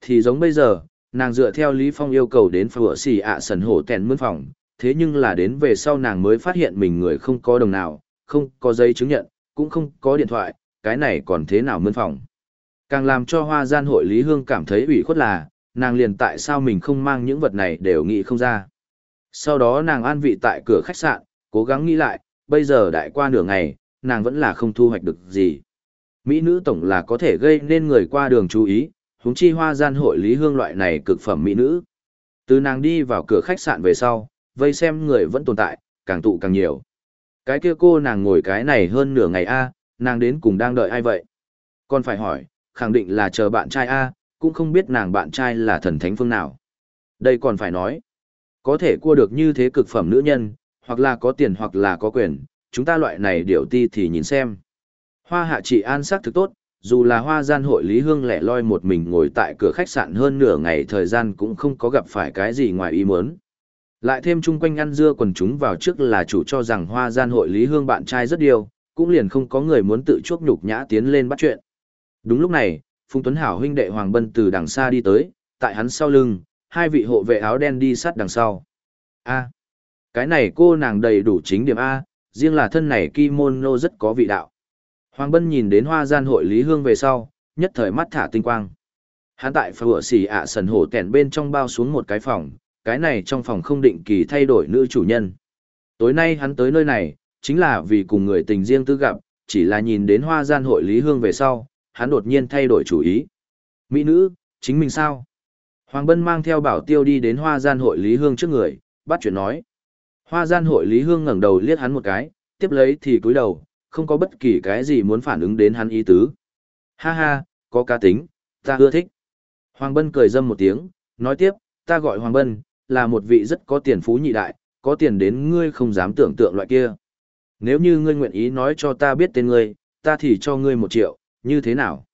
Thì giống bây giờ, nàng dựa theo Lý Phong yêu cầu đến phở xì ạ sần hổ tèn mướn phòng, thế nhưng là đến về sau nàng mới phát hiện mình người không có đồng nào, không có giấy chứng nhận, cũng không có điện thoại, cái này còn thế nào mướn phòng. Càng làm cho hoa gian hội Lý Hương cảm thấy ủy khuất là, nàng liền tại sao mình không mang những vật này đều nghĩ không ra. Sau đó nàng an vị tại cửa khách sạn, cố gắng nghĩ lại, bây giờ đại qua nửa ngày, nàng vẫn là không thu hoạch được gì. Mỹ nữ tổng là có thể gây nên người qua đường chú ý, huống chi hoa gian hội Lý Hương loại này cực phẩm mỹ nữ. Từ nàng đi vào cửa khách sạn về sau, vây xem người vẫn tồn tại, càng tụ càng nhiều. Cái kia cô nàng ngồi cái này hơn nửa ngày a, nàng đến cùng đang đợi ai vậy? Còn phải hỏi, khẳng định là chờ bạn trai A, cũng không biết nàng bạn trai là thần thánh phương nào. Đây còn phải nói, có thể cua được như thế cực phẩm nữ nhân, hoặc là có tiền hoặc là có quyền, chúng ta loại này điều ti thì nhìn xem. Hoa hạ trị an sắc thực tốt, dù là hoa gian hội Lý Hương lẻ loi một mình ngồi tại cửa khách sạn hơn nửa ngày thời gian cũng không có gặp phải cái gì ngoài ý muốn. Lại thêm chung quanh ăn dưa quần chúng vào trước là chủ cho rằng hoa gian hội Lý Hương bạn trai rất điều, cũng liền không có người muốn tự chuốc nhục nhã tiến lên bắt chuyện. Đúng lúc này, Phùng Tuấn Hảo huynh đệ Hoàng Bân từ đằng xa đi tới, tại hắn sau lưng, hai vị hộ vệ áo đen đi sát đằng sau. A, cái này cô nàng đầy đủ chính điểm A, riêng là thân này kimono rất có vị đạo. Hoàng Bân nhìn đến hoa gian hội Lý Hương về sau, nhất thời mắt thả tinh quang. Hắn tại phở xỉ ạ sần hổ tẻn bên trong bao xuống một cái phòng, cái này trong phòng không định kỳ thay đổi nữ chủ nhân. Tối nay hắn tới nơi này, chính là vì cùng người tình riêng tư gặp, chỉ là nhìn đến hoa gian hội Lý Hương về sau, hắn đột nhiên thay đổi chủ ý. Mỹ nữ, chính mình sao? Hoàng Bân mang theo bảo tiêu đi đến hoa gian hội Lý Hương trước người, bắt chuyện nói. Hoa gian hội Lý Hương ngẩng đầu liếc hắn một cái, tiếp lấy thì cúi đầu, không có bất kỳ cái gì muốn phản ứng đến hắn ý tứ. Ha ha, có cá tính, ta ưa thích. Hoàng Bân cười dâm một tiếng, nói tiếp, ta gọi Hoàng Bân, là một vị rất có tiền phú nhị đại, có tiền đến ngươi không dám tưởng tượng loại kia. Nếu như ngươi nguyện ý nói cho ta biết tên ngươi, ta thì cho ngươi một triệu, như thế nào?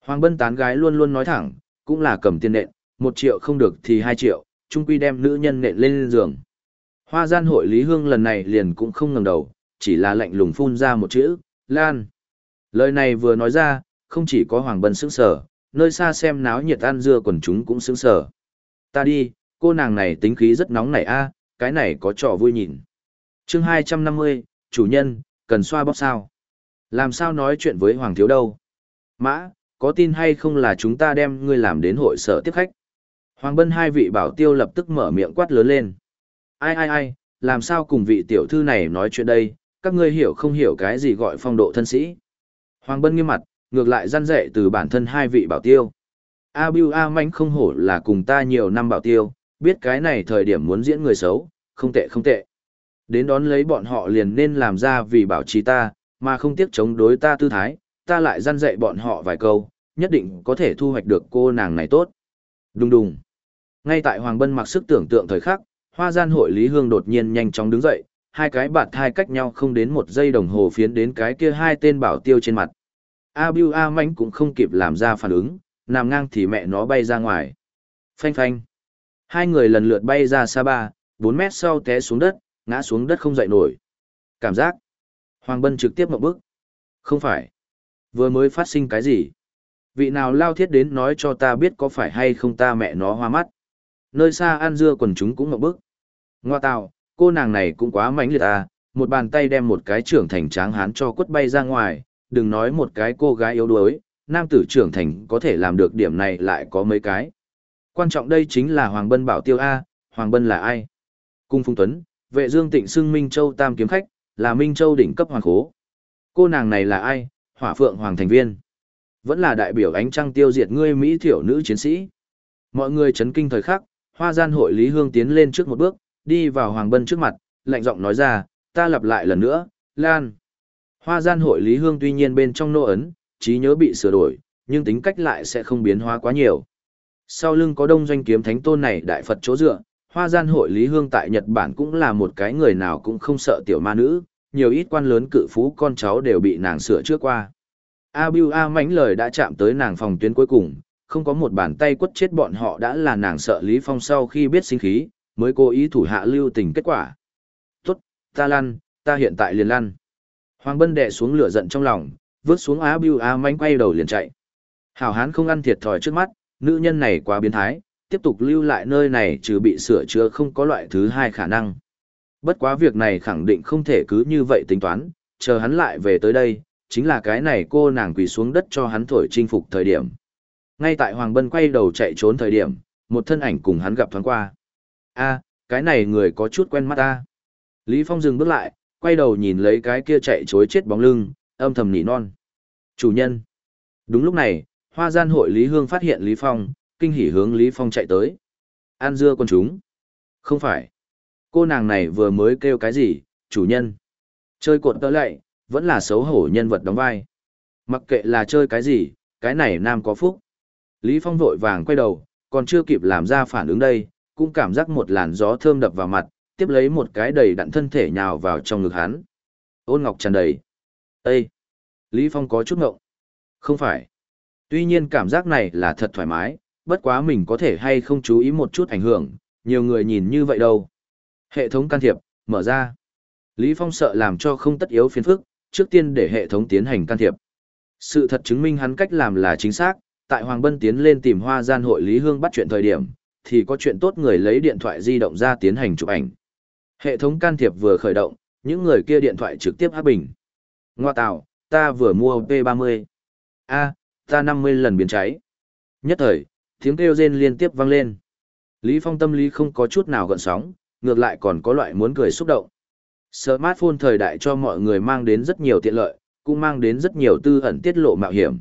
Hoàng Bân tán gái luôn luôn nói thẳng, cũng là cầm tiền nện, một triệu không được thì hai triệu, chung quy đem nữ nhân nện lên giường. Hoa gian hội Lý Hương lần này liền cũng không ngẩng đầu, chỉ là lạnh lùng phun ra một chữ, Lan. Lời này vừa nói ra, không chỉ có Hoàng Bân sững sở, nơi xa xem náo nhiệt ăn dưa quần chúng cũng sững sở. Ta đi, cô nàng này tính khí rất nóng nảy a, à, cái này có trò vui nhìn. chương 250, chủ nhân, cần xoa bóp sao? Làm sao nói chuyện với Hoàng Thiếu đâu? Mã, có tin hay không là chúng ta đem ngươi làm đến hội sở tiếp khách? Hoàng Bân hai vị bảo tiêu lập tức mở miệng quát lớn lên. Ai ai ai, làm sao cùng vị tiểu thư này nói chuyện đây, các ngươi hiểu không hiểu cái gì gọi phong độ thân sĩ. Hoàng Bân nghiêm mặt, ngược lại răn rẻ từ bản thân hai vị bảo tiêu. A Biu A Manh không hổ là cùng ta nhiều năm bảo tiêu, biết cái này thời điểm muốn diễn người xấu, không tệ không tệ. Đến đón lấy bọn họ liền nên làm ra vì bảo trì ta, mà không tiếc chống đối ta tư thái, ta lại răn dạy bọn họ vài câu, nhất định có thể thu hoạch được cô nàng này tốt. Đùng đùng. Ngay tại Hoàng Bân mặc sức tưởng tượng thời khắc, hoa gian hội Lý Hương đột nhiên nhanh chóng đứng dậy, hai cái bạt thai cách nhau không đến một giây đồng hồ phiến đến cái kia hai tên bảo tiêu trên mặt. A Biu A Mánh cũng không kịp làm ra phản ứng, nằm ngang thì mẹ nó bay ra ngoài. Phanh phanh. Hai người lần lượt bay ra xa ba, bốn mét sau té xuống đất, ngã xuống đất không dậy nổi. Cảm giác. Hoàng Bân trực tiếp một bước. Không phải. Vừa mới phát sinh cái gì? Vị nào lao thiết đến nói cho ta biết có phải hay không ta mẹ nó hoa mắt. Nơi xa An dưa quần chúng cũng một bước. Ngoa tạo, cô nàng này cũng quá mãnh liệt à, một bàn tay đem một cái trưởng thành tráng hán cho quất bay ra ngoài, đừng nói một cái cô gái yếu đuối, nam tử trưởng thành có thể làm được điểm này lại có mấy cái. Quan trọng đây chính là Hoàng Bân bảo tiêu A, Hoàng Bân là ai? Cung Phung Tuấn, vệ dương tịnh xưng Minh Châu Tam Kiếm Khách, là Minh Châu đỉnh cấp hoàng khố. Cô nàng này là ai? Hỏa Phượng Hoàng Thành Viên. Vẫn là đại biểu ánh trăng tiêu diệt ngươi Mỹ thiểu nữ chiến sĩ. Mọi người chấn kinh thời khắc, hoa gian hội Lý Hương tiến lên trước một bước, đi vào Hoàng Bân trước mặt, lạnh giọng nói ra, ta lặp lại lần nữa, Lan. Hoa gian hội Lý Hương tuy nhiên bên trong nô ấn, trí nhớ bị sửa đổi, nhưng tính cách lại sẽ không biến hóa quá nhiều. Sau lưng có đông doanh kiếm thánh tôn này đại Phật chỗ dựa, hoa gian hội Lý Hương tại Nhật Bản cũng là một cái người nào cũng không sợ tiểu ma nữ, nhiều ít quan lớn cự phú con cháu đều bị nàng sửa trước qua. A Biu A mánh lời đã chạm tới nàng phòng tuyến cuối cùng, không có một bàn tay quất chết bọn họ đã là nàng sợ Lý Phong sau khi biết sinh khí, mới cố ý thủ hạ lưu tình kết quả. Tốt, ta lăn, ta hiện tại liền lăn. Hoàng Bân đè xuống lửa giận trong lòng, vứt xuống Á Bưu Á mánh quay đầu liền chạy. Hảo hán không ăn thiệt thòi trước mắt, nữ nhân này quá biến thái, tiếp tục lưu lại nơi này trừ bị sửa chữa không có loại thứ hai khả năng. Bất quá việc này khẳng định không thể cứ như vậy tính toán, chờ hắn lại về tới đây, chính là cái này cô nàng quỳ xuống đất cho hắn thổi chinh phục thời điểm. Ngay tại Hoàng Bân quay đầu chạy trốn thời điểm, một thân ảnh cùng hắn gặp thoáng qua a cái này người có chút quen mắt ta. Lý Phong dừng bước lại, quay đầu nhìn lấy cái kia chạy chối chết bóng lưng, âm thầm nỉ non. Chủ nhân. Đúng lúc này, hoa gian hội Lý Hương phát hiện Lý Phong, kinh hỉ hướng Lý Phong chạy tới. An dưa con chúng. Không phải. Cô nàng này vừa mới kêu cái gì, chủ nhân. Chơi cột tớ lạy, vẫn là xấu hổ nhân vật đóng vai. Mặc kệ là chơi cái gì, cái này nam có phúc. Lý Phong vội vàng quay đầu, còn chưa kịp làm ra phản ứng đây, cũng cảm giác một làn gió thơm đập vào mặt, tiếp lấy một cái đầy đặn thân thể nhào vào trong ngực hắn. Ôn ngọc tràn đầy. Ê! Lý Phong có chút ngộng. Không phải. Tuy nhiên cảm giác này là thật thoải mái, bất quá mình có thể hay không chú ý một chút ảnh hưởng, nhiều người nhìn như vậy đâu. Hệ thống can thiệp, mở ra. Lý Phong sợ làm cho không tất yếu phiền phức, trước tiên để hệ thống tiến hành can thiệp. Sự thật chứng minh hắn cách làm là chính xác, tại Hoàng Bân tiến lên tìm hoa gian hội Lý Hương bắt chuyện thời điểm, thì có chuyện tốt người lấy điện thoại di động ra tiến hành chụp ảnh. Hệ thống can thiệp vừa khởi động, những người kia điện thoại trực tiếp áp bình. Ngoa tạo, ta vừa mua P30. a ta 50 lần biến cháy. Nhất thời, tiếng kêu rên liên tiếp vang lên. Lý Phong tâm lý không có chút nào gợn sóng, ngược lại còn có loại muốn cười xúc động. Smartphone thời đại cho mọi người mang đến rất nhiều tiện lợi, cũng mang đến rất nhiều tư ẩn tiết lộ mạo hiểm.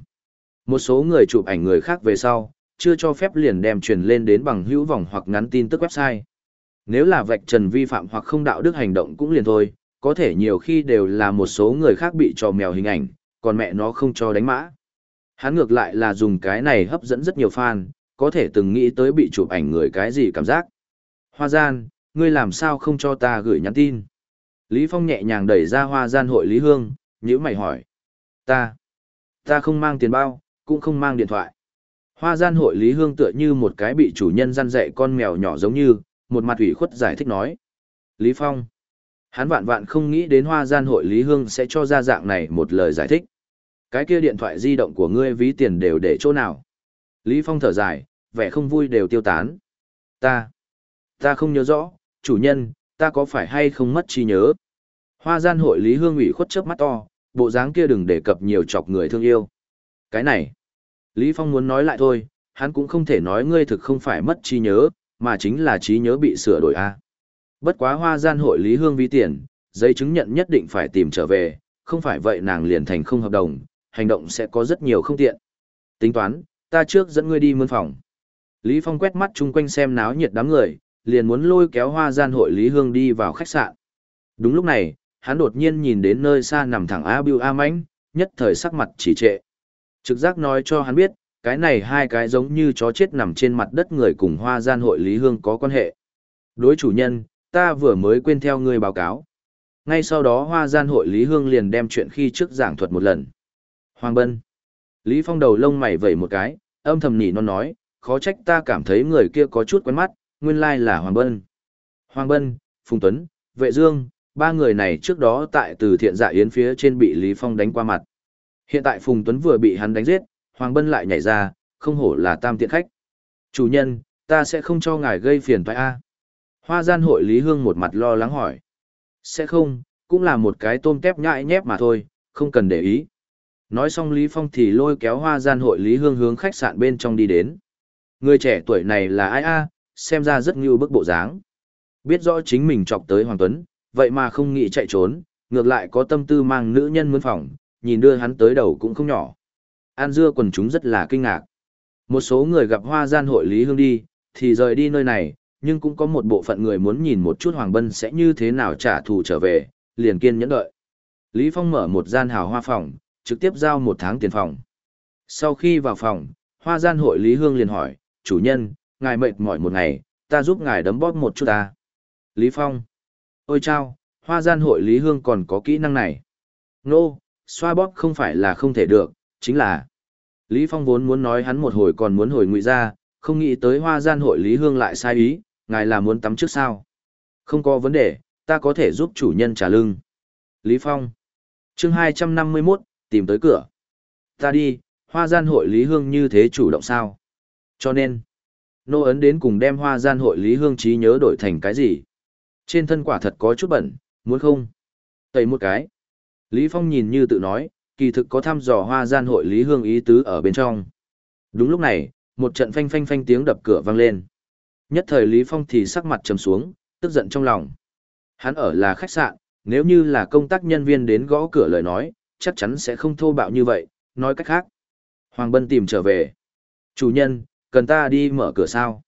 Một số người chụp ảnh người khác về sau, chưa cho phép liền đem truyền lên đến bằng hữu vòng hoặc ngắn tin tức website. Nếu là vạch trần vi phạm hoặc không đạo đức hành động cũng liền thôi, có thể nhiều khi đều là một số người khác bị trò mèo hình ảnh, còn mẹ nó không cho đánh mã. Hắn ngược lại là dùng cái này hấp dẫn rất nhiều fan, có thể từng nghĩ tới bị chụp ảnh người cái gì cảm giác. Hoa gian, ngươi làm sao không cho ta gửi nhắn tin? Lý Phong nhẹ nhàng đẩy ra hoa gian hội Lý Hương, nhữ mày hỏi. Ta, ta không mang tiền bao, cũng không mang điện thoại. Hoa gian hội Lý Hương tựa như một cái bị chủ nhân gian dạy con mèo nhỏ giống như, một mặt ủy khuất giải thích nói. Lý Phong, hắn vạn vạn không nghĩ đến hoa gian hội Lý Hương sẽ cho ra dạng này một lời giải thích. Cái kia điện thoại di động của ngươi ví tiền đều để chỗ nào? Lý Phong thở dài, vẻ không vui đều tiêu tán. Ta, ta không nhớ rõ, chủ nhân, ta có phải hay không mất trí nhớ? Hoa gian hội Lý Hương ủy khuất chớp mắt to, bộ dáng kia đừng đề cập nhiều chọc người thương yêu. Cái này, Lý Phong muốn nói lại thôi, hắn cũng không thể nói ngươi thực không phải mất trí nhớ, mà chính là trí nhớ bị sửa đổi a. Bất quá hoa gian hội Lý Hương vi tiền, giấy chứng nhận nhất định phải tìm trở về, không phải vậy nàng liền thành không hợp đồng, hành động sẽ có rất nhiều không tiện. Tính toán, ta trước dẫn ngươi đi mươn phòng. Lý Phong quét mắt chung quanh xem náo nhiệt đám người, liền muốn lôi kéo hoa gian hội Lý Hương đi vào khách sạn. Đúng lúc này, hắn đột nhiên nhìn đến nơi xa nằm thẳng A Biu A Mánh, nhất thời sắc mặt chỉ trệ. Trực giác nói cho hắn biết, cái này hai cái giống như chó chết nằm trên mặt đất người cùng hoa gian hội Lý Hương có quan hệ. Đối chủ nhân, ta vừa mới quên theo ngươi báo cáo. Ngay sau đó hoa gian hội Lý Hương liền đem chuyện khi trước giảng thuật một lần. Hoàng Bân. Lý Phong đầu lông mày vẩy một cái, âm thầm nỉ non nói, khó trách ta cảm thấy người kia có chút quen mắt, nguyên lai là Hoàng Bân. Hoàng Bân, Phùng Tuấn, Vệ Dương, ba người này trước đó tại từ thiện dạ yến phía trên bị Lý Phong đánh qua mặt. Hiện tại Phùng Tuấn vừa bị hắn đánh giết, Hoàng Bân lại nhảy ra, không hổ là tam tiện khách. Chủ nhân, ta sẽ không cho ngài gây phiền toái a. Hoa gian hội Lý Hương một mặt lo lắng hỏi. Sẽ không, cũng là một cái tôm tép nhãi nhép mà thôi, không cần để ý. Nói xong Lý Phong thì lôi kéo hoa gian hội Lý Hương hướng khách sạn bên trong đi đến. Người trẻ tuổi này là ai a? xem ra rất như bức bộ dáng. Biết rõ chính mình chọc tới Hoàng Tuấn, vậy mà không nghĩ chạy trốn, ngược lại có tâm tư mang nữ nhân mướn phòng, nhìn đưa hắn tới đầu cũng không nhỏ. An dưa quần chúng rất là kinh ngạc. Một số người gặp hoa gian hội Lý Hương đi, thì rời đi nơi này, nhưng cũng có một bộ phận người muốn nhìn một chút Hoàng Bân sẽ như thế nào trả thù trở về, liền kiên nhẫn đợi. Lý Phong mở một gian hào hoa phòng, trực tiếp giao một tháng tiền phòng. Sau khi vào phòng, hoa gian hội Lý Hương liền hỏi, chủ nhân, ngài mệt mỏi một ngày, ta giúp ngài đấm bóp một chút ta. Lý Phong. Ôi chao, hoa gian hội Lý Hương còn có kỹ năng này. Nô, no, xoa bóp không phải là không thể được, chính là. Lý Phong vốn muốn nói hắn một hồi còn muốn hồi ngụy ra, không nghĩ tới hoa gian hội Lý Hương lại sai ý, ngài là muốn tắm trước sao. Không có vấn đề, ta có thể giúp chủ nhân trả lưng. Lý Phong. chương 251, tìm tới cửa. Ta đi, hoa gian hội Lý Hương như thế chủ động sao? Cho nên, nô ấn đến cùng đem hoa gian hội Lý Hương trí nhớ đổi thành cái gì? Trên thân quả thật có chút bẩn, muốn không? Tẩy một cái. Lý Phong nhìn như tự nói, kỳ thực có thăm dò hoa gian hội Lý Hương ý tứ ở bên trong. Đúng lúc này, một trận phanh phanh phanh tiếng đập cửa vang lên. Nhất thời Lý Phong thì sắc mặt trầm xuống, tức giận trong lòng. Hắn ở là khách sạn, nếu như là công tác nhân viên đến gõ cửa lời nói, chắc chắn sẽ không thô bạo như vậy, nói cách khác. Hoàng Bân tìm trở về. Chủ nhân, cần ta đi mở cửa sao?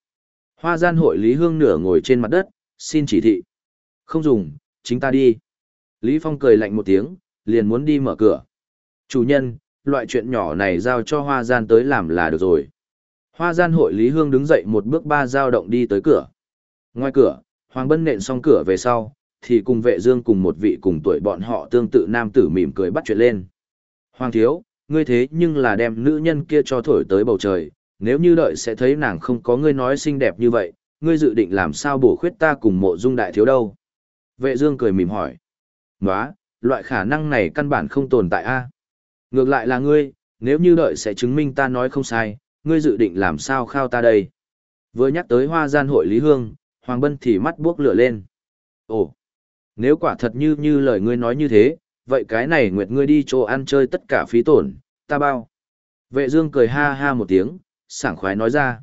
Hoa gian hội Lý Hương nửa ngồi trên mặt đất, xin chỉ thị. Không dùng, chính ta đi. Lý Phong cười lạnh một tiếng, liền muốn đi mở cửa. Chủ nhân, loại chuyện nhỏ này giao cho hoa gian tới làm là được rồi. Hoa gian hội Lý Hương đứng dậy một bước ba dao động đi tới cửa. Ngoài cửa, Hoàng Bân nện xong cửa về sau, thì cùng vệ dương cùng một vị cùng tuổi bọn họ tương tự nam tử mỉm cười bắt chuyện lên. Hoàng thiếu, ngươi thế nhưng là đem nữ nhân kia cho thổi tới bầu trời, nếu như đợi sẽ thấy nàng không có ngươi nói xinh đẹp như vậy, ngươi dự định làm sao bổ khuyết ta cùng mộ dung đại thiếu đâu. Vệ dương cười mỉm hỏi. Nóa, loại khả năng này căn bản không tồn tại a. Ngược lại là ngươi, nếu như đợi sẽ chứng minh ta nói không sai, ngươi dự định làm sao khao ta đây. Vừa nhắc tới hoa gian hội Lý Hương, Hoàng Bân thì mắt buốc lửa lên. Ồ, nếu quả thật như như lời ngươi nói như thế, vậy cái này nguyệt ngươi đi chỗ ăn chơi tất cả phí tổn, ta bao. Vệ dương cười ha ha một tiếng, sảng khoái nói ra.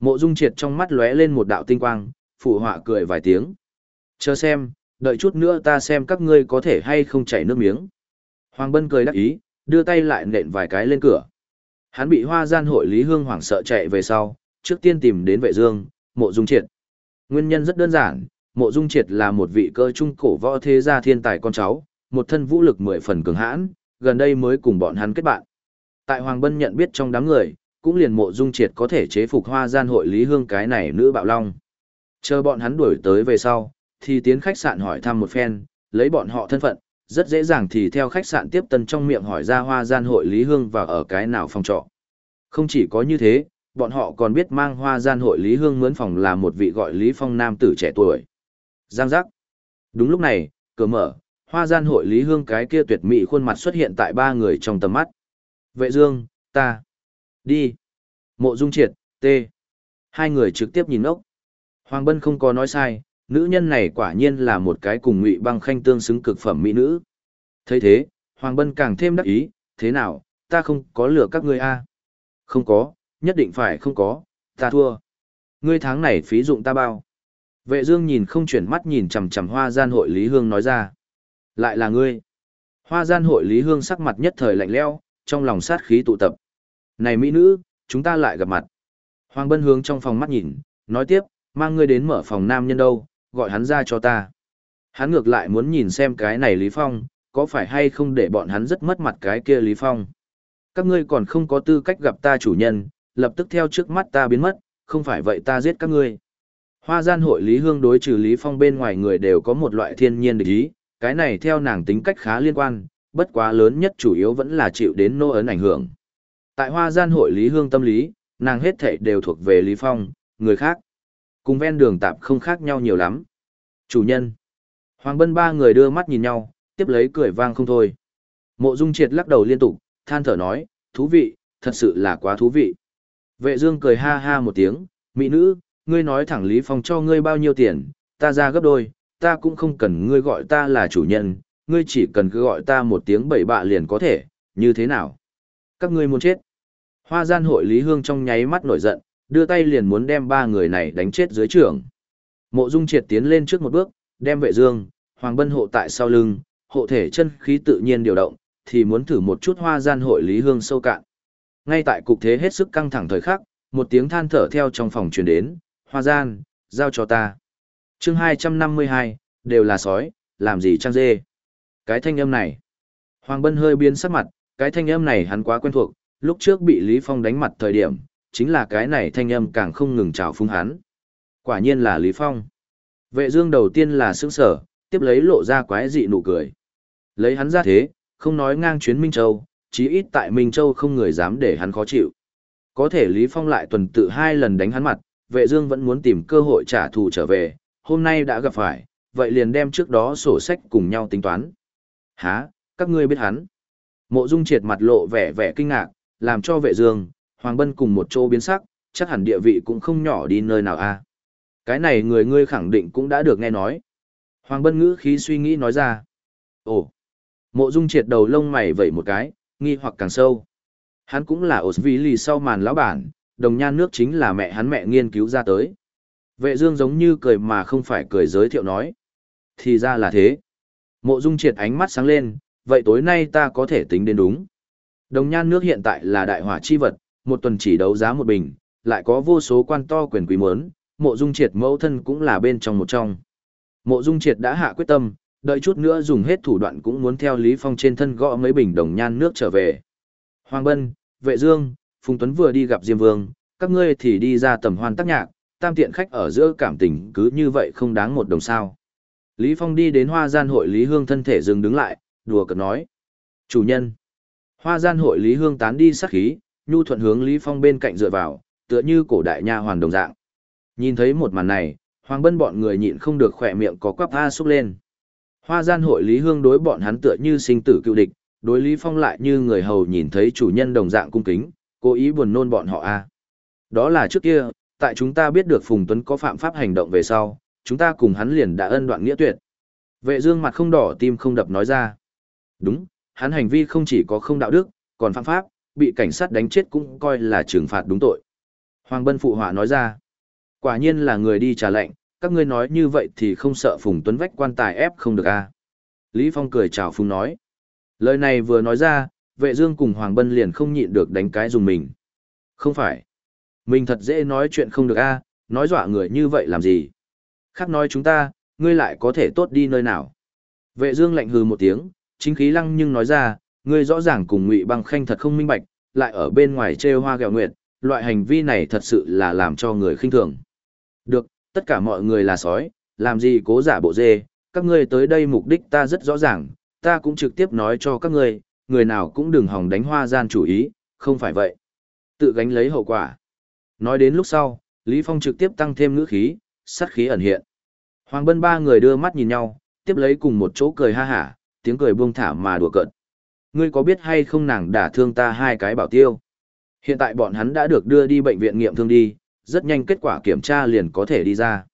Mộ dung triệt trong mắt lóe lên một đạo tinh quang, phụ họa cười vài tiếng. Chờ xem, đợi chút nữa ta xem các ngươi có thể hay không chảy nước miếng. Hoàng Bân cười đắc ý, đưa tay lại nện vài cái lên cửa. Hắn bị hoa gian hội Lý Hương hoảng sợ chạy về sau, trước tiên tìm đến vệ dương, mộ dung triệt. Nguyên nhân rất đơn giản, mộ dung triệt là một vị cơ trung cổ võ thế gia thiên tài con cháu, một thân vũ lực mười phần cường hãn, gần đây mới cùng bọn hắn kết bạn. Tại Hoàng Bân nhận biết trong đám người, cũng liền mộ dung triệt có thể chế phục hoa gian hội Lý Hương cái này nữ bạo long. Chờ bọn hắn đuổi tới về sau, thì tiến khách sạn hỏi thăm một phen, lấy bọn họ thân phận, rất dễ dàng thì theo khách sạn tiếp tân trong miệng hỏi ra hoa gian hội Lý Hương và ở cái nào phòng trọ. Không chỉ có như thế, bọn họ còn biết mang hoa gian hội Lý Hương mướn phòng là một vị gọi Lý Phong nam tử trẻ tuổi. Giang giác. Đúng lúc này, cửa mở, hoa gian hội Lý Hương cái kia tuyệt mỹ khuôn mặt xuất hiện tại ba người trong tầm mắt. Vệ Dương, ta. Đi. Mộ Dung Triệt, T. Hai người trực tiếp nhìn ốc. Hoàng Bân không có nói sai, nữ nhân này quả nhiên là một cái cùng ngụy băng khanh tương xứng cực phẩm mỹ nữ. thấy thế, Hoàng Bân càng thêm đắc ý, thế nào, ta không có lừa các ngươi a à? Không có, nhất định phải không có, ta thua. Ngươi tháng này phí dụng ta bao. Vệ dương nhìn không chuyển mắt nhìn chằm chằm hoa gian hội Lý Hương nói ra. Lại là ngươi. Hoa gian hội Lý Hương sắc mặt nhất thời lạnh lẽo, trong lòng sát khí tụ tập. Này mỹ nữ, chúng ta lại gặp mặt. Hoàng Bân hướng trong phòng mắt nhìn, nói tiếp, mang ngươi đến mở phòng nam nhân đâu, gọi hắn ra cho ta. Hắn ngược lại muốn nhìn xem cái này Lý Phong, có phải hay không để bọn hắn rất mất mặt cái kia Lý Phong. Các ngươi còn không có tư cách gặp ta chủ nhân, lập tức theo trước mắt ta biến mất, không phải vậy ta giết các ngươi. Hoa gian hội Lý Hương đối trừ Lý Phong bên ngoài người đều có một loại thiên nhiên địch ý, cái này theo nàng tính cách khá liên quan, bất quá lớn nhất chủ yếu vẫn là chịu đến nô ấn ảnh hưởng. Tại hoa gian hội Lý Hương tâm lý, nàng hết thảy đều thuộc về Lý Phong, người khác. Cùng ven đường tạp không khác nhau nhiều lắm. Chủ nhân. Hoàng Bân ba người đưa mắt nhìn nhau, tiếp lấy cười vang không thôi. Mộ Dung Triệt lắc đầu liên tục, than thở nói, thú vị, thật sự là quá thú vị. Vệ Dương cười ha ha một tiếng, mỹ nữ, ngươi nói thẳng Lý Phong cho ngươi bao nhiêu tiền, ta ra gấp đôi, ta cũng không cần ngươi gọi ta là chủ nhân, ngươi chỉ cần cứ gọi ta một tiếng bảy bạ liền có thể, như thế nào? Các ngươi muốn chết. Hoa gian hội Lý Hương trong nháy mắt nổi giận, đưa tay liền muốn đem ba người này đánh chết dưới trường. Mộ Dung Triệt tiến lên trước một bước, đem vệ dương, Hoàng Bân hộ tại sau lưng, hộ thể chân khí tự nhiên điều động, thì muốn thử một chút hoa gian hội Lý Hương sâu cạn. Ngay tại cục thế hết sức căng thẳng thời khắc, một tiếng than thở theo trong phòng truyền đến, hoa gian, giao cho ta. chương 252, đều là sói, làm gì trang dê. Cái thanh âm này. Hoàng Bân hơi biến sắc mặt, cái thanh âm này hắn quá quen thuộc, lúc trước bị Lý Phong đánh mặt thời điểm, chính là cái này thanh âm càng không ngừng trào phúng hắn. Quả nhiên là Lý Phong. Vệ dương đầu tiên là sững sở, tiếp lấy lộ ra quái dị nụ cười. Lấy hắn ra thế, không nói ngang chuyến Minh Châu, chí ít tại Minh Châu không người dám để hắn khó chịu. Có thể Lý Phong lại tuần tự hai lần đánh hắn mặt, vệ dương vẫn muốn tìm cơ hội trả thù trở về, hôm nay đã gặp phải, vậy liền đem trước đó sổ sách cùng nhau tính toán. Hả, các ngươi biết hắn. Mộ Dung triệt mặt lộ vẻ vẻ kinh ngạc, làm cho vệ dương, Hoàng Bân cùng một chỗ biến sắc, chắc hẳn địa vị cũng không nhỏ đi nơi nào a. Cái này người ngươi khẳng định cũng đã được nghe nói. Hoàng Bân ngữ khí suy nghĩ nói ra. Ồ, mộ dung triệt đầu lông mày vẩy một cái, nghi hoặc càng sâu. Hắn cũng là ổ vì lì sau màn lão bản, đồng nhan nước chính là mẹ hắn mẹ nghiên cứu ra tới. Vệ dương giống như cười mà không phải cười giới thiệu nói. Thì ra là thế. Mộ dung triệt ánh mắt sáng lên, vậy tối nay ta có thể tính đến đúng. Đồng nhan nước hiện tại là đại hỏa chi vật, một tuần chỉ đấu giá một bình, lại có vô số quan to quyền quý muốn, mộ dung triệt mẫu thân cũng là bên trong một trong. Mộ dung triệt đã hạ quyết tâm, đợi chút nữa dùng hết thủ đoạn cũng muốn theo Lý Phong trên thân gõ mấy bình đồng nhan nước trở về. Hoàng Bân, Vệ Dương, Phùng Tuấn vừa đi gặp Diêm Vương, các ngươi thì đi ra tầm hoan tác nhạc, tam tiện khách ở giữa cảm tình cứ như vậy không đáng một đồng sao. Lý Phong đi đến hoa gian hội Lý Hương thân thể dừng đứng lại, đùa cợt nói. Chủ nhân. Hoa gian hội Lý Hương tán đi sát khí, nhu thuận hướng Lý Phong bên cạnh dựa vào, tựa như cổ đại nha hoàn đồng dạng. Nhìn thấy một màn này, Hoàng Bân bọn người nhịn không được khỏe miệng có quắp a xúc lên. Hoa gian hội Lý Hương đối bọn hắn tựa như sinh tử cựu địch, đối Lý Phong lại như người hầu nhìn thấy chủ nhân đồng dạng cung kính, cố ý buồn nôn bọn họ a. À. Đó là trước kia, tại chúng ta biết được Phùng Tuấn có phạm pháp hành động về sau, chúng ta cùng hắn liền đã ân đoạn nghĩa tuyệt. Vệ Dương mặt không đỏ tim không đập nói ra. Đúng, hắn hành vi không chỉ có không đạo đức, còn phạm pháp, bị cảnh sát đánh chết cũng coi là trừng phạt đúng tội. Hoàng Bân phụ họa nói ra. Quả nhiên là người đi trả lệnh, các ngươi nói như vậy thì không sợ Phùng Tuấn vách quan tài ép không được à. Lý Phong cười chào Phùng nói. Lời này vừa nói ra, vệ dương cùng Hoàng Bân liền không nhịn được đánh cái dùng mình. Không phải. Mình thật dễ nói chuyện không được a, nói dọa người như vậy làm gì. Khác nói chúng ta, ngươi lại có thể tốt đi nơi nào. Vệ dương lạnh hừ một tiếng, chính khí lăng nhưng nói ra, ngươi rõ ràng cùng ngụy băng khanh thật không minh bạch, lại ở bên ngoài trêu hoa gẹo nguyệt, loại hành vi này thật sự là làm cho người khinh thường. Được, tất cả mọi người là sói, làm gì cố giả bộ dê, các ngươi tới đây mục đích ta rất rõ ràng, ta cũng trực tiếp nói cho các ngươi, người nào cũng đừng hòng đánh hoa gian chủ ý, không phải vậy. Tự gánh lấy hậu quả. Nói đến lúc sau, Lý Phong trực tiếp tăng thêm ngữ khí, sát khí ẩn hiện. Hoàng Bân ba người đưa mắt nhìn nhau, tiếp lấy cùng một chỗ cười ha hả, tiếng cười buông thả mà đùa cợt. Ngươi có biết hay không nàng đả thương ta hai cái bảo tiêu? Hiện tại bọn hắn đã được đưa đi bệnh viện nghiệm thương đi, rất nhanh kết quả kiểm tra liền có thể đi ra.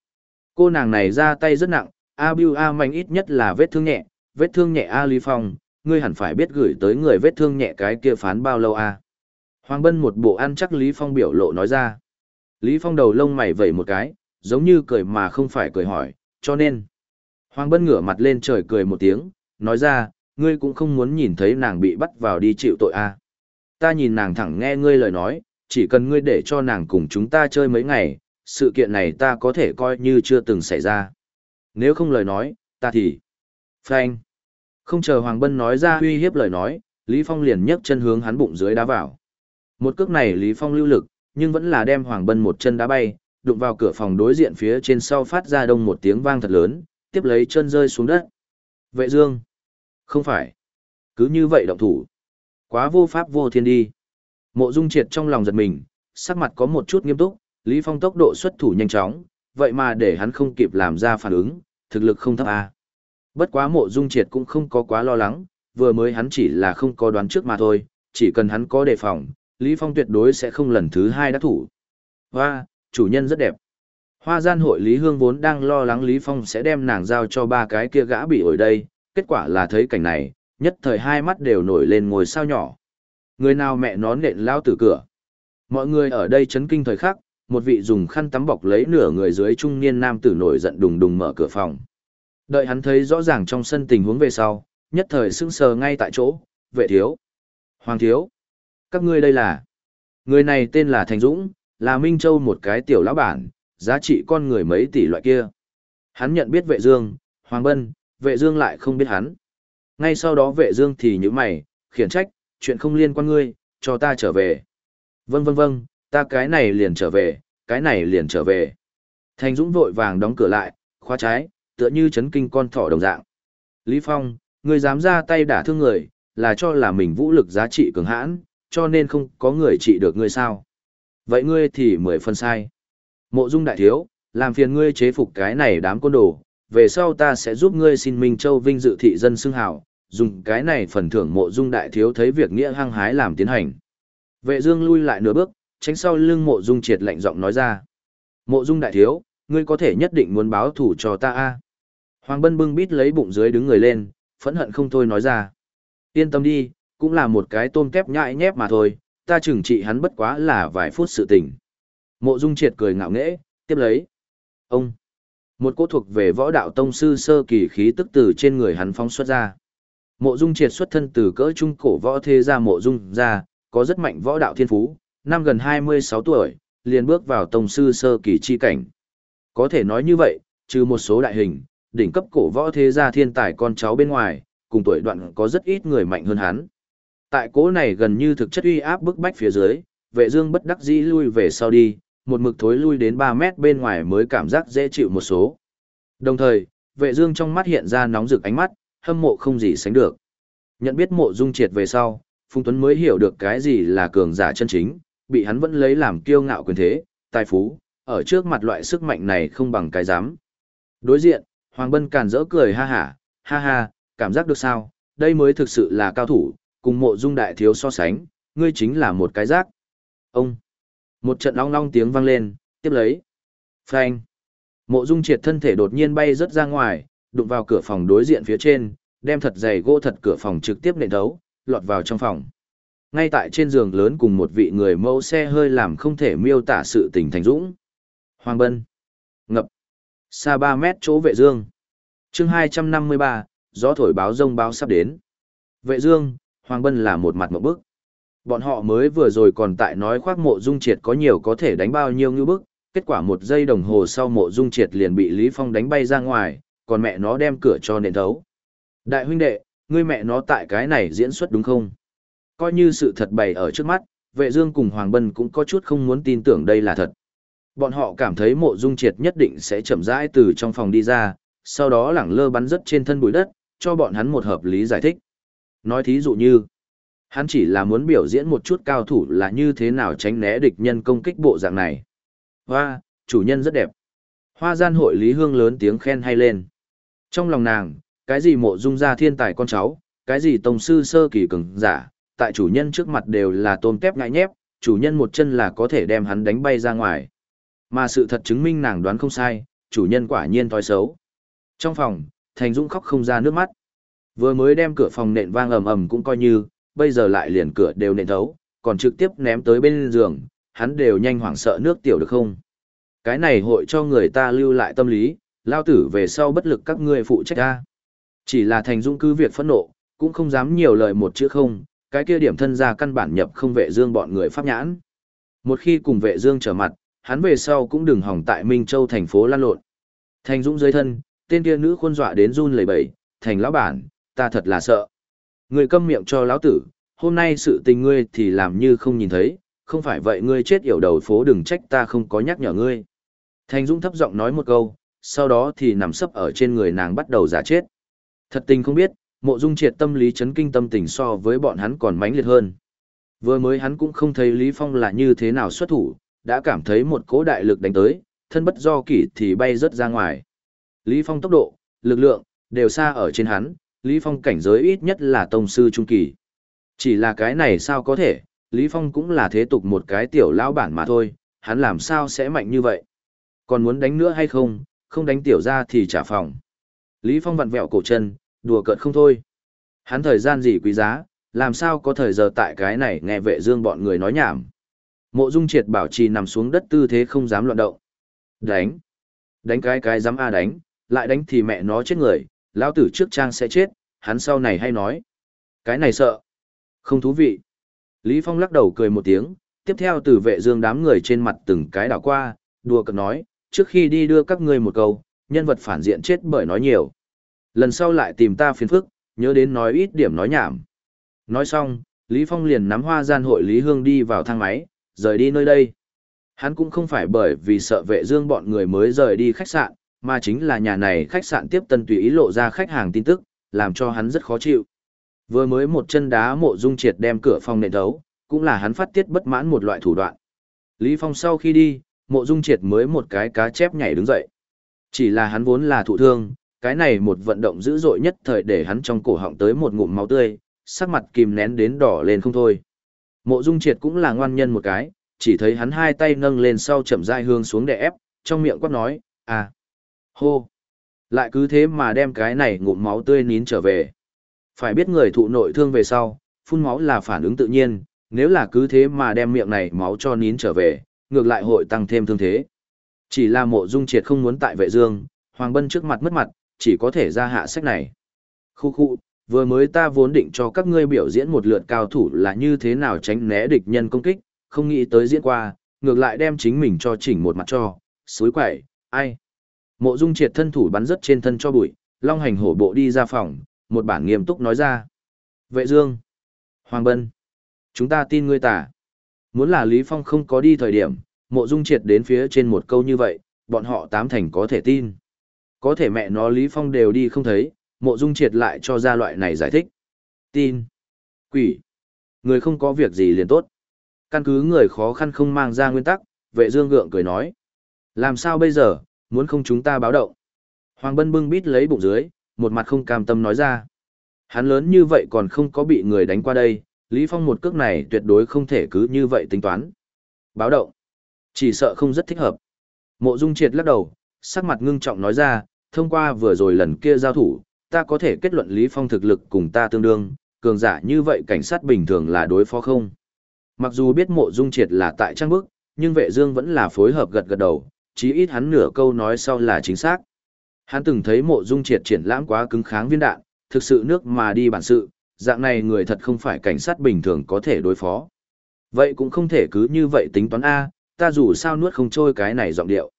Cô nàng này ra tay rất nặng, A Biu A Mạnh ít nhất là vết thương nhẹ, vết thương nhẹ A Lý Phong, ngươi hẳn phải biết gửi tới người vết thương nhẹ cái kia phán bao lâu A. Hoàng Bân một bộ ăn chắc Lý Phong biểu lộ nói ra. Lý Phong đầu lông mày vẩy một cái, giống như cười mà không phải cười hỏi, cho nên. Hoàng Bân ngửa mặt lên trời cười một tiếng, nói ra, ngươi cũng không muốn nhìn thấy nàng bị bắt vào đi chịu tội à. Ta nhìn nàng thẳng nghe ngươi lời nói, chỉ cần ngươi để cho nàng cùng chúng ta chơi mấy ngày, sự kiện này ta có thể coi như chưa từng xảy ra. Nếu không lời nói, ta thì... frank Không chờ Hoàng Bân nói ra uy hiếp lời nói, Lý Phong liền nhấc chân hướng hắn bụng dưới đá vào. Một cước này Lý Phong lưu lực, nhưng vẫn là đem Hoàng Bân một chân đá bay, đụng vào cửa phòng đối diện phía trên sau phát ra đông một tiếng vang thật lớn, tiếp lấy chân rơi xuống đất. Vệ Dương. Không phải. Cứ như vậy động thủ. Quá vô pháp vô thiên đi. Mộ Dung Triệt trong lòng giật mình, sắc mặt có một chút nghiêm túc, Lý Phong tốc độ xuất thủ nhanh chóng, vậy mà để hắn không kịp làm ra phản ứng, thực lực không thấp a. Bất quá Mộ Dung Triệt cũng không có quá lo lắng, vừa mới hắn chỉ là không có đoán trước mà thôi, chỉ cần hắn có đề phòng, Lý Phong tuyệt đối sẽ không lần thứ hai đắc thủ. Hoa, chủ nhân rất đẹp. Hoa gian hội Lý Hương vốn đang lo lắng Lý Phong sẽ đem nàng giao cho ba cái kia gã bị ổi đây, kết quả là thấy cảnh này, nhất thời hai mắt đều nổi lên ngồi sao nhỏ. Người nào mẹ nón nện lao tử cửa. Mọi người ở đây chấn kinh thời khắc, một vị dùng khăn tắm bọc lấy nửa người dưới trung niên nam tử nổi giận đùng đùng mở cửa phòng. Đợi hắn thấy rõ ràng trong sân tình huống về sau, nhất thời sững sờ ngay tại chỗ, vệ thiếu. Hoàng thiếu. Các ngươi đây là... Người này tên là Thành Dũng, là Minh Châu một cái tiểu lão bản, giá trị con người mấy tỷ loại kia. Hắn nhận biết vệ dương, Hoàng Bân, vệ dương lại không biết hắn. Ngay sau đó vệ dương thì nhíu mày, khiển trách, chuyện không liên quan ngươi, cho ta trở về. Vâng vâng vâng, ta cái này liền trở về, cái này liền trở về. Thành Dũng vội vàng đóng cửa lại, khóa trái, tựa như chấn kinh con thỏ đồng dạng. Lý Phong, ngươi dám ra tay đả thương người, là cho là mình vũ lực giá trị cường hãn, cho nên không có người trị được ngươi sao. Vậy ngươi thì mười phần sai. Mộ dung đại thiếu, làm phiền ngươi chế phục cái này đám côn đồ, về sau ta sẽ giúp ngươi xin Minh Châu vinh dự thị dân xưng hào, dùng cái này phần thưởng mộ dung đại thiếu thấy việc nghĩa hăng hái làm tiến hành. Vệ dương lui lại nửa bước, tránh sau lưng mộ dung triệt lạnh giọng nói ra. Mộ dung đại thiếu, ngươi có thể nhất định muốn báo thủ cho ta a. Hoàng Bân bưng bít lấy bụng dưới đứng người lên, phẫn hận không thôi nói ra. Yên tâm đi, cũng là một cái tôm kép nhại nhép mà thôi, ta chừng trị hắn bất quá là vài phút sự tình. Mộ Dung Triệt cười ngạo nghễ, tiếp lấy. Ông. Một cỗ thuộc về võ đạo tông sư sơ kỳ khí tức từ trên người hắn phóng xuất ra. Mộ Dung Triệt xuất thân từ cỡ trung cổ võ thế gia Mộ Dung gia, có rất mạnh võ đạo thiên phú, năm gần 26 tuổi, liền bước vào tông sư sơ kỳ chi cảnh. Có thể nói như vậy, trừ một số đại hình, đỉnh cấp cổ võ thế gia thiên tài con cháu bên ngoài, cùng tuổi đoạn có rất ít người mạnh hơn hắn. Tại cố này gần như thực chất uy áp bức bách phía dưới, vệ dương bất đắc dĩ lui về sau đi, một mực thối lui đến 3 mét bên ngoài mới cảm giác dễ chịu một số. Đồng thời, vệ dương trong mắt hiện ra nóng rực ánh mắt, hâm mộ không gì sánh được. Nhận biết mộ dung triệt về sau, Phùng Tuấn mới hiểu được cái gì là cường giả chân chính, bị hắn vẫn lấy làm kiêu ngạo quyền thế, tài phú, ở trước mặt loại sức mạnh này không bằng cái dám. Đối diện, Hoàng Bân càn rỡ cười ha ha, ha ha, cảm giác được sao, đây mới thực sự là cao thủ, cùng mộ dung đại thiếu so sánh, ngươi chính là một cái rác. Ông! Một trận long long tiếng vang lên, tiếp lấy. Phanh! Mộ dung triệt thân thể đột nhiên bay rớt ra ngoài, đụng vào cửa phòng đối diện phía trên, đem thật dày gỗ thật cửa phòng trực tiếp nện thấu, lọt vào trong phòng. Ngay tại trên giường lớn cùng một vị người mẫu xe hơi làm không thể miêu tả sự tình thành dũng. Hoàng Bân. Ngập. Xa 3 mét chỗ vệ dương. chương 253, gió thổi báo rông báo sắp đến. Vệ dương, Hoàng Bân là một mặt một bức. Bọn họ mới vừa rồi còn tại nói khoác mộ dung triệt có nhiều có thể đánh bao nhiêu như bức, kết quả một giây đồng hồ sau mộ dung triệt liền bị Lý Phong đánh bay ra ngoài, còn mẹ nó đem cửa cho nền thấu. Đại huynh đệ, ngươi mẹ nó tại cái này diễn xuất đúng không? Coi như sự thật bày ở trước mắt, vệ dương cùng Hoàng Bân cũng có chút không muốn tin tưởng đây là thật. Bọn họ cảm thấy mộ dung triệt nhất định sẽ chậm rãi từ trong phòng đi ra, sau đó lẳng lơ bắn rất trên thân bụi đất, cho bọn hắn một hợp lý giải thích. Nói thí dụ như, hắn chỉ là muốn biểu diễn một chút cao thủ là như thế nào tránh né địch nhân công kích bộ dạng này. Hoa, chủ nhân rất đẹp. Hoa gian hội Lý Hương lớn tiếng khen hay lên. Trong lòng nàng, cái gì mộ dung ra thiên tài con cháu, cái gì tông sư sơ kỳ cường giả, tại chủ nhân trước mặt đều là tôm tép ngại nhép, chủ nhân một chân là có thể đem hắn đánh bay ra ngoài. Mà sự thật chứng minh nàng đoán không sai, chủ nhân quả nhiên thói xấu. Trong phòng, Thành Dũng khóc không ra nước mắt. Vừa mới đem cửa phòng nện vang ầm ầm cũng coi như, bây giờ lại liền cửa đều nện thấu, còn trực tiếp ném tới bên giường, hắn đều nhanh hoảng sợ nước tiểu được không? Cái này hội cho người ta lưu lại tâm lý, lao tử về sau bất lực các ngươi phụ trách ta. Chỉ là Thành Dũng cứ việc phẫn nộ, cũng không dám nhiều lời một chữ không, cái kia điểm thân ra căn bản nhập không vệ dương bọn người pháp nhãn. Một khi cùng vệ dương trở mặt, hắn về sau cũng đừng hỏng tại Minh Châu thành phố lan lộn. Thành Dũng dưới thân, tên kia nữ khuôn dọa đến run lẩy bẩy, thành lão bản, ta thật là sợ. Người câm miệng cho lão tử, hôm nay sự tình ngươi thì làm như không nhìn thấy, không phải vậy ngươi chết yểu đầu phố đừng trách ta không có nhắc nhở ngươi. Thành Dũng thấp giọng nói một câu, sau đó thì nằm sấp ở trên người nàng bắt đầu giả chết. Thật tình không biết, mộ dung triệt tâm lý chấn kinh tâm tình so với bọn hắn còn mãnh liệt hơn. Vừa mới hắn cũng không thấy Lý Phong là như thế nào xuất thủ, đã cảm thấy một cỗ đại lực đánh tới, thân bất do kỷ thì bay rớt ra ngoài. Lý Phong tốc độ, lực lượng, đều xa ở trên hắn, Lý Phong cảnh giới ít nhất là tông sư trung kỳ. Chỉ là cái này sao có thể, Lý Phong cũng là thế tục một cái tiểu lão bản mà thôi, hắn làm sao sẽ mạnh như vậy. Còn muốn đánh nữa hay không, không đánh tiểu ra thì trả phòng. Lý Phong vặn vẹo cổ chân, đùa cợt không thôi. Hắn thời gian gì quý giá, làm sao có thời giờ tại cái này nghe vệ dương bọn người nói nhảm. Mộ Dung Triệt bảo trì nằm xuống đất tư thế không dám loạn động. Đánh. Đánh cái cái dám a à đánh, lại đánh thì mẹ nó chết người, lão tử trước trang sẽ chết, hắn sau này hay nói. Cái này sợ. Không thú vị. Lý Phong lắc đầu cười một tiếng, tiếp theo từ vệ dương đám người trên mặt từng cái đảo qua, đùa cợt nói, trước khi đi đưa các ngươi một câu, nhân vật phản diện chết bởi nói nhiều. Lần sau lại tìm ta phiền phức, nhớ đến nói ít điểm nói nhảm. Nói xong, Lý Phong liền nắm hoa gian hội Lý Hương đi vào thang máy, rời đi nơi đây. Hắn cũng không phải bởi vì sợ vệ dương bọn người mới rời đi khách sạn, mà chính là nhà này khách sạn tiếp tân tùy ý lộ ra khách hàng tin tức, làm cho hắn rất khó chịu. Vừa mới một chân đá mộ dung triệt đem cửa phòng nện thấu, cũng là hắn phát tiết bất mãn một loại thủ đoạn. Lý Phong sau khi đi, mộ dung triệt mới một cái cá chép nhảy đứng dậy. Chỉ là hắn vốn là thụ thương, cái này một vận động dữ dội nhất thời để hắn trong cổ họng tới một ngụm máu tươi, sắc mặt kìm nén đến đỏ lên không thôi. Mộ Dung Triệt cũng là ngoan nhân một cái, chỉ thấy hắn hai tay nâng lên sau chậm rãi hướng xuống để ép, trong miệng quát nói, à, hô. Lại cứ thế mà đem cái này ngụm máu tươi nín trở về. Phải biết người thụ nội thương về sau, phun máu là phản ứng tự nhiên, nếu là cứ thế mà đem miệng này máu cho nín trở về, ngược lại hội tăng thêm thương thế. Chỉ là mộ dung triệt không muốn tại vệ dương, Hoàng Bân trước mặt mất mặt, chỉ có thể ra hạ sách này. Khu khu, vừa mới ta vốn định cho các ngươi biểu diễn một lượt cao thủ là như thế nào tránh né địch nhân công kích, không nghĩ tới diễn qua, ngược lại đem chính mình cho chỉnh một mặt cho, suối quẩy, ai. Mộ dung triệt thân thủ bắn rất trên thân cho bụi, long hành hổ bộ đi ra phòng, một bản nghiêm túc nói ra. Vệ dương. Hoàng Bân, chúng ta tin ngươi tả. Muốn là Lý Phong không có đi thời điểm, mộ dung triệt đến phía trên một câu như vậy, bọn họ tám thành có thể tin. Có thể mẹ nó Lý Phong đều đi không thấy, mộ dung triệt lại cho ra loại này giải thích. Tin. Quỷ. Người không có việc gì liền tốt. Căn cứ người khó khăn không mang ra nguyên tắc, vệ dương gượng cười nói. Làm sao bây giờ, muốn không chúng ta báo động. Hoàng Bân bưng bít lấy bụng dưới, một mặt không cam tâm nói ra. Hắn lớn như vậy còn không có bị người đánh qua đây, Lý Phong một cước này tuyệt đối không thể cứ như vậy tính toán. Báo động. Chỉ sợ không rất thích hợp. Mộ Dung Triệt lắc đầu, sắc mặt ngưng trọng nói ra, thông qua vừa rồi lần kia giao thủ, ta có thể kết luận Lý Phong thực lực cùng ta tương đương, cường giả như vậy cảnh sát bình thường là đối phó không. Mặc dù biết mộ dung triệt là tại trang bức, nhưng vệ dương vẫn là phối hợp gật gật đầu, chí ít hắn nửa câu nói sau là chính xác. Hắn từng thấy mộ dung triệt triển lãm quá cứng kháng viên đạn, thực sự nước mà đi bản sự, dạng này người thật không phải cảnh sát bình thường có thể đối phó. Vậy cũng không thể cứ như vậy tính toán A, ta dù sao nuốt không trôi cái này giọng điệu.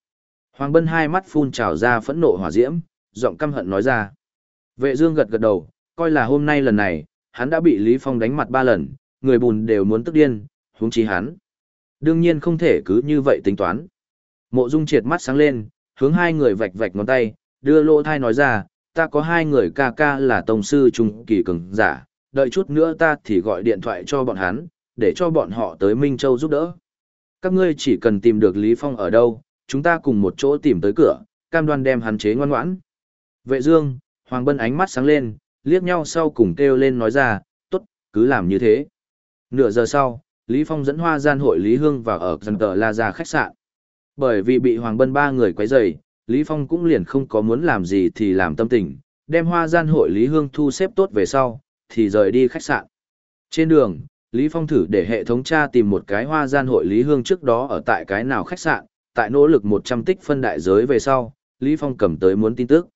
Hoàng Bân hai mắt phun trào ra phẫn nộ hỏa diễm, giọng căm hận nói ra. Vệ Dương gật gật đầu, coi là hôm nay lần này, hắn đã bị Lý Phong đánh mặt ba lần, người bùn đều muốn tức điên, huống chi hắn. Đương nhiên không thể cứ như vậy tính toán. Mộ Dung triệt mắt sáng lên, hướng hai người vạch vạch ngón tay, đưa lỗ thai nói ra, ta có hai người ca ca là tổng sư trung kỳ cường giả, đợi chút nữa ta thì gọi điện thoại cho bọn hắn, để cho bọn họ tới Minh Châu giúp đỡ. Các ngươi chỉ cần tìm được Lý Phong ở đâu, chúng ta cùng một chỗ tìm tới cửa, cam đoan đem hắn chế ngoan ngoãn. Vệ Dương, Hoàng Bân ánh mắt sáng lên, liếc nhau sau cùng kêu lên nói ra, tốt, cứ làm như thế. Nửa giờ sau, Lý Phong dẫn hoa gian hội Lý Hương vào ở dân tờ La Gia khách sạn. Bởi vì bị Hoàng Bân ba người quấy rầy, Lý Phong cũng liền không có muốn làm gì thì làm tâm tình, đem hoa gian hội Lý Hương thu xếp tốt về sau, thì rời đi khách sạn. Trên đường, Lý Phong thử để hệ thống tra tìm một cái hoa gian hội Lý Hương trước đó ở tại cái nào khách sạn, tại nỗ lực 100 tích phân đại giới về sau, Lý Phong cầm tới muốn tin tức.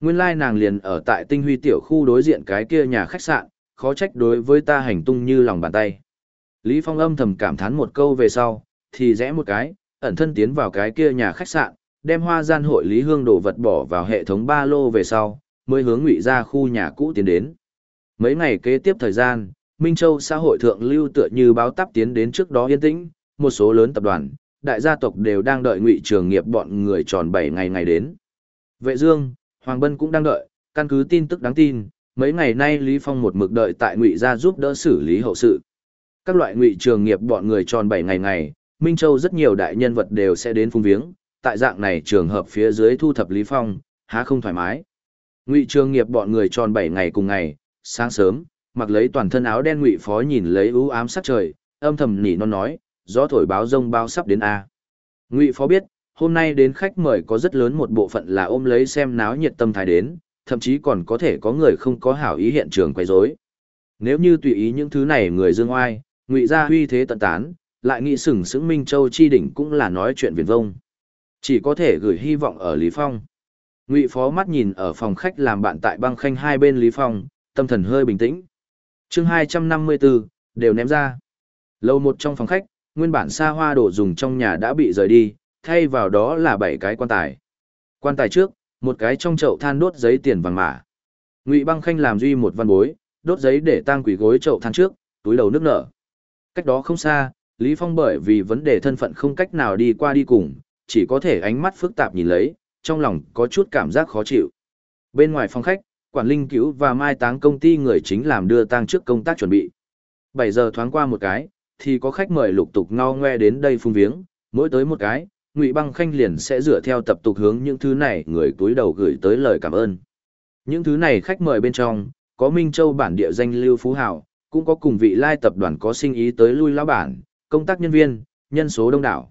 Nguyên lai nàng liền ở tại tinh huy tiểu khu đối diện cái kia nhà khách sạn, khó trách đối với ta hành tung như lòng bàn tay. Lý Phong âm thầm cảm thán một câu về sau, thì rẽ một cái, ẩn thân tiến vào cái kia nhà khách sạn, đem hoa gian hội Lý Hương đồ vật bỏ vào hệ thống ba lô về sau, mới hướng ngụy ra khu nhà cũ tiến đến. Mấy ngày kế tiếp thời gian, Minh Châu xã hội thượng lưu tựa như báo tắp tiến đến trước đó yên tĩnh, một số lớn tập đoàn, đại gia tộc đều đang đợi ngụy trường nghiệp bọn người tròn 7 ngày ngày đến. Vệ Dương, Hoàng Bân cũng đang đợi, căn cứ tin tức đáng tin, mấy ngày nay Lý Phong một mực đợi tại ngụy gia giúp đỡ xử lý hậu sự. Các loại ngụy trường nghiệp bọn người tròn 7 ngày ngày, Minh Châu rất nhiều đại nhân vật đều sẽ đến phung viếng, tại dạng này trường hợp phía dưới thu thập Lý Phong, há không thoải mái. Ngụy trường nghiệp bọn người tròn 7 ngày cùng ngày, sáng sớm, mặc lấy toàn thân áo đen ngụy phó nhìn lấy ưu ám sắc trời, âm thầm nỉ non nói, gió thổi báo rông bao sắp đến a. Ngụy phó biết, hôm nay đến khách mời có rất lớn một bộ phận là ôm lấy xem náo nhiệt tâm thái đến, thậm chí còn có thể có người không có hảo ý hiện trường quấy rối. Nếu như tùy ý những thứ này người dương oai, ngụy gia huy thế tận tán, lại nghĩ sừng sững Minh Châu chi đỉnh cũng là nói chuyện viển vông. Chỉ có thể gửi hy vọng ở Lý Phong. Ngụy phó mắt nhìn ở phòng khách làm bạn tại băng khanh hai bên Lý Phong, tâm thần hơi bình tĩnh. Chương 254, đều ném ra. Lâu một trong phòng khách, nguyên bản xa hoa đồ dùng trong nhà đã bị rời đi, thay vào đó là bảy cái quan tài. Quan tài trước, một cái trong chậu than đốt giấy tiền vàng mã. Ngụy Băng Khanh làm duy một văn bối, đốt giấy để tang quỷ gối chậu than trước, túi đầu nước nở. Cách đó không xa, Lý Phong bởi vì vấn đề thân phận không cách nào đi qua đi cùng, chỉ có thể ánh mắt phức tạp nhìn lấy, trong lòng có chút cảm giác khó chịu. Bên ngoài phòng khách, quản linh cứu và mai táng công ty người chính làm đưa tang trước công tác chuẩn bị. 7 giờ thoáng qua một cái, thì có khách mời lục tục ngao ngoe đến đây phung viếng, mỗi tới một cái, Ngụy Băng Khanh liền sẽ dựa theo tập tục hướng những thứ này người túi đầu gửi tới lời cảm ơn. Những thứ này khách mời bên trong, có Minh Châu bản địa danh Lưu Phú Hảo, cũng có cùng vị lai tập đoàn có sinh ý tới lui lão bản, công tác nhân viên, nhân số đông đảo.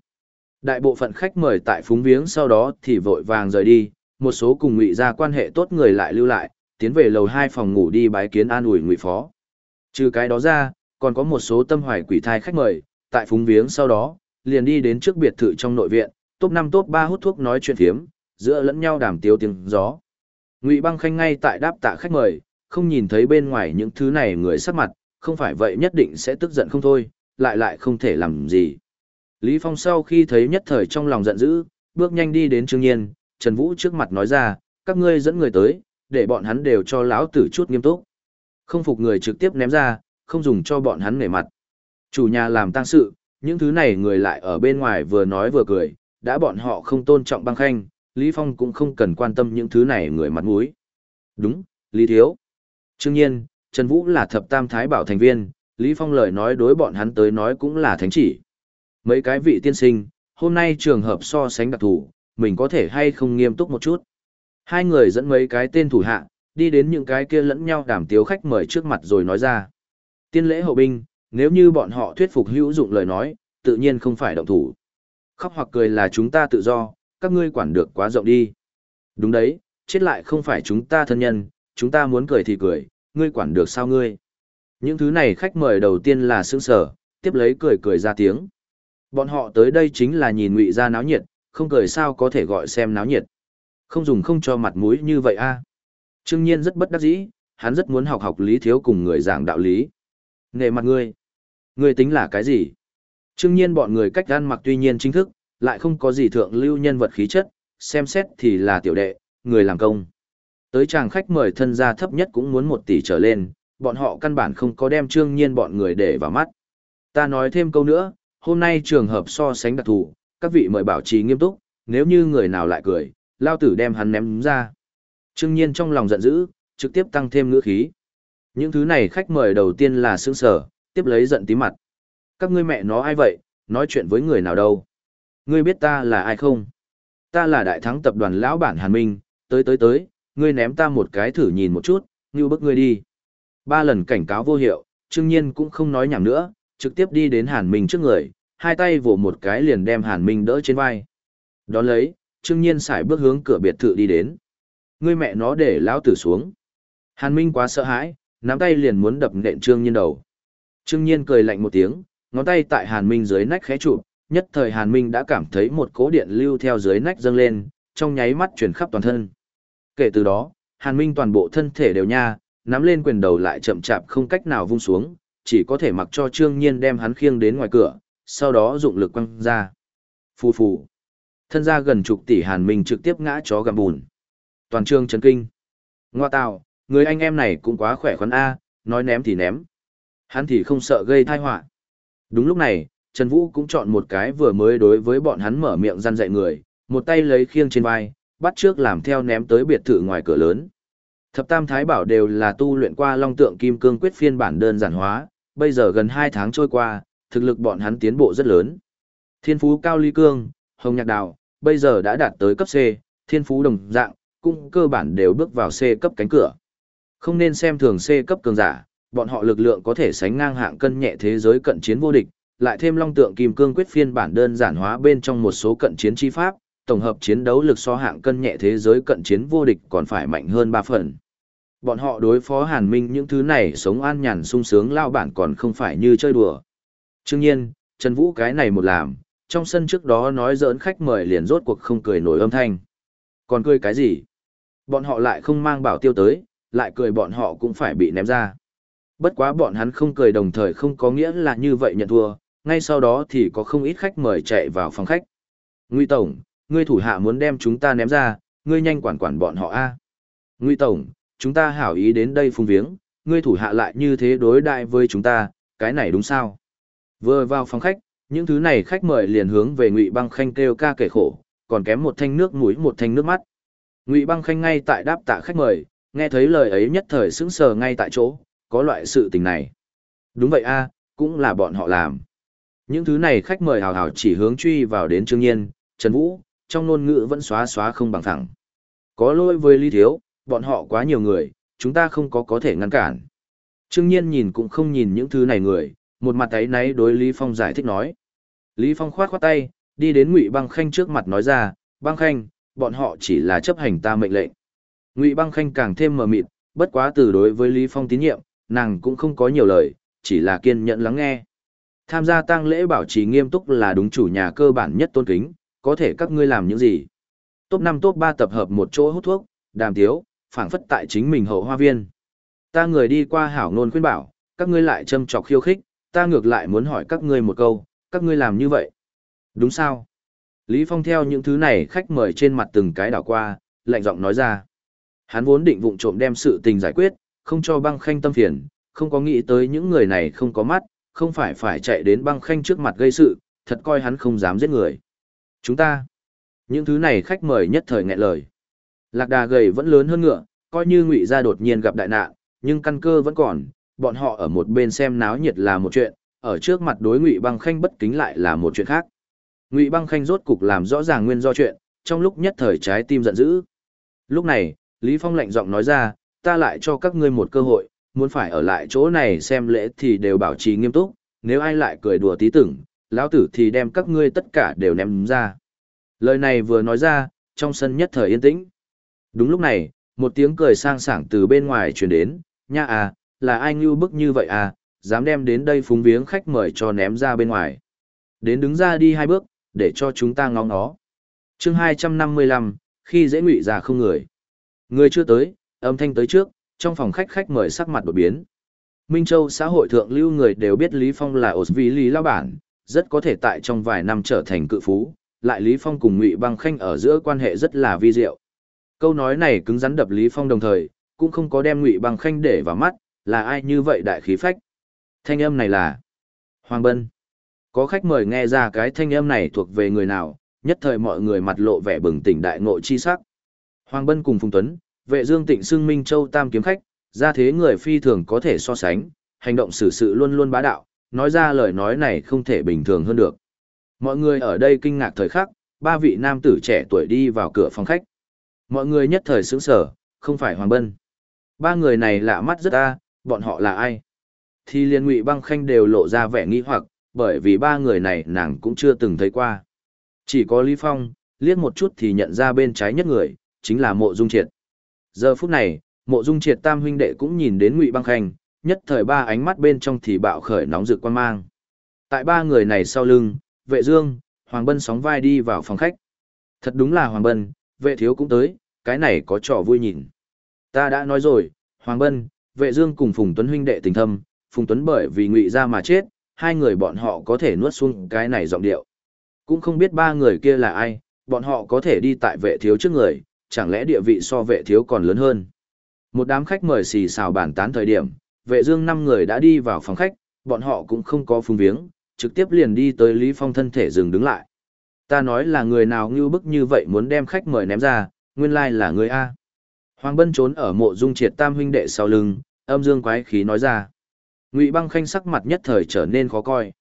Đại bộ phận khách mời tại phúng viếng sau đó thì vội vàng rời đi, một số cùng ngụy ra quan hệ tốt người lại lưu lại, tiến về lầu hai phòng ngủ đi bái kiến an ủi ngụy phó. Trừ cái đó ra, còn có một số tâm hoài quỷ thai khách mời, tại phúng viếng sau đó, liền đi đến trước biệt thự trong nội viện, top 5 top 3 hút thuốc nói chuyện thiếm, giữa lẫn nhau đàm tiếu tiếng gió. Ngụy Băng Khanh ngay tại đáp tạ khách mời, không nhìn thấy bên ngoài những thứ này người sắc mặt, không phải vậy nhất định sẽ tức giận không thôi, lại lại không thể làm gì. Lý Phong sau khi thấy nhất thời trong lòng giận dữ, bước nhanh đi đến Trương Nhiên, Trần Vũ trước mặt nói ra, các ngươi dẫn người tới, để bọn hắn đều cho lão tử chút nghiêm túc. Không phục người trực tiếp ném ra, không dùng cho bọn hắn nể mặt. Chủ nhà làm tăng sự, những thứ này người lại ở bên ngoài vừa nói vừa cười, đã bọn họ không tôn trọng băng khanh, Lý Phong cũng không cần quan tâm những thứ này người mặt mũi. Đúng, Lý Thiếu. Trương nhiên, Trần Vũ là thập tam thái bảo thành viên, Lý Phong lời nói đối bọn hắn tới nói cũng là thánh chỉ. Mấy cái vị tiên sinh, hôm nay trường hợp so sánh đặc thù, mình có thể hay không nghiêm túc một chút. Hai người dẫn mấy cái tên thủ hạ, đi đến những cái kia lẫn nhau đảm tiếu khách mời trước mặt rồi nói ra. Tiên lễ hậu binh, nếu như bọn họ thuyết phục hữu dụng lời nói, tự nhiên không phải động thủ. Khóc hoặc cười là chúng ta tự do, các ngươi quản được quá rộng đi. Đúng đấy, chết lại không phải chúng ta thân nhân, chúng ta muốn cười thì cười, ngươi quản được sao ngươi. Những thứ này khách mời đầu tiên là sững sở, tiếp lấy cười cười ra tiếng. Bọn họ tới đây chính là nhìn ngụy ra náo nhiệt, không cười sao có thể gọi xem náo nhiệt. Không dùng không cho mặt mũi như vậy a. À. Trương Nhiên rất bất đắc dĩ, hắn rất muốn học học lý thiếu cùng người giảng đạo lý. Nệ mặt ngươi. Ngươi tính là cái gì? Trương Nhiên bọn người cách ăn mặc tuy nhiên chính thức, lại không có gì thượng lưu nhân vật khí chất, xem xét thì là tiểu đệ, người làm công. Tới chàng khách mời thân gia thấp nhất cũng muốn một tỷ trở lên, bọn họ căn bản không có đem trương nhiên bọn người để vào mắt. Ta nói thêm câu nữa, hôm nay trường hợp so sánh đặc thù, các vị mời bảo trì nghiêm túc, nếu như người nào lại cười, lao tử đem hắn ném ra. Trương nhiên trong lòng giận dữ, trực tiếp tăng thêm ngữ khí. Những thứ này khách mời đầu tiên là sướng sở, tiếp lấy giận tí mặt. Các ngươi mẹ nó ai vậy, nói chuyện với người nào đâu? Ngươi biết ta là ai không? Ta là đại thắng tập đoàn lão bản Hàn Minh, tới tới tới, ngươi ném ta một cái thử nhìn một chút, như bức ngươi đi. Ba lần cảnh cáo vô hiệu, Trương Nhiên cũng không nói nhảm nữa, trực tiếp đi đến Hàn Minh trước người, hai tay vỗ một cái liền đem Hàn Minh đỡ trên vai. Đón lấy, Trương Nhiên xài bước hướng cửa biệt thự đi đến. Ngươi mẹ nó để lão tử xuống. Hàn Minh quá sợ hãi, nắm tay liền muốn đập nện Trương Nhiên đầu. Trương Nhiên cười lạnh một tiếng, ngón tay tại Hàn Minh dưới nách khẽ chụp, nhất thời Hàn Minh đã cảm thấy một cỗ điện lưu theo dưới nách dâng lên, trong nháy mắt chuyển khắp toàn thân. Kể từ đó, Hàn Minh toàn bộ thân thể đều nha, nắm lên quyền đầu lại chậm chạp không cách nào vung xuống, chỉ có thể mặc cho Trương Nhiên đem hắn khiêng đến ngoài cửa, sau đó dụng lực quăng ra. Phù phù. Thân ra gần chục tỷ Hàn Minh trực tiếp ngã chó gặm bùn. Toàn trương chấn kinh. Ngoa tạo, người anh em này cũng quá khỏe khoắn A, nói ném thì ném. Hắn thì không sợ gây tai họa. Đúng lúc này, Trần Vũ cũng chọn một cái vừa mới đối với bọn hắn mở miệng răn dạy người, một tay lấy khiêng trên vai, bắt trước làm theo ném tới biệt thự ngoài cửa lớn. Thập Tam Thái Bảo đều là tu luyện qua Long Tượng Kim Cương quyết phiên bản đơn giản hóa, bây giờ gần 2 tháng trôi qua, thực lực bọn hắn tiến bộ rất lớn. Thiên phú cao ly cương, hồng nhạc đào, bây giờ đã đạt tới cấp C, thiên phú đồng dạng, cũng cơ bản đều bước vào C cấp cánh cửa. Không nên xem thường C cấp cường giả, bọn họ lực lượng có thể sánh ngang hạng cân nhẹ thế giới cận chiến vô địch, lại thêm long tượng kim cương quyết phiên bản đơn giản hóa bên trong một số cận chiến chi pháp, tổng hợp chiến đấu lực so hạng cân nhẹ thế giới cận chiến vô địch còn phải mạnh hơn 3 phần. Bọn họ đối phó Hàn Minh những thứ này sống an nhàn sung sướng lao bản còn không phải như chơi đùa. Đương nhiên, Trần Vũ cái này một làm, trong sân trước đó nói giỡn khách mời liền rốt cuộc không cười nổi âm thanh. Còn cười cái gì? Bọn họ lại không mang bảo tiêu tới, lại cười bọn họ cũng phải bị ném ra. Bất quá bọn hắn không cười đồng thời không có nghĩa là như vậy nhận thua, ngay sau đó thì có không ít khách mời chạy vào phòng khách. Ngụy Tổng, ngươi thủ hạ muốn đem chúng ta ném ra, ngươi nhanh quản quản bọn họ a. Ngụy Tổng, chúng ta hảo ý đến đây phung viếng, ngươi thủ hạ lại như thế đối đại với chúng ta, cái này đúng sao? Vừa vào phòng khách, những thứ này khách mời liền hướng về Ngụy Băng Khanh kêu ca kể khổ, còn kém một thanh nước mũi một thanh nước mắt. Ngụy Băng Khanh ngay tại đáp tạ khách mời, nghe thấy lời ấy nhất thời sững sờ ngay tại chỗ, có loại sự tình này. Đúng vậy a, cũng là bọn họ làm. Những thứ này khách mời hào hào chỉ hướng truy vào đến Trương Nhiên, Trần Vũ, trong ngôn ngữ vẫn xóa xóa không bằng thẳng. Có lỗi với Lý Thiếu, bọn họ quá nhiều người, chúng ta không có có thể ngăn cản. Trương Nhiên nhìn cũng không nhìn những thứ này người, một mặt ấy náy đối Lý Phong giải thích nói. Lý Phong khoát khoát tay, đi đến Ngụy Băng Khanh trước mặt nói ra, Băng Khanh, bọn họ chỉ là chấp hành ta mệnh lệnh. Ngụy Băng Khanh càng thêm mờ mịt, bất quá từ đối với Lý Phong tín nhiệm, nàng cũng không có nhiều lời, chỉ là kiên nhẫn lắng nghe. Tham gia tang lễ bảo trì nghiêm túc là đúng chủ nhà cơ bản nhất tôn kính, có thể các ngươi làm những gì? Top 5 top 3 tập hợp một chỗ hút thuốc, đàm tiếu, phảng phất tại chính mình hậu hoa viên. Ta người đi qua hảo nôn khuyên bảo, các ngươi lại châm chọc khiêu khích, ta ngược lại muốn hỏi các ngươi một câu, các ngươi làm như vậy. Đúng sao? Lý Phong theo những thứ này khách mời trên mặt từng cái đảo qua, lạnh giọng nói ra. Hắn vốn định vụng trộm đem sự tình giải quyết, không cho băng khanh tâm phiền, không có nghĩ tới những người này không có mắt, không phải phải chạy đến băng khanh trước mặt gây sự, thật coi hắn không dám giết người. Chúng ta, những thứ này khách mời nhất thời nghẹn lời. Lạc đà gầy vẫn lớn hơn ngựa, coi như ngụy gia đột nhiên gặp đại nạn, nhưng căn cơ vẫn còn, bọn họ ở một bên xem náo nhiệt là một chuyện, ở trước mặt đối ngụy băng khanh bất kính lại là một chuyện khác. Ngụy băng khanh rốt cục làm rõ ràng nguyên do chuyện, trong lúc nhất thời trái tim giận dữ. Lúc này, Lý Phong lạnh giọng nói ra, ta lại cho các ngươi một cơ hội, muốn phải ở lại chỗ này xem lễ thì đều bảo trì nghiêm túc, nếu ai lại cười đùa tí tưởng, lão tử thì đem các ngươi tất cả đều ném ra. Lời này vừa nói ra, trong sân nhất thời yên tĩnh. Đúng lúc này, một tiếng cười sang sảng từ bên ngoài truyền đến, nha à, là ai ngưu bức như vậy à, dám đem đến đây phúng viếng khách mời cho ném ra bên ngoài. Đến đứng ra đi hai bước, để cho chúng ta ngóng nó. chương 255, khi dễ ngụy ra không người. Người chưa tới, âm thanh tới trước, trong phòng khách khách mời sắc mặt đột biến. Minh Châu xã hội thượng lưu người đều biết Lý Phong là ổ vì Lý Lao Bản, rất có thể tại trong vài năm trở thành cự phú, lại Lý Phong cùng Ngụy Băng Khanh ở giữa quan hệ rất là vi diệu. Câu nói này cứng rắn đập Lý Phong đồng thời, cũng không có đem Ngụy Băng Khanh để vào mắt, là ai như vậy đại khí phách. Thanh âm này là Hoàng Bân. Có khách mời nghe ra cái thanh âm này thuộc về người nào, nhất thời mọi người mặt lộ vẻ bừng tỉnh đại ngộ chi sắc. Hoàng Bân cùng Phùng Tuấn, vệ dương tịnh xưng Minh Châu Tam kiếm khách, ra thế người phi thường có thể so sánh, hành động xử sự luôn luôn bá đạo, nói ra lời nói này không thể bình thường hơn được. Mọi người ở đây kinh ngạc thời khắc, ba vị nam tử trẻ tuổi đi vào cửa phòng khách. Mọi người nhất thời sững sờ, không phải Hoàng Bân. Ba người này lạ mắt rất a, bọn họ là ai? Thì liên ngụy băng khanh đều lộ ra vẻ nghi hoặc, bởi vì ba người này nàng cũng chưa từng thấy qua. Chỉ có Lý Phong, liếc một chút thì nhận ra bên trái nhất người, chính là mộ dung triệt. Giờ phút này, mộ dung triệt tam huynh đệ cũng nhìn đến ngụy băng khanh, nhất thời ba ánh mắt bên trong thì bạo khởi nóng rực quan mang. Tại ba người này sau lưng, vệ dương, Hoàng Bân sóng vai đi vào phòng khách. Thật đúng là Hoàng Bân, vệ thiếu cũng tới, cái này có trò vui nhìn. Ta đã nói rồi, Hoàng Bân, vệ dương cùng Phùng Tuấn huynh đệ tình thâm, Phùng Tuấn bởi vì ngụy ra mà chết, hai người bọn họ có thể nuốt xuống cái này giọng điệu. Cũng không biết ba người kia là ai, bọn họ có thể đi tại vệ thiếu trước người, chẳng lẽ địa vị so vệ thiếu còn lớn hơn. Một đám khách mời xì xào bàn tán thời điểm, vệ dương năm người đã đi vào phòng khách, bọn họ cũng không có phung viếng, trực tiếp liền đi tới Lý Phong thân thể dừng đứng lại. Ta nói là người nào như bức như vậy muốn đem khách mời ném ra, nguyên lai là người A. Hoàng Bân trốn ở mộ dung triệt tam huynh đệ sau lưng, âm dương quái khí nói ra. Ngụy băng khanh sắc mặt nhất thời trở nên khó coi.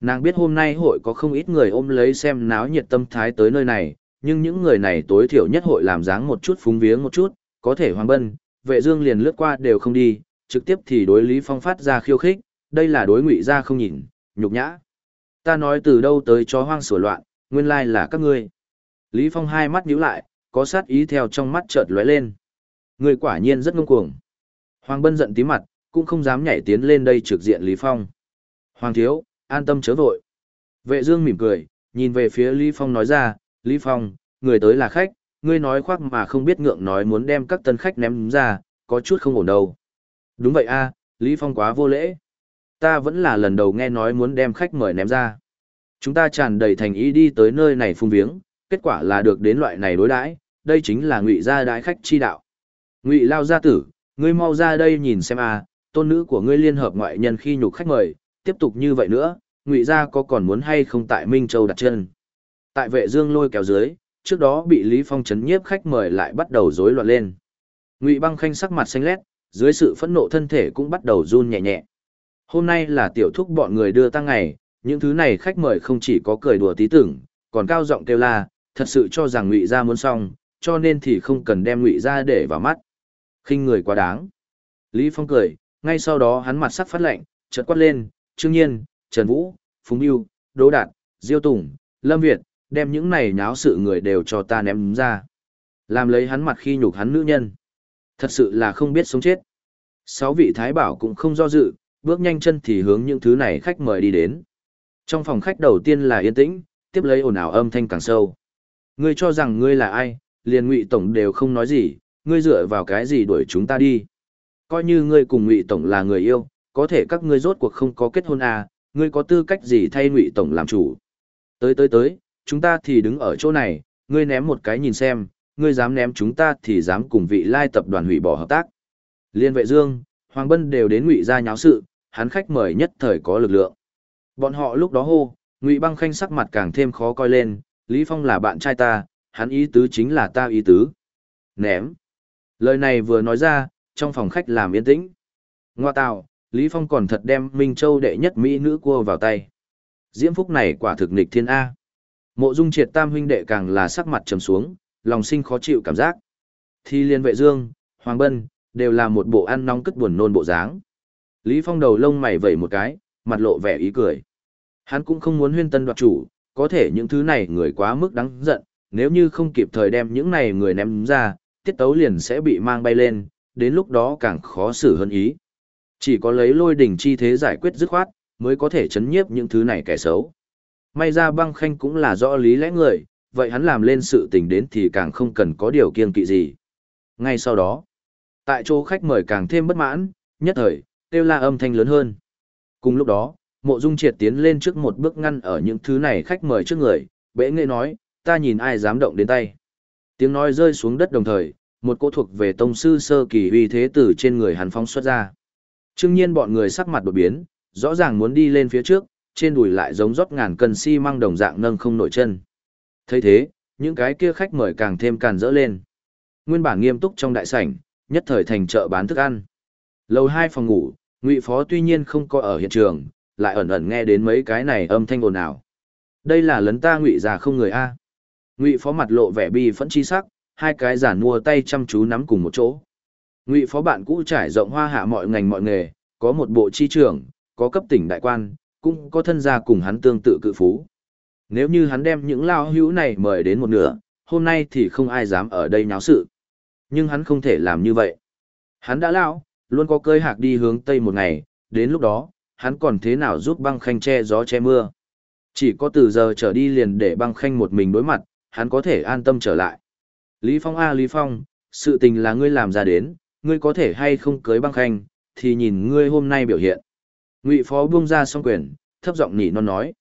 Nàng biết hôm nay hội có không ít người ôm lấy xem náo nhiệt tâm thái tới nơi này, nhưng những người này tối thiểu nhất hội làm dáng một chút phúng viếng một chút, có thể Hoàng Bân, vệ dương liền lướt qua đều không đi, trực tiếp thì đối Lý Phong phát ra khiêu khích, đây là đối ngụy ra không nhìn, nhục nhã. Ta nói từ đâu tới chó hoang sủa loạn, nguyên lai là các ngươi. Lý Phong hai mắt nhíu lại, có sát ý theo trong mắt chợt lóe lên. Người quả nhiên rất ngông cuồng. Hoàng Bân giận tí mặt, cũng không dám nhảy tiến lên đây trực diện Lý Phong. Hoàng thiếu, an tâm chớ vội. Vệ Dương mỉm cười, nhìn về phía Lý Phong nói ra, Lý Phong, người tới là khách, ngươi nói khoác mà không biết ngượng nói muốn đem các tân khách ném ra, có chút không ổn đâu. Đúng vậy a, Lý Phong quá vô lễ. Ta vẫn là lần đầu nghe nói muốn đem khách mời ném ra. Chúng ta tràn đầy thành ý đi tới nơi này phung viếng, kết quả là được đến loại này đối đãi, đây chính là ngụy gia đãi khách chi đạo. Ngụy lao gia tử, ngươi mau ra đây nhìn xem a, tôn nữ của ngươi liên hợp ngoại nhân khi nhục khách mời, tiếp tục như vậy nữa, ngụy gia có còn muốn hay không tại Minh Châu đặt chân. Tại vệ dương lôi kéo dưới, trước đó bị Lý Phong chấn nhiếp khách mời lại bắt đầu rối loạn lên. Ngụy băng khanh sắc mặt xanh lét, dưới sự phẫn nộ thân thể cũng bắt đầu run nhẹ nhẹ. Hôm nay là tiểu thúc bọn người đưa tăng ngày, những thứ này khách mời không chỉ có cười đùa tí tưởng, còn cao giọng kêu la, thật sự cho rằng ngụy gia muốn xong, cho nên thì không cần đem ngụy gia để vào mắt. khinh người quá đáng. Lý Phong cười, ngay sau đó hắn mặt sắc phát lạnh, chợt quát lên, Trương Nhiên, Trần Vũ, Phùng Yêu, Đỗ Đạt, Diêu Tùng, Lâm Việt, đem những này nháo sự người đều cho ta ném ra. Làm lấy hắn mặt khi nhục hắn nữ nhân. Thật sự là không biết sống chết. Sáu vị thái bảo cũng không do dự, bước nhanh chân thì hướng những thứ này khách mời đi đến. Trong phòng khách đầu tiên là yên tĩnh, tiếp lấy ồn ào âm thanh càng sâu. Ngươi cho rằng ngươi là ai, liền ngụy tổng đều không nói gì, ngươi dựa vào cái gì đuổi chúng ta đi. Coi như ngươi cùng ngụy tổng là người yêu, có thể các ngươi rốt cuộc không có kết hôn à, ngươi có tư cách gì thay ngụy tổng làm chủ. Tới tới tới, chúng ta thì đứng ở chỗ này, ngươi ném một cái nhìn xem, ngươi dám ném chúng ta thì dám cùng vị lai tập đoàn hủy bỏ hợp tác. Liên vệ dương, Hoàng Bân đều đến ngụy ra nháo sự, hắn khách mời nhất thời có lực lượng. Bọn họ lúc đó hô, ngụy băng khanh sắc mặt càng thêm khó coi lên, Lý Phong là bạn trai ta, hắn ý tứ chính là ta ý tứ. Ném. Lời này vừa nói ra, trong phòng khách làm yên tĩnh. Ngoa tạo, Lý Phong còn thật đem Minh Châu đệ nhất Mỹ nữ cua vào tay. Diễm phúc này quả thực nịch thiên A. Mộ dung triệt tam huynh đệ càng là sắc mặt trầm xuống, lòng sinh khó chịu cảm giác. Thi liên vệ dương, Hoàng Bân, đều là một bộ ăn nóng cất buồn nôn bộ dáng. Lý Phong đầu lông mày vẩy một cái, mặt lộ vẻ ý cười. Hắn cũng không muốn huyên tân đoạt chủ, có thể những thứ này người quá mức đáng giận, nếu như không kịp thời đem những này người ném ra, tiết tấu liền sẽ bị mang bay lên, đến lúc đó càng khó xử hơn ý. Chỉ có lấy lôi đỉnh chi thế giải quyết dứt khoát, mới có thể chấn nhiếp những thứ này kẻ xấu. May ra băng khanh cũng là rõ lý lẽ người, vậy hắn làm lên sự tình đến thì càng không cần có điều kiêng kỵ gì. Ngay sau đó, tại chỗ khách mời càng thêm bất mãn, nhất thời, kêu la âm thanh lớn hơn. Cùng lúc đó, mộ dung triệt tiến lên trước một bước ngăn ở những thứ này khách mời trước người, bệ nghệ nói, ta nhìn ai dám động đến tay. Tiếng nói rơi xuống đất đồng thời, một cô thuộc về tông sư sơ kỳ uy thế từ trên người hắn phóng xuất ra. Trương nhiên bọn người sắc mặt đột biến, rõ ràng muốn đi lên phía trước, trên đùi lại giống rót ngàn cân xi măng đồng dạng nâng không nổi chân thấy thế, những cái kia khách mời càng thêm càn rỡ lên. Nguyên bản nghiêm túc trong đại sảnh, nhất thời thành chợ bán thức ăn. Lầu hai phòng ngủ, Ngụy Phó tuy nhiên không có ở hiện trường, lại ẩn ẩn nghe đến mấy cái này âm thanh ồn ào. Đây là lấn ta Ngụy già không người a. Ngụy Phó mặt lộ vẻ bi phẫn chi sắc, hai cái giản mua tay chăm chú nắm cùng một chỗ. Ngụy Phó bạn cũ trải rộng hoa hạ mọi ngành mọi nghề, có một bộ chi trưởng, có cấp tỉnh đại quan, cũng có thân gia cùng hắn tương tự cự phú. Nếu như hắn đem những lao hữu này mời đến một nửa, hôm nay thì không ai dám ở đây nháo sự. Nhưng hắn không thể làm như vậy. Hắn đã lao, luôn có cơi hạc đi hướng Tây một ngày, đến lúc đó, hắn còn thế nào giúp băng khanh che gió che mưa. Chỉ có từ giờ trở đi liền để băng khanh một mình đối mặt, hắn có thể an tâm trở lại. Lý Phong A Lý Phong, sự tình là ngươi làm ra đến, ngươi có thể hay không cưới băng khanh, thì nhìn ngươi hôm nay biểu hiện. Ngụy Phó buông ra song quyền, thấp giọng nỉ non nói.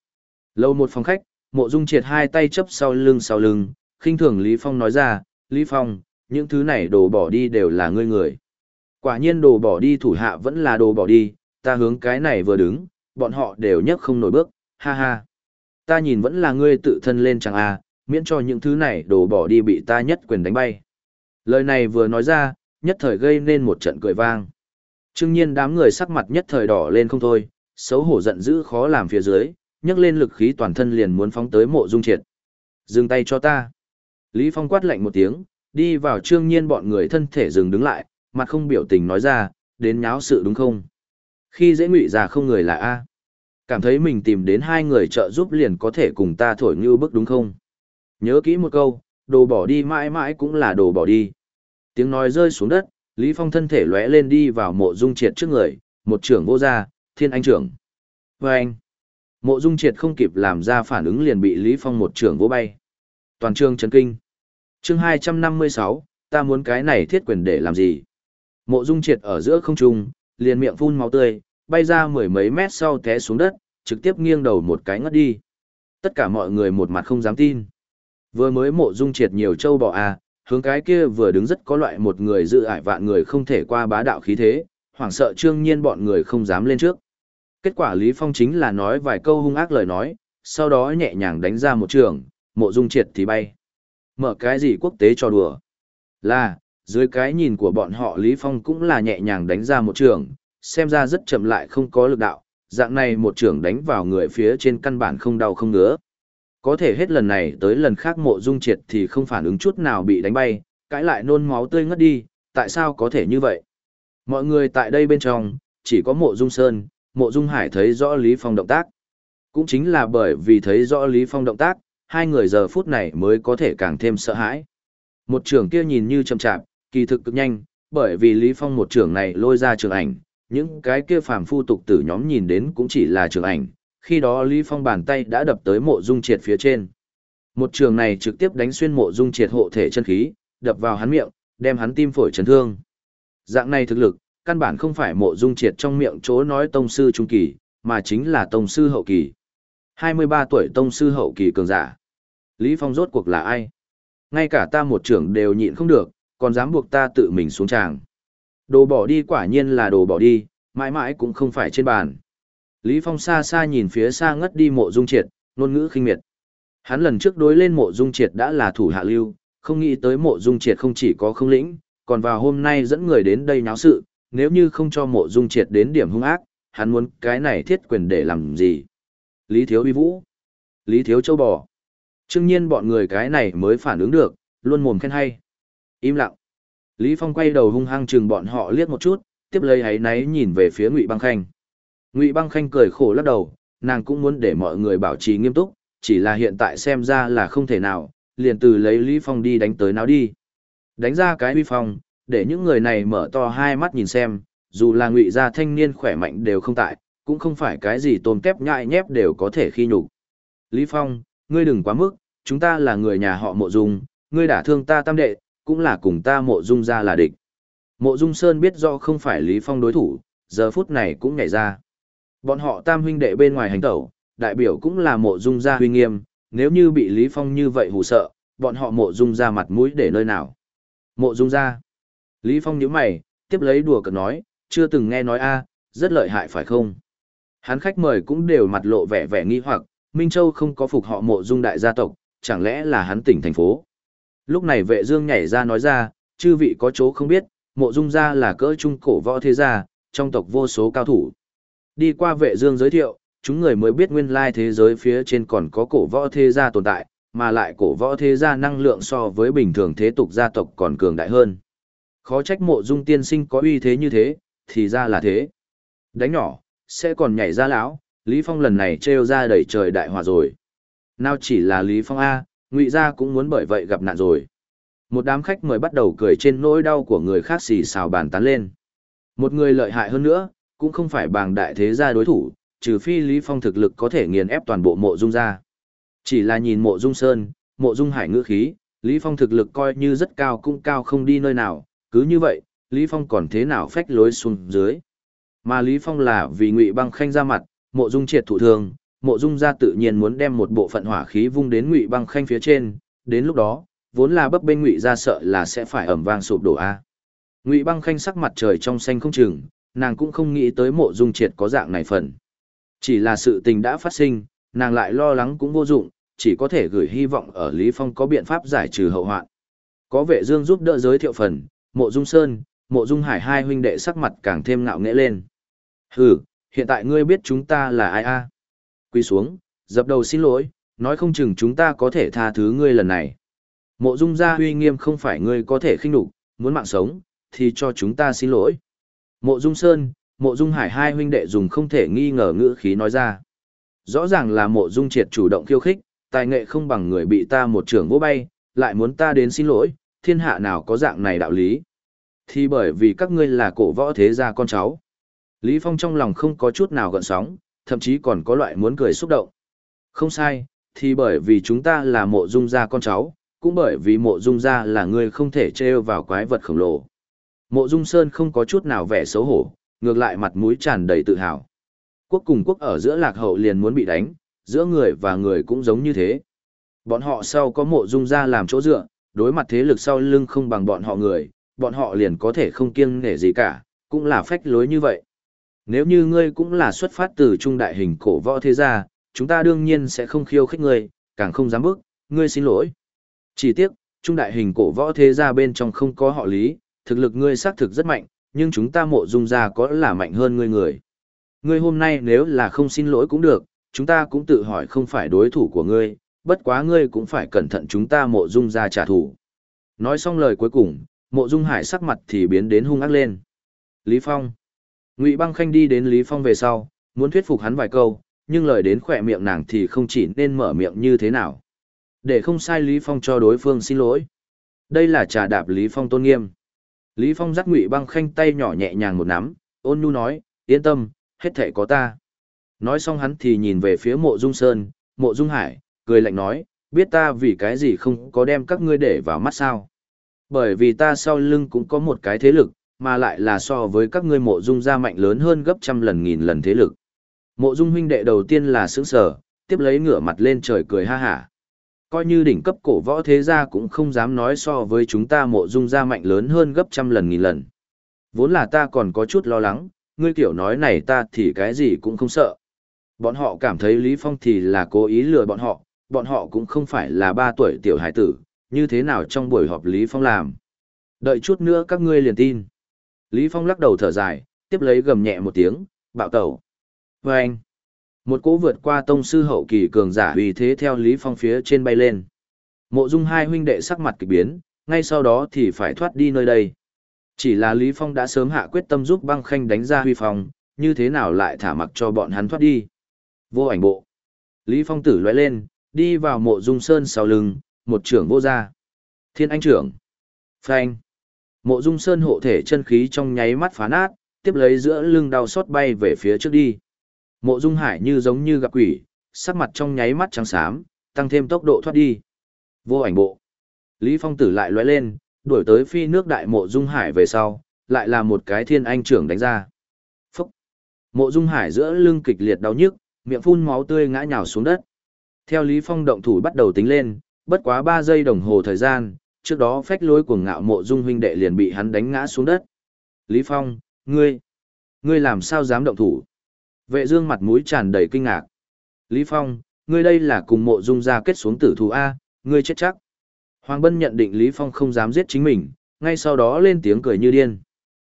Lâu một phòng khách, mộ dung triệt hai tay chấp sau lưng sau lưng, khinh thường Lý Phong nói ra, Lý Phong, những thứ này đồ bỏ đi đều là ngươi người. Quả nhiên đồ bỏ đi thủ hạ vẫn là đồ bỏ đi, ta hướng cái này vừa đứng, bọn họ đều nhấc không nổi bước, ha ha. Ta nhìn vẫn là ngươi tự thân lên chẳng à, miễn cho những thứ này đồ bỏ đi bị ta nhất quyền đánh bay. Lời này vừa nói ra, nhất thời gây nên một trận cười vang. Trương nhiên đám người sắc mặt nhất thời đỏ lên không thôi, xấu hổ giận dữ khó làm phía dưới, nhấc lên lực khí toàn thân liền muốn phóng tới mộ dung triệt. Dừng tay cho ta. Lý Phong quát lạnh một tiếng, đi vào trương nhiên bọn người thân thể dừng đứng lại, mặt không biểu tình nói ra, đến nháo sự đúng không? Khi dễ ngụy già không người là A. Cảm thấy mình tìm đến hai người trợ giúp liền có thể cùng ta thổi như bức đúng không? Nhớ kỹ một câu, đồ bỏ đi mãi mãi cũng là đồ bỏ đi. Tiếng nói rơi xuống đất, Lý Phong thân thể lóe lên đi vào mộ dung triệt trước người, một trưởng vô gia, thiên anh trưởng. Và anh, mộ dung triệt không kịp làm ra phản ứng liền bị Lý Phong một trường vỗ bay. Toàn trường chấn kinh. Chương 256, ta muốn cái này thiết quyền để làm gì? Mộ dung triệt ở giữa không trung, liền miệng phun máu tươi, bay ra mười mấy mét sau té xuống đất, trực tiếp nghiêng đầu một cái ngất đi. Tất cả mọi người một mặt không dám tin. Vừa mới mộ dung triệt nhiều châu bò à, hướng cái kia vừa đứng rất có loại một người dự ải vạn người không thể qua bá đạo khí thế, hoảng sợ trương nhiên bọn người không dám lên trước. Kết quả Lý Phong chính là nói vài câu hung ác lời nói, sau đó nhẹ nhàng đánh ra một trường, mộ dung triệt thì bay. Mở cái gì quốc tế cho đùa? Là, dưới cái nhìn của bọn họ Lý Phong cũng là nhẹ nhàng đánh ra một trường, xem ra rất chậm lại không có lực đạo, dạng này một trường đánh vào người phía trên căn bản không đau không ngứa. Có thể hết lần này tới lần khác mộ dung triệt thì không phản ứng chút nào bị đánh bay, cãi lại nôn máu tươi ngất đi, tại sao có thể như vậy? Mọi người tại đây bên trong, chỉ có mộ dung sơn, mộ dung hải thấy rõ Lý Phong động tác. Cũng chính là bởi vì thấy rõ Lý Phong động tác, hai người giờ phút này mới có thể càng thêm sợ hãi. Một trưởng kia nhìn như chậm chạp, kỳ thực cực nhanh, bởi vì Lý Phong một trưởng này lôi ra trường ảnh, những cái kia phàm phu tục tử nhóm nhìn đến cũng chỉ là trường ảnh, khi đó Lý Phong bàn tay đã đập tới mộ dung triệt phía trên. Một trường này trực tiếp đánh xuyên mộ dung triệt hộ thể chân khí, đập vào hắn miệng, đem hắn tim phổi chấn thương. Dạng này thực lực, căn bản không phải mộ dung triệt trong miệng chỗ nói tông sư trung kỳ, mà chính là tông sư hậu kỳ. 23 tuổi tông sư hậu kỳ cường giả. Lý Phong rốt cuộc là ai? Ngay cả ta một trưởng đều nhịn không được, còn dám buộc ta tự mình xuống tràng. Đồ bỏ đi quả nhiên là đồ bỏ đi, mãi mãi cũng không phải trên bàn. Lý Phong xa xa nhìn phía xa ngất đi mộ dung triệt, ngôn ngữ khinh miệt. Hắn lần trước đối lên mộ dung triệt đã là thủ hạ lưu, không nghĩ tới mộ dung triệt không chỉ có không lĩnh, còn vào hôm nay dẫn người đến đây nháo sự, nếu như không cho mộ dung triệt đến điểm hung ác, hắn muốn cái này thiết quyền để làm gì? Lý Thiếu Uy Vũ, Lý Thiếu Châu Bò. Trương nhiên bọn người cái này mới phản ứng được, luôn mồm khen hay. Im lặng. Lý Phong quay đầu hung hăng chừng bọn họ liếc một chút, tiếp lấy hãy náy nhìn về phía Ngụy Băng Khanh. Ngụy Băng Khanh cười khổ lắc đầu, nàng cũng muốn để mọi người bảo trì nghiêm túc, chỉ là hiện tại xem ra là không thể nào, liền từ lấy Lý Phong đi đánh tới nào đi. Đánh ra cái uy phong, để những người này mở to hai mắt nhìn xem, dù là ngụy gia thanh niên khỏe mạnh đều không tại, cũng không phải cái gì tôm tép nhại nhép đều có thể khi nhục. Lý Phong, ngươi đừng quá mức, chúng ta là người nhà họ mộ dung, ngươi đã thương ta tam đệ, cũng là cùng ta mộ dung ra là địch. Mộ dung Sơn biết rõ không phải Lý Phong đối thủ, giờ phút này cũng nhảy ra. Bọn họ tam huynh đệ bên ngoài hành tẩu, đại biểu cũng là mộ dung gia huy nghiêm, nếu như bị Lý Phong như vậy hù sợ, bọn họ mộ dung ra mặt mũi để nơi nào. Mộ dung ra. Lý Phong nhíu mày, tiếp lấy đùa cợt nói, chưa từng nghe nói a, rất lợi hại phải không? Hắn khách mời cũng đều mặt lộ vẻ vẻ nghi hoặc, Minh Châu không có phục họ mộ dung đại gia tộc, chẳng lẽ là hắn tỉnh thành phố. Lúc này vệ dương nhảy ra nói ra, chư vị có chỗ không biết, mộ dung gia là cỡ trung cổ võ thế gia, trong tộc vô số cao thủ. Đi qua vệ dương giới thiệu, chúng người mới biết nguyên lai thế giới phía trên còn có cổ võ thế gia tồn tại, mà lại cổ võ thế gia năng lượng so với bình thường thế tục gia tộc còn cường đại hơn. Khó trách mộ dung tiên sinh có uy thế như thế, thì ra là thế. Đánh nhỏ, sẽ còn nhảy ra lão, Lý Phong lần này trêu ra đẩy trời đại hòa rồi. Nào chỉ là Lý Phong A, ngụy gia cũng muốn bởi vậy gặp nạn rồi. Một đám khách mời bắt đầu cười trên nỗi đau của người khác xì xào bàn tán lên. Một người lợi hại hơn nữa, cũng không phải bàng đại thế gia đối thủ, trừ phi Lý Phong thực lực có thể nghiền ép toàn bộ mộ dung gia. Chỉ là nhìn mộ dung sơn, mộ dung hải ngữ khí, Lý Phong thực lực coi như rất cao cũng cao không đi nơi nào, cứ như vậy, Lý Phong còn thế nào phách lối xuống dưới. Mà Lý Phong là vì ngụy băng khanh ra mặt, mộ dung triệt thụ thường, mộ dung gia tự nhiên muốn đem một bộ phận hỏa khí vung đến ngụy băng khanh phía trên, đến lúc đó, vốn là bấp bên ngụy gia sợ là sẽ phải ẩm vang sụp đổ a. Ngụy băng khanh sắc mặt trời trong xanh không chừng, nàng cũng không nghĩ tới mộ dung triệt có dạng này phần. Chỉ là sự tình đã phát sinh, nàng lại lo lắng cũng vô dụng, chỉ có thể gửi hy vọng ở Lý Phong có biện pháp giải trừ hậu hoạn. Có vệ dương giúp đỡ giới thiệu phần, mộ dung sơn, mộ dung hải hai huynh đệ sắc mặt càng thêm ngạo nghễ lên. Hừ, hiện tại ngươi biết chúng ta là ai a? Quỳ xuống, dập đầu xin lỗi, nói không chừng chúng ta có thể tha thứ ngươi lần này. Mộ dung gia uy nghiêm không phải ngươi có thể khinh đục, muốn mạng sống, thì cho chúng ta xin lỗi. Mộ dung sơn, mộ dung hải hai huynh đệ dùng không thể nghi ngờ ngữ khí nói ra. Rõ ràng là mộ dung triệt chủ động khiêu khích, tài nghệ không bằng người bị ta một trưởng vỗ bay, lại muốn ta đến xin lỗi, thiên hạ nào có dạng này đạo lý. Thì bởi vì các ngươi là cổ võ thế gia con cháu. Lý Phong trong lòng không có chút nào gợn sóng, thậm chí còn có loại muốn cười xúc động. Không sai, thì bởi vì chúng ta là mộ dung gia con cháu, cũng bởi vì mộ dung gia là người không thể trêu vào quái vật khổng lồ. Mộ dung sơn không có chút nào vẻ xấu hổ, ngược lại mặt mũi tràn đầy tự hào. Quốc cùng quốc ở giữa lạc hậu liền muốn bị đánh, giữa người và người cũng giống như thế. Bọn họ sau có mộ dung gia làm chỗ dựa, đối mặt thế lực sau lưng không bằng bọn họ người, bọn họ liền có thể không kiêng nể gì cả, cũng là phách lối như vậy. Nếu như ngươi cũng là xuất phát từ trung đại hình cổ võ thế gia, chúng ta đương nhiên sẽ không khiêu khích ngươi, càng không dám bước. ngươi xin lỗi. Chỉ tiếc, trung đại hình cổ võ thế gia bên trong không có họ lý, thực lực ngươi xác thực rất mạnh, nhưng chúng ta mộ dung gia có là mạnh hơn ngươi người. Ngươi hôm nay nếu là không xin lỗi cũng được, chúng ta cũng tự hỏi không phải đối thủ của ngươi, bất quá ngươi cũng phải cẩn thận chúng ta mộ dung gia trả thù. Nói xong lời cuối cùng, mộ dung hải sắc mặt thì biến đến hung ác lên. Lý Phong. Ngụy băng khanh đi đến Lý Phong về sau, muốn thuyết phục hắn vài câu, nhưng lời đến khỏe miệng nàng thì không chỉ nên mở miệng như thế nào. Để không sai Lý Phong cho đối phương xin lỗi. Đây là trà đạp Lý Phong tôn nghiêm. Lý Phong dắt Ngụy băng khanh tay nhỏ nhẹ nhàng một nắm, ôn nhu nói, yên tâm, hết thể có ta. Nói xong hắn thì nhìn về phía mộ dung sơn, mộ dung hải, cười lạnh nói, biết ta vì cái gì không có đem các ngươi để vào mắt sao. Bởi vì ta sau lưng cũng có một cái thế lực, mà lại là so với các ngươi mộ dung gia mạnh lớn hơn gấp trăm lần nghìn lần thế lực. Mộ dung huynh đệ đầu tiên là sướng sở, tiếp lấy ngửa mặt lên trời cười ha hả. Coi như đỉnh cấp cổ võ thế gia cũng không dám nói so với chúng ta mộ dung gia mạnh lớn hơn gấp trăm lần nghìn lần. Vốn là ta còn có chút lo lắng, ngươi kiểu nói này ta thì cái gì cũng không sợ. Bọn họ cảm thấy Lý Phong thì là cố ý lừa bọn họ, bọn họ cũng không phải là ba tuổi tiểu hải tử, như thế nào trong buổi họp Lý Phong làm. Đợi chút nữa các ngươi liền tin. Lý Phong lắc đầu thở dài, tiếp lấy gầm nhẹ một tiếng, bạo tẩu. Và anh, một cỗ vượt qua tông sư hậu kỳ cường giả vì thế theo Lý Phong phía trên bay lên. Mộ dung hai huynh đệ sắc mặt kỳ biến, ngay sau đó thì phải thoát đi nơi đây. Chỉ là Lý Phong đã sớm hạ quyết tâm giúp băng khanh đánh ra huy phong, như thế nào lại thả mặc cho bọn hắn thoát đi. Vô ảnh bộ. Lý Phong tử lóe lên, đi vào mộ dung sơn sau lưng, một trưởng vô gia. Thiên anh trưởng. Phanh. Mộ dung sơn hộ thể chân khí trong nháy mắt phá nát, tiếp lấy giữa lưng đau xót bay về phía trước đi. Mộ dung hải như giống như gặp quỷ, sắc mặt trong nháy mắt trắng xám, tăng thêm tốc độ thoát đi. Vô ảnh bộ. Lý Phong tử lại lóe lên, đuổi tới phi nước đại mộ dung hải về sau, lại là một cái thiên anh trưởng đánh ra. Phúc! Mộ dung hải giữa lưng kịch liệt đau nhức, miệng phun máu tươi ngã nhào xuống đất. Theo Lý Phong động thủ bắt đầu tính lên, bất quá 3 giây đồng hồ thời gian, trước đó phách lối của ngạo mộ dung huynh đệ liền bị hắn đánh ngã xuống đất. Lý Phong, ngươi, ngươi làm sao dám động thủ? Vệ dương mặt mũi tràn đầy kinh ngạc. Lý Phong, ngươi đây là cùng mộ dung ra kết xuống tử thù A, ngươi chết chắc. Hoàng Bân nhận định Lý Phong không dám giết chính mình, ngay sau đó lên tiếng cười như điên.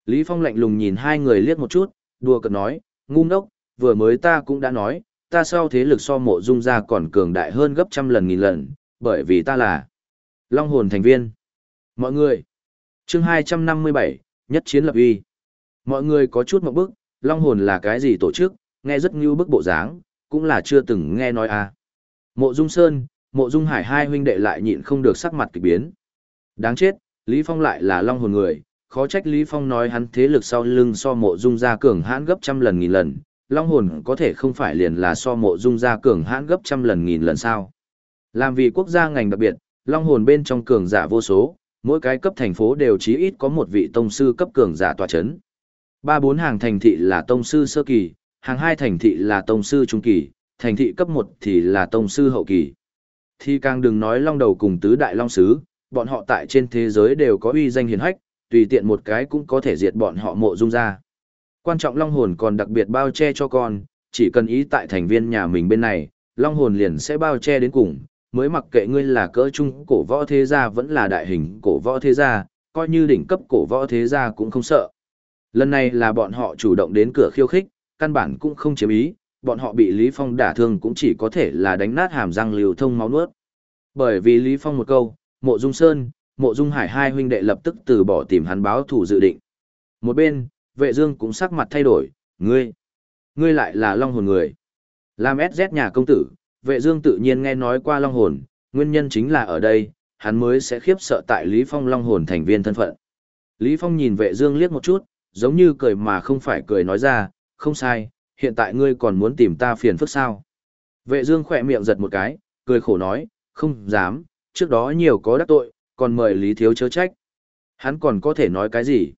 Lý Phong lạnh lùng nhìn hai người liếc một chút, đùa cợt nói, ngu ngốc, vừa mới ta cũng đã nói, ta sau thế lực so mộ dung ra còn cường đại hơn gấp trăm lần nghìn lần, bởi vì ta là Long hồn thành viên. Mọi người, chương 257, nhất chiến lập uy. Mọi người có chút một bức, Long hồn là cái gì tổ chức, nghe rất như bức bộ dáng, cũng là chưa từng nghe nói à. Mộ Dung Sơn, Mộ Dung Hải hai huynh đệ lại nhịn không được sắc mặt kỳ biến. Đáng chết, Lý Phong lại là Long hồn người, khó trách Lý Phong nói hắn thế lực sau lưng so Mộ Dung gia cường hãn gấp trăm lần nghìn lần, Long hồn có thể không phải liền là so Mộ Dung gia cường hãn gấp trăm lần nghìn lần sao? Làm vì quốc gia ngành đặc biệt, Long hồn bên trong cường giả vô số, mỗi cái cấp thành phố đều chí ít có một vị tông sư cấp cường giả tọa chấn. Ba bốn hàng thành thị là tông sư sơ kỳ, hàng hai thành thị là tông sư trung kỳ, thành thị cấp một thì là tông sư hậu kỳ. Thì càng đừng nói long đầu cùng tứ đại long sứ, bọn họ tại trên thế giới đều có uy danh hiền hách, tùy tiện một cái cũng có thể diệt bọn họ mộ dung ra. Quan trọng long hồn còn đặc biệt bao che cho con, chỉ cần ý tại thành viên nhà mình bên này, long hồn liền sẽ bao che đến cùng, mới mặc kệ ngươi là cỡ trung cổ võ thế gia vẫn là đại hình cổ võ thế gia, coi như đỉnh cấp cổ võ thế gia cũng không sợ. Lần này là bọn họ chủ động đến cửa khiêu khích, căn bản cũng không chiếm ý, bọn họ bị Lý Phong đả thương cũng chỉ có thể là đánh nát hàm răng liều thông máu nuốt. Bởi vì Lý Phong một câu, mộ dung sơn, mộ dung hải hai huynh đệ lập tức từ bỏ tìm hắn báo thủ dự định. Một bên, vệ dương cũng sắc mặt thay đổi, ngươi, ngươi lại là long hồn người. Làm SZ nhà công tử, vệ dương tự nhiên nghe nói qua long hồn, nguyên nhân chính là ở đây, hắn mới sẽ khiếp sợ tại Lý Phong long hồn thành viên thân phận. Lý Phong nhìn vệ dương liếc một chút, giống như cười mà không phải cười nói ra, không sai, hiện tại ngươi còn muốn tìm ta phiền phức sao. Vệ dương khỏe miệng giật một cái, cười khổ nói, không dám, trước đó nhiều có đắc tội, còn mời Lý Thiếu chớ trách. Hắn còn có thể nói cái gì?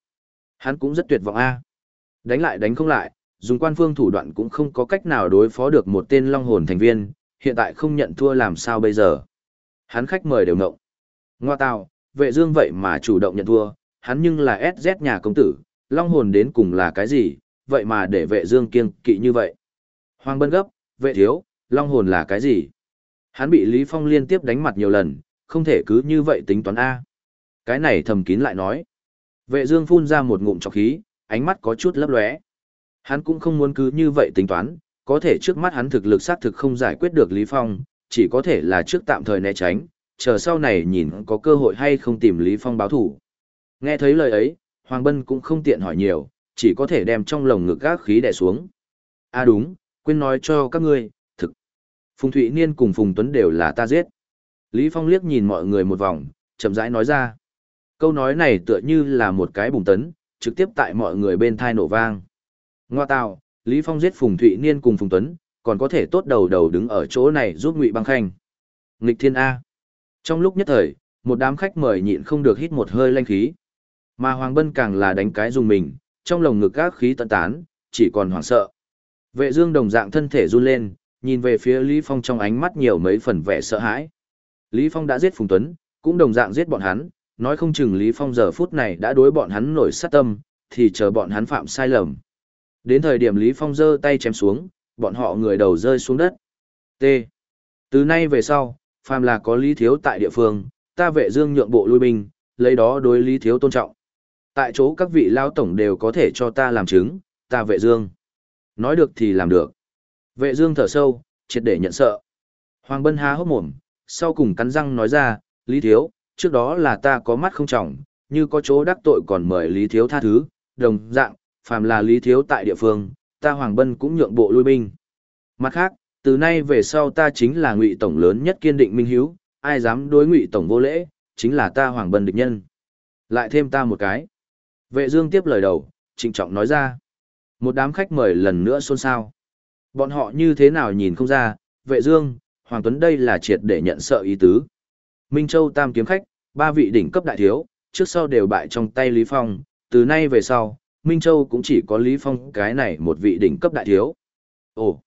Hắn cũng rất tuyệt vọng a. Đánh lại đánh không lại, dùng quan phương thủ đoạn cũng không có cách nào đối phó được một tên long hồn thành viên, hiện tại không nhận thua làm sao bây giờ. Hắn khách mời đều ngộng. Ngoa tào, vệ dương vậy mà chủ động nhận thua, hắn nhưng là SZ nhà công tử, long hồn đến cùng là cái gì, vậy mà để vệ dương kiêng kỵ như vậy. Hoàng bân gấp, vệ thiếu, long hồn là cái gì? Hắn bị Lý Phong liên tiếp đánh mặt nhiều lần, không thể cứ như vậy tính toán A. Cái này thầm kín lại nói. Vệ dương phun ra một ngụm trọc khí, ánh mắt có chút lấp lóe. Hắn cũng không muốn cứ như vậy tính toán, có thể trước mắt hắn thực lực xác thực không giải quyết được Lý Phong, chỉ có thể là trước tạm thời né tránh, chờ sau này nhìn có cơ hội hay không tìm Lý Phong báo thủ. Nghe thấy lời ấy, Hoàng Bân cũng không tiện hỏi nhiều, chỉ có thể đem trong lồng ngực gác khí đè xuống. À đúng, quên nói cho các ngươi, thực. Phùng Thụy Niên cùng Phùng Tuấn đều là ta giết. Lý Phong liếc nhìn mọi người một vòng, chậm rãi nói ra. Câu nói này tựa như là một cái bùng tấn, trực tiếp tại mọi người bên thai nổ vang. Ngoa tạo, Lý Phong giết Phùng Thụy Niên cùng Phùng Tuấn, còn có thể tốt đầu đầu đứng ở chỗ này giúp Ngụy Băng Khanh. Nghịch Thiên A. Trong lúc nhất thời, một đám khách mời nhịn không được hít một hơi lanh khí. Mà Hoàng Bân càng là đánh cái dùng mình, trong lồng ngực các khí tận tán, chỉ còn hoảng sợ. Vệ Dương đồng dạng thân thể run lên, nhìn về phía Lý Phong trong ánh mắt nhiều mấy phần vẻ sợ hãi. Lý Phong đã giết Phùng Tuấn, cũng đồng dạng giết bọn hắn, nói không chừng Lý Phong giờ phút này đã đối bọn hắn nổi sát tâm, thì chờ bọn hắn phạm sai lầm. Đến thời điểm Lý Phong giơ tay chém xuống, bọn họ người đầu rơi xuống đất. T. Từ nay về sau, phàm là có Lý Thiếu tại địa phương, ta vệ dương nhượng bộ lui binh, lấy đó đối Lý Thiếu tôn trọng. Tại chỗ các vị lao tổng đều có thể cho ta làm chứng, ta vệ dương. Nói được thì làm được. Vệ dương thở sâu, triệt để nhận sợ. Hoàng Bân há hốc mồm, sau cùng cắn răng nói ra, Lý Thiếu, trước đó là ta có mắt không trọng, như có chỗ đắc tội còn mời Lý Thiếu tha thứ, đồng dạng, phàm là Lý Thiếu tại địa phương, ta Hoàng Bân cũng nhượng bộ lui binh. Mặt khác, từ nay về sau ta chính là ngụy tổng lớn nhất kiên định minh hiếu, ai dám đối ngụy tổng vô lễ, chính là ta Hoàng Bân địch nhân. Lại thêm ta một cái. Vệ Dương tiếp lời đầu, trịnh trọng nói ra. Một đám khách mời lần nữa xôn xao. Bọn họ như thế nào nhìn không ra, vệ dương, Hoàng Tuấn đây là triệt để nhận sợ ý tứ. Minh Châu tam kiếm khách, ba vị đỉnh cấp đại thiếu, trước sau đều bại trong tay Lý Phong, từ nay về sau, Minh Châu cũng chỉ có Lý Phong cái này một vị đỉnh cấp đại thiếu. Ồ!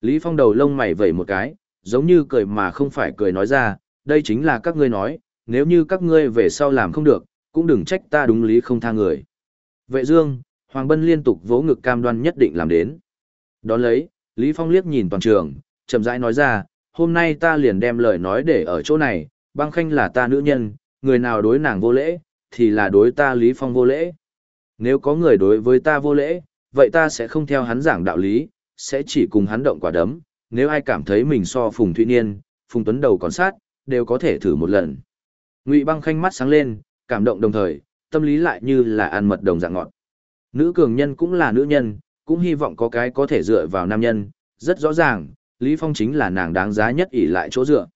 Lý Phong đầu lông mày vẩy một cái, giống như cười mà không phải cười nói ra, đây chính là các ngươi nói, nếu như các ngươi về sau làm không được, cũng đừng trách ta đúng lý không tha người. Vệ Dương, Hoàng Bân liên tục vỗ ngực cam đoan nhất định làm đến. Đón lấy, Lý Phong liếc nhìn toàn trường, chậm rãi nói ra, hôm nay ta liền đem lời nói để ở chỗ này, băng khanh là ta nữ nhân, người nào đối nàng vô lễ, thì là đối ta Lý Phong vô lễ. Nếu có người đối với ta vô lễ, vậy ta sẽ không theo hắn giảng đạo lý, sẽ chỉ cùng hắn động quả đấm, nếu ai cảm thấy mình so Phùng Thụy Niên, Phùng Tuấn Đầu còn sát, đều có thể thử một lần. Ngụy băng khanh mắt sáng lên, cảm động đồng thời, tâm lý lại như là ăn mật đồng dạng ngọt. Nữ cường nhân cũng là nữ nhân, cũng hy vọng có cái có thể dựa vào nam nhân, rất rõ ràng, Lý Phong chính là nàng đáng giá nhất ỷ lại chỗ dựa.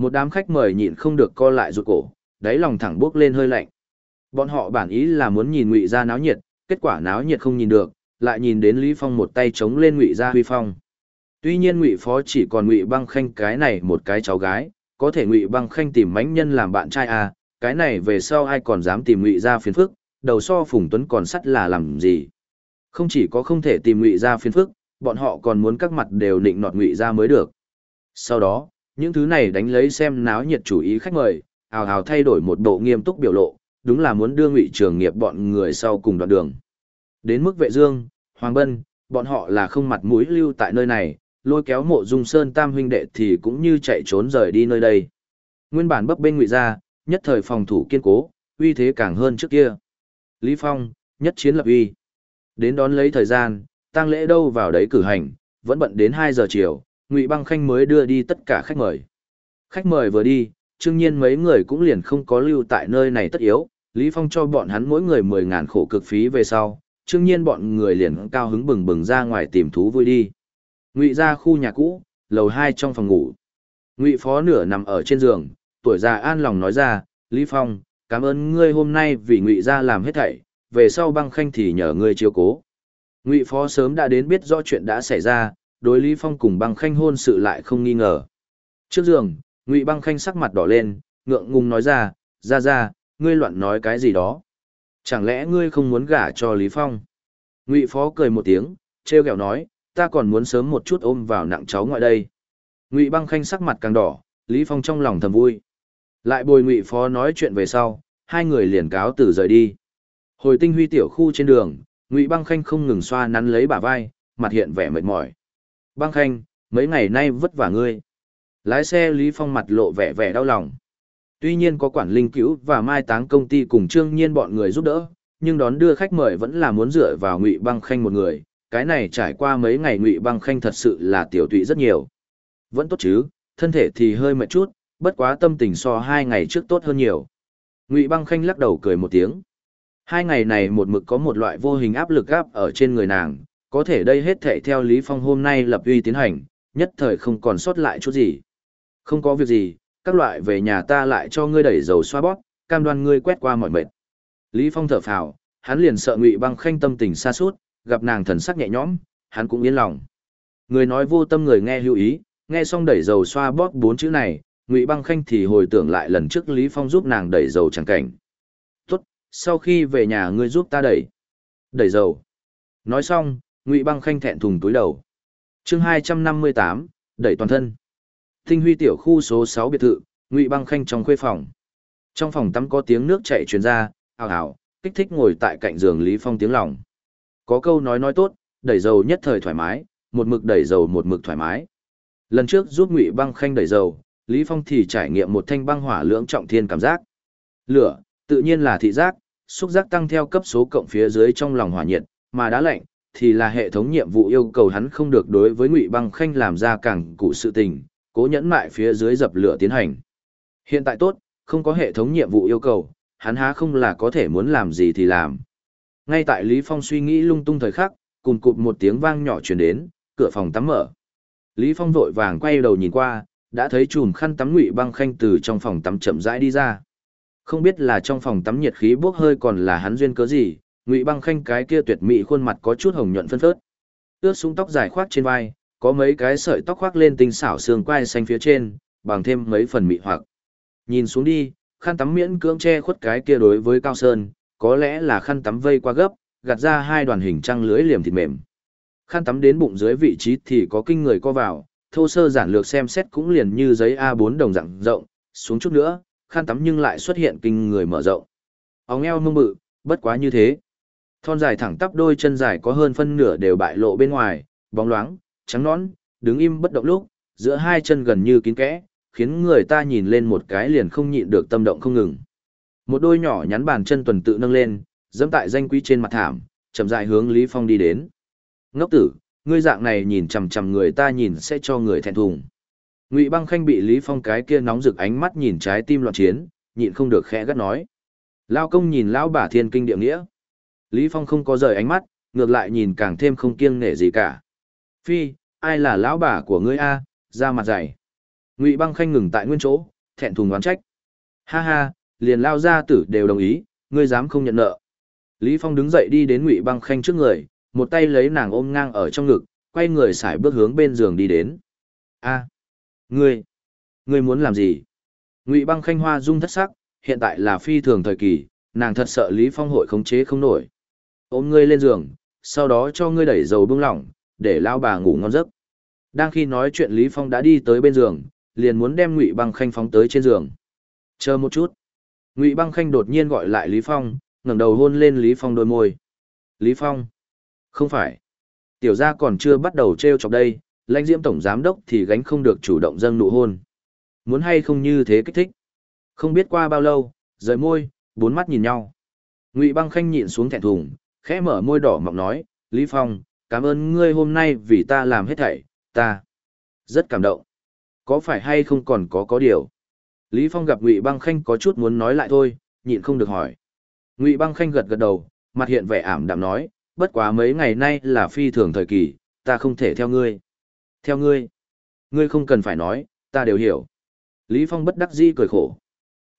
Một đám khách mời nhịn không được co lại rụt cổ, đáy lòng thẳng bước lên hơi lạnh. Bọn họ bản ý là muốn nhìn Ngụy gia náo nhiệt, kết quả náo nhiệt không nhìn được, lại nhìn đến Lý Phong một tay chống lên Ngụy gia huy phong. Tuy nhiên Ngụy phó chỉ còn Ngụy Băng Khanh cái này một cái cháu gái, có thể Ngụy Băng Khanh tìm mãnh nhân làm bạn trai à, cái này về sau ai còn dám tìm Ngụy gia phiền phức, đầu so Phùng Tuấn còn sắt là làm gì? Không chỉ có không thể tìm Ngụy gia phiền phức, bọn họ còn muốn các mặt đều định nọt Ngụy gia mới được. Sau đó, những thứ này đánh lấy xem náo nhiệt chủ ý khách mời, ào ào thay đổi một bộ nghiêm túc biểu lộ, đúng là muốn đưa ngụy trường nghiệp bọn người sau cùng đoạn đường. Đến mức vệ dương, Hoàng Bân, bọn họ là không mặt mũi lưu tại nơi này, lôi kéo mộ dung sơn tam huynh đệ thì cũng như chạy trốn rời đi nơi đây. Nguyên bản bấp bên ngụy ra, nhất thời phòng thủ kiên cố, uy thế càng hơn trước kia. Lý Phong, nhất chiến lập uy. Đến đón lấy thời gian, tang lễ đâu vào đấy cử hành, vẫn bận đến 2 giờ chiều, Ngụy Băng Khanh mới đưa đi tất cả khách mời. Khách mời vừa đi, đương nhiên mấy người cũng liền không có lưu tại nơi này tất yếu, Lý Phong cho bọn hắn mỗi người mười ngàn khổ cực phí về sau, đương nhiên bọn người liền cao hứng bừng bừng ra ngoài tìm thú vui đi. Ngụy ra khu nhà cũ, lầu hai trong phòng ngủ. Ngụy phó nửa nằm ở trên giường, tuổi già an lòng nói ra, Lý Phong, cảm ơn ngươi hôm nay vì Ngụy ra làm hết thảy, về sau băng khanh thì nhờ ngươi chiếu cố. Ngụy phó sớm đã đến biết rõ chuyện đã xảy ra, đối Lý Phong cùng băng khanh hôn sự lại không nghi ngờ. Trước giường, Ngụy băng khanh sắc mặt đỏ lên, ngượng ngùng nói ra, ra ra, ngươi loạn nói cái gì đó. Chẳng lẽ ngươi không muốn gả cho Lý Phong? Ngụy phó cười một tiếng, treo kẹo nói, ta còn muốn sớm một chút ôm vào nặng cháu ngoại đây. Ngụy băng khanh sắc mặt càng đỏ, Lý Phong trong lòng thầm vui. Lại bồi Ngụy phó nói chuyện về sau, hai người liền cáo từ rời đi. Hồi tinh huy tiểu khu trên đường, Ngụy băng khanh không ngừng xoa nắn lấy bả vai, mặt hiện vẻ mệt mỏi. Băng khanh, mấy ngày nay vất vả ngươi. Lái xe Lý Phong mặt lộ vẻ vẻ đau lòng. Tuy nhiên có quản linh cứu và mai táng công ty cùng trương nhiên bọn người giúp đỡ, nhưng đón đưa khách mời vẫn là muốn dựa vào Ngụy Băng Khanh một người, cái này trải qua mấy ngày Ngụy Băng Khanh thật sự là tiểu tụy rất nhiều. Vẫn tốt chứ, thân thể thì hơi mệt chút, bất quá tâm tình so hai ngày trước tốt hơn nhiều. Ngụy Băng Khanh lắc đầu cười một tiếng. Hai ngày này một mực có một loại vô hình áp lực áp ở trên người nàng, có thể đây hết thể theo Lý Phong hôm nay lập uy tiến hành, nhất thời không còn sót lại chút gì. Không có việc gì, các loại về nhà ta lại cho ngươi đẩy dầu xoa bóp, cam đoan ngươi quét qua mọi mệt. Lý Phong thở phào, hắn liền sợ Ngụy Băng Khanh tâm tình xa suốt, gặp nàng thần sắc nhẹ nhõm, hắn cũng yên lòng. Người nói vô tâm người nghe lưu ý, nghe xong đẩy dầu xoa bóp bốn chữ này, Ngụy Băng Khanh thì hồi tưởng lại lần trước Lý Phong giúp nàng đẩy dầu chẳng cảnh. Tốt, sau khi về nhà ngươi giúp ta đẩy. Đẩy dầu. Nói xong, Ngụy Băng Khanh thẹn thùng túi đầu. Chương 258, đẩy toàn thân. Tinh huy tiểu khu số sáu biệt thự, Ngụy Băng Khanh trong khuê phòng. Trong phòng tắm có tiếng nước chảy truyền ra, ào ào, kích thích ngồi tại cạnh giường Lý Phong tiếng lòng. Có câu nói nói tốt, đẩy dầu nhất thời thoải mái, một mực đẩy dầu một mực thoải mái. Lần trước giúp Ngụy Băng Khanh đẩy dầu, Lý Phong thì trải nghiệm một thanh băng hỏa lưỡng trọng thiên cảm giác. Lửa, tự nhiên là thị giác, xúc giác tăng theo cấp số cộng phía dưới trong lòng hỏa nhiệt, mà đá lạnh thì là hệ thống nhiệm vụ yêu cầu hắn không được đối với Ngụy Băng Khanh làm ra càng cụ sự tình, cố nhẫn mại phía dưới dập lửa tiến hành. Hiện tại tốt, không có hệ thống nhiệm vụ yêu cầu, hắn há không là có thể muốn làm gì thì làm. Ngay tại Lý Phong suy nghĩ lung tung thời khắc, cùng cụt một tiếng vang nhỏ truyền đến, cửa phòng tắm mở. Lý Phong vội vàng quay đầu nhìn qua, đã thấy chùm khăn tắm ngụy băng khanh từ trong phòng tắm chậm rãi đi ra. Không biết là trong phòng tắm nhiệt khí bốc hơi còn là hắn duyên cớ gì, ngụy băng khanh cái kia tuyệt mỹ khuôn mặt có chút hồng nhuận phân phớt. Ướt súng tóc dài khoác trên vai, có mấy cái sợi tóc khoác lên tinh xảo xương quai xanh phía trên, bằng thêm mấy phần mị hoặc. Nhìn xuống đi, khăn tắm miễn cưỡng che khuất cái kia đối với cao sơn, có lẽ là khăn tắm vây qua gấp, gạt ra hai đoàn hình trăng lưới liềm thịt mềm. Khăn tắm đến bụng dưới vị trí thì có kinh người co vào, thô sơ giản lược xem xét cũng liền như giấy A4 đồng dạng rộng, xuống chút nữa, khăn tắm nhưng lại xuất hiện kinh người mở rộng. Óng eo mông bự, bất quá như thế. Thon dài thẳng tắp đôi chân dài có hơn phân nửa đều bại lộ bên ngoài, bóng loáng, trắng nõn, đứng im bất động lúc, giữa hai chân gần như kín kẽ, khiến người ta nhìn lên một cái liền không nhịn được tâm động không ngừng. Một đôi nhỏ nhắn bàn chân tuần tự nâng lên, dẫm tại danh quý trên mặt thảm, chậm rãi hướng Lý Phong đi đến. Ngốc tử, ngươi dạng này nhìn chằm chằm người ta nhìn sẽ cho người thẹn thùng. Ngụy Băng Khanh bị Lý Phong cái kia nóng rực ánh mắt nhìn trái tim loạn chiến, nhịn không được khẽ gắt nói. Lao công nhìn lão bà thiên kinh địa nghĩa. Lý Phong không có rời ánh mắt, ngược lại nhìn càng thêm không kiêng nể gì cả. Phi, ai là lão bà của ngươi a? ra mặt dày. Ngụy Băng Khanh ngừng tại nguyên chỗ, thẹn thùng oán trách. Ha ha, liền lao gia tử đều đồng ý, ngươi dám không nhận nợ. Lý Phong đứng dậy đi đến Ngụy Băng Khanh trước người, một tay lấy nàng ôm ngang ở trong ngực, quay người xài bước hướng bên giường đi đến. A, ngươi, ngươi muốn làm gì? Ngụy Băng Khanh hoa dung thất sắc, hiện tại là phi thường thời kỳ, nàng thật sợ Lý Phong hội khống chế không nổi. Ôm ngươi lên giường, sau đó cho ngươi đẩy dầu bưng lỏng, để lao bà ngủ ngon giấc. Đang khi nói chuyện Lý Phong đã đi tới bên giường, liền muốn đem Ngụy Băng Khanh phóng tới trên giường. Chờ một chút. Ngụy Băng Khanh đột nhiên gọi lại Lý Phong, ngẩng đầu hôn lên Lý Phong đôi môi. Lý Phong. Không phải. Tiểu gia còn chưa bắt đầu treo chọc đây, lãnh diễm tổng giám đốc thì gánh không được chủ động dâng nụ hôn. Muốn hay không như thế kích thích. Không biết qua bao lâu, rời môi, bốn mắt nhìn nhau. Ngụy băng khanh nhịn xuống thẹn thùng, khẽ mở môi đỏ mọng nói, Lý Phong, cảm ơn ngươi hôm nay vì ta làm hết thảy, ta rất cảm động. Có phải hay không còn có có điều? Lý Phong gặp Ngụy băng khanh có chút muốn nói lại thôi, nhịn không được hỏi. Ngụy băng khanh gật gật đầu, mặt hiện vẻ ảm đạm nói, bất quá mấy ngày nay là phi thường thời kỳ, ta không thể theo ngươi. Theo ngươi? Ngươi không cần phải nói, ta đều hiểu. Lý Phong bất đắc dĩ cười khổ.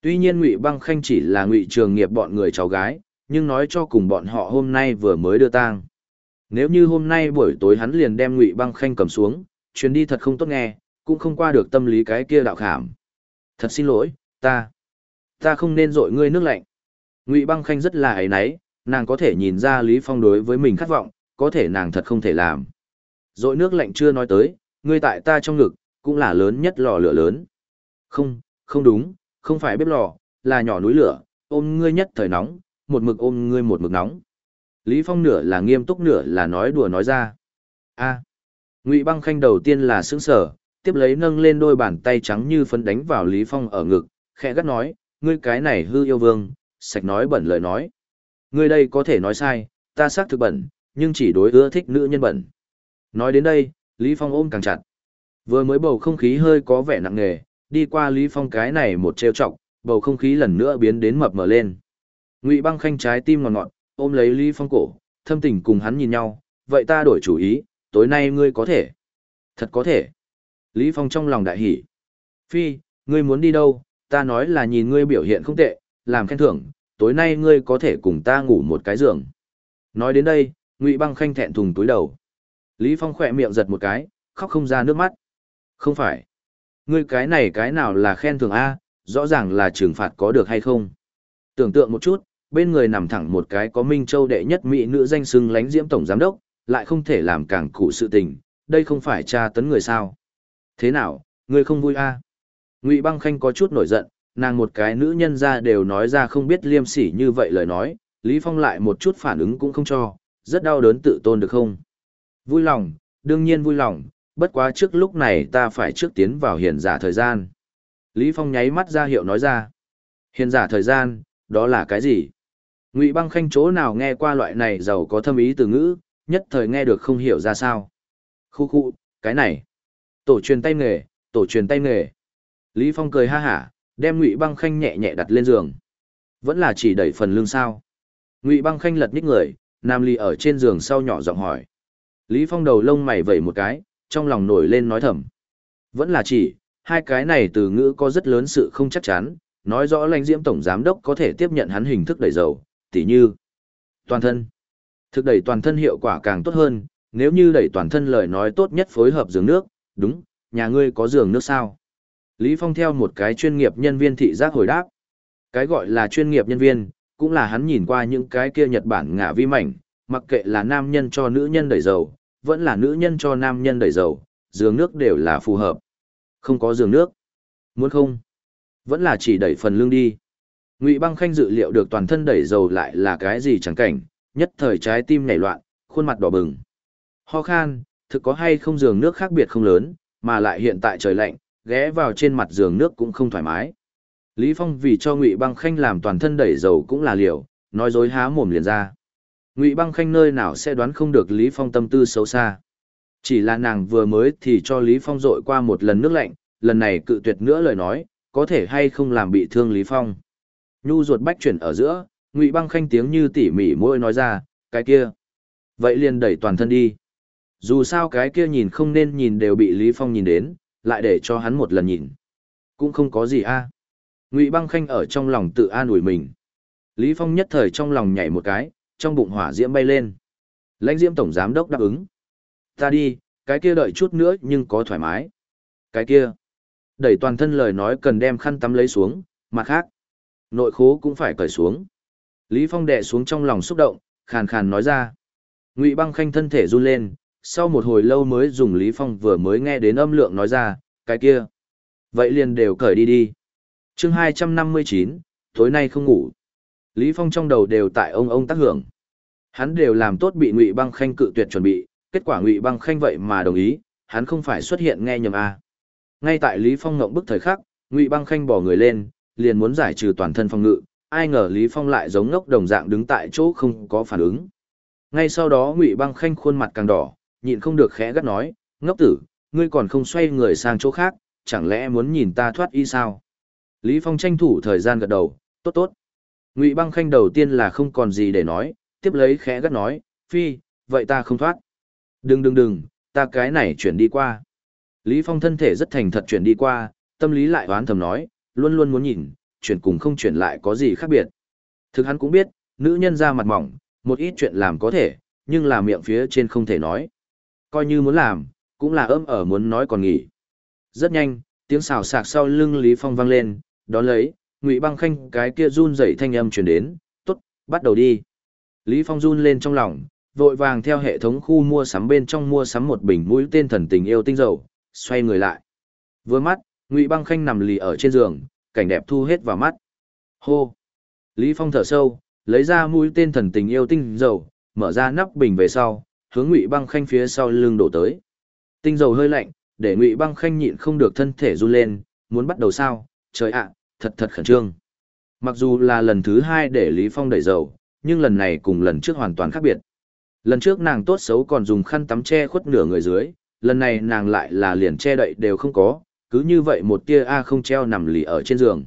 Tuy nhiên Ngụy Băng Khanh chỉ là Ngụy Trường Nghiệp bọn người cháu gái, nhưng nói cho cùng bọn họ hôm nay vừa mới đưa tang. Nếu như hôm nay buổi tối hắn liền đem Ngụy Băng Khanh cầm xuống, chuyến đi thật không tốt nghe, cũng không qua được tâm lý cái kia đạo khảm. Thật xin lỗi, ta, ta không nên dội ngươi nước lạnh. Ngụy Băng Khanh rất là ấy nấy nàng có thể nhìn ra Lý Phong đối với mình khát vọng, có thể nàng thật không thể làm. dội nước lạnh chưa nói tới, ngươi tại ta trong ngực, cũng là lớn nhất lò lửa lớn. Không, không đúng, không phải bếp lò, là nhỏ núi lửa, ôm ngươi nhất thời nóng, một mực ôm ngươi một mực nóng. Lý Phong nửa là nghiêm túc nửa là nói đùa nói ra. A. Ngụy Băng Khanh đầu tiên là sững sờ, tiếp lấy nâng lên đôi bàn tay trắng như phấn đánh vào Lý Phong ở ngực, khẽ gắt nói, ngươi cái này hư yêu vương, sạch nói bẩn lời nói. Ngươi đây có thể nói sai, ta xác thực bẩn, nhưng chỉ đối ưa thích nữ nhân bẩn. Nói đến đây, Lý Phong ôm càng chặt. Vừa mới bầu không khí hơi có vẻ nặng nề, đi qua Lý Phong cái này một trêu chọc, bầu không khí lần nữa biến đến mập mờ lên. Ngụy Băng Khanh trái tim ngọt ngọt, ôm lấy Lý Phong cổ, thâm tình cùng hắn nhìn nhau, vậy ta đổi chủ ý, tối nay ngươi có thể. Thật có thể. Lý Phong trong lòng đại hỉ. Phi, ngươi muốn đi đâu, ta nói là nhìn ngươi biểu hiện không tệ, làm khen thưởng, tối nay ngươi có thể cùng ta ngủ một cái giường. Nói đến đây, Ngụy Băng Khanh thẹn thùng túi đầu. Lý Phong khỏe miệng giật một cái, khóc không ra nước mắt. Không phải. Ngươi cái này cái nào là khen thưởng A, rõ ràng là trừng phạt có được hay không. Tưởng tượng một chút, bên người nằm thẳng một cái có Minh Châu đệ nhất mỹ nữ danh xưng lánh diễm tổng giám đốc, lại không thể làm càng cụ sự tình, đây không phải tra tấn người sao. Thế nào, ngươi không vui A? Ngụy Băng Khanh có chút nổi giận, nàng một cái nữ nhân ra đều nói ra không biết liêm sỉ như vậy lời nói, Lý Phong lại một chút phản ứng cũng không cho, rất đau đớn tự tôn được không? Vui lòng, đương nhiên vui lòng, bất quá trước lúc này ta phải trước tiến vào hiền giả thời gian. Lý Phong nháy mắt ra hiệu nói ra. Hiền giả thời gian, đó là cái gì? Ngụy băng khanh chỗ nào nghe qua loại này giàu có thâm ý từ ngữ, nhất thời nghe được không hiểu ra sao. Khu khu, cái này. Tổ truyền tay nghề, tổ truyền tay nghề. Lý Phong cười ha hả, đem Ngụy băng khanh nhẹ nhẹ đặt lên giường. Vẫn là chỉ đẩy phần lưng sao. Ngụy băng khanh lật nhích người, Nam Ly ở trên giường sau nhỏ giọng hỏi. Lý Phong đầu lông mày vẩy một cái, trong lòng nổi lên nói thầm. Vẫn là chỉ, hai cái này từ ngữ có rất lớn sự không chắc chắn, nói rõ lãnh diễm tổng giám đốc có thể tiếp nhận hắn hình thức đẩy dầu, tỉ như toàn thân. Thực đẩy toàn thân hiệu quả càng tốt hơn, nếu như đẩy toàn thân lời nói tốt nhất phối hợp giường nước, đúng, nhà ngươi có giường nước sao? Lý Phong theo một cái chuyên nghiệp nhân viên thị giác hồi đáp. Cái gọi là chuyên nghiệp nhân viên, cũng là hắn nhìn qua những cái kia Nhật Bản ngả vi mảnh, mặc kệ là nam nhân cho nữ nhân đẩy dầu, vẫn là nữ nhân cho nam nhân đẩy dầu, giường nước đều là phù hợp. Không có giường nước. Muốn không? Vẫn là chỉ đẩy phần lương đi. Ngụy Băng Khanh dự liệu được toàn thân đẩy dầu lại là cái gì chẳng cảnh, nhất thời trái tim nảy loạn, khuôn mặt đỏ bừng. Ho khan, thực có hay không giường nước khác biệt không lớn, mà lại hiện tại trời lạnh, ghé vào trên mặt giường nước cũng không thoải mái. Lý Phong vì cho Ngụy Băng Khanh làm toàn thân đẩy dầu cũng là liều, nói dối há mồm liền ra. Ngụy Băng Khanh nơi nào sẽ đoán không được Lý Phong tâm tư xấu xa. Chỉ là nàng vừa mới thì cho Lý Phong dội qua một lần nước lạnh, lần này cự tuyệt nữa lời nói, có thể hay không làm bị thương Lý Phong. Nhu ruột bách chuyển ở giữa, Ngụy Băng Khanh tiếng như tỉ mỉ môi nói ra, cái kia. Vậy liền đẩy toàn thân đi. Dù sao cái kia nhìn không nên nhìn đều bị Lý Phong nhìn đến, lại để cho hắn một lần nhìn. Cũng không có gì a. Ngụy Băng Khanh ở trong lòng tự an ủi mình. Lý Phong nhất thời trong lòng nhảy một cái, trong bụng hỏa diễm bay lên. Lãnh Diễm tổng giám đốc đáp ứng. Ta đi, cái kia đợi chút nữa nhưng có thoải mái. Cái kia, đẩy toàn thân lời nói cần đem khăn tắm lấy xuống, mặt khác, nội khố cũng phải cởi xuống. Lý Phong đè xuống trong lòng xúc động, khàn khàn nói ra. Ngụy Băng Khanh thân thể run lên, sau một hồi lâu mới dùng Lý Phong vừa mới nghe đến âm lượng nói ra, cái kia. Vậy liền đều cởi đi đi. chương 259, tối nay không ngủ. Lý Phong trong đầu đều tại ông ông tác hưởng. Hắn đều làm tốt bị Ngụy Băng Khanh cự tuyệt chuẩn bị, kết quả Ngụy Băng Khanh vậy mà đồng ý, hắn không phải xuất hiện nghe nhầm à? Ngay tại Lý Phong ngậm bức thời khắc, Ngụy Băng Khanh bỏ người lên, liền muốn giải trừ toàn thân phong ngự, ai ngờ Lý Phong lại giống ngốc đồng dạng đứng tại chỗ không có phản ứng. Ngay sau đó Ngụy Băng Khanh khuôn mặt càng đỏ, nhịn không được khẽ gắt nói, ngốc tử, ngươi còn không xoay người sang chỗ khác, chẳng lẽ muốn nhìn ta thoát y sao? Lý Phong tranh thủ thời gian gật đầu, tốt tốt. Ngụy Băng Khanh đầu tiên là không còn gì để nói, tiếp lấy khẽ gắt nói, phi, vậy ta không thoát. Đừng đừng đừng, ta cái này chuyển đi qua. Lý Phong thân thể rất thành thật chuyển đi qua, tâm lý lại oán thầm nói, luôn luôn muốn nhìn, chuyển cùng không chuyển lại có gì khác biệt. Thực hắn cũng biết, nữ nhân ra mặt mỏng, một ít chuyện làm có thể, nhưng là miệng phía trên không thể nói. Coi như muốn làm, cũng là ấm ở muốn nói còn nghỉ. Rất nhanh, tiếng xào sạc sau lưng Lý Phong vang lên, đó lấy, Ngụy Băng Khanh cái kia run rẩy thanh âm truyền đến, "Tốt, bắt đầu đi." Lý Phong run lên trong lòng, vội vàng theo hệ thống khu mua sắm bên trong mua sắm một bình mũi tên thần tình yêu tinh dầu, xoay người lại. Vừa mắt, Ngụy Băng Khanh nằm lì ở trên giường, cảnh đẹp thu hết vào mắt. Hô. Lý Phong thở sâu, lấy ra mũi tên thần tình yêu tinh dầu, mở ra nắp bình về sau, hướng Ngụy Băng Khanh phía sau lưng đổ tới. Tinh dầu hơi lạnh, để Ngụy Băng Khanh nhịn không được thân thể run lên, muốn bắt đầu sao? Trời ạ, thật thật khẩn trương. Mặc dù là lần thứ hai để Lý Phong đẩy dầu, nhưng lần này cùng lần trước hoàn toàn khác biệt. Lần trước nàng tốt xấu còn dùng khăn tắm che khuất nửa người dưới, lần này nàng lại là liền che đậy đều không có, cứ như vậy một tia A không treo nằm lì ở trên giường.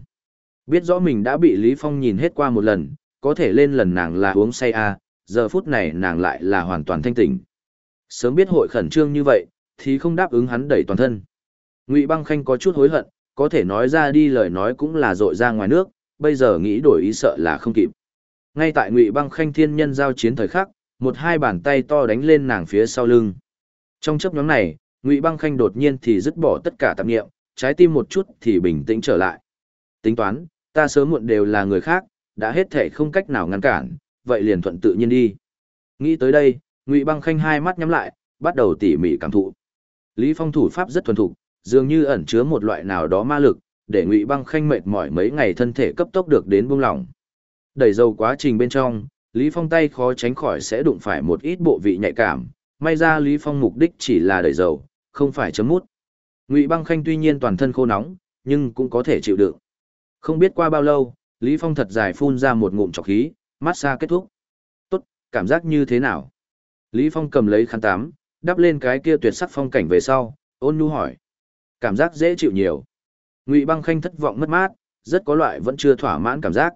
Biết rõ mình đã bị Lý Phong nhìn hết qua một lần, có thể lên lần nàng là uống say A, giờ phút này nàng lại là hoàn toàn thanh tỉnh. Sớm biết hội khẩn trương như vậy, thì không đáp ứng hắn đẩy toàn thân. Ngụy Băng Khanh có chút hối hận, có thể nói ra đi lời nói cũng là dội ra ngoài nước, bây giờ nghĩ đổi ý sợ là không kịp. Ngay tại Ngụy Băng Khanh thiên nhân giao chiến thời khắc, một hai bàn tay to đánh lên nàng phía sau lưng. Trong chấp nhóm này, Ngụy Băng Khanh đột nhiên thì dứt bỏ tất cả tạp niệm, trái tim một chút thì bình tĩnh trở lại. Tính toán, ta sớm muộn đều là người khác, đã hết thể không cách nào ngăn cản, vậy liền thuận tự nhiên đi. Nghĩ tới đây, Ngụy Băng Khanh hai mắt nhắm lại, bắt đầu tỉ mỉ cảm thụ. Lý Phong thủ pháp rất thuần thục, dường như ẩn chứa một loại nào đó ma lực, để Ngụy Băng Khanh mệt mỏi mấy ngày thân thể cấp tốc được đến buông lỏng. Đẩy dầu quá trình bên trong, Lý Phong tay khó tránh khỏi sẽ đụng phải một ít bộ vị nhạy cảm, may ra Lý Phong mục đích chỉ là đẩy dầu, không phải chấm mút. Ngụy Băng Khanh tuy nhiên toàn thân khô nóng, nhưng cũng có thể chịu đựng. Không biết qua bao lâu, Lý Phong thật dài phun ra một ngụm trọc khí, massage kết thúc. Tốt, cảm giác như thế nào? Lý Phong cầm lấy khăn tắm, đắp lên cái kia tuyệt sắc phong cảnh về sau, ôn nhu hỏi. Cảm giác dễ chịu nhiều. Ngụy Băng Khanh thất vọng mất mát, rất có loại vẫn chưa thỏa mãn cảm giác.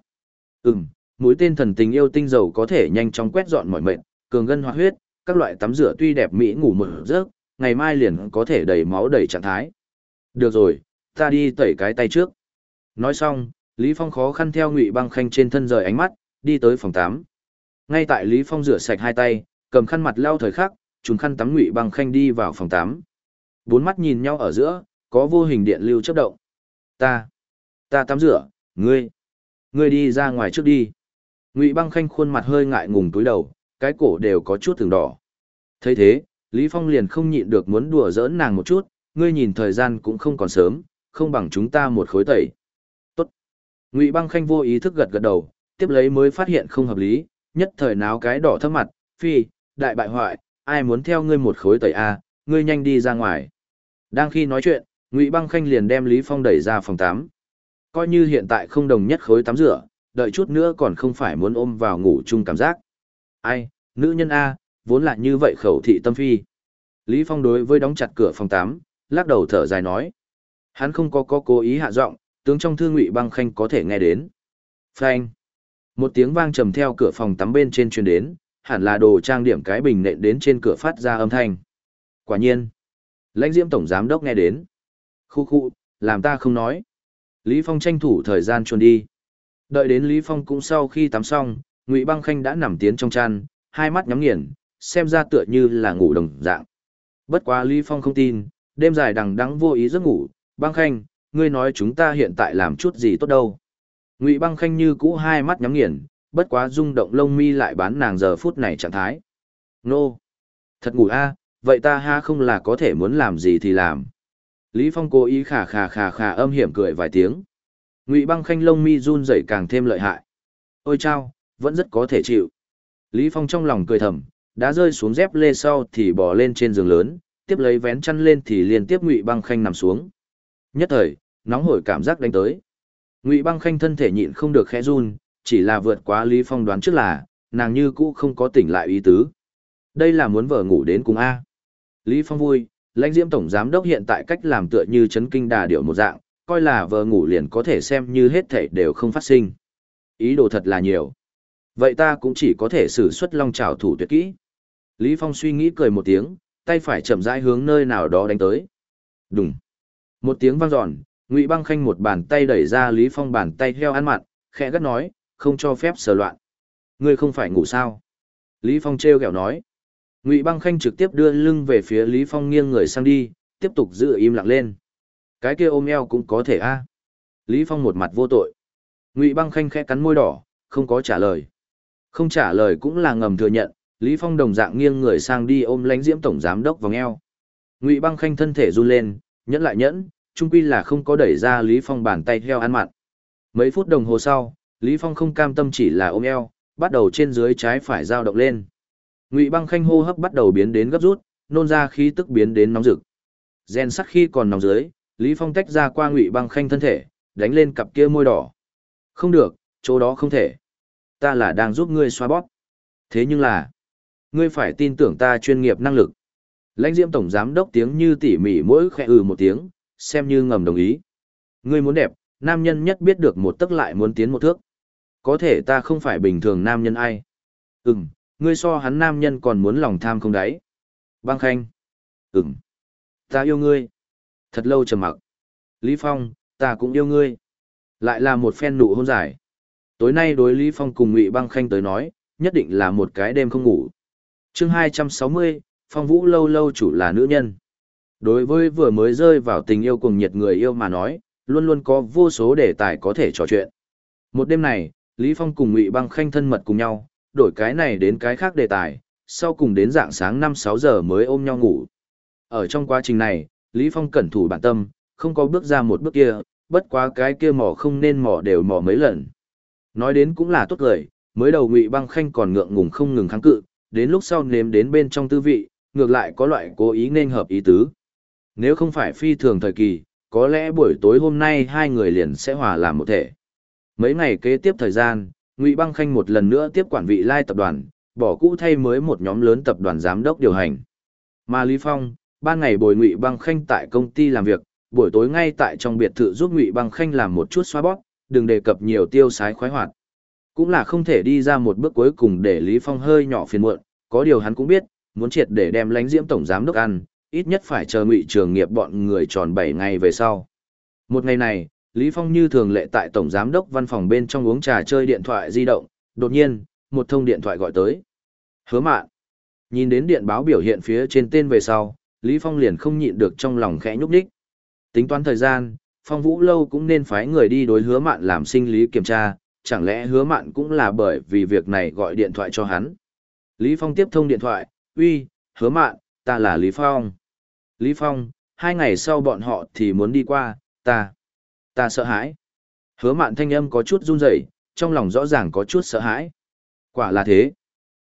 Ừm, mũi tên thần tình yêu tinh dầu có thể nhanh chóng quét dọn mọi mệnh, cường ngân hoạt huyết, các loại tắm rửa tuy đẹp mỹ ngủ mở giấc, ngày mai liền có thể đầy máu đầy trạng thái. Được rồi, ta đi tẩy cái tay trước. Nói xong, Lý Phong khó khăn theo Ngụy Băng Khanh trên thân rời ánh mắt, đi tới phòng 8. Ngay tại Lý Phong rửa sạch hai tay, cầm khăn mặt lau thời khắc, chúng khăn tắm Ngụy Băng Khanh đi vào phòng 8. Bốn mắt nhìn nhau ở giữa, có vô hình điện lưu chớp động. Ta, ta tắm rửa, ngươi, ngươi đi ra ngoài trước đi. Ngụy Băng Khanh khuôn mặt hơi ngại ngùng túi đầu, cái cổ đều có chút từng đỏ. thấy thế, Lý Phong liền không nhịn được muốn đùa giỡn nàng một chút, ngươi nhìn thời gian cũng không còn sớm, không bằng chúng ta một khối tẩy. Tốt. Ngụy Băng Khanh vô ý thức gật gật đầu, tiếp lấy mới phát hiện không hợp lý, nhất thời náo cái đỏ thấp mặt, phi, đại bại hoại, ai muốn theo ngươi một khối tẩy a, ngươi nhanh đi ra ngoài. Đang khi nói chuyện, Ngụy Băng Khanh liền đem Lý Phong đẩy ra phòng tắm. Coi như hiện tại không đồng nhất khối tắm rửa, đợi chút nữa còn không phải muốn ôm vào ngủ chung cảm giác. Ai, nữ nhân A, vốn là như vậy khẩu thị tâm phi. Lý Phong đối với đóng chặt cửa phòng 8, lắc đầu thở dài nói. Hắn không có có cố ý hạ giọng, tướng trong thư ngụy băng khanh có thể nghe đến. Phanh. Một tiếng vang trầm theo cửa phòng tắm bên trên truyền đến, hẳn là đồ trang điểm cái bình nện đến trên cửa phát ra âm thanh. Quả nhiên. Lãnh diễm tổng giám đốc nghe đến. Khu khu, làm ta không nói. Lý Phong tranh thủ thời gian chuồn đi. Đợi đến Lý Phong cũng sau khi tắm xong, Ngụy Băng Khanh đã nằm tiến trong chăn, hai mắt nhắm nghiền, xem ra tựa như là ngủ đồng dạng. Bất quá Lý Phong không tin, đêm dài đằng đẵng vô ý giấc ngủ, Băng Khanh, ngươi nói chúng ta hiện tại làm chút gì tốt đâu. Ngụy Băng Khanh như cũ hai mắt nhắm nghiền, bất quá rung động lông mi lại bán nàng giờ phút này trạng thái. Nô! Thật ngủ a, vậy ta ha không là có thể muốn làm gì thì làm. Lý Phong cố ý khà khà khà khà âm hiểm cười vài tiếng. Ngụy Băng Khanh lông mi run rẩy càng thêm lợi hại. Ôi chao, vẫn rất có thể chịu. Lý Phong trong lòng cười thầm, đã rơi xuống dép lê sau thì bò lên trên giường lớn, tiếp lấy vén chăn lên thì liên tiếp Ngụy Băng Khanh nằm xuống. Nhất thời, nóng hổi cảm giác đánh tới. Ngụy Băng Khanh thân thể nhịn không được khẽ run, chỉ là vượt quá Lý Phong đoán trước là, nàng như cũ không có tỉnh lại ý tứ. Đây là muốn vợ ngủ đến cùng a. Lý Phong vui, lãnh diễm tổng giám đốc hiện tại cách làm tựa như chấn kinh đà điệu một dạng, coi là vợ ngủ liền có thể xem như hết thảy đều không phát sinh. Ý đồ thật là nhiều. Vậy ta cũng chỉ có thể sử xuất long trào thủ tuyệt kỹ. Lý Phong suy nghĩ cười một tiếng, tay phải chậm rãi hướng nơi nào đó đánh tới. Đùng. Một tiếng vang dọn, Ngụy Băng Khanh một bàn tay đẩy ra Lý Phong bàn tay heo ăn mặn, khẽ gắt nói, không cho phép sờ loạn. Ngươi không phải ngủ sao? Lý Phong treo ghẹo nói. Ngụy Băng Khanh trực tiếp đưa lưng về phía Lý Phong nghiêng người sang đi, tiếp tục giữ im lặng lên. Cái kia ôm eo cũng có thể a. Lý Phong một mặt vô tội. Ngụy Băng Khanh khẽ cắn môi đỏ, không có trả lời. Không trả lời cũng là ngầm thừa nhận, Lý Phong đồng dạng nghiêng người sang đi ôm lãnh diễm tổng giám đốc vòng eo. Ngụy Băng Khanh thân thể run lên, nhẫn lại nhẫn, trung quy là không có đẩy ra Lý Phong bàn tay heo ăn mặn. Mấy phút đồng hồ sau, Lý Phong không cam tâm chỉ là ôm eo, bắt đầu trên dưới trái phải dao động lên. Ngụy Băng Khanh hô hấp bắt đầu biến đến gấp rút, nôn ra khí tức biến đến nóng rực. Gen sắc khi còn nóng dưới, Lý Phong tách ra qua Ngụy Băng Khanh thân thể, đánh lên cặp kia môi đỏ. Không được, chỗ đó không thể. Ta là đang giúp ngươi xoa bóp. Thế nhưng là, ngươi phải tin tưởng ta chuyên nghiệp năng lực. Lãnh Diễm tổng giám đốc tiếng như tỉ mỉ mỗi khẽ ừ một tiếng, xem như ngầm đồng ý. Ngươi muốn đẹp, nam nhân nhất biết được một tức lại muốn tiến một thước. Có thể ta không phải bình thường nam nhân ai. Ừm, ngươi so hắn nam nhân còn muốn lòng tham không đáy. Băng Khanh. Ừm. Ta yêu ngươi. Thật lâu trầm mặc. Lý Phong, ta cũng yêu ngươi. Lại là một phen nụ hôn giải. Tối nay đối Lý Phong cùng Ngụy Băng Khanh tới nói, nhất định là một cái đêm không ngủ. Chương 260, Phong Vũ lâu lâu chủ là nữ nhân. Đối với vừa mới rơi vào tình yêu cùng nhiệt người yêu mà nói, luôn luôn có vô số đề tài có thể trò chuyện. Một đêm này, Lý Phong cùng Ngụy Băng Khanh thân mật cùng nhau, đổi cái này đến cái khác đề tài, sau cùng đến dạng sáng 5-6 giờ mới ôm nhau ngủ. Ở trong quá trình này, Lý Phong cẩn thủ bản tâm, không có bước ra một bước kia, bất quá cái kia mò không nên mò đều mò mấy lần. Nói đến cũng là tốt lời, Mới đầu Ngụy Băng Khanh còn ngượng ngùng không ngừng kháng cự, đến lúc sau nếm đến bên trong tư vị, ngược lại có loại cố ý nên hợp ý tứ. Nếu không phải phi thường thời kỳ, có lẽ buổi tối hôm nay hai người liền sẽ hòa làm một thể. Mấy ngày kế tiếp thời gian, Ngụy Băng Khanh một lần nữa tiếp quản vị lai tập đoàn, bỏ cũ thay mới một nhóm lớn tập đoàn giám đốc điều hành. Mà Lý Phong, ban ngày bồi Ngụy Băng Khanh tại công ty làm việc, buổi tối ngay tại trong biệt thự giúp Ngụy Băng Khanh làm một chút xoa bóp, đừng đề cập nhiều tiêu sái khoái hoạt. Cũng là không thể đi ra một bước cuối cùng để Lý Phong hơi nhỏ phiền muộn, có điều hắn cũng biết, muốn triệt để đem lãnh diễm tổng giám đốc ăn, ít nhất phải chờ Ngụy Trường Nghiệp bọn người tròn 7 ngày về sau. Một ngày này, Lý Phong như thường lệ tại tổng giám đốc văn phòng bên trong uống trà chơi điện thoại di động, đột nhiên, một thông điện thoại gọi tới. Hứa mạn. Nhìn đến điện báo biểu hiện phía trên tên về sau, Lý Phong liền không nhịn được trong lòng khẽ nhúc đích. Tính toán thời gian, Phong Vũ Lâu cũng nên phái người đi đối hứa mạn làm sinh lý kiểm tra, chẳng lẽ hứa mạn cũng là bởi vì việc này gọi điện thoại cho hắn. Lý Phong tiếp thông điện thoại, uy, hứa mạn, ta là Lý Phong. Lý Phong, hai ngày sau bọn họ thì muốn đi qua, ta, ta sợ hãi. Hứa mạn thanh âm có chút run rẩy, trong lòng rõ ràng có chút sợ hãi. Quả là thế.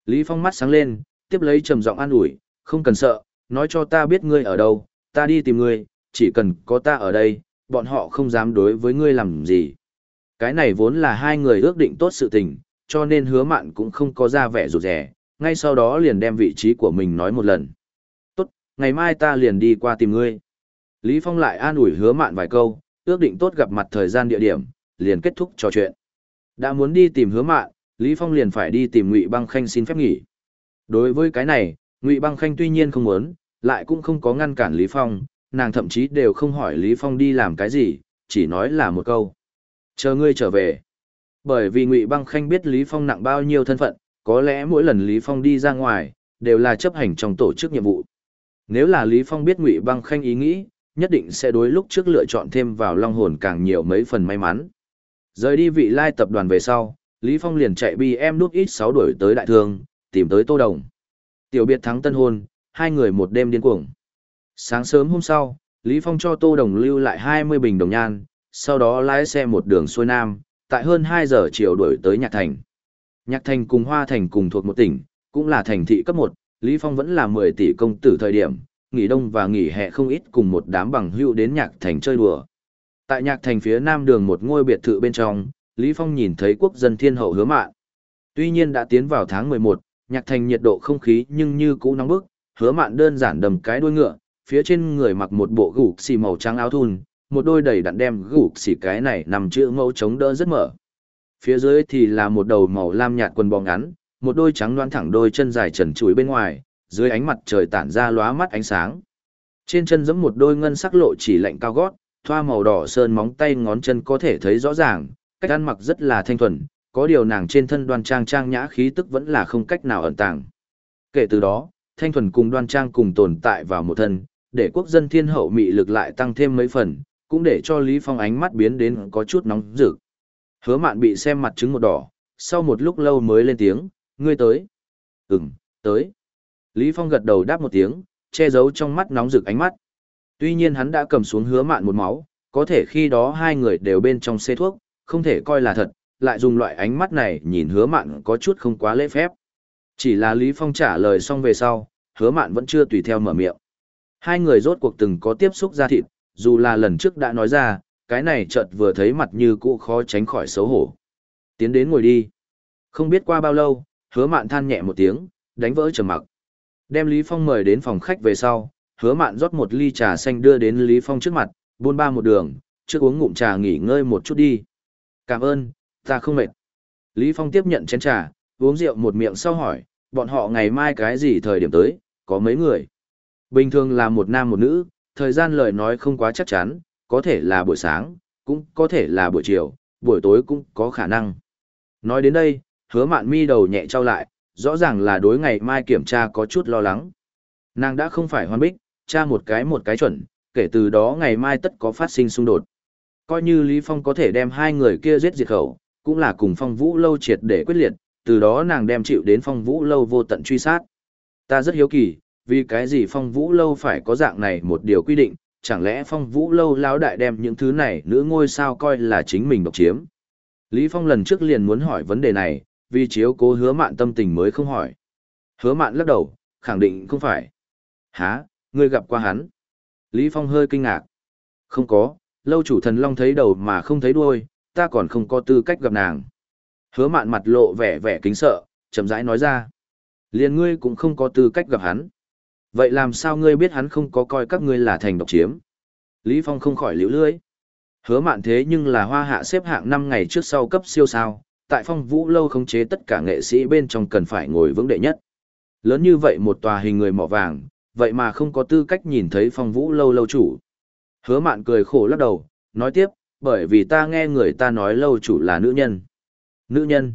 Lý Phong mắt sáng lên, tiếp lấy trầm giọng an ủi, không cần sợ, nói cho ta biết ngươi ở đâu, ta đi tìm ngươi, chỉ cần có ta ở đây, bọn họ không dám đối với ngươi làm gì. Cái này vốn là hai người ước định tốt sự tình, cho nên hứa mạn cũng không có ra vẻ rụt rẻ, ngay sau đó liền đem vị trí của mình nói một lần. Tốt, ngày mai ta liền đi qua tìm ngươi. Lý Phong lại an ủi hứa mạn vài câu, ước định tốt gặp mặt thời gian địa điểm, liền kết thúc trò chuyện. Đã muốn đi tìm hứa mạn, Lý Phong liền phải đi tìm Ngụy Băng Khanh xin phép nghỉ. Đối với cái này, Ngụy Băng Khanh tuy nhiên không muốn, lại cũng không có ngăn cản Lý Phong, nàng thậm chí đều không hỏi Lý Phong đi làm cái gì, chỉ nói là một câu. Chờ ngươi trở về. Bởi vì Ngụy Băng Khanh biết Lý Phong nặng bao nhiêu thân phận, có lẽ mỗi lần Lý Phong đi ra ngoài, đều là chấp hành trong tổ chức nhiệm vụ. Nếu là Lý Phong biết Ngụy Băng Khanh ý nghĩ, nhất định sẽ đối lúc trước lựa chọn thêm vào long hồn càng nhiều mấy phần may mắn. Rời đi vị lai tập đoàn về sau, Lý Phong liền chạy bi em nút ít 6 đuổi tới đại thương, tìm tới Tô Đồng. Tiểu biệt thắng tân hôn, hai người một đêm điên cuồng. Sáng sớm hôm sau, Lý Phong cho Tô Đồng lưu lại 20 bình đồng nhan, sau đó lái xe một đường xuôi nam, tại hơn 2 giờ chiều đuổi tới Nhạc Thành. Nhạc Thành cùng Hoa Thành cùng thuộc một tỉnh, cũng là thành thị cấp 1, Lý Phong vẫn là 10 tỷ công tử thời điểm, nghỉ đông và nghỉ hè không ít cùng một đám bằng hữu đến Nhạc Thành chơi đùa. Tại Nhạc Thành phía nam đường một ngôi biệt thự bên trong, Lý Phong nhìn thấy quốc dân thiên hậu hứa mạn. Tuy nhiên đã tiến vào tháng 11, Nhạc Thành nhiệt độ không khí nhưng như cũ nóng bức, hứa mạn đơn giản đầm cái đuôi ngựa, phía trên người mặc một bộ gủ xì màu trắng áo thun, một đôi đầy đặn đem gủ xì cái này nằm chữ mẫu chống đỡ rất mở. Phía dưới thì là một đầu màu lam nhạt quần bò ngắn, một đôi trắng loan thẳng đôi chân dài trần trụi bên ngoài, dưới ánh mặt trời tản ra lóa mắt ánh sáng. Trên chân giẫm một đôi ngân sắc lộ chỉ lạnh cao gót, thoa màu đỏ sơn móng tay ngón chân có thể thấy rõ ràng, cách ăn mặc rất là thanh thuần, có điều nàng trên thân đoan trang trang nhã khí tức vẫn là không cách nào ẩn tàng. Kể từ đó, thanh thuần cùng đoan trang cùng tồn tại vào một thân, để quốc dân thiên hậu mị lực lại tăng thêm mấy phần, cũng để cho Lý Phong ánh mắt biến đến có chút nóng rực. Hứa mạn bị xem mặt trứng một đỏ, sau một lúc lâu mới lên tiếng, ngươi tới. Ừm, tới. Lý Phong gật đầu đáp một tiếng, che giấu trong mắt nóng rực ánh mắt. Tuy nhiên hắn đã cầm xuống hứa mạn một máu, có thể khi đó hai người đều bên trong xe thuốc, không thể coi là thật, lại dùng loại ánh mắt này nhìn hứa mạn có chút không quá lễ phép. Chỉ là Lý Phong trả lời xong về sau, hứa mạn vẫn chưa tùy theo mở miệng. Hai người rốt cuộc từng có tiếp xúc ra thịt, dù là lần trước đã nói ra, cái này chợt vừa thấy mặt như cũ khó tránh khỏi xấu hổ. Tiến đến ngồi đi. Không biết qua bao lâu, hứa mạn than nhẹ một tiếng, đánh vỡ trầm mặc. Đem Lý Phong mời đến phòng khách về sau, hứa mạn rót một ly trà xanh đưa đến Lý Phong trước mặt, buôn ba một đường, trước uống ngụm trà nghỉ ngơi một chút đi. Cảm ơn, ta không mệt. Lý Phong tiếp nhận chén trà, uống rượu một miệng sau hỏi, bọn họ ngày mai cái gì thời điểm tới, có mấy người. Bình thường là một nam một nữ, thời gian lời nói không quá chắc chắn, có thể là buổi sáng, cũng có thể là buổi chiều, buổi tối cũng có khả năng. Nói đến đây, hứa mạn mi đầu nhẹ trao lại, rõ ràng là đối ngày mai kiểm tra có chút lo lắng. Nàng đã không phải hoan bích, tra một cái một cái chuẩn, kể từ đó ngày mai tất có phát sinh xung đột. Coi như Lý Phong có thể đem hai người kia giết diệt khẩu, cũng là cùng phong vũ lâu triệt để quyết liệt, từ đó nàng đem chịu đến phong vũ lâu vô tận truy sát. Ta rất hiếu kỳ, vì cái gì phong vũ lâu phải có dạng này một điều quy định, chẳng lẽ phong vũ lâu lão đại đem những thứ này nữ ngôi sao coi là chính mình độc chiếm. Lý Phong lần trước liền muốn hỏi vấn đề này, vì chiếu cố hứa mạn tâm tình mới không hỏi. Hứa mạn lắc đầu, khẳng định không phải. Hả, ngươi gặp qua hắn. Lý Phong hơi kinh ngạc. Không có, lâu chủ thần long thấy đầu mà không thấy đuôi, ta còn không có tư cách gặp nàng. Hứa mạn mặt lộ vẻ vẻ kính sợ, chậm rãi nói ra. Liền ngươi cũng không có tư cách gặp hắn. Vậy làm sao ngươi biết hắn không có coi các ngươi là thành độc chiếm? Lý Phong không khỏi liễu lưỡi. Hứa mạn thế nhưng là hoa hạ xếp hạng 5 ngày trước sau cấp siêu sao, tại phong vũ lâu khống chế tất cả nghệ sĩ bên trong cần phải ngồi vững đệ nhất. Lớn như vậy một tòa hình người mỏ vàng, vậy mà không có tư cách nhìn thấy phong vũ lâu lâu chủ. Hứa mạn cười khổ lắc đầu, nói tiếp, bởi vì ta nghe người ta nói lâu chủ là nữ nhân. Nữ nhân.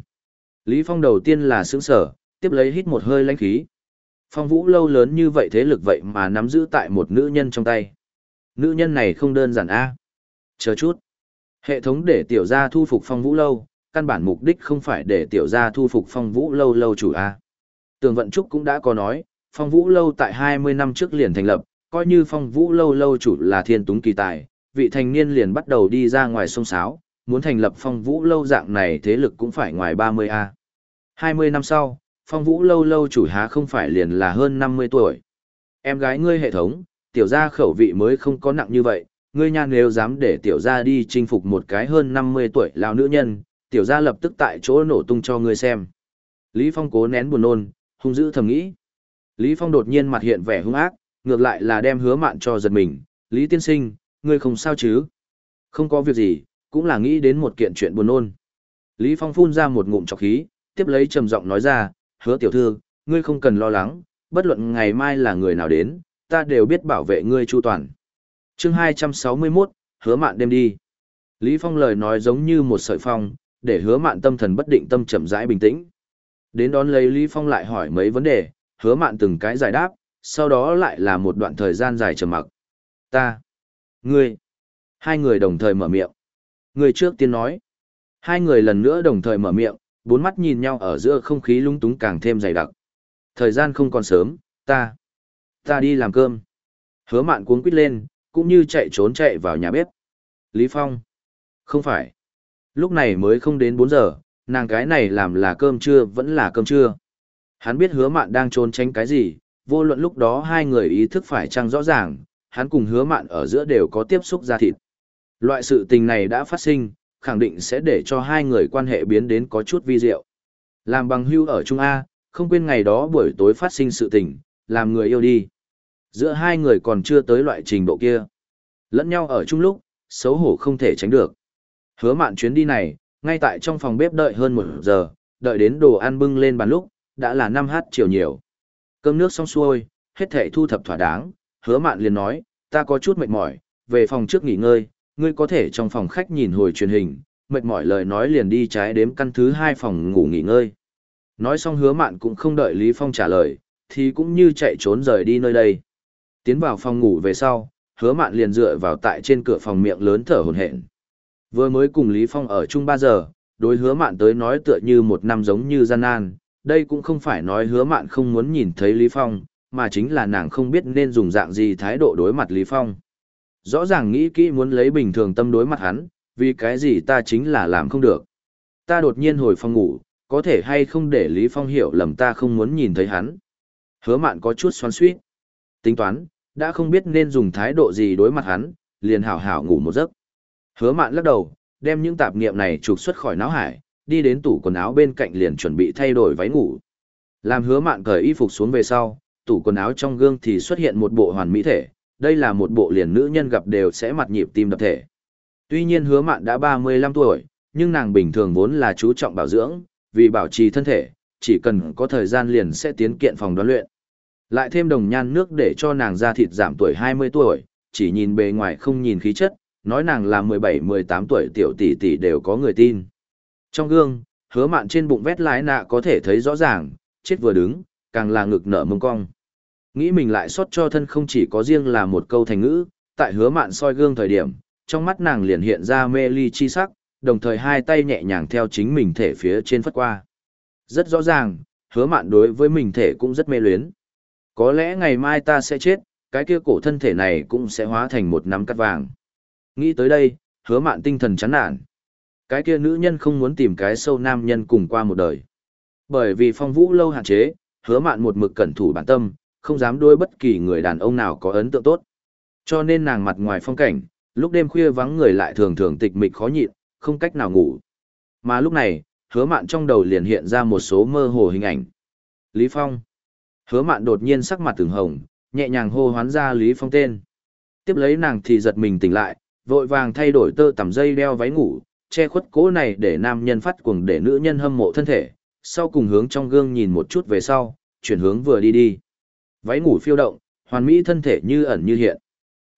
Lý Phong đầu tiên là sướng sở, tiếp lấy hít một hơi lãnh khí. Phong vũ lâu lớn như vậy thế lực vậy mà nắm giữ tại một nữ nhân trong tay. Nữ nhân này không đơn giản a. Chờ chút. Hệ thống để tiểu gia thu phục phong vũ lâu, căn bản mục đích không phải để tiểu gia thu phục phong vũ lâu lâu chủ a. Tường Vận Trúc cũng đã có nói, phong vũ lâu tại 20 năm trước liền thành lập, coi như phong vũ lâu lâu chủ là thiên túng kỳ tài, vị thành niên liền bắt đầu đi ra ngoài sông sáo, muốn thành lập phong vũ lâu dạng này thế lực cũng phải ngoài 30A. 20 năm sau, phong vũ lâu lâu chủ há không phải liền là hơn 50 tuổi. Em gái ngươi hệ thống, tiểu gia khẩu vị mới không có nặng như vậy, ngươi nhan nếu dám để tiểu gia đi chinh phục một cái hơn 50 tuổi lão nữ nhân, tiểu gia lập tức tại chỗ nổ tung cho ngươi xem. Lý Phong cố nén buồn nôn, hung dữ thầm nghĩ. Lý Phong đột nhiên mặt hiện vẻ hung ác, ngược lại là đem hứa mạn cho giật mình. Lý tiên sinh, ngươi không sao chứ? Không có việc gì, cũng là nghĩ đến một kiện chuyện buồn nôn. Lý Phong phun ra một ngụm trọc khí, tiếp lấy trầm giọng nói ra, hứa tiểu thư, ngươi không cần lo lắng, bất luận ngày mai là người nào đến, ta đều biết bảo vệ ngươi chu toàn. Chương 261, hứa mạn đêm đi. Lý Phong lời nói giống như một sợi phong, để hứa mạn tâm thần bất định tâm chậm rãi bình tĩnh. Đến đón lấy Lý Phong lại hỏi mấy vấn đề, hứa mạn từng cái giải đáp, sau đó lại là một đoạn thời gian dài trầm mặc. Ta, ngươi, hai người đồng thời mở miệng. Người trước tiên nói. Hai người lần nữa đồng thời mở miệng, bốn mắt nhìn nhau ở giữa không khí lung túng càng thêm dày đặc. Thời gian không còn sớm, ta, ta đi làm cơm. Hứa mạn cuống quýt lên, cũng như chạy trốn chạy vào nhà bếp. Lý Phong. Không phải. Lúc này mới không đến 4 giờ, nàng cái này làm là cơm trưa vẫn là cơm trưa. Hắn biết hứa mạn đang trốn tránh cái gì, vô luận lúc đó hai người ý thức phải chăng rõ ràng, hắn cùng hứa mạn ở giữa đều có tiếp xúc ra thịt. Loại sự tình này đã phát sinh, khẳng định sẽ để cho hai người quan hệ biến đến có chút vi diệu. Làm bằng hưu ở Trung A, không quên ngày đó buổi tối phát sinh sự tình, làm người yêu đi. Giữa hai người còn chưa tới loại trình độ kia. Lẫn nhau ở chung lúc, xấu hổ không thể tránh được. Hứa mạn chuyến đi này, ngay tại trong phòng bếp đợi hơn một giờ, đợi đến đồ ăn bưng lên bàn lúc, đã là 5 h chiều nhiều. Cơm nước xong xuôi, hết thể thu thập thỏa đáng, hứa mạn liền nói, ta có chút mệt mỏi, về phòng trước nghỉ ngơi, ngươi có thể trong phòng khách nhìn hồi truyền hình, mệt mỏi lời nói liền đi trái đếm căn thứ hai phòng ngủ nghỉ ngơi. Nói xong hứa mạn cũng không đợi Lý Phong trả lời, thì cũng như chạy trốn rời đi nơi đây. Tiến vào phòng ngủ về sau, hứa mạn liền dựa vào tại trên cửa phòng miệng lớn thở hổn hển. Vừa mới cùng Lý Phong ở chung 3 giờ, đối hứa mạn tới nói tựa như một năm giống như gian nan, đây cũng không phải nói hứa mạn không muốn nhìn thấy Lý Phong, mà chính là nàng không biết nên dùng dạng gì thái độ đối mặt Lý Phong. Rõ ràng nghĩ kỹ muốn lấy bình thường tâm đối mặt hắn, vì cái gì ta chính là làm không được. Ta đột nhiên hồi phòng ngủ, có thể hay không để Lý Phong hiểu lầm ta không muốn nhìn thấy hắn. Hứa mạn có chút xoắn suýt. Tính toán, đã không biết nên dùng thái độ gì đối mặt hắn, liền hảo hảo ngủ một giấc. Hứa mạn lắc đầu, đem những tạp niệm này trục xuất khỏi não hải, đi đến tủ quần áo bên cạnh liền chuẩn bị thay đổi váy ngủ. Làm hứa mạn cởi y phục xuống về sau, tủ quần áo trong gương thì xuất hiện một bộ hoàn mỹ thể, đây là một bộ liền nữ nhân gặp đều sẽ mặt nhịp tim đập thể. Tuy nhiên hứa mạn đã 35 tuổi, nhưng nàng bình thường vốn là chú trọng bảo dưỡng, vì bảo trì thân thể, chỉ cần có thời gian liền sẽ tiến kiện phòng đoán luyện. Lại thêm đồng nhan nước để cho nàng da thịt giảm tuổi 20 tuổi, chỉ nhìn bề ngoài không nhìn khí chất, nói nàng là 17-18 tuổi tiểu tỷ tỷ đều có người tin. Trong gương, hứa mạn trên bụng vét lái nạ có thể thấy rõ ràng, chết vừa đứng, càng là ngực nở mông cong. Nghĩ mình lại xót cho thân không chỉ có riêng là một câu thành ngữ, tại hứa mạn soi gương thời điểm, trong mắt nàng liền hiện ra mê ly chi sắc, đồng thời hai tay nhẹ nhàng theo chính mình thể phía trên phất qua. Rất rõ ràng, hứa mạn đối với mình thể cũng rất mê luyến. Có lẽ ngày mai ta sẽ chết, cái kia cổ thân thể này cũng sẽ hóa thành một nắm cắt vàng. Nghĩ tới đây, hứa mạn tinh thần chán nản. Cái kia nữ nhân không muốn tìm cái sâu nam nhân cùng qua một đời. Bởi vì phong vũ lâu hạn chế, hứa mạn một mực cẩn thủ bản tâm, không dám đối bất kỳ người đàn ông nào có ấn tượng tốt. Cho nên nàng mặt ngoài phong cảnh, lúc đêm khuya vắng người lại thường thường tịch mịch khó nhịn, không cách nào ngủ. Mà lúc này, hứa mạn trong đầu liền hiện ra một số mơ hồ hình ảnh. Lý Phong. Hứa mạn đột nhiên sắc mặt từng hồng, nhẹ nhàng hô hoán ra Lý Phong tên. Tiếp lấy nàng thì giật mình tỉnh lại, vội vàng thay đổi tơ tằm dây đeo váy ngủ, che khuất cố này để nam nhân phát cuồng để nữ nhân hâm mộ thân thể, sau cùng hướng trong gương nhìn một chút về sau, chuyển hướng vừa đi đi. Váy ngủ phiêu động, hoàn mỹ thân thể như ẩn như hiện.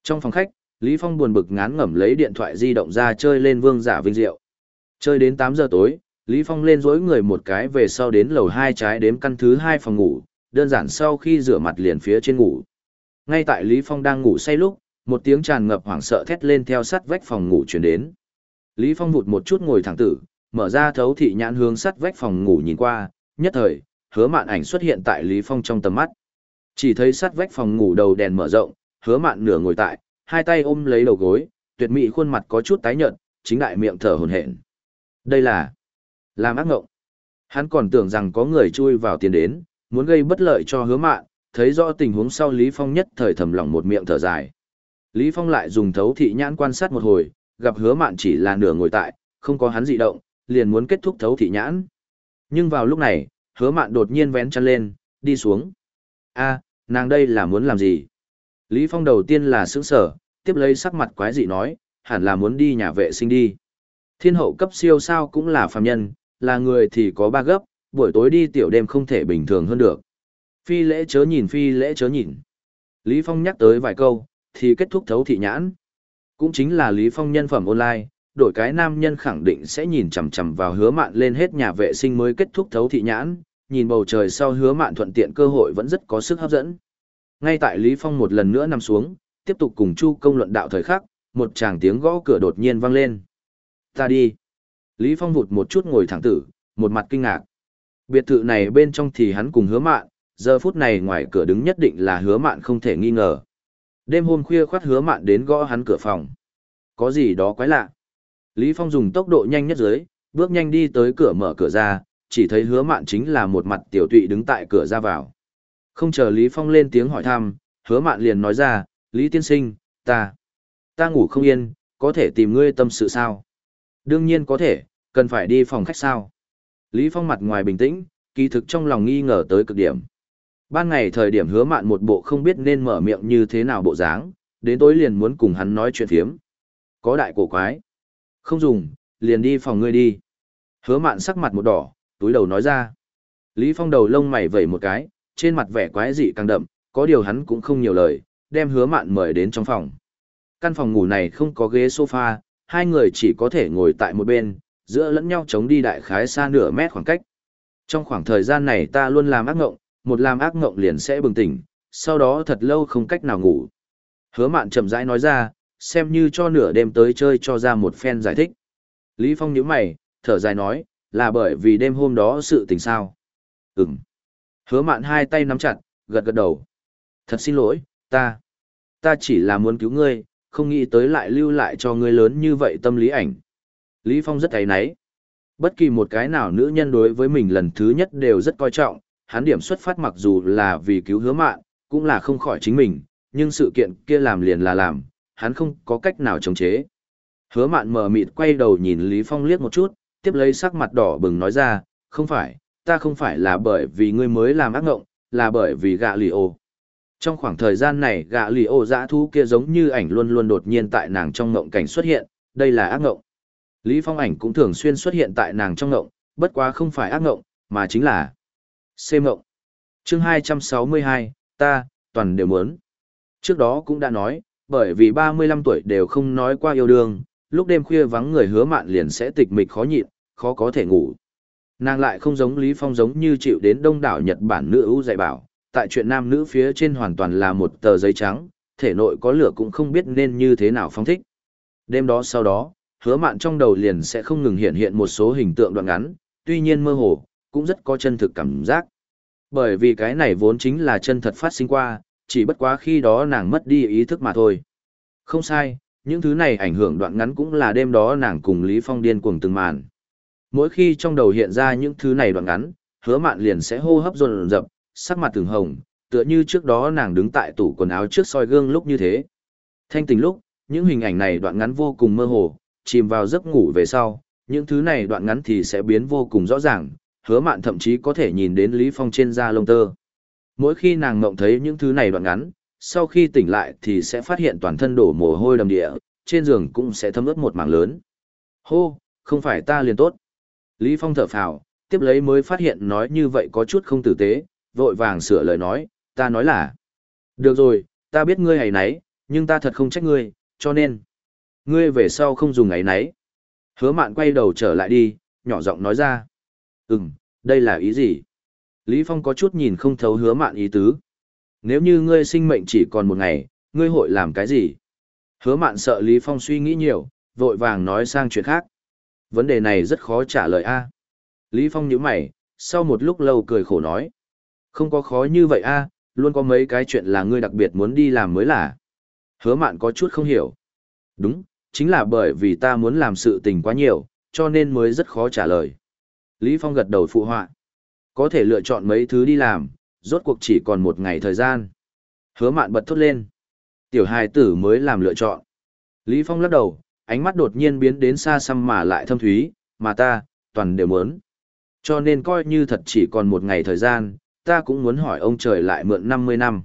Trong phòng khách, Lý Phong buồn bực ngán ngẩm lấy điện thoại di động ra chơi lên vương giả vinh diệu. Chơi đến 8 giờ tối, Lý Phong lên dối người một cái về sau đến lầu 2 trái đếm căn thứ 2 phòng ngủ, đơn giản sau khi rửa mặt liền phía trên ngủ. Ngay tại Lý Phong đang ngủ say lúc, một tiếng tràn ngập hoảng sợ thét lên theo sắt vách phòng ngủ truyền đến. Lý Phong vụt một chút ngồi thẳng tử, mở ra thấu thị nhãn hướng sắt vách phòng ngủ nhìn qua, nhất thời, hứa mạn ảnh xuất hiện tại Lý Phong trong tầm mắt. Chỉ thấy sát vách phòng ngủ đầu đèn mở rộng, hứa mạn nửa ngồi tại, hai tay ôm lấy đầu gối, tuyệt mỹ khuôn mặt có chút tái nhợt, chính đại miệng thở hổn hển. Đây là làm ác ngộng. Hắn còn tưởng rằng có người chui vào tiền đến, muốn gây bất lợi cho hứa mạn, thấy rõ tình huống sau Lý Phong nhất thời thầm lòng một miệng thở dài. Lý Phong lại dùng thấu thị nhãn quan sát một hồi, gặp hứa mạn chỉ là nửa ngồi tại, không có hắn dị động, liền muốn kết thúc thấu thị nhãn. Nhưng vào lúc này, hứa mạn đột nhiên vén chân lên, đi xuống. a nàng đây là muốn làm gì? Lý Phong đầu tiên là sững sở, tiếp lấy sắc mặt quái dị nói, hẳn là muốn đi nhà vệ sinh đi. Thiên hậu cấp siêu sao cũng là phàm nhân, là người thì có ba gấp, buổi tối đi tiểu đêm không thể bình thường hơn được. Phi lễ chớ nhìn phi lễ chớ nhìn. Lý Phong nhắc tới vài câu, thì kết thúc thấu thị nhãn. Cũng chính là Lý Phong nhân phẩm online, đổi cái nam nhân khẳng định sẽ nhìn chằm chằm vào hứa mạn lên hết nhà vệ sinh mới kết thúc thấu thị nhãn, nhìn bầu trời sau hứa mạn thuận tiện cơ hội vẫn rất có sức hấp dẫn. Ngay tại Lý Phong một lần nữa nằm xuống, tiếp tục cùng Chu công luận đạo thời khắc, một tràng tiếng gõ cửa đột nhiên vang lên. Ta đi. Lý Phong vụt một chút ngồi thẳng tử, một mặt kinh ngạc. Biệt thự này bên trong thì hắn cùng hứa mạn, giờ phút này ngoài cửa đứng nhất định là hứa mạn không thể nghi ngờ. Đêm hôm khuya khoát hứa mạn đến gõ hắn cửa phòng. Có gì đó quái lạ. Lý Phong dùng tốc độ nhanh nhất dưới, bước nhanh đi tới cửa mở cửa ra, chỉ thấy hứa mạn chính là một mặt tiểu tụy đứng tại cửa ra vào. Không chờ Lý Phong lên tiếng hỏi thăm, hứa mạn liền nói ra, Lý tiên sinh, ta, ta ngủ không yên, có thể tìm ngươi tâm sự sao? Đương nhiên có thể, cần phải đi phòng khách sao? Lý Phong mặt ngoài bình tĩnh, kỳ thực trong lòng nghi ngờ tới cực điểm. Ban ngày thời điểm hứa mạn một bộ không biết nên mở miệng như thế nào bộ dáng, đến tối liền muốn cùng hắn nói chuyện phiếm. Có đại cổ quái. Không dùng, liền đi phòng ngươi đi. Hứa mạn sắc mặt một đỏ, túi đầu nói ra. Lý Phong đầu lông mày vẩy một cái, trên mặt vẻ quái dị càng đậm, có điều hắn cũng không nhiều lời, đem hứa mạn mời đến trong phòng. Căn phòng ngủ này không có ghế sofa, hai người chỉ có thể ngồi tại một bên, giữa lẫn nhau chống đi đại khái xa nửa mét khoảng cách. Trong khoảng thời gian này ta luôn làm ác ngộng, một làm ác ngộng liền sẽ bừng tỉnh, sau đó thật lâu không cách nào ngủ. Hứa mạn chậm rãi nói ra, xem như cho nửa đêm tới chơi cho ra một phen giải thích. Lý Phong nhíu mày, thở dài nói, là bởi vì đêm hôm đó sự tình sao. Ừm. Hứa mạn hai tay nắm chặt, gật gật đầu. Thật xin lỗi, ta, ta chỉ là muốn cứu ngươi, không nghĩ tới lại lưu lại cho ngươi lớn như vậy tâm lý ảnh. Lý Phong rất thấy náy. Bất kỳ một cái nào nữ nhân đối với mình lần thứ nhất đều rất coi trọng, hắn điểm xuất phát mặc dù là vì cứu hứa mạn, cũng là không khỏi chính mình, nhưng sự kiện kia làm liền là làm, hắn không có cách nào chống chế. Hứa mạn mờ mịt quay đầu nhìn Lý Phong liếc một chút, tiếp lấy sắc mặt đỏ bừng nói ra, không phải, ta không phải là bởi vì ngươi mới làm ác ngộng, là bởi vì gạ lì ô. Trong khoảng thời gian này gạ lì ô dã thú kia giống như ảnh luôn luôn đột nhiên tại nàng trong ngộng cảnh xuất hiện, đây là ác ngộng. Lý Phong ảnh cũng thường xuyên xuất hiện tại nàng trong ngộng, bất quá không phải ác ngộng, mà chính là Xê ngộng. Chương 262, ta, toàn đều muốn. Trước đó cũng đã nói, bởi vì 35 tuổi đều không nói qua yêu đương, lúc đêm khuya vắng người hứa mạn liền sẽ tịch mịch khó nhịn, khó có thể ngủ. Nàng lại không giống Lý Phong giống như chịu đến đông đảo Nhật Bản nữ ưu dạy bảo, tại chuyện nam nữ phía trên hoàn toàn là một tờ giấy trắng, thể nội có lửa cũng không biết nên như thế nào phong thích. Đêm đó sau đó, hứa mạn trong đầu liền sẽ không ngừng hiện hiện một số hình tượng đoạn ngắn, tuy nhiên mơ hồ, cũng rất có chân thực cảm giác. Bởi vì cái này vốn chính là chân thật phát sinh qua, chỉ bất quá khi đó nàng mất đi ý thức mà thôi. Không sai, những thứ này ảnh hưởng đoạn ngắn cũng là đêm đó nàng cùng Lý Phong điên cuồng từng màn. Mỗi khi trong đầu hiện ra những thứ này đoạn ngắn, hứa mạn liền sẽ hô hấp dồn dập, sắc mặt từng hồng, tựa như trước đó nàng đứng tại tủ quần áo trước soi gương lúc như thế. Thanh tình lúc, những hình ảnh này đoạn ngắn vô cùng mơ hồ, chìm vào giấc ngủ về sau, những thứ này đoạn ngắn thì sẽ biến vô cùng rõ ràng, hứa mạn thậm chí có thể nhìn đến Lý Phong trên da lông tơ. Mỗi khi nàng ngộng thấy những thứ này đoạn ngắn, sau khi tỉnh lại thì sẽ phát hiện toàn thân đổ mồ hôi đầm địa, trên giường cũng sẽ thấm ướt một mảng lớn. Hô, không phải ta liền tốt. Lý Phong thở phào, tiếp lấy mới phát hiện nói như vậy có chút không tử tế, vội vàng sửa lời nói, ta nói là. Được rồi, ta biết ngươi hãy nấy, nhưng ta thật không trách ngươi, cho nên. Ngươi về sau không dùng ấy nấy. Hứa mạn quay đầu trở lại đi, nhỏ giọng nói ra. Ừm, đây là ý gì? Lý Phong có chút nhìn không thấu hứa mạn ý tứ. Nếu như ngươi sinh mệnh chỉ còn một ngày, ngươi hội làm cái gì? Hứa mạn sợ Lý Phong suy nghĩ nhiều, vội vàng nói sang chuyện khác. Vấn đề này rất khó trả lời a. Lý Phong nhíu mày, sau một lúc lâu cười khổ nói. Không có khó như vậy a, luôn có mấy cái chuyện là ngươi đặc biệt muốn đi làm mới là. Hứa mạn có chút không hiểu. Đúng, chính là bởi vì ta muốn làm sự tình quá nhiều, cho nên mới rất khó trả lời. Lý Phong gật đầu phụ họa. Có thể lựa chọn mấy thứ đi làm, rốt cuộc chỉ còn một ngày thời gian. Hứa mạn bật thốt lên. Tiểu hài tử mới làm lựa chọn. Lý Phong lắc đầu, ánh mắt đột nhiên biến đến xa xăm mà lại thâm thúy, mà ta, toàn đều muốn. Cho nên coi như thật chỉ còn một ngày thời gian, ta cũng muốn hỏi ông trời lại mượn 50 năm.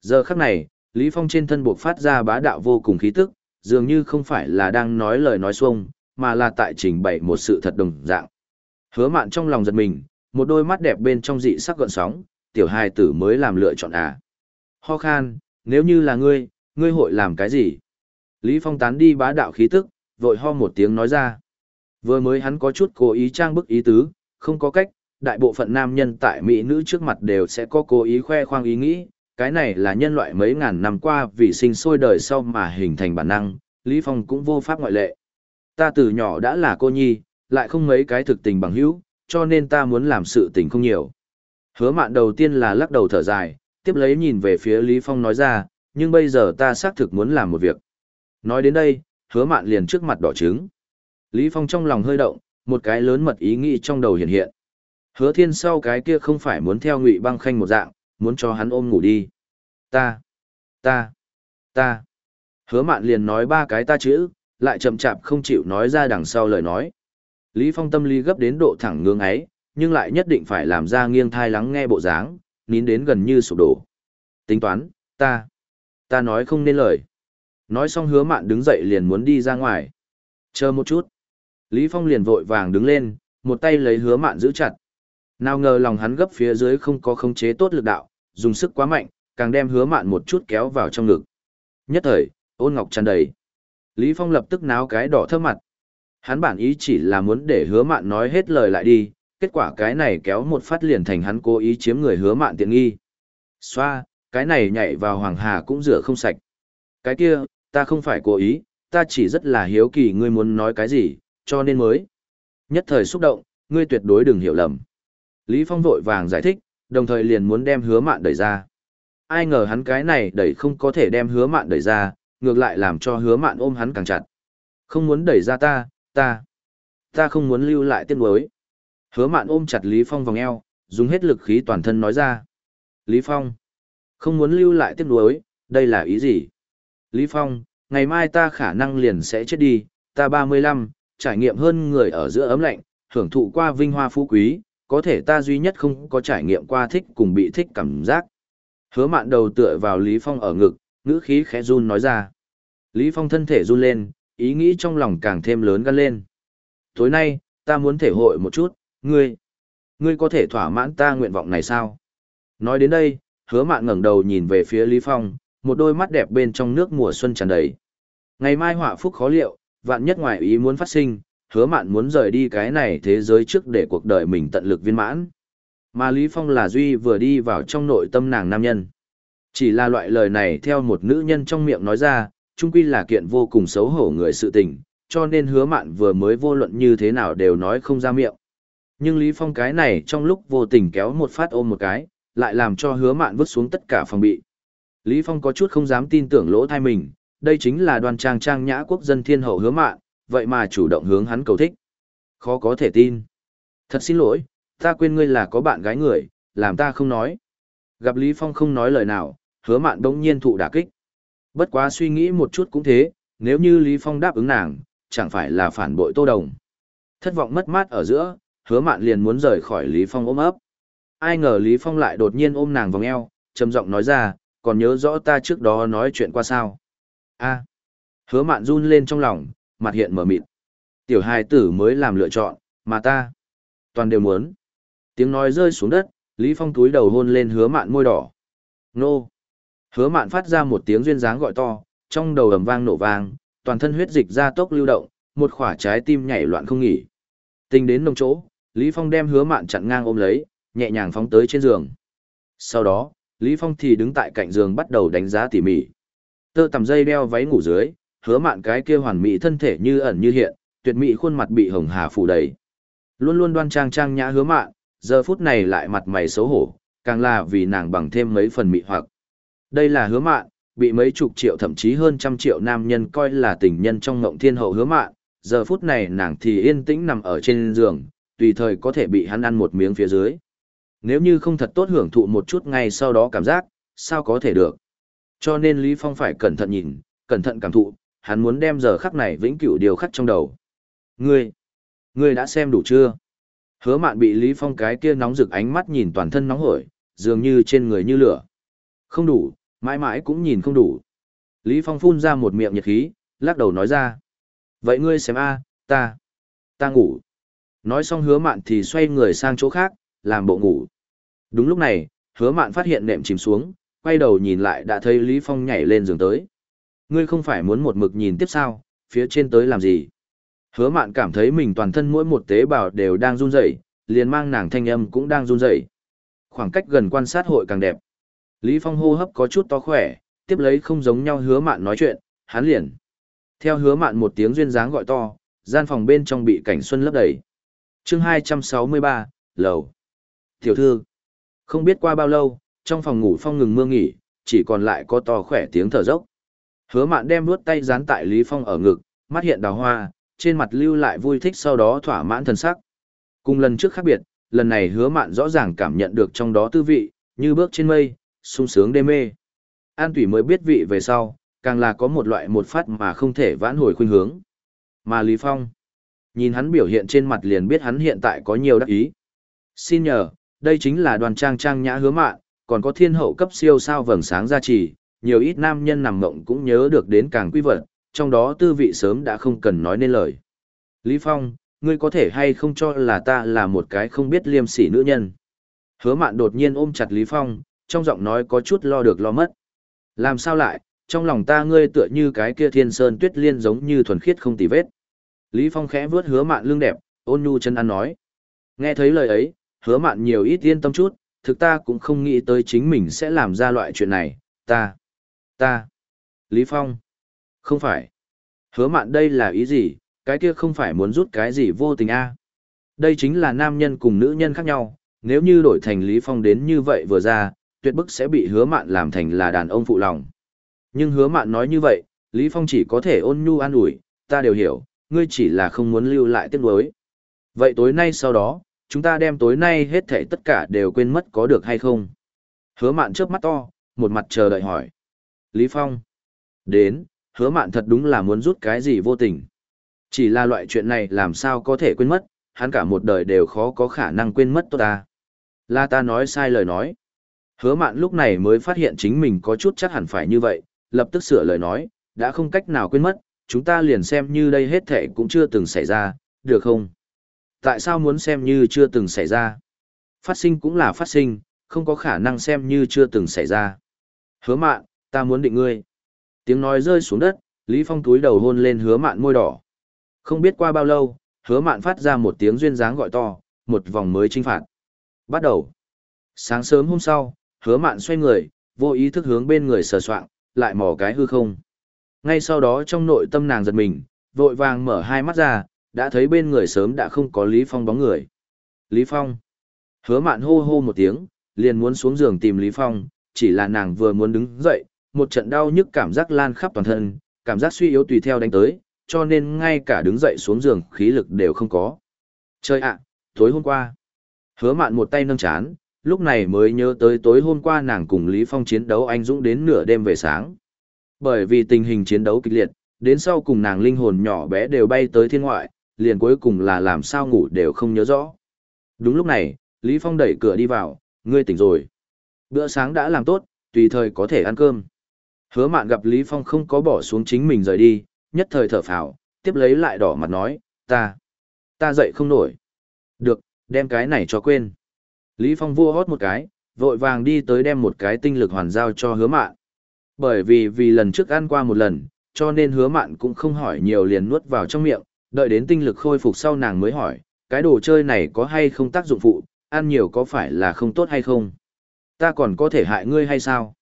Giờ khắc này, Lý Phong trên thân buộc phát ra bá đạo vô cùng khí tức, dường như không phải là đang nói lời nói xuông, mà là tại trình bày một sự thật đồng dạng. Hứa mạn trong lòng giật mình, một đôi mắt đẹp bên trong dị sắc gợn sóng, tiểu hài tử mới làm lựa chọn à. Ho khan, nếu như là ngươi, ngươi hội làm cái gì? Lý Phong tán đi bá đạo khí tức, vội ho một tiếng nói ra. Vừa mới hắn có chút cố ý trang bức ý tứ, không có cách, đại bộ phận nam nhân tại Mỹ nữ trước mặt đều sẽ có cố ý khoe khoang ý nghĩ, cái này là nhân loại mấy ngàn năm qua vì sinh sôi đời sau mà hình thành bản năng, Lý Phong cũng vô pháp ngoại lệ. Ta từ nhỏ đã là cô nhi, lại không mấy cái thực tình bằng hữu, cho nên ta muốn làm sự tình không nhiều. Hứa mạn đầu tiên là lắc đầu thở dài, tiếp lấy nhìn về phía Lý Phong nói ra, nhưng bây giờ ta xác thực muốn làm một việc. Nói đến đây, hứa mạn liền trước mặt đỏ trứng. Lý Phong trong lòng hơi động, một cái lớn mật ý nghĩ trong đầu hiện hiện. Hứa thiên sau cái kia không phải muốn theo ngụy băng khanh một dạng, muốn cho hắn ôm ngủ đi. Ta, ta, ta. Hứa mạn liền nói ba cái ta chữ, lại chậm chạp không chịu nói ra đằng sau lời nói. Lý Phong tâm lý gấp đến độ thẳng ngưỡng ấy, nhưng lại nhất định phải làm ra nghiêng thai lắng nghe bộ dáng, nín đến gần như sụp đổ. Tính toán, ta, ta nói không nên lời. Nói xong hứa mạn đứng dậy liền muốn đi ra ngoài. Chờ một chút. Lý Phong liền vội vàng đứng lên, một tay lấy hứa mạn giữ chặt. Nào ngờ lòng hắn gấp phía dưới không có khống chế tốt lực đạo, dùng sức quá mạnh, càng đem hứa mạn một chút kéo vào trong ngực. Nhất thời, ôn ngọc tràn đầy. Lý Phong lập tức náo cái đỏ thơm mặt. Hắn bản ý chỉ là muốn để hứa mạn nói hết lời lại đi, kết quả cái này kéo một phát liền thành hắn cố ý chiếm người hứa mạn tiện nghi. Xoa, cái này nhảy vào hoàng hà cũng rửa không sạch. Cái kia, ta không phải cố ý, ta chỉ rất là hiếu kỳ ngươi muốn nói cái gì, cho nên mới. Nhất thời xúc động, ngươi tuyệt đối đừng hiểu lầm. Lý Phong vội vàng giải thích, đồng thời liền muốn đem hứa mạn đẩy ra. Ai ngờ hắn cái này đẩy không có thể đem hứa mạn đẩy ra, ngược lại làm cho hứa mạn ôm hắn càng chặt. Không muốn đẩy ra ta, ta, ta không muốn lưu lại tiếc nuối. Hứa mạn ôm chặt Lý Phong vòng eo, dùng hết lực khí toàn thân nói ra. Lý Phong, không muốn lưu lại tiếc nuối, đây là ý gì? Lý Phong, ngày mai ta khả năng liền sẽ chết đi, ta 35, trải nghiệm hơn người ở giữa ấm lạnh, hưởng thụ qua vinh hoa phú quý, có thể ta duy nhất không có trải nghiệm qua thích cùng bị thích cảm giác. Hứa mạn đầu tựa vào Lý Phong ở ngực, ngữ khí khẽ run nói ra. Lý Phong thân thể run lên, ý nghĩ trong lòng càng thêm lớn gan lên. Tối nay, ta muốn thể hội một chút, ngươi, ngươi có thể thỏa mãn ta nguyện vọng này sao? Nói đến đây, hứa mạn ngẩng đầu nhìn về phía Lý Phong, một đôi mắt đẹp bên trong nước mùa xuân tràn đầy. Ngày mai họa phúc khó liệu, vạn nhất ngoài ý muốn phát sinh, hứa mạn muốn rời đi cái này thế giới trước để cuộc đời mình tận lực viên mãn. Mà Lý Phong là Duy vừa đi vào trong nội tâm nàng nam nhân. Chỉ là loại lời này theo một nữ nhân trong miệng nói ra, chung quy là kiện vô cùng xấu hổ người sự tình, cho nên hứa mạn vừa mới vô luận như thế nào đều nói không ra miệng. Nhưng Lý Phong cái này trong lúc vô tình kéo một phát ôm một cái, lại làm cho hứa mạn vứt xuống tất cả phòng bị. Lý Phong có chút không dám tin tưởng lỗ thai mình, đây chính là đoàn trang trang nhã quốc dân thiên hậu hứa mạn, vậy mà chủ động hướng hắn cầu thích. Khó có thể tin. Thật xin lỗi, Ta quên ngươi là có bạn gái người, làm ta không nói. Gặp Lý Phong không nói lời nào, hứa mạn đống nhiên thụ đả kích. Bất quá suy nghĩ một chút cũng thế, nếu như Lý Phong đáp ứng nàng, chẳng phải là phản bội Tô Đồng. Thất vọng mất mát ở giữa, hứa mạn liền muốn rời khỏi Lý Phong ôm ấp. Ai ngờ Lý Phong lại đột nhiên ôm nàng vòng eo, trầm giọng nói ra, còn nhớ rõ ta trước đó nói chuyện qua sao. a hứa mạn run lên trong lòng, mặt hiện mở mịt. Tiểu hài tử mới làm lựa chọn, mà ta, toàn đều muốn. Tiếng nói rơi xuống đất, Lý Phong túi đầu hôn lên hứa mạn môi đỏ. Nô! Hứa mạn phát ra một tiếng duyên dáng gọi to, trong đầu ầm vang nổ vang, toàn thân huyết dịch ra tốc lưu động, một khỏa trái tim nhảy loạn không nghỉ. Tình đến nông chỗ, Lý Phong đem hứa mạn chặn ngang ôm lấy, nhẹ nhàng phóng tới trên giường. Sau đó, Lý Phong thì đứng tại cạnh giường bắt đầu đánh giá tỉ mỉ. Tơ tầm dây đeo váy ngủ dưới, hứa mạn cái kia hoàn mỹ thân thể như ẩn như hiện, tuyệt mỹ khuôn mặt bị hồng hà phủ đầy. Luôn luôn đoan trang trang nhã hứa mạn, giờ phút này lại mặt mày xấu hổ, càng là vì nàng bằng thêm mấy phần mị hoặc. Đây là hứa mạn, bị mấy chục triệu thậm chí hơn trăm triệu nam nhân coi là tình nhân trong ngộng thiên hậu hứa mạn, giờ phút này nàng thì yên tĩnh nằm ở trên giường, tùy thời có thể bị hắn ăn một miếng phía dưới. Nếu như không thật tốt hưởng thụ một chút ngay sau đó cảm giác, sao có thể được. Cho nên Lý Phong phải cẩn thận nhìn, cẩn thận cảm thụ, hắn muốn đem giờ khắc này vĩnh cửu điều khắc trong đầu. Ngươi, ngươi đã xem đủ chưa? Hứa mạn bị Lý Phong cái kia nóng rực ánh mắt nhìn toàn thân nóng hổi, dường như trên người như lửa. Không đủ, mãi mãi cũng nhìn không đủ. Lý Phong phun ra một miệng nhiệt khí, lắc đầu nói ra. Vậy ngươi xem a, ta, ta ngủ. Nói xong hứa mạn thì xoay người sang chỗ khác, làm bộ ngủ. Đúng lúc này, hứa mạn phát hiện nệm chìm xuống, quay đầu nhìn lại đã thấy Lý Phong nhảy lên giường tới. Ngươi không phải muốn một mực nhìn tiếp sao, phía trên tới làm gì? Hứa mạn cảm thấy mình toàn thân mỗi một tế bào đều đang run rẩy, liền mang nàng thanh âm cũng đang run rẩy. Khoảng cách gần quan sát hội càng đẹp. Lý Phong hô hấp có chút to khỏe, tiếp lấy không giống nhau hứa mạn nói chuyện, hắn liền. Theo hứa mạn một tiếng duyên dáng gọi to, gian phòng bên trong bị cảnh xuân lấp đầy chương 263, lầu. Tiểu thư. Không biết qua bao lâu, trong phòng ngủ phong ngừng mưa nghỉ, chỉ còn lại có to khỏe tiếng thở dốc. Hứa mạn đem nuốt tay dán tại Lý Phong ở ngực, mắt hiện đào hoa, trên mặt lưu lại vui thích sau đó thỏa mãn thần sắc. Cùng lần trước khác biệt, lần này hứa mạn rõ ràng cảm nhận được trong đó tư vị, như bước trên mây, sung sướng đê mê. An tủy mới biết vị về sau, càng là có một loại một phát mà không thể vãn hồi khuynh hướng. Mà Lý Phong, nhìn hắn biểu hiện trên mặt liền biết hắn hiện tại có nhiều đắc ý. Xin nhờ, đây chính là đoàn trang trang nhã hứa mạn, còn có thiên hậu cấp siêu sao vầng sáng gia trì, nhiều ít nam nhân nằm mộng cũng nhớ được đến càng quy vật, trong đó tư vị sớm đã không cần nói nên lời. Lý Phong, ngươi có thể hay không cho là ta là một cái không biết liêm sỉ nữ nhân. Hứa mạn đột nhiên ôm chặt Lý Phong, trong giọng nói có chút lo được lo mất. Làm sao lại, trong lòng ta ngươi tựa như cái kia thiên sơn tuyết liên giống như thuần khiết không tì vết. Lý Phong khẽ vướt hứa mạn lương đẹp, ôn nhu chân ăn nói. Nghe thấy lời ấy, hứa mạn nhiều ít yên tâm chút, thực ta cũng không nghĩ tới chính mình sẽ làm ra loại chuyện này, ta, ta, Lý Phong, không phải. Hứa mạn đây là ý gì, cái kia không phải muốn rút cái gì vô tình a Đây chính là nam nhân cùng nữ nhân khác nhau, nếu như đổi thành Lý Phong đến như vậy vừa ra, tuyệt bức sẽ bị hứa mạn làm thành là đàn ông phụ lòng. Nhưng hứa mạn nói như vậy, Lý Phong chỉ có thể ôn nhu an ủi, ta đều hiểu, ngươi chỉ là không muốn lưu lại tiếc nuối. Vậy tối nay sau đó, chúng ta đem tối nay hết thảy tất cả đều quên mất có được hay không? Hứa mạn trước mắt to, một mặt chờ đợi hỏi. Lý Phong. Đến, hứa mạn thật đúng là muốn rút cái gì vô tình. Chỉ là loại chuyện này làm sao có thể quên mất, hắn cả một đời đều khó có khả năng quên mất tôi ta. La ta nói sai lời nói. Hứa mạn lúc này mới phát hiện chính mình có chút chắc hẳn phải như vậy, lập tức sửa lời nói, đã không cách nào quên mất, chúng ta liền xem như đây hết thể cũng chưa từng xảy ra, được không? Tại sao muốn xem như chưa từng xảy ra? Phát sinh cũng là phát sinh, không có khả năng xem như chưa từng xảy ra. Hứa mạn, ta muốn định ngươi. Tiếng nói rơi xuống đất, Lý Phong túi đầu hôn lên hứa mạn môi đỏ. Không biết qua bao lâu, hứa mạn phát ra một tiếng duyên dáng gọi to, một vòng mới trinh phạt. Bắt đầu. Sáng sớm hôm sau, hứa mạn xoay người, vô ý thức hướng bên người sờ soạng, lại mò cái hư không. Ngay sau đó trong nội tâm nàng giật mình, vội vàng mở hai mắt ra, đã thấy bên người sớm đã không có Lý Phong bóng người. Lý Phong. Hứa mạn hô hô một tiếng, liền muốn xuống giường tìm Lý Phong, chỉ là nàng vừa muốn đứng dậy, một trận đau nhức cảm giác lan khắp toàn thân, cảm giác suy yếu tùy theo đánh tới, cho nên ngay cả đứng dậy xuống giường khí lực đều không có. Chơi ạ, tối hôm qua, Hứa mạn một tay nâng chán, lúc này mới nhớ tới tối hôm qua nàng cùng Lý Phong chiến đấu anh dũng đến nửa đêm về sáng. Bởi vì tình hình chiến đấu kịch liệt, đến sau cùng nàng linh hồn nhỏ bé đều bay tới thiên ngoại, liền cuối cùng là làm sao ngủ đều không nhớ rõ. Đúng lúc này, Lý Phong đẩy cửa đi vào, ngươi tỉnh rồi. Bữa sáng đã làm tốt, tùy thời có thể ăn cơm. Hứa mạn gặp Lý Phong không có bỏ xuống chính mình rời đi, nhất thời thở phào, tiếp lấy lại đỏ mặt nói, ta, ta dậy không nổi. Được, đem cái này cho quên. Lý Phong vua hót một cái, vội vàng đi tới đem một cái tinh lực hoàn giao cho hứa mạn. Bởi vì vì lần trước ăn qua một lần, cho nên hứa mạn cũng không hỏi nhiều liền nuốt vào trong miệng, đợi đến tinh lực khôi phục sau nàng mới hỏi, cái đồ chơi này có hay không tác dụng phụ, ăn nhiều có phải là không tốt hay không? Ta còn có thể hại ngươi hay sao?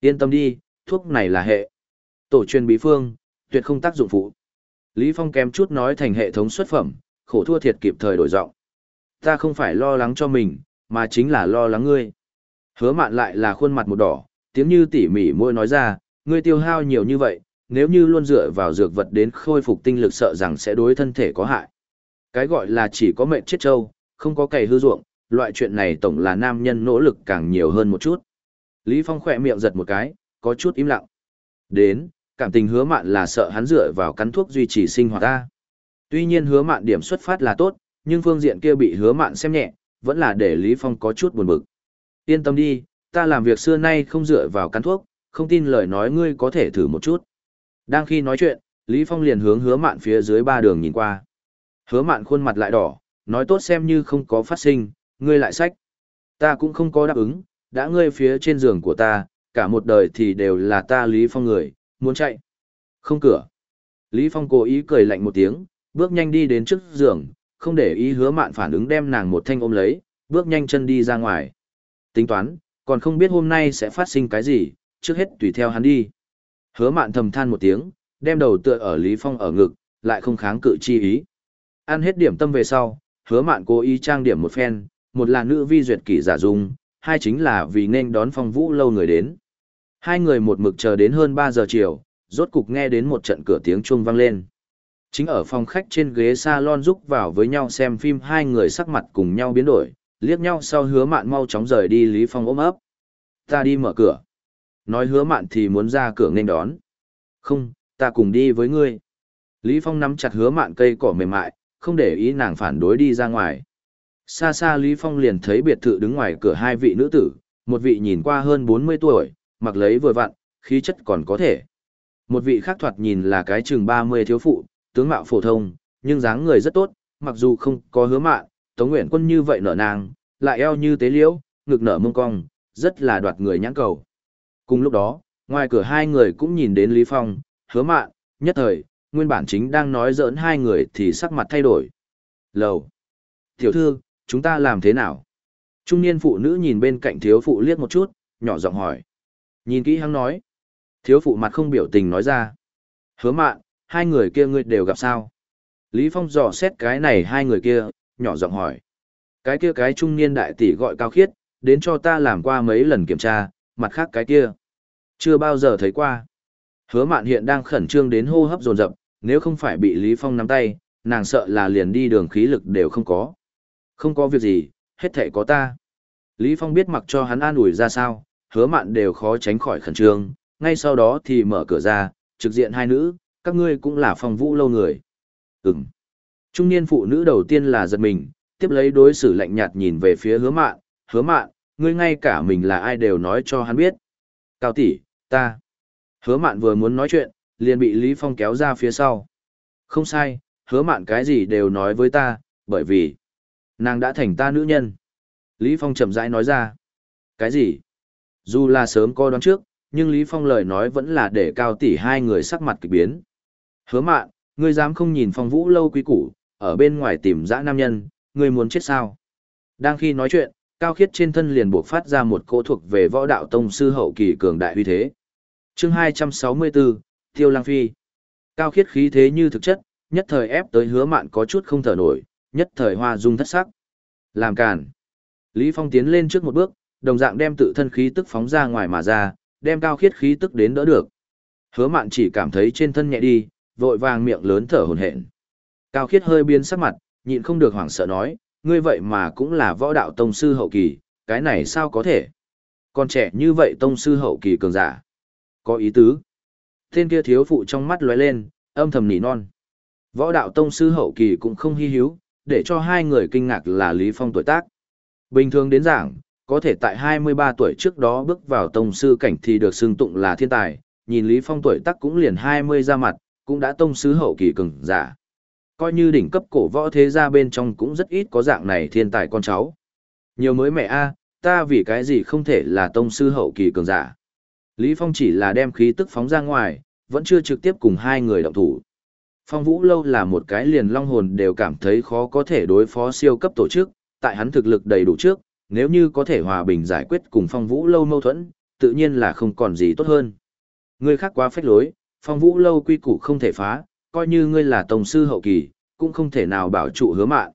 Yên tâm đi, thuốc này là hệ. Tổ truyền bí phương, tuyệt không tác dụng phụ. Lý Phong kém chút nói thành hệ thống xuất phẩm, khổ thua thiệt kịp thời đổi giọng. Ta không phải lo lắng cho mình, mà chính là lo lắng ngươi. Hứa mạn lại là khuôn mặt một đỏ, tiếng như tỉ mỉ môi nói ra, ngươi tiêu hao nhiều như vậy, nếu như luôn dựa vào dược vật đến khôi phục tinh lực sợ rằng sẽ đối thân thể có hại. Cái gọi là chỉ có mệnh chết trâu, không có cày hư ruộng, loại chuyện này tổng là nam nhân nỗ lực càng nhiều hơn một chút. Lý Phong khỏe miệng giật một cái, có chút im lặng. Đến, cảm tình hứa mạn là sợ hắn dựa vào cắn thuốc duy trì sinh hoạt ta. Tuy nhiên hứa mạn điểm xuất phát là tốt, nhưng phương diện kia bị hứa mạn xem nhẹ, vẫn là để Lý Phong có chút buồn bực. Yên tâm đi, ta làm việc xưa nay không dựa vào cắn thuốc, không tin lời nói ngươi có thể thử một chút. Đang khi nói chuyện, Lý Phong liền hướng hứa mạn phía dưới ba đường nhìn qua. Hứa mạn khuôn mặt lại đỏ, nói tốt xem như không có phát sinh, ngươi lại sách. Ta cũng không có đáp ứng, đã ngươi phía trên giường của ta, cả một đời thì đều là ta Lý Phong người, muốn chạy. Không cửa. Lý Phong cố ý cười lạnh một tiếng, bước nhanh đi đến trước giường, không để ý hứa mạn phản ứng đem nàng một thanh ôm lấy, bước nhanh chân đi ra ngoài. Tính toán, còn không biết hôm nay sẽ phát sinh cái gì, trước hết tùy theo hắn đi. Hứa mạn thầm than một tiếng, đem đầu tựa ở Lý Phong ở ngực, lại không kháng cự chi ý. Ăn hết điểm tâm về sau, hứa mạn cố ý trang điểm một phen, một là nữ vi duyệt kỷ giả dung, hai chính là vì nên đón phong vũ lâu người đến. Hai người một mực chờ đến hơn 3 giờ chiều, rốt cục nghe đến một trận cửa tiếng chuông vang lên. Chính ở phòng khách trên ghế salon rúc vào với nhau xem phim hai người sắc mặt cùng nhau biến đổi, liếc nhau sau hứa mạn mau chóng rời đi Lý Phong ôm ấp. Ta đi mở cửa. Nói hứa mạn thì muốn ra cửa nên đón. Không, ta cùng đi với ngươi. Lý Phong nắm chặt hứa mạn cây cỏ mềm mại, không để ý nàng phản đối đi ra ngoài. Xa xa Lý Phong liền thấy biệt thự đứng ngoài cửa hai vị nữ tử, một vị nhìn qua hơn 40 tuổi, mặc lấy vừa vặn, khí chất còn có thể. Một vị khác thoạt nhìn là cái chừng 30 thiếu phụ, tướng mạo phổ thông, nhưng dáng người rất tốt, mặc dù không có hứa mạn, Tống Nguyện Quân như vậy nở nàng, lại eo như tế liễu, ngực nở mông cong, rất là đoạt người nhãn cầu. Cùng lúc đó, ngoài cửa hai người cũng nhìn đến Lý Phong, hứa mạn, nhất thời, nguyên bản chính đang nói giỡn hai người thì sắc mặt thay đổi. Lầu. Tiểu thư, chúng ta làm thế nào? Trung niên phụ nữ nhìn bên cạnh thiếu phụ liếc một chút, nhỏ giọng hỏi. Nhìn kỹ hắn nói. Thiếu phụ mặt không biểu tình nói ra. Hứa mạn, hai người kia ngươi đều gặp sao? Lý Phong dò xét cái này hai người kia, nhỏ giọng hỏi. Cái kia cái trung niên đại tỷ gọi cao khiết, đến cho ta làm qua mấy lần kiểm tra, mặt khác cái kia. Chưa bao giờ thấy qua. Hứa mạn hiện đang khẩn trương đến hô hấp dồn dập, nếu không phải bị Lý Phong nắm tay, nàng sợ là liền đi đường khí lực đều không có. Không có việc gì, hết thể có ta. Lý Phong biết mặc cho hắn an ủi ra sao, hứa mạn đều khó tránh khỏi khẩn trương, ngay sau đó thì mở cửa ra, trực diện hai nữ, các ngươi cũng là phong vũ lâu người. Ừm. Trung niên phụ nữ đầu tiên là giật mình, tiếp lấy đối xử lạnh nhạt nhìn về phía hứa mạn, hứa mạn, ngươi ngay cả mình là ai đều nói cho hắn biết. Cao tỷ, ta. Hứa mạn vừa muốn nói chuyện, liền bị Lý Phong kéo ra phía sau. Không sai, hứa mạn cái gì đều nói với ta, bởi vì nàng đã thành ta nữ nhân. Lý Phong chậm rãi nói ra. Cái gì? Dù là sớm coi đoán trước, nhưng Lý Phong lời nói vẫn là để cao tỷ hai người sắc mặt kỳ biến. Hứa mạn, ngươi dám không nhìn phong vũ lâu quý củ, ở bên ngoài tìm dã nam nhân, ngươi muốn chết sao? Đang khi nói chuyện, cao khiết trên thân liền buộc phát ra một cỗ thuộc về võ đạo tông sư hậu kỳ cường đại uy thế. Chương 264, Tiêu Lang Phi. Cao khiết khí thế như thực chất, nhất thời ép tới hứa mạn có chút không thở nổi, nhất thời hoa dung thất sắc. Làm cản. Lý Phong tiến lên trước một bước, đồng dạng đem tự thân khí tức phóng ra ngoài mà ra, đem cao khiết khí tức đến đỡ được. Hứa mạn chỉ cảm thấy trên thân nhẹ đi, vội vàng miệng lớn thở hổn hển. Cao khiết hơi biến sắc mặt, nhịn không được hoảng sợ nói, ngươi vậy mà cũng là võ đạo tông sư hậu kỳ, cái này sao có thể? Còn trẻ như vậy tông sư hậu kỳ cường giả. Có ý tứ. Tên kia thiếu phụ trong mắt lóe lên, âm thầm nỉ non. Võ đạo tông sư hậu kỳ cũng không hy hữu, để cho hai người kinh ngạc là Lý Phong tuổi tác. Bình thường đến giảng, có thể tại 23 tuổi trước đó bước vào tông sư cảnh thì được xưng tụng là thiên tài, nhìn Lý Phong tuổi tác cũng liền 20 ra mặt, cũng đã tông sư hậu kỳ cường giả. Coi như đỉnh cấp cổ võ thế gia bên trong cũng rất ít có dạng này thiên tài con cháu. Nhiều mới mẹ a, ta vì cái gì không thể là tông sư hậu kỳ cường giả. Lý Phong chỉ là đem khí tức phóng ra ngoài, vẫn chưa trực tiếp cùng hai người động thủ. Phong Vũ Lâu là một cái liền long hồn đều cảm thấy khó có thể đối phó siêu cấp tổ chức, tại hắn thực lực đầy đủ trước, nếu như có thể hòa bình giải quyết cùng Phong Vũ Lâu mâu thuẫn, tự nhiên là không còn gì tốt hơn. người khác quá phách lối, Phong Vũ Lâu quy củ không thể phá, coi như ngươi là tổng sư hậu kỳ, cũng không thể nào bảo trụ hứa mạn.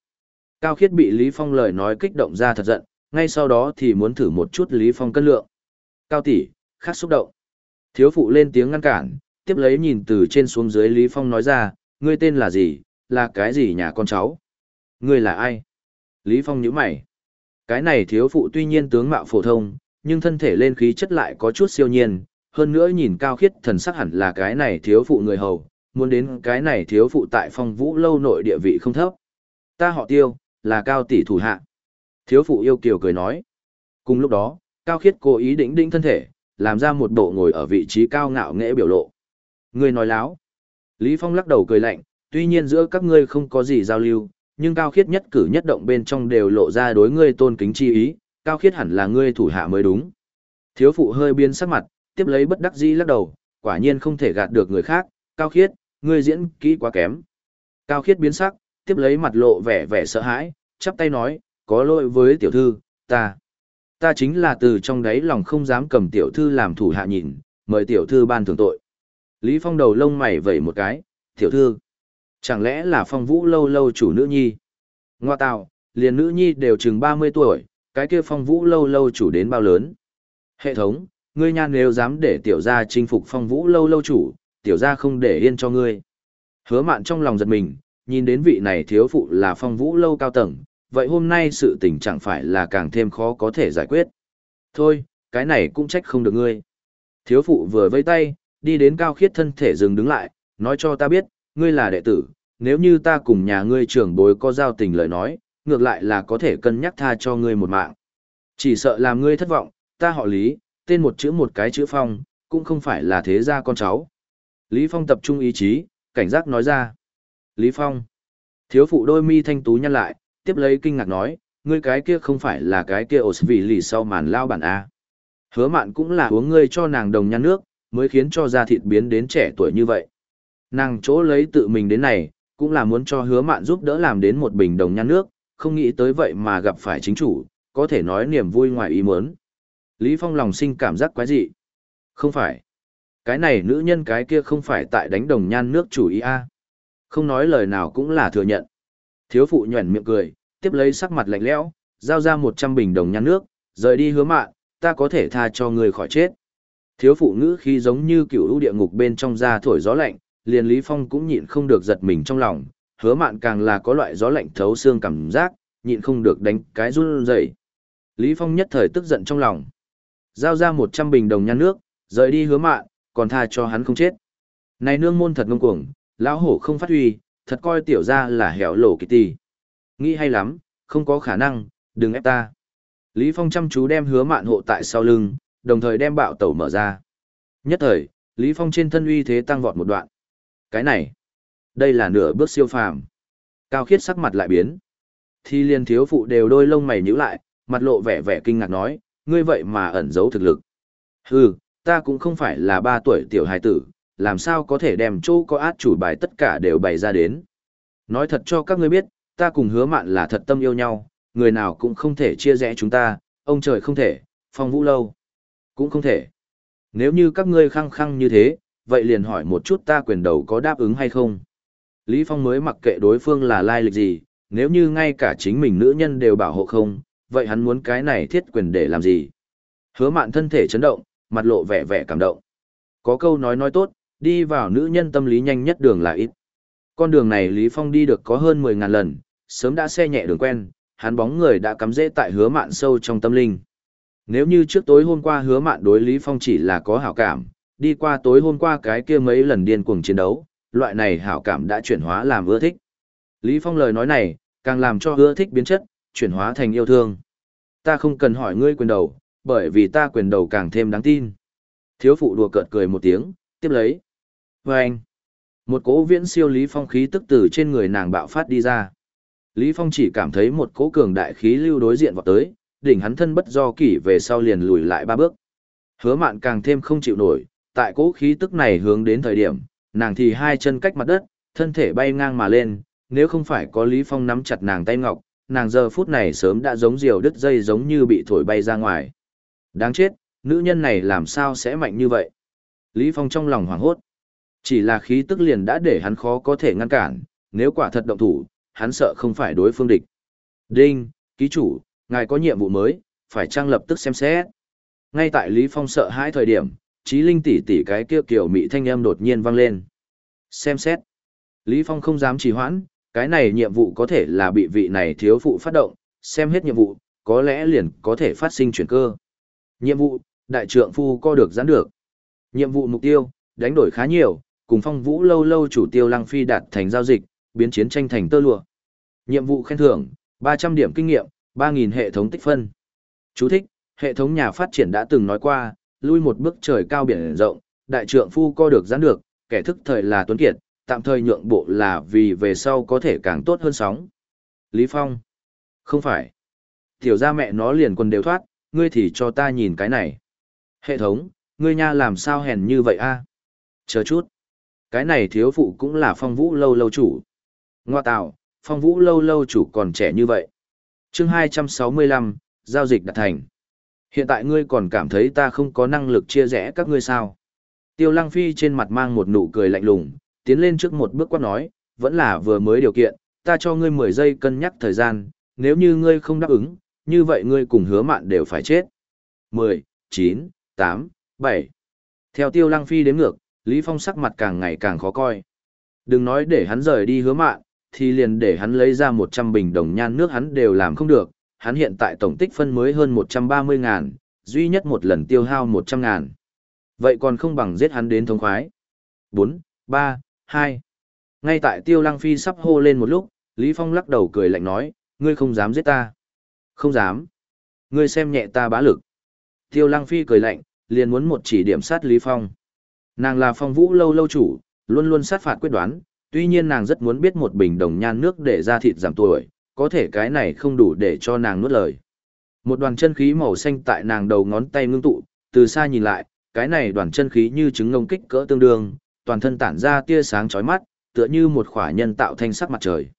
Cao Khiết bị Lý Phong lời nói kích động ra thật giận, ngay sau đó thì muốn thử một chút Lý Phong cân lượng. Cao tỷ, khác xúc động. Thiếu phụ lên tiếng ngăn cản, tiếp lấy nhìn từ trên xuống dưới Lý Phong nói ra, ngươi tên là gì, là cái gì nhà con cháu? Ngươi là ai? Lý Phong nhíu mày. Cái này thiếu phụ tuy nhiên tướng mạo phổ thông, nhưng thân thể lên khí chất lại có chút siêu nhiên, hơn nữa nhìn cao khiết thần sắc hẳn là cái này thiếu phụ người hầu, muốn đến cái này thiếu phụ tại phong vũ lâu nội địa vị không thấp. Ta họ tiêu, là cao tỷ thủ hạ. Thiếu phụ yêu kiều cười nói. Cùng lúc đó, cao khiết cố ý đĩnh đĩnh thân thể, làm ra một bộ ngồi ở vị trí cao ngạo nghễ biểu lộ. Ngươi nói láo. Lý Phong lắc đầu cười lạnh, tuy nhiên giữa các ngươi không có gì giao lưu, nhưng cao khiết nhất cử nhất động bên trong đều lộ ra đối ngươi tôn kính chi ý, cao khiết hẳn là ngươi thủ hạ mới đúng. Thiếu phụ hơi biến sắc mặt, tiếp lấy bất đắc dĩ lắc đầu, quả nhiên không thể gạt được người khác, cao khiết, ngươi diễn kỹ quá kém. Cao khiết biến sắc, tiếp lấy mặt lộ vẻ vẻ sợ hãi, chắp tay nói, có lỗi với tiểu thư, ta. Ta chính là từ trong đáy lòng không dám cầm tiểu thư làm thủ hạ nhìn, mời tiểu thư ban thưởng tội. Lý Phong đầu lông mày vẩy một cái, tiểu thư. Chẳng lẽ là phong vũ lâu lâu chủ nữ nhi? Ngoa tạo, liền nữ nhi đều chừng 30 tuổi, cái kia phong vũ lâu lâu chủ đến bao lớn? Hệ thống, ngươi nhan nếu dám để tiểu gia chinh phục phong vũ lâu lâu chủ, tiểu gia không để yên cho ngươi. Hứa mạn trong lòng giật mình, nhìn đến vị này thiếu phụ là phong vũ lâu cao tầng, vậy hôm nay sự tình chẳng phải là càng thêm khó có thể giải quyết. Thôi, cái này cũng trách không được ngươi. Thiếu phụ vừa vây tay, đi đến cao khiết thân thể dừng đứng lại, nói cho ta biết, ngươi là đệ tử, nếu như ta cùng nhà ngươi trưởng bối có giao tình lời nói, ngược lại là có thể cân nhắc tha cho ngươi một mạng. Chỉ sợ làm ngươi thất vọng, ta họ Lý, tên một chữ một cái chữ Phong, cũng không phải là thế gia con cháu. Lý Phong tập trung ý chí, cảnh giác nói ra. Lý Phong. Thiếu phụ đôi mi thanh tú nhăn lại, tiếp lấy kinh ngạc nói, ngươi cái kia không phải là cái kia ổ vị lì sau màn lao bản A. Hứa mạn cũng là uống ngươi cho nàng đồng nhăn nước, mới khiến cho da thịt biến đến trẻ tuổi như vậy. Nàng chỗ lấy tự mình đến này, cũng là muốn cho hứa mạn giúp đỡ làm đến một bình đồng nhăn nước, không nghĩ tới vậy mà gặp phải chính chủ, có thể nói niềm vui ngoài ý muốn. Lý Phong lòng sinh cảm giác quái dị. Không phải. Cái này nữ nhân cái kia không phải tại đánh đồng nhan nước chủ ý a Không nói lời nào cũng là thừa nhận. Thiếu phụ nhoẻn miệng cười, tiếp lấy sắc mặt lạnh lẽo, giao ra một trăm bình đồng nhan nước, rời đi hứa mạn, ta có thể tha cho người khỏi chết. Thiếu phụ ngữ khi giống như cựu ưu địa ngục bên trong da thổi gió lạnh, liền Lý Phong cũng nhịn không được giật mình trong lòng, hứa mạn càng là có loại gió lạnh thấu xương cảm giác, nhịn không được đánh cái run rẩy. Lý Phong nhất thời tức giận trong lòng. Giao ra một trăm bình đồng nhan nước, rời đi hứa mạn, còn tha cho hắn không chết. Này nương môn thật ngông cuồng, lão hổ không phát huy, thật coi tiểu ra là hẻo lộ kỳ tì. Nghĩ hay lắm, không có khả năng, đừng ép ta. Lý Phong chăm chú đem hứa mạn hộ tại sau lưng, đồng thời đem bạo tẩu mở ra. Nhất thời, Lý Phong trên thân uy thế tăng vọt một đoạn. Cái này, đây là nửa bước siêu phàm. Cao khiết sắc mặt lại biến. Thi liên thiếu phụ đều đôi lông mày nhíu lại, mặt lộ vẻ vẻ kinh ngạc nói, ngươi vậy mà ẩn giấu thực lực. Hừ, ta cũng không phải là ba tuổi tiểu hài tử, làm sao có thể đem chỗ có át chủ bài tất cả đều bày ra đến. Nói thật cho các ngươi biết, ta cùng hứa mạn là thật tâm yêu nhau, người nào cũng không thể chia rẽ chúng ta, ông trời không thể, phong vũ lâu. Cũng không thể. Nếu như các ngươi khăng khăng như thế, vậy liền hỏi một chút ta quyền đầu có đáp ứng hay không. Lý Phong mới mặc kệ đối phương là lai lịch gì, nếu như ngay cả chính mình nữ nhân đều bảo hộ không, vậy hắn muốn cái này thiết quyền để làm gì? Hứa mạn thân thể chấn động, mặt lộ vẻ vẻ cảm động. Có câu nói nói tốt, đi vào nữ nhân tâm lý nhanh nhất đường là ít. Con đường này Lý Phong đi được có hơn 10.000 lần, sớm đã xe nhẹ đường quen, hắn bóng người đã cắm rễ tại hứa mạn sâu trong tâm linh. Nếu như trước tối hôm qua hứa mạn đối Lý Phong chỉ là có hảo cảm, đi qua tối hôm qua cái kia mấy lần điên cuồng chiến đấu, loại này hảo cảm đã chuyển hóa làm ưa thích. Lý Phong lời nói này, càng làm cho ưa thích biến chất, chuyển hóa thành yêu thương. Ta không cần hỏi ngươi quyền đầu, bởi vì ta quyền đầu càng thêm đáng tin. Thiếu phụ đùa cợt cười một tiếng, tiếp lấy. Và anh, một cỗ viễn siêu Lý Phong khí tức từ trên người nàng bạo phát đi ra. Lý Phong chỉ cảm thấy một cỗ cường đại khí lưu đối diện vào tới, đỉnh hắn thân bất do kỷ về sau liền lùi lại ba bước. Hứa mạn càng thêm không chịu nổi, tại cỗ khí tức này hướng đến thời điểm, nàng thì hai chân cách mặt đất, thân thể bay ngang mà lên, nếu không phải có Lý Phong nắm chặt nàng tay ngọc, nàng giờ phút này sớm đã giống diều đứt dây giống như bị thổi bay ra ngoài. Đáng chết, nữ nhân này làm sao sẽ mạnh như vậy? Lý Phong trong lòng hoảng hốt. Chỉ là khí tức liền đã để hắn khó có thể ngăn cản, nếu quả thật động thủ, hắn sợ không phải đối phương địch. Đinh, ký chủ, ngài có nhiệm vụ mới, phải trang lập tức xem xét. Ngay tại Lý Phong sợ hãi thời điểm, trí linh tỷ tỷ cái kia kiểu mị thanh âm đột nhiên vang lên. Xem xét. Lý Phong không dám trì hoãn, cái này nhiệm vụ có thể là bị vị này thiếu phụ phát động, xem hết nhiệm vụ, có lẽ liền có thể phát sinh chuyển cơ. Nhiệm vụ, đại trượng phu co được giãn được. Nhiệm vụ mục tiêu, đánh đổi khá nhiều, cùng phong vũ lâu lâu chủ tiêu lăng phi đạt thành giao dịch, biến chiến tranh thành tơ lụa. Nhiệm vụ khen thưởng, 300 điểm kinh nghiệm, 3.000 hệ thống tích phân. Chú thích, hệ thống nhà phát triển đã từng nói qua, lui một bước trời cao biển rộng, đại trượng phu co được giãn được, kẻ thức thời là tuấn kiệt, tạm thời nhượng bộ là vì về sau có thể càng tốt hơn sóng. Lý Phong. Không phải. Tiểu ra mẹ nó liền quần đều thoát, ngươi thì cho ta nhìn cái này. Hệ thống, ngươi nha làm sao hèn như vậy a? Chờ chút. Cái này thiếu phụ cũng là phong vũ lâu lâu chủ. Ngoa tạo, phong vũ lâu lâu chủ còn trẻ như vậy. chương 265, giao dịch đạt thành. Hiện tại ngươi còn cảm thấy ta không có năng lực chia rẽ các ngươi sao? Tiêu Lăng Phi trên mặt mang một nụ cười lạnh lùng, tiến lên trước một bước quát nói, vẫn là vừa mới điều kiện, ta cho ngươi 10 giây cân nhắc thời gian, nếu như ngươi không đáp ứng, như vậy ngươi cùng hứa mạn đều phải chết. 10, 9, 8, 7. Theo Tiêu Lăng Phi đến ngược, Lý Phong sắc mặt càng ngày càng khó coi. Đừng nói để hắn rời đi hứa mạn, thì liền để hắn lấy ra 100 bình đồng nhan nước hắn đều làm không được, hắn hiện tại tổng tích phân mới hơn 130 ngàn, duy nhất một lần tiêu hao 100 ngàn. Vậy còn không bằng giết hắn đến thống khoái. 4, 3, 2. Ngay tại tiêu lăng phi sắp hô lên một lúc, Lý Phong lắc đầu cười lạnh nói, ngươi không dám giết ta. Không dám. Ngươi xem nhẹ ta bá lực. Tiêu lăng phi cười lạnh, liền muốn một chỉ điểm sát Lý Phong. Nàng là phong vũ lâu lâu chủ, luôn luôn sát phạt quyết đoán, tuy nhiên nàng rất muốn biết một bình đồng nhan nước để ra thịt giảm tuổi, có thể cái này không đủ để cho nàng nuốt lời. Một đoàn chân khí màu xanh tại nàng đầu ngón tay ngưng tụ, từ xa nhìn lại, cái này đoàn chân khí như trứng ngông kích cỡ tương đương, toàn thân tản ra tia sáng chói mắt, tựa như một khỏa nhân tạo thanh sắc mặt trời.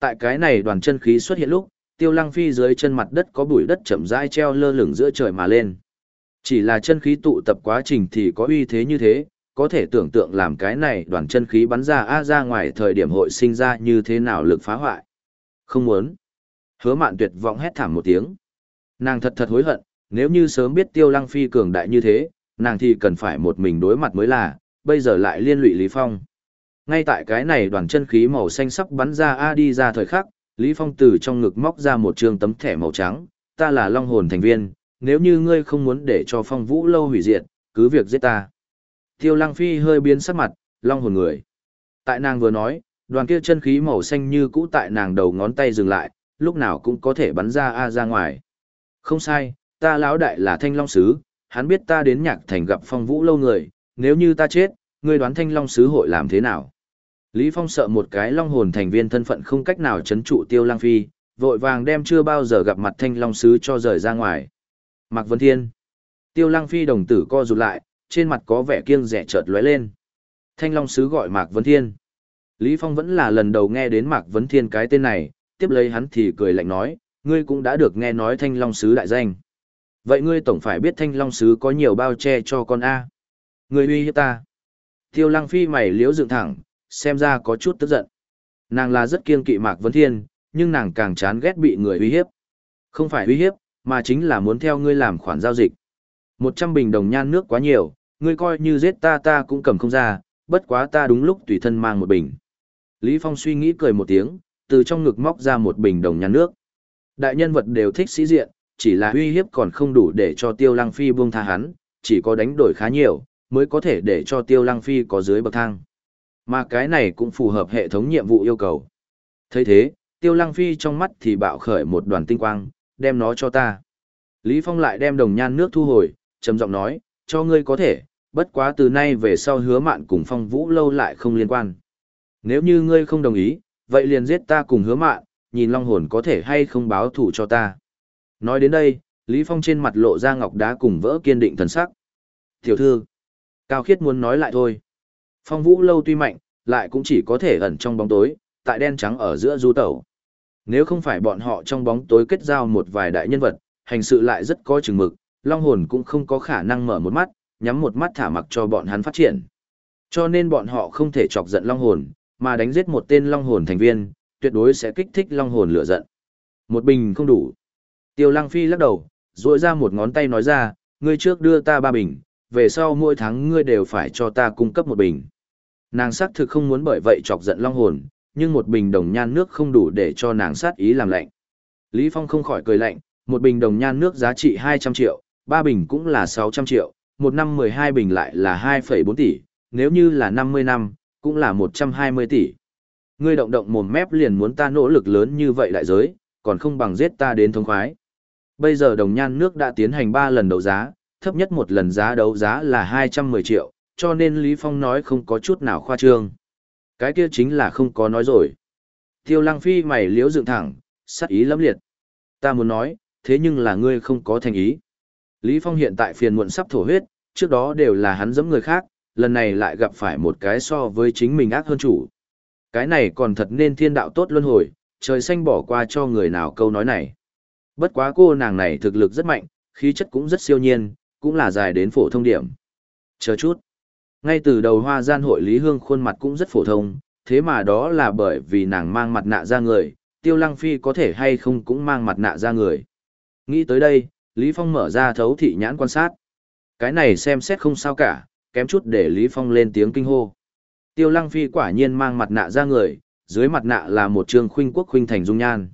Tại cái này đoàn chân khí xuất hiện lúc, Tiêu Lăng Phi dưới chân mặt đất có bụi đất chậm rãi treo lơ lửng giữa trời mà lên. Chỉ là chân khí tụ tập quá trình thì có uy thế như thế, có thể tưởng tượng làm cái này đoàn chân khí bắn ra a ra ngoài thời điểm hội sinh ra như thế nào lực phá hoại. Không muốn. Hứa mạn tuyệt vọng hét thảm một tiếng. Nàng thật thật hối hận, nếu như sớm biết tiêu lăng phi cường đại như thế, nàng thì cần phải một mình đối mặt mới là, bây giờ lại liên lụy Lý Phong. Ngay tại cái này đoàn chân khí màu xanh sắc bắn ra A đi ra thời khắc, Lý Phong từ trong ngực móc ra một trường tấm thẻ màu trắng, ta là Long Hồn thành viên, nếu như ngươi không muốn để cho phong vũ lâu hủy diệt, cứ việc giết ta. Tiêu Lăng Phi hơi biến sắc mặt, Long Hồn người. Tại nàng vừa nói, đoàn kia chân khí màu xanh như cũ tại nàng đầu ngón tay dừng lại, lúc nào cũng có thể bắn ra A ra ngoài. Không sai, ta lão đại là thanh long sứ, hắn biết ta đến nhạc thành gặp phong vũ lâu người, nếu như ta chết, ngươi đoán thanh long sứ hội làm thế nào? Lý Phong sợ một cái long hồn thành viên thân phận không cách nào chấn trụ tiêu lang phi, vội vàng đem chưa bao giờ gặp mặt thanh long sứ cho rời ra ngoài. Mạc Vân Thiên. Tiêu lang phi đồng tử co rụt lại, trên mặt có vẻ kiêng rẻ chợt lóe lên. Thanh long sứ gọi Mạc Vân Thiên. Lý Phong vẫn là lần đầu nghe đến Mạc Vấn Thiên cái tên này, tiếp lấy hắn thì cười lạnh nói, ngươi cũng đã được nghe nói Thanh Long Sứ đại danh. Vậy ngươi tổng phải biết Thanh Long Sứ có nhiều bao che cho con A. Ngươi uy hiếp ta. Tiêu Lăng Phi mày liếu dựng thẳng, xem ra có chút tức giận. Nàng là rất kiêng kỵ Mạc Vấn Thiên, nhưng nàng càng chán ghét bị người uy hiếp. Không phải uy hiếp, mà chính là muốn theo ngươi làm khoản giao dịch. Một trăm bình đồng nhan nước quá nhiều, ngươi coi như giết ta ta cũng cầm không ra, bất quá ta đúng lúc tùy thân mang một bình. Lý Phong suy nghĩ cười một tiếng, từ trong ngực móc ra một bình đồng nhan nước. Đại nhân vật đều thích sĩ diện, chỉ là uy hiếp còn không đủ để cho Tiêu Lăng Phi buông tha hắn, chỉ có đánh đổi khá nhiều, mới có thể để cho Tiêu Lăng Phi có dưới bậc thang. Mà cái này cũng phù hợp hệ thống nhiệm vụ yêu cầu. thấy thế, Tiêu Lăng Phi trong mắt thì bạo khởi một đoàn tinh quang, đem nó cho ta. Lý Phong lại đem đồng nhan nước thu hồi, trầm giọng nói, cho ngươi có thể, bất quá từ nay về sau hứa mạn cùng phong vũ lâu lại không liên quan. Nếu như ngươi không đồng ý, vậy liền giết ta cùng hứa mạn, nhìn long hồn có thể hay không báo thủ cho ta. Nói đến đây, Lý Phong trên mặt lộ ra ngọc đá cùng vỡ kiên định thần sắc. Tiểu thư, Cao Khiết muốn nói lại thôi. Phong vũ lâu tuy mạnh, lại cũng chỉ có thể ẩn trong bóng tối, tại đen trắng ở giữa du tẩu. Nếu không phải bọn họ trong bóng tối kết giao một vài đại nhân vật, hành sự lại rất có chừng mực, Long Hồn cũng không có khả năng mở một mắt, nhắm một mắt thả mặc cho bọn hắn phát triển. Cho nên bọn họ không thể chọc giận Long Hồn, mà đánh giết một tên Long Hồn thành viên, tuyệt đối sẽ kích thích Long Hồn lửa giận. Một bình không đủ. Tiêu Lăng Phi lắc đầu, duỗi ra một ngón tay nói ra, ngươi trước đưa ta ba bình, về sau mỗi tháng ngươi đều phải cho ta cung cấp một bình. Nàng xác thực không muốn bởi vậy chọc giận Long Hồn, nhưng một bình đồng nhan nước không đủ để cho nàng sát ý làm lạnh. Lý Phong không khỏi cười lạnh, một bình đồng nhan nước giá trị 200 triệu, ba bình cũng là 600 triệu, một năm 12 bình lại là 2,4 tỷ, nếu như là 50 năm, cũng là 120 tỷ. Ngươi động động mồm mép liền muốn ta nỗ lực lớn như vậy đại giới, còn không bằng giết ta đến thông khoái. Bây giờ đồng nhan nước đã tiến hành 3 lần đấu giá, thấp nhất một lần giá đấu giá là 210 triệu, cho nên Lý Phong nói không có chút nào khoa trương. Cái kia chính là không có nói rồi. Tiêu lăng phi mày liếu dựng thẳng, sắc ý lắm liệt. Ta muốn nói, thế nhưng là ngươi không có thành ý. Lý Phong hiện tại phiền muộn sắp thổ huyết, trước đó đều là hắn giẫm người khác, lần này lại gặp phải một cái so với chính mình ác hơn chủ. Cái này còn thật nên thiên đạo tốt luân hồi, trời xanh bỏ qua cho người nào câu nói này. Bất quá cô nàng này thực lực rất mạnh, khí chất cũng rất siêu nhiên, cũng là dài đến phổ thông điểm. Chờ chút. Ngay từ đầu hoa gian hội Lý Hương khuôn mặt cũng rất phổ thông, thế mà đó là bởi vì nàng mang mặt nạ ra người, tiêu lăng phi có thể hay không cũng mang mặt nạ ra người. Nghĩ tới đây, Lý Phong mở ra thấu thị nhãn quan sát. Cái này xem xét không sao cả, kém chút để Lý Phong lên tiếng kinh hô. Tiêu lăng phi quả nhiên mang mặt nạ ra người, dưới mặt nạ là một trường khuynh quốc khuynh thành dung nhan.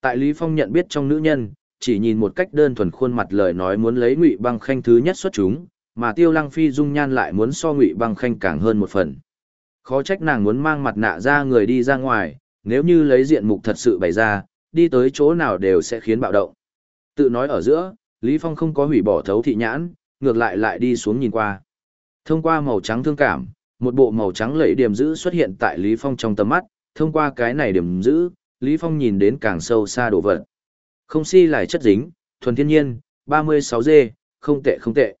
Tại Lý Phong nhận biết trong nữ nhân, chỉ nhìn một cách đơn thuần khuôn mặt lời nói muốn lấy ngụy băng khanh thứ nhất xuất chúng, mà tiêu lăng phi dung nhan lại muốn so ngụy băng khanh càng hơn một phần. Khó trách nàng muốn mang mặt nạ ra người đi ra ngoài, nếu như lấy diện mục thật sự bày ra, đi tới chỗ nào đều sẽ khiến bạo động. Tự nói ở giữa, Lý Phong không có hủy bỏ thấu thị nhãn, ngược lại lại đi xuống nhìn qua. Thông qua màu trắng thương cảm, một bộ màu trắng lẫy điểm giữ xuất hiện tại Lý Phong trong tầm mắt, thông qua cái này điểm giữ, Lý Phong nhìn đến càng sâu xa đồ vật. Không si lại chất dính, thuần thiên nhiên, 36G, không tệ không tệ.